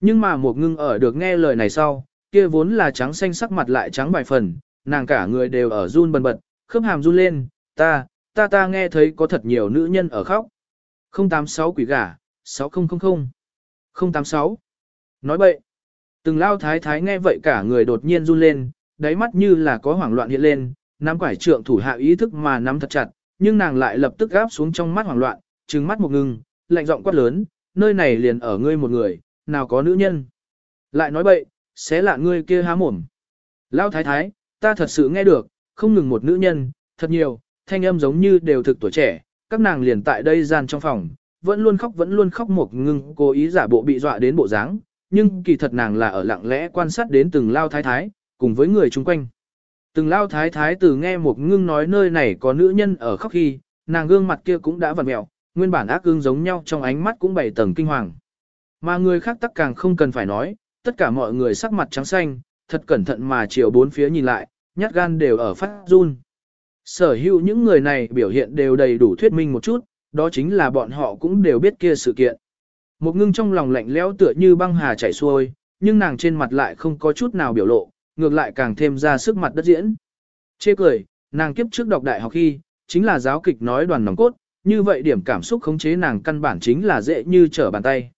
[SPEAKER 1] Nhưng mà một ngưng ở được nghe lời này sau, kia vốn là trắng xanh sắc mặt lại trắng bài phần, nàng cả người đều ở run bần bật, khớp hàm run lên, ta, ta ta nghe thấy có thật nhiều nữ nhân ở khóc. 086 quỷ gả, 6000. 086. Nói bậy. Từng lao thái thái nghe vậy cả người đột nhiên run lên, đáy mắt như là có hoảng loạn hiện lên, nắm quải trượng thủ hạ ý thức mà nắm thật chặt, nhưng nàng lại lập tức gáp xuống trong mắt hoảng loạn, trừng mắt một ngừng, lạnh giọng quát lớn, nơi này liền ở ngươi một người, nào có nữ nhân. Lại nói bậy, xé lạ ngươi kia há mồm. Lao thái thái, ta thật sự nghe được, không ngừng một nữ nhân, thật nhiều, thanh âm giống như đều thực tuổi trẻ, các nàng liền tại đây gian trong phòng, vẫn luôn khóc vẫn luôn khóc một ngưng cố ý giả bộ bị dọa đến bộ dáng, nhưng kỳ thật nàng là ở lặng lẽ quan sát đến từng lao thái thái, cùng với người chung quanh. Từng lao thái thái từ nghe một ngưng nói nơi này có nữ nhân ở khóc khi, nàng gương mặt kia cũng đã vặn mẹo, nguyên bản ác gương giống nhau trong ánh mắt cũng bảy tầng kinh hoàng. Mà người khác tất càng không cần phải nói, tất cả mọi người sắc mặt trắng xanh, thật cẩn thận mà chiều bốn phía nhìn lại, nhát gan đều ở phát run. Sở hữu những người này biểu hiện đều đầy đủ thuyết minh một chút, đó chính là bọn họ cũng đều biết kia sự kiện. Một ngưng trong lòng lạnh lẽo tựa như băng hà chảy xuôi, nhưng nàng trên mặt lại không có chút nào biểu lộ, ngược lại càng thêm ra sức mặt đất diễn. Chê cười, nàng kiếp trước đọc đại học khi, chính là giáo kịch nói đoàn nòng cốt, như vậy điểm cảm xúc khống chế nàng căn bản chính là dễ như trở bàn tay.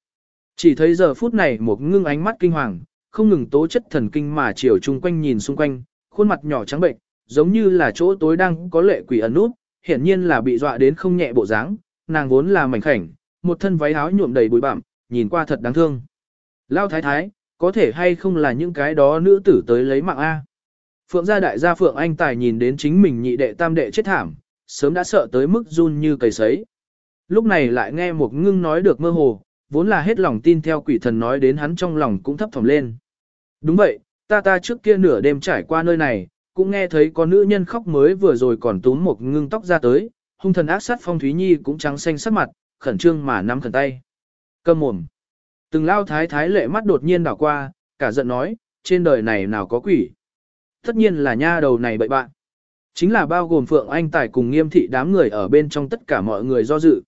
[SPEAKER 1] Chỉ thấy giờ phút này một ngưng ánh mắt kinh hoàng, không ngừng tố chất thần kinh mà chiều chung quanh nhìn xung quanh, khuôn mặt nhỏ trắng bệnh, giống như là chỗ tối đang có lệ quỷ ẩn nút, hiển nhiên là bị dọa đến không nhẹ bộ dáng, nàng vốn là mảnh khảnh, một thân váy áo nhuộm đầy bụi bặm, nhìn qua thật đáng thương. Lao thái thái, có thể hay không là những cái đó nữ tử tới lấy mạng A. Phượng gia đại gia Phượng Anh Tài nhìn đến chính mình nhị đệ tam đệ chết thảm, sớm đã sợ tới mức run như cầy sấy. Lúc này lại nghe một ngưng nói được mơ hồ, vốn là hết lòng tin theo quỷ thần nói đến hắn trong lòng cũng thấp thỏm lên. Đúng vậy, ta ta trước kia nửa đêm trải qua nơi này, cũng nghe thấy có nữ nhân khóc mới vừa rồi còn túm một ngưng tóc ra tới, hung thần ác sát phong thúy nhi cũng trắng xanh sắc mặt, khẩn trương mà nắm khẩn tay. Cầm mồm. Từng lao thái thái lệ mắt đột nhiên đảo qua, cả giận nói, trên đời này nào có quỷ. Tất nhiên là nha đầu này bậy bạn. Chính là bao gồm Phượng Anh Tài cùng nghiêm thị đám người ở bên trong tất cả mọi người do dự.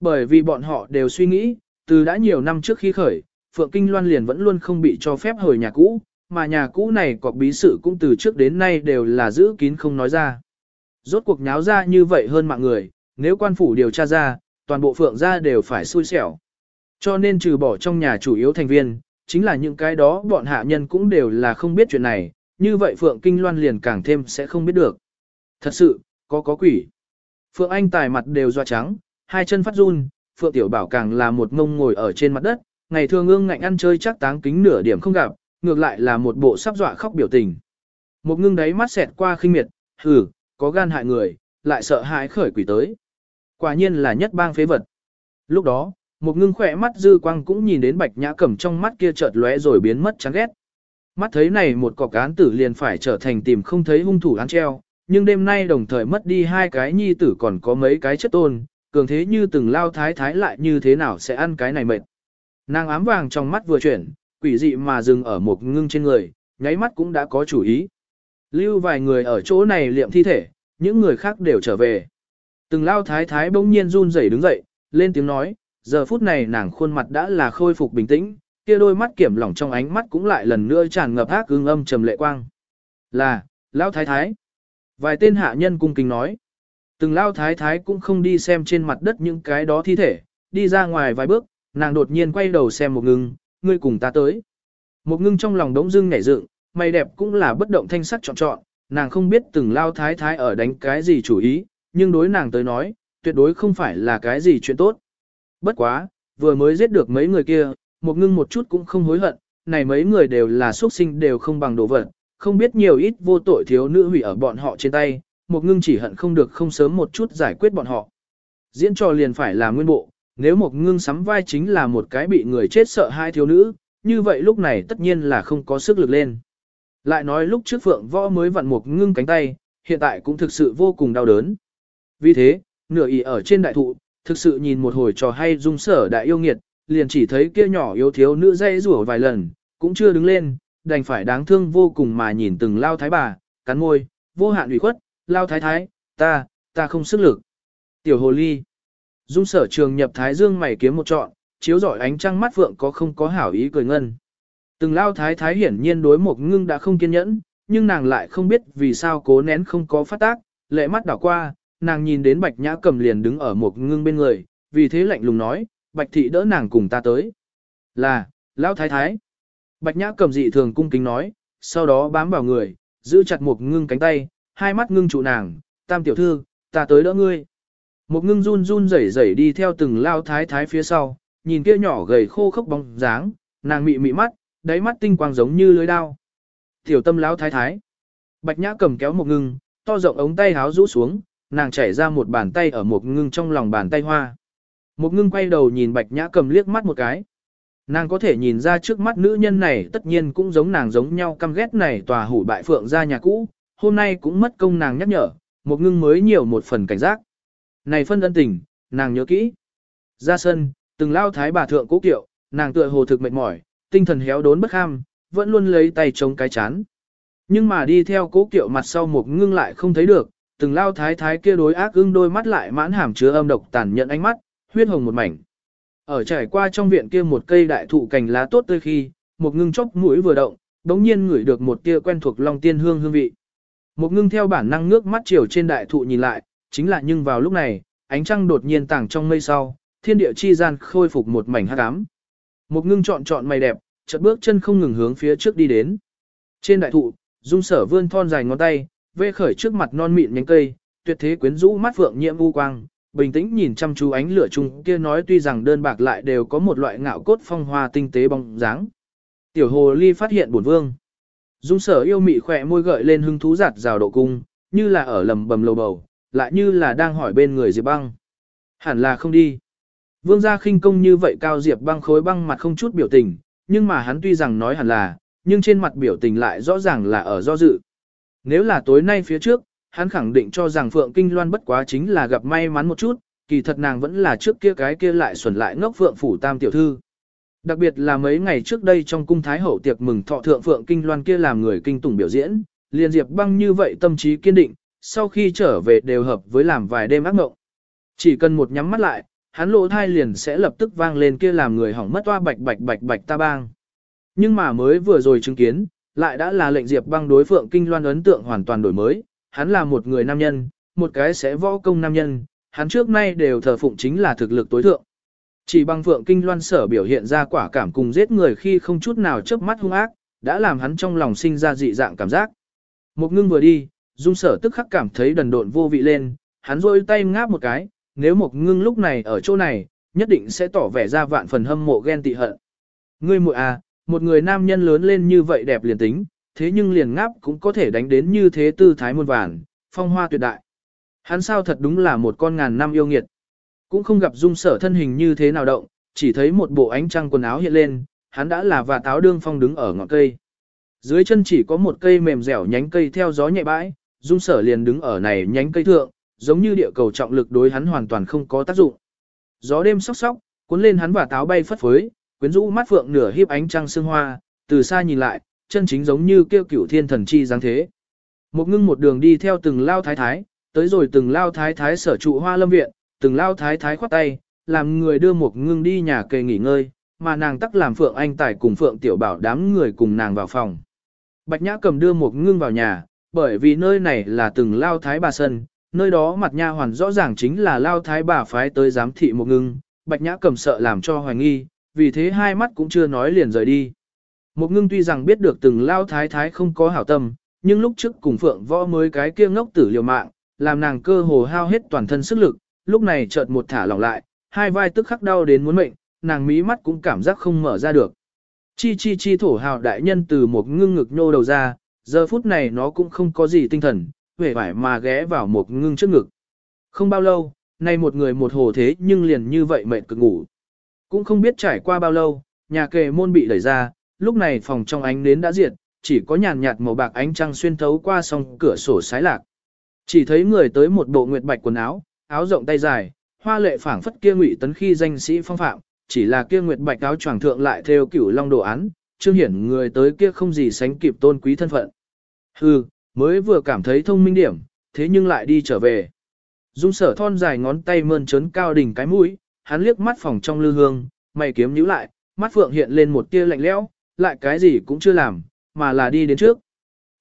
[SPEAKER 1] Bởi vì bọn họ đều suy nghĩ, từ đã nhiều năm trước khi khởi, Phượng Kinh Loan liền vẫn luôn không bị cho phép hồi nhà cũ, mà nhà cũ này có bí sự cũng từ trước đến nay đều là giữ kín không nói ra. Rốt cuộc nháo ra như vậy hơn mạng người, nếu quan phủ điều tra ra, toàn bộ Phượng gia đều phải xui xẻo. Cho nên trừ bỏ trong nhà chủ yếu thành viên, chính là những cái đó bọn hạ nhân cũng đều là không biết chuyện này, như vậy Phượng Kinh Loan liền càng thêm sẽ không biết được. Thật sự, có có quỷ. Phượng Anh tài mặt đều doa trắng, hai chân phát run, Phượng Tiểu Bảo càng là một ngông ngồi ở trên mặt đất, ngày thường ương ngạnh ăn chơi chắc táng kính nửa điểm không gặp, ngược lại là một bộ sắp dọa khóc biểu tình. Một ngưng đáy mắt xẹt qua khinh miệt, hừ, có gan hại người, lại sợ hãi khởi quỷ tới. Quả nhiên là nhất bang phế vật. Lúc đó, một ngưng khỏe mắt dư quang cũng nhìn đến bạch nhã cẩm trong mắt kia chợt lóe rồi biến mất chán ghét. Mắt thấy này một cọc án tử liền phải trở thành tìm không thấy hung thủ án treo, nhưng đêm nay đồng thời mất đi hai cái nhi tử còn có mấy cái chất tôn, cường thế như từng lao thái thái lại như thế nào sẽ ăn cái này mệt. Nàng ám vàng trong mắt vừa chuyển, quỷ dị mà dừng ở một ngưng trên người, nháy mắt cũng đã có chủ ý. Lưu vài người ở chỗ này liệm thi thể, những người khác đều trở về. Từng lao thái thái bỗng nhiên run rẩy đứng dậy, lên tiếng nói, giờ phút này nàng khuôn mặt đã là khôi phục bình tĩnh, kia đôi mắt kiểm lỏng trong ánh mắt cũng lại lần nữa tràn ngập ác ương âm trầm lệ quang. Là, lao thái thái. Vài tên hạ nhân cung kính nói. Từng lao thái thái cũng không đi xem trên mặt đất những cái đó thi thể, đi ra ngoài vài bước, nàng đột nhiên quay đầu xem một ngưng, ngươi cùng ta tới. Một ngưng trong lòng đống dưng nhảy dựng, mày đẹp cũng là bất động thanh sắc chọn chọn, nàng không biết từng lao thái thái ở đánh cái gì chủ ý, nhưng đối nàng tới nói, tuyệt đối không phải là cái gì chuyện tốt. Bất quá, vừa mới giết được mấy người kia, một ngưng một chút cũng không hối hận, này mấy người đều là xuất sinh đều không bằng đồ vật, không biết nhiều ít vô tội thiếu nữ hủy ở bọn họ trên tay, một ngưng chỉ hận không được không sớm một chút giải quyết bọn họ. Diễn trò liền phải là nguyên bộ, nếu một ngưng sắm vai chính là một cái bị người chết sợ hai thiếu nữ, như vậy lúc này tất nhiên là không có sức lực lên. Lại nói lúc trước phượng võ mới vặn một ngưng cánh tay, hiện tại cũng thực sự vô cùng đau đớn. Vì thế, nửa ý ở trên đại thụ, thực sự nhìn một hồi trò hay dung sở đại yêu nghiệt, liền chỉ thấy kia nhỏ yếu thiếu nữ dây rủa vài lần, cũng chưa đứng lên, đành phải đáng thương vô cùng mà nhìn từng lao thái bà, cắn môi, vô hạn ủy khuất, lao thái thái, ta, ta không sức lực. Tiểu hồ ly. Dung sở trường nhập thái dương mày kiếm một trọn, chiếu giỏi ánh trăng mắt vượng có không có hảo ý cười ngân. Từng lao thái thái hiển nhiên đối một ngưng đã không kiên nhẫn, nhưng nàng lại không biết vì sao cố nén không có phát tác, lệ mắt đảo qua, nàng nhìn đến bạch nhã cầm liền đứng ở một ngưng bên người, vì thế lạnh lùng nói, bạch thị đỡ nàng cùng ta tới. Là, lao thái thái. Bạch nhã cầm dị thường cung kính nói, sau đó bám vào người, giữ chặt một ngưng cánh tay, hai mắt ngưng trụ nàng, tam tiểu thư, ta tới đỡ ngươi. Một ngưng run run rẩy rẩy đi theo từng lao thái thái phía sau, nhìn kia nhỏ gầy khô khốc bóng dáng, nàng mị mị mắt, đáy mắt tinh quang giống như lưới đao. Tiểu tâm lão thái thái. Bạch nhã cầm kéo một ngưng, to rộng ống tay háo rũ xuống, nàng chảy ra một bàn tay ở một ngưng trong lòng bàn tay hoa. Một ngưng quay đầu nhìn bạch nhã cầm liếc mắt một cái. Nàng có thể nhìn ra trước mắt nữ nhân này tất nhiên cũng giống nàng giống nhau căm ghét này tòa hủ bại phượng ra nhà cũ, hôm nay cũng mất công nàng nhắc nhở, một ngưng mới nhiều một phần cảnh giác. Này phân ân tình, nàng nhớ kỹ. Ra sân, từng lao thái bà thượng cố kiệu, nàng tựa hồ thực mệt mỏi, tinh thần héo đốn bất ham, vẫn luôn lấy tay chống cái chán. Nhưng mà đi theo cố kiệu mặt sau một ngưng lại không thấy được, từng lao thái thái kia đối ác ưng đôi mắt lại mãn hàm chứa âm độc tàn nhận ánh mắt, huyết hồng một mảnh. Ở trải qua trong viện kia một cây đại thụ cành lá tốt tươi khi, một ngưng chốc mũi vừa động, đống nhiên ngửi được một tia quen thuộc long tiên hương hương vị. Một ngưng theo bản năng nước mắt chiều trên đại thụ nhìn lại, chính là nhưng vào lúc này, ánh trăng đột nhiên tàng trong mây sau, thiên địa chi gian khôi phục một mảnh hắc ám. Một ngưng chọn chọn mày đẹp, chợt bước chân không ngừng hướng phía trước đi đến. Trên đại thụ, dung sở vươn thon dài ngón tay, vê khởi trước mặt non mịn nhánh cây, tuyệt thế quyến rũ mắt phượng nhiệm u quang, bình tĩnh nhìn chăm chú ánh lửa chung kia nói tuy rằng đơn bạc lại đều có một loại ngạo cốt phong hoa tinh tế bóng dáng. Tiểu hồ ly phát hiện bổn vương. Dung sở yêu mị khỏe môi gợi lên hứng thú giạt rào độ cung, như là ở lầm bầm lầu bầu, lại như là đang hỏi bên người Diệp băng. Hẳn là không đi. Vương gia khinh công như vậy cao diệp băng khối băng mặt không chút biểu tình, nhưng mà hắn tuy rằng nói hẳn là, nhưng trên mặt biểu tình lại rõ ràng là ở do dự. Nếu là tối nay phía trước, hắn khẳng định cho rằng Phượng Kinh Loan bất quá chính là gặp may mắn một chút, kỳ thật nàng vẫn là trước kia cái kia lại xuẩn lại ngốc Phượng Phủ Tam Tiểu Thư. Đặc biệt là mấy ngày trước đây trong cung Thái Hậu tiệc mừng thọ thượng Phượng Kinh Loan kia làm người kinh tủng biểu diễn, liền Diệp băng như vậy tâm trí kiên định, sau khi trở về đều hợp với làm vài đêm ác mộng. Chỉ cần một nhắm mắt lại, hắn lỗ thai liền sẽ lập tức vang lên kia làm người hỏng mất toa bạch bạch bạch bạch ta bang. Nhưng mà mới vừa rồi chứng kiến, lại đã là lệnh Diệp băng đối Phượng Kinh Loan ấn tượng hoàn toàn đổi mới, hắn là một người nam nhân, một cái sẽ võ công nam nhân, hắn trước nay đều thờ phụng chính là thực lực tối thượng. Chỉ bằng Phượng Kinh Loan sở biểu hiện ra quả cảm cùng giết người khi không chút nào chớp mắt hung ác, đã làm hắn trong lòng sinh ra dị dạng cảm giác. Một ngưng vừa đi, dung sở tức khắc cảm thấy đần độn vô vị lên, hắn rôi tay ngáp một cái, nếu một ngưng lúc này ở chỗ này, nhất định sẽ tỏ vẻ ra vạn phần hâm mộ ghen tị hận. Ngươi muội à, một người nam nhân lớn lên như vậy đẹp liền tính, thế nhưng liền ngáp cũng có thể đánh đến như thế tư thái muôn vàn, phong hoa tuyệt đại. Hắn sao thật đúng là một con ngàn năm yêu nghiệt. Cũng không gặp dung sở thân hình như thế nào động, chỉ thấy một bộ ánh trăng quần áo hiện lên, hắn đã là và táo đương phong đứng ở ngọn cây. Dưới chân chỉ có một cây mềm dẻo nhánh cây theo gió nhẹ bãi, dung sở liền đứng ở này nhánh cây thượng, giống như địa cầu trọng lực đối hắn hoàn toàn không có tác dụng. Gió đêm sóc sóc, cuốn lên hắn và táo bay phất phới, quyến rũ mắt phượng nửa hiếp ánh trăng sương hoa, từ xa nhìn lại, chân chính giống như kêu cửu thiên thần chi dáng thế. Một ngưng một đường đi theo từng lao thái thái, tới rồi từng lao thái thái sở trụ hoa lâm viện, từng lao thái thái khoát tay, làm người đưa một ngưng đi nhà kề nghỉ ngơi, mà nàng tắc làm Phượng Anh Tài cùng Phượng Tiểu Bảo đám người cùng nàng vào phòng. Bạch Nhã cầm đưa một ngưng vào nhà, bởi vì nơi này là từng lao thái bà sân, nơi đó mặt nha hoàn rõ ràng chính là lao thái bà phái tới giám thị một ngưng, Bạch Nhã cầm sợ làm cho hoài nghi, vì thế hai mắt cũng chưa nói liền rời đi. Một ngưng tuy rằng biết được từng lao thái thái không có hảo tâm, nhưng lúc trước cùng Phượng võ mới cái kia ngốc tử liều mạng, làm nàng cơ hồ hao hết toàn thân sức lực, lúc này chợt một thả lỏng lại, hai vai tức khắc đau đến muốn mệnh, nàng mí mắt cũng cảm giác không mở ra được. Chi chi chi thổ hào đại nhân từ một ngưng ngực nhô đầu ra, giờ phút này nó cũng không có gì tinh thần, vẻ vải mà ghé vào một ngưng trước ngực. Không bao lâu, nay một người một hồ thế nhưng liền như vậy mệt cực ngủ. Cũng không biết trải qua bao lâu, nhà kề môn bị đẩy ra, lúc này phòng trong ánh nến đã diệt, chỉ có nhàn nhạt màu bạc ánh trăng xuyên thấu qua song cửa sổ sái lạc. Chỉ thấy người tới một bộ nguyệt bạch quần áo, áo rộng tay dài, hoa lệ phảng phất kia ngụy tấn khi danh sĩ phong phạm, chỉ là kia nguyệt bạch áo choàng thượng lại theo cửu long đồ án, trương hiển người tới kia không gì sánh kịp tôn quý thân phận. Hừ, mới vừa cảm thấy thông minh điểm, thế nhưng lại đi trở về. Dung sở thon dài ngón tay mơn trớn cao đỉnh cái mũi, hắn liếc mắt phòng trong lư hương, mày kiếm nhíu lại, mắt phượng hiện lên một tia lạnh lẽo, lại cái gì cũng chưa làm, mà là đi đến trước.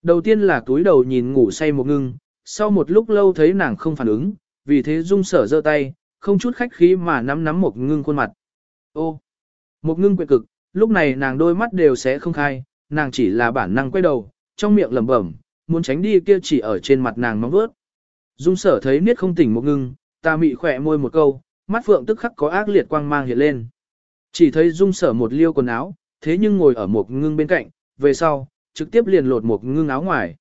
[SPEAKER 1] Đầu tiên là túi đầu nhìn ngủ say một ngưng, sau một lúc lâu thấy nàng không phản ứng, vì thế dung sở giơ tay, không chút khách khí mà nắm nắm một ngưng khuôn mặt. Ô, một ngưng quyệt cực, lúc này nàng đôi mắt đều sẽ không khai, nàng chỉ là bản năng quay đầu, trong miệng lẩm bẩm, muốn tránh đi kia chỉ ở trên mặt nàng móng vớt. Dung sở thấy niết không tỉnh một ngưng, ta mị khỏe môi một câu, mắt phượng tức khắc có ác liệt quang mang hiện lên. Chỉ thấy dung sở một liêu quần áo, thế nhưng ngồi ở một ngưng bên cạnh, về sau, trực tiếp liền lột một ngưng áo ngoài.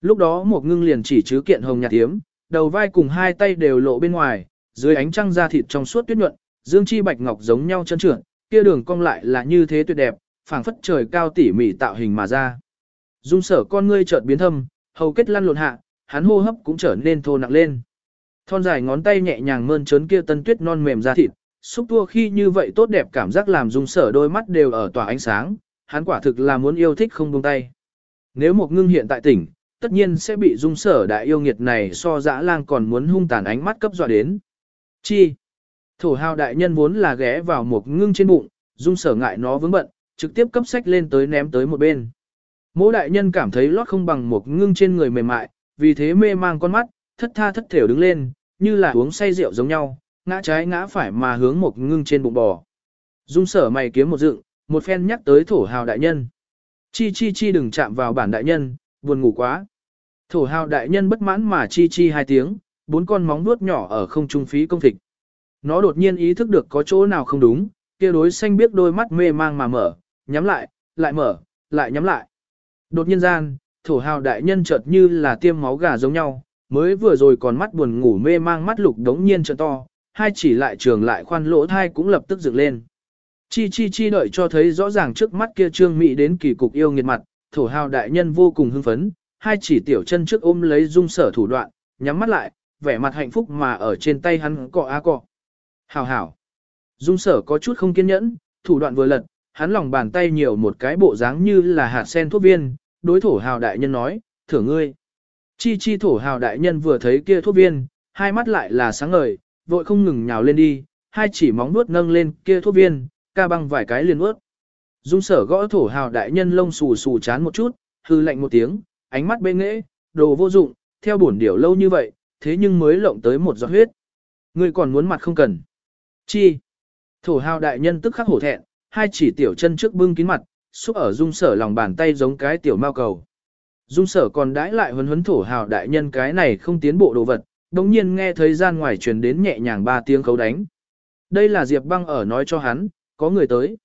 [SPEAKER 1] Lúc đó một ngưng liền chỉ chứ kiện hồng nhạt tiếm, đầu vai cùng hai tay đều lộ bên ngoài, dưới ánh trăng da thịt trong suốt tuyết nhuận, dương chi bạch ngọc giống nhau chân trưởng kia đường cong lại là như thế tuyệt đẹp, phảng phất trời cao tỉ mỉ tạo hình mà ra. Dung sở con ngươi chợt biến thâm, hầu kết lăn lộn hạ, hắn hô hấp cũng trở nên thô nặng lên. Thon dài ngón tay nhẹ nhàng mơn trớn kia tân tuyết non mềm da thịt, xúc tua khi như vậy tốt đẹp cảm giác làm dung sở đôi mắt đều ở tỏa ánh sáng, hắn quả thực là muốn yêu thích không buông tay. Nếu một ngưng hiện tại tỉnh, tất nhiên sẽ bị dung sở đại yêu nghiệt này so dã lang còn muốn hung tàn ánh mắt cấp dọa đến. Chi? Thổ hào đại nhân vốn là ghé vào một ngưng trên bụng, dung sở ngại nó vướng bận, trực tiếp cấp sách lên tới ném tới một bên. Mỗ đại nhân cảm thấy lót không bằng một ngưng trên người mềm mại, vì thế mê mang con mắt, thất tha thất thểu đứng lên, như là uống say rượu giống nhau, ngã trái ngã phải mà hướng một ngưng trên bụng bò. Dung sở mày kiếm một dựng, một phen nhắc tới thổ hào đại nhân. Chi chi chi đừng chạm vào bản đại nhân, buồn ngủ quá. Thổ hào đại nhân bất mãn mà chi chi hai tiếng, bốn con móng vuốt nhỏ ở không trung phí công thịch. Nó đột nhiên ý thức được có chỗ nào không đúng, kia đối xanh biết đôi mắt mê mang mà mở, nhắm lại, lại mở, lại nhắm lại. Đột nhiên gian, thổ hào đại nhân chợt như là tiêm máu gà giống nhau, mới vừa rồi còn mắt buồn ngủ mê mang mắt lục đống nhiên trợ to, hai chỉ lại trường lại khoan lỗ thai cũng lập tức dựng lên. Chi chi chi đợi cho thấy rõ ràng trước mắt kia trương mỹ đến kỳ cục yêu nghiệt mặt, thổ hào đại nhân vô cùng hưng phấn, hai chỉ tiểu chân trước ôm lấy dung sở thủ đoạn, nhắm mắt lại, vẻ mặt hạnh phúc mà ở trên tay hắn cọ á cọ. Hảo hảo. Dung sở có chút không kiên nhẫn, thủ đoạn vừa lật, hắn lòng bàn tay nhiều một cái bộ dáng như là hạt sen thuốc viên, đối thổ hào đại nhân nói, thưởng ngươi. Chi chi thổ hào đại nhân vừa thấy kia thuốc viên, hai mắt lại là sáng ngời, vội không ngừng nhào lên đi, hai chỉ móng nuốt nâng lên kia thuốc viên, ca băng vài cái liền ướt. Dung sở gõ thổ hào đại nhân lông xù xù chán một chút, hư lạnh một tiếng, ánh mắt bê nghễ, đồ vô dụng, theo bổn điểu lâu như vậy, thế nhưng mới lộng tới một giọt huyết. Ngươi còn muốn mặt không cần. Chi? Thổ hào đại nhân tức khắc hổ thẹn, hai chỉ tiểu chân trước bưng kín mặt, xúc ở dung sở lòng bàn tay giống cái tiểu mao cầu. Dung sở còn đãi lại huấn huấn thổ hào đại nhân cái này không tiến bộ đồ vật, đồng nhiên nghe thấy gian ngoài truyền đến nhẹ nhàng ba tiếng khấu đánh. Đây là Diệp băng ở nói cho hắn, có người tới.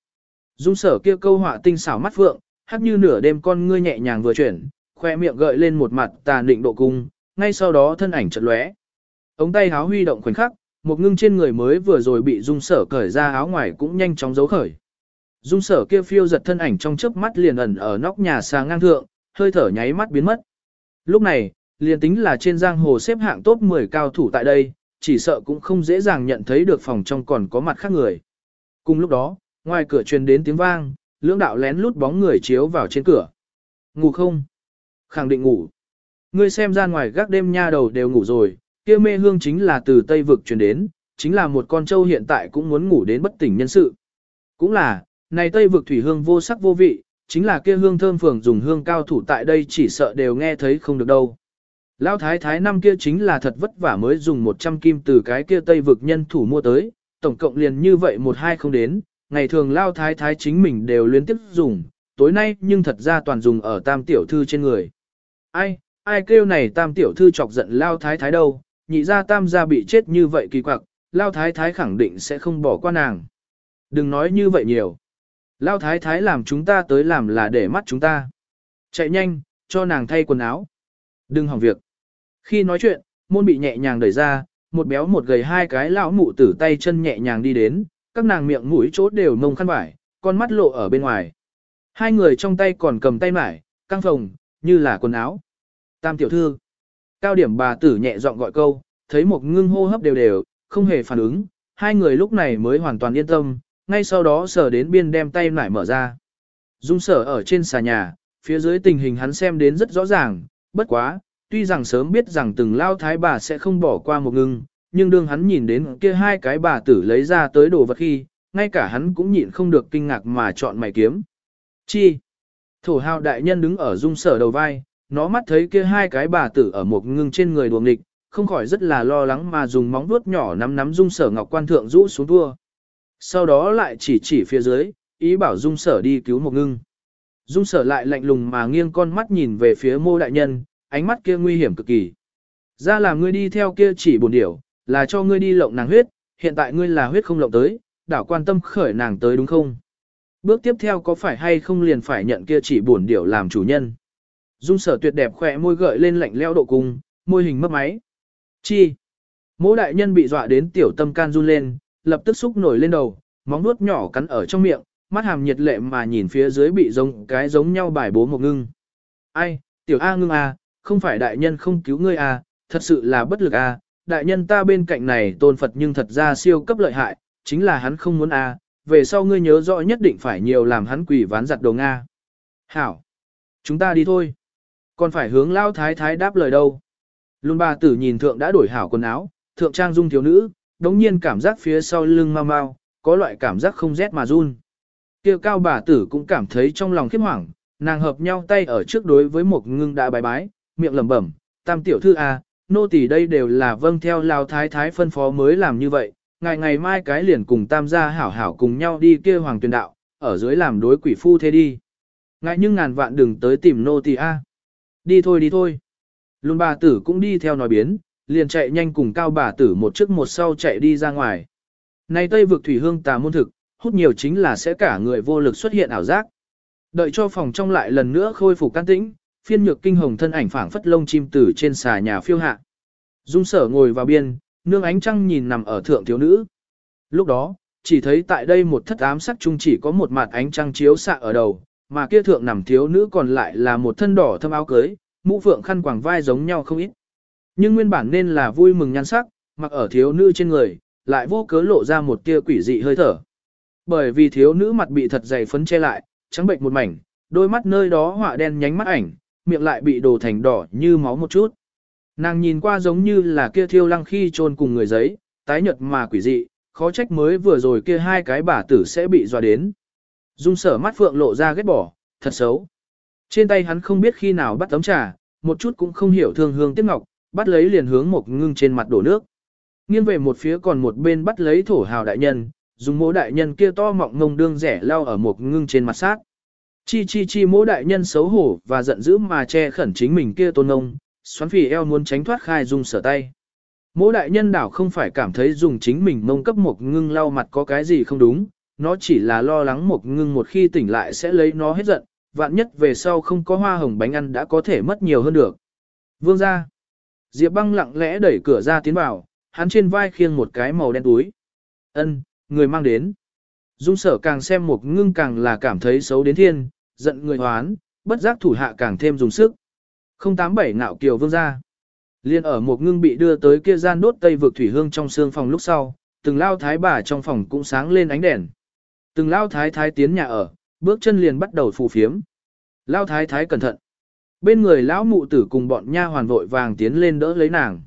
[SPEAKER 1] Dung sở kia câu họa tinh xảo mắt phượng, hát như nửa đêm con ngươi nhẹ nhàng vừa chuyển, khoe miệng gợi lên một mặt tà định độ cung, ngay sau đó thân ảnh chợt lóe. Ống tay háo huy động khoảnh khắc, một ngưng trên người mới vừa rồi bị dung sở cởi ra áo ngoài cũng nhanh chóng giấu khởi. Dung sở kia phiêu giật thân ảnh trong chớp mắt liền ẩn ở nóc nhà xa ngang thượng, hơi thở nháy mắt biến mất. Lúc này, liền tính là trên giang hồ xếp hạng top 10 cao thủ tại đây, chỉ sợ cũng không dễ dàng nhận thấy được phòng trong còn có mặt khác người. Cùng lúc đó, ngoài cửa truyền đến tiếng vang, lưỡng đạo lén lút bóng người chiếu vào trên cửa. Ngủ không? Khẳng định ngủ. Ngươi xem ra ngoài gác đêm nha đầu đều ngủ rồi, kia mê hương chính là từ Tây Vực truyền đến, chính là một con trâu hiện tại cũng muốn ngủ đến bất tỉnh nhân sự. Cũng là, này Tây Vực thủy hương vô sắc vô vị, chính là kia hương thơm phường dùng hương cao thủ tại đây chỉ sợ đều nghe thấy không được đâu. Lão thái thái năm kia chính là thật vất vả mới dùng 100 kim từ cái kia Tây Vực nhân thủ mua tới, tổng cộng liền như vậy một hai không đến, ngày thường Lão thái thái chính mình đều liên tiếp dùng, tối nay nhưng thật ra toàn dùng ở tam tiểu thư trên người. Ai, ai kêu này tam tiểu thư chọc giận Lão thái thái đâu, nhị gia tam gia bị chết như vậy kỳ quặc, Lão thái thái khẳng định sẽ không bỏ qua nàng. Đừng nói như vậy nhiều. Lao thái thái làm chúng ta tới làm là để mắt chúng ta. Chạy nhanh, cho nàng thay quần áo. Đừng hỏng việc. Khi nói chuyện, môn bị nhẹ nhàng đẩy ra, một béo một gầy hai cái lão mụ tử tay chân nhẹ nhàng đi đến, các nàng miệng mũi chốt đều nông khăn vải, con mắt lộ ở bên ngoài. Hai người trong tay còn cầm tay mải, căng phồng, như là quần áo. Tam tiểu thư. Cao điểm bà tử nhẹ giọng gọi câu, thấy một ngưng hô hấp đều đều, không hề phản ứng, hai người lúc này mới hoàn toàn yên tâm, ngay sau đó sở đến biên đem tay nải mở ra. Dung sở ở trên xà nhà, phía dưới tình hình hắn xem đến rất rõ ràng, bất quá, tuy rằng sớm biết rằng từng lao thái bà sẽ không bỏ qua một ngưng, nhưng đương hắn nhìn đến kia hai cái bà tử lấy ra tới đồ vật khi, ngay cả hắn cũng nhịn không được kinh ngạc mà chọn mày kiếm. Chi? Thổ hào đại nhân đứng ở dung sở đầu vai, nó mắt thấy kia hai cái bà tử ở một ngưng trên người đuồng nghịch, không khỏi rất là lo lắng mà dùng móng vuốt nhỏ nắm nắm dung sở ngọc quan thượng rũ xuống thua. Sau đó lại chỉ chỉ phía dưới, ý bảo dung sở đi cứu một ngưng. Dung sở lại lạnh lùng mà nghiêng con mắt nhìn về phía mô đại nhân, ánh mắt kia nguy hiểm cực kỳ. Ra là ngươi đi theo kia chỉ buồn điểu, là cho ngươi đi lộng nàng huyết, hiện tại ngươi là huyết không lộng tới, đảo quan tâm khởi nàng tới đúng không? Bước tiếp theo có phải hay không liền phải nhận kia chỉ buồn điểu làm chủ nhân? Dung sở tuyệt đẹp khỏe môi gợi lên lạnh leo độ cung, môi hình mấp máy. Chi? Mỗ đại nhân bị dọa đến tiểu tâm can run lên, lập tức xúc nổi lên đầu, móng nuốt nhỏ cắn ở trong miệng, mắt hàm nhiệt lệ mà nhìn phía dưới bị giống cái giống nhau bài bố một ngưng. Ai, tiểu A ngưng A, không phải đại nhân không cứu ngươi A, thật sự là bất lực A, đại nhân ta bên cạnh này tôn Phật nhưng thật ra siêu cấp lợi hại, chính là hắn không muốn A, về sau ngươi nhớ rõ nhất định phải nhiều làm hắn quỷ ván giặt đồ Nga. Hảo, chúng ta đi thôi. Còn phải hướng lao thái thái đáp lời đâu. Luôn bà tử nhìn thượng đã đổi hảo quần áo, thượng trang dung thiếu nữ, đống nhiên cảm giác phía sau lưng mau mau, có loại cảm giác không rét mà run. Kêu cao bà tử cũng cảm thấy trong lòng khiếp hoảng, nàng hợp nhau tay ở trước đối với một ngưng đã bái bái, miệng lẩm bẩm, tam tiểu thư à, nô tỳ đây đều là vâng theo lao thái thái phân phó mới làm như vậy, ngày ngày mai cái liền cùng tam gia hảo hảo cùng nhau đi kia hoàng tuyên đạo, ở dưới làm đối quỷ phu thế đi. Ngại nhưng ngàn vạn đừng tới tìm nô tỳ a. Đi thôi đi thôi. Luôn bà tử cũng đi theo nói biến, liền chạy nhanh cùng cao bà tử một trước một sau chạy đi ra ngoài. Này Tây vực thủy hương tà môn thực, hút nhiều chính là sẽ cả người vô lực xuất hiện ảo giác. Đợi cho phòng trong lại lần nữa khôi phục can tĩnh, phiên nhược kinh hồng thân ảnh phảng phất lông chim tử trên xà nhà phiêu hạ. Dung sở ngồi vào biên, nương ánh trăng nhìn nằm ở thượng thiếu nữ. Lúc đó, chỉ thấy tại đây một thất ám sắc chung chỉ có một mặt ánh trăng chiếu xạ ở đầu, mà kia thượng nằm thiếu nữ còn lại là một thân đỏ thâm áo cưới, mũ phượng khăn quàng vai giống nhau không ít. Nhưng nguyên bản nên là vui mừng nhan sắc, mặc ở thiếu nữ trên người, lại vô cớ lộ ra một tia quỷ dị hơi thở. Bởi vì thiếu nữ mặt bị thật dày phấn che lại, trắng bệnh một mảnh, đôi mắt nơi đó họa đen nhánh mắt ảnh, miệng lại bị đồ thành đỏ như máu một chút. Nàng nhìn qua giống như là kia thiêu lăng khi chôn cùng người giấy, tái nhợt mà quỷ dị, khó trách mới vừa rồi kia hai cái bà tử sẽ bị dọa đến. Dung sở mắt phượng lộ ra ghét bỏ, thật xấu. Trên tay hắn không biết khi nào bắt tấm trà, một chút cũng không hiểu thương hương tiếc ngọc, bắt lấy liền hướng một ngưng trên mặt đổ nước. Nghiêng về một phía còn một bên bắt lấy thổ hào đại nhân, dùng mỗ đại nhân kia to mọng ngông đương rẻ lao ở một ngưng trên mặt sát. Chi chi chi mỗ đại nhân xấu hổ và giận dữ mà che khẩn chính mình kia tôn ngông, xoắn phì eo muốn tránh thoát khai dung sở tay. Mỗ đại nhân đảo không phải cảm thấy dùng chính mình mông cấp một ngưng lau mặt có cái gì không đúng, nó chỉ là lo lắng một ngưng một khi tỉnh lại sẽ lấy nó hết giận, vạn nhất về sau không có hoa hồng bánh ăn đã có thể mất nhiều hơn được. Vương ra. Diệp băng lặng lẽ đẩy cửa ra tiến vào, hắn trên vai khiêng một cái màu đen túi. Ân, người mang đến. Dung sở càng xem một ngưng càng là cảm thấy xấu đến thiên, giận người hoán, bất giác thủ hạ càng thêm dùng sức. 087 ngạo kiều vương ra. Liên ở một ngưng bị đưa tới kia gian đốt tây vực thủy hương trong xương phòng lúc sau, từng lao thái bà trong phòng cũng sáng lên ánh đèn. Từng lao thái thái tiến nhà ở, bước chân liền bắt đầu phù phiếm. Lao thái thái cẩn thận. Bên người lão mụ tử cùng bọn nha hoàn vội vàng tiến lên đỡ lấy nàng.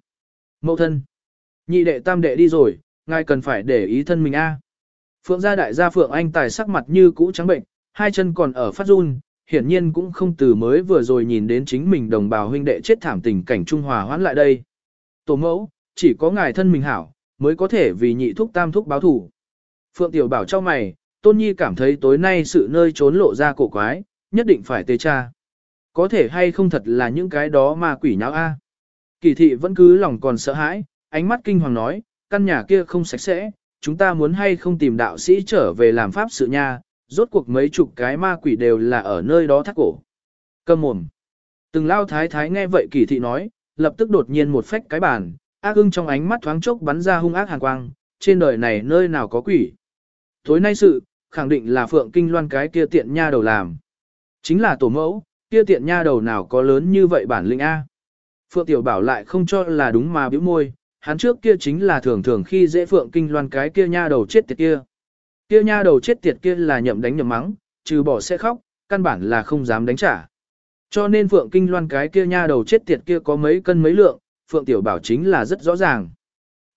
[SPEAKER 1] Mậu thân. Nhị đệ tam đệ đi rồi, ngài cần phải để ý thân mình a. Phượng gia đại gia Phượng Anh tài sắc mặt như cũ trắng bệnh, hai chân còn ở phát run, hiển nhiên cũng không từ mới vừa rồi nhìn đến chính mình đồng bào huynh đệ chết thảm tình cảnh Trung Hòa hoãn lại đây. Tổ mẫu, chỉ có ngài thân mình hảo, mới có thể vì nhị thúc tam thúc báo thủ. Phượng Tiểu bảo cho mày, Tôn Nhi cảm thấy tối nay sự nơi trốn lộ ra cổ quái, nhất định phải tê cha. Có thể hay không thật là những cái đó mà quỷ nháo a. Kỳ thị vẫn cứ lòng còn sợ hãi, ánh mắt kinh hoàng nói, căn nhà kia không sạch sẽ, chúng ta muốn hay không tìm đạo sĩ trở về làm pháp sự nha, rốt cuộc mấy chục cái ma quỷ đều là ở nơi đó thắt cổ. Cầm mồm. Từng lao thái thái nghe vậy kỳ thị nói, lập tức đột nhiên một phách cái bàn, ác ưng trong ánh mắt thoáng chốc bắn ra hung ác hàn quang, trên đời này nơi nào có quỷ. Tối nay sự, khẳng định là Phượng Kinh Loan cái kia tiện nha đầu làm. Chính là tổ mẫu, kia tiện nha đầu nào có lớn như vậy bản lĩnh A. Phượng Tiểu Bảo lại không cho là đúng mà bĩu môi, hắn trước kia chính là thường thường khi dễ Phượng Kinh Loan cái kia nha đầu chết tiệt kia. Kia nha đầu chết tiệt kia là nhậm đánh nhậm mắng, trừ bỏ sẽ khóc, căn bản là không dám đánh trả. Cho nên Phượng Kinh Loan cái kia nha đầu chết tiệt kia có mấy cân mấy lượng, Phượng Tiểu Bảo chính là rất rõ ràng.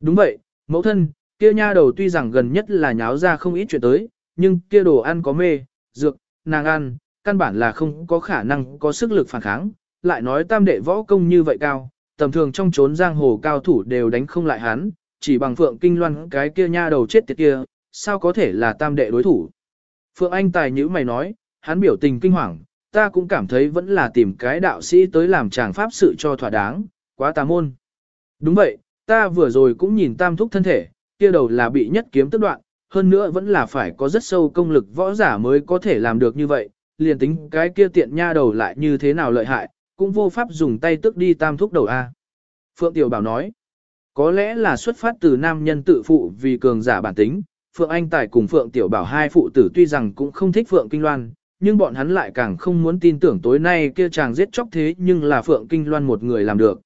[SPEAKER 1] Đúng vậy, mẫu thân, kia nha đầu tuy rằng gần nhất là nháo ra không ít chuyện tới, nhưng kia đồ ăn có mê, dược, nàng ăn, căn bản là không có khả năng có sức lực phản kháng, lại nói tam đệ võ công như vậy cao, tầm thường trong chốn giang hồ cao thủ đều đánh không lại hắn, chỉ bằng Phượng Kinh Loan cái kia nha đầu chết tiệt kia, sao có thể là tam đệ đối thủ. Phượng Anh tài nhữ mày nói, hắn biểu tình kinh hoàng, ta cũng cảm thấy vẫn là tìm cái đạo sĩ tới làm chàng pháp sự cho thỏa đáng, quá tà môn. Đúng vậy, ta vừa rồi cũng nhìn tam thúc thân thể, kia đầu là bị nhất kiếm tức đoạn, hơn nữa vẫn là phải có rất sâu công lực võ giả mới có thể làm được như vậy, liền tính cái kia tiện nha đầu lại như thế nào lợi hại, cũng vô pháp dùng tay tức đi tam thúc đầu A. Phượng Tiểu Bảo nói, có lẽ là xuất phát từ nam nhân tự phụ vì cường giả bản tính, Phượng Anh Tài cùng Phượng Tiểu Bảo hai phụ tử tuy rằng cũng không thích Phượng Kinh Loan, nhưng bọn hắn lại càng không muốn tin tưởng tối nay kia chàng giết chóc thế nhưng là Phượng Kinh Loan một người làm được.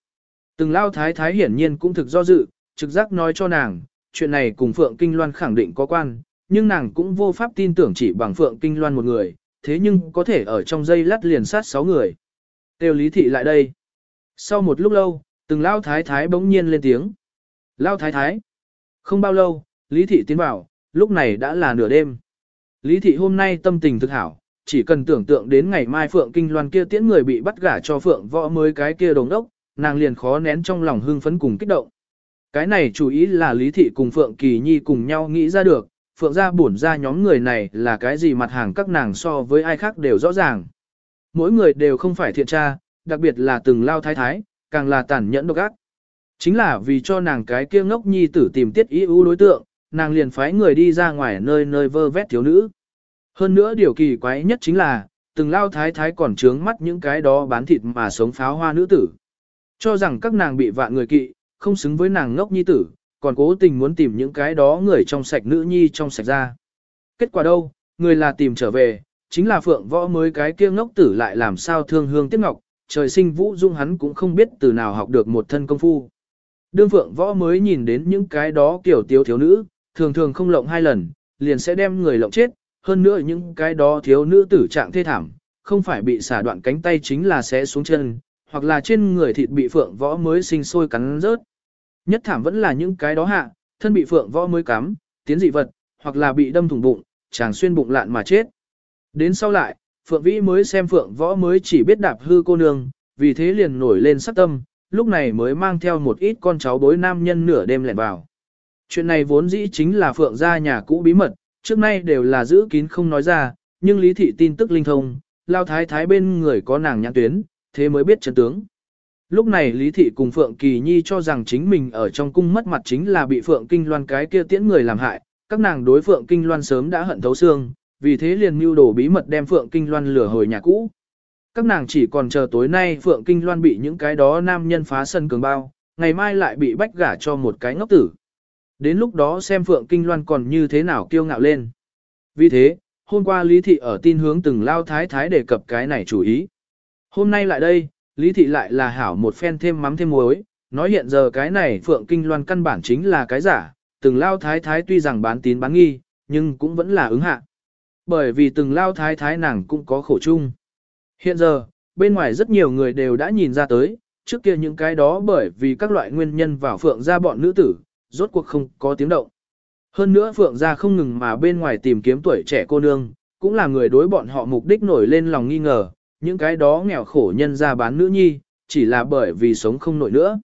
[SPEAKER 1] Từng lao thái thái hiển nhiên cũng thực do dự, trực giác nói cho nàng, chuyện này cùng Phượng Kinh Loan khẳng định có quan, nhưng nàng cũng vô pháp tin tưởng chỉ bằng Phượng Kinh Loan một người, thế nhưng có thể ở trong dây lát liền sát sáu người. Tiêu lý thị lại đây. Sau một lúc lâu, từng lao thái thái bỗng nhiên lên tiếng. Lao thái thái. Không bao lâu, lý thị tiến vào, lúc này đã là nửa đêm. Lý thị hôm nay tâm tình thực hảo, chỉ cần tưởng tượng đến ngày mai Phượng Kinh Loan kia tiễn người bị bắt gả cho Phượng võ mới cái kia đồng đốc, nàng liền khó nén trong lòng hưng phấn cùng kích động. Cái này chủ ý là Lý thị cùng Phượng Kỳ Nhi cùng nhau nghĩ ra được, Phượng gia bổn ra nhóm người này là cái gì mặt hàng các nàng so với ai khác đều rõ ràng. Mỗi người đều không phải thiện tra, đặc biệt là từng lao thái thái, càng là tàn nhẫn độc ác. Chính là vì cho nàng cái kia ngốc nhi tử tìm tiết ý ưu đối tượng, nàng liền phái người đi ra ngoài nơi nơi vơ vét thiếu nữ. Hơn nữa điều kỳ quái nhất chính là, từng lao thái thái còn trướng mắt những cái đó bán thịt mà sống pháo hoa nữ tử. Cho rằng các nàng bị vạn người kỵ, không xứng với nàng ngốc nhi tử, còn cố tình muốn tìm những cái đó người trong sạch nữ nhi trong sạch ra. Kết quả đâu, người là tìm trở về, chính là phượng võ mới cái kia ngốc tử lại làm sao thương hương tiếc ngọc, trời sinh vũ dung hắn cũng không biết từ nào học được một thân công phu. Đương phượng võ mới nhìn đến những cái đó kiểu thiếu thiếu nữ, thường thường không lộng hai lần, liền sẽ đem người lộng chết, hơn nữa những cái đó thiếu nữ tử trạng thê thảm, không phải bị xả đoạn cánh tay chính là sẽ xuống chân, hoặc là trên người thịt bị phượng võ mới sinh sôi cắn rớt. Nhất thảm vẫn là những cái đó hạ, thân bị phượng võ mới cắm, tiến dị vật, hoặc là bị đâm thủng bụng, chàng xuyên bụng lạn mà chết. Đến sau lại, phượng vĩ mới xem phượng võ mới chỉ biết đạp hư cô nương, vì thế liền nổi lên sắc tâm, lúc này mới mang theo một ít con cháu bối nam nhân nửa đêm lẻn vào. Chuyện này vốn dĩ chính là phượng gia nhà cũ bí mật, trước nay đều là giữ kín không nói ra, nhưng lý thị tin tức linh thông, lao thái thái bên người có nàng nhãn tuyến, thế mới biết chân tướng. Lúc này Lý Thị cùng Phượng Kỳ Nhi cho rằng chính mình ở trong cung mất mặt chính là bị Phượng Kinh Loan cái kia tiễn người làm hại, các nàng đối Phượng Kinh Loan sớm đã hận thấu xương, vì thế liền mưu đồ bí mật đem Phượng Kinh Loan lừa hồi nhà cũ. Các nàng chỉ còn chờ tối nay Phượng Kinh Loan bị những cái đó nam nhân phá sân cường bao, ngày mai lại bị bách gả cho một cái ngốc tử. Đến lúc đó xem Phượng Kinh Loan còn như thế nào kiêu ngạo lên. Vì thế, hôm qua Lý Thị ở tin hướng từng lao thái thái đề cập cái này chủ ý. Hôm nay lại đây, Lý Thị lại là hảo một phen thêm mắm thêm muối, nói hiện giờ cái này Phượng Kinh Loan căn bản chính là cái giả, từng lao thái thái tuy rằng bán tín bán nghi, nhưng cũng vẫn là ứng hạ. Bởi vì từng lao thái thái nàng cũng có khổ chung. Hiện giờ, bên ngoài rất nhiều người đều đã nhìn ra tới, trước kia những cái đó bởi vì các loại nguyên nhân vào Phượng ra bọn nữ tử, rốt cuộc không có tiếng động. Hơn nữa Phượng ra không ngừng mà bên ngoài tìm kiếm tuổi trẻ cô nương, cũng là người đối bọn họ mục đích nổi lên lòng nghi ngờ, những cái đó nghèo khổ nhân ra bán nữ nhi, chỉ là bởi vì sống không nổi nữa.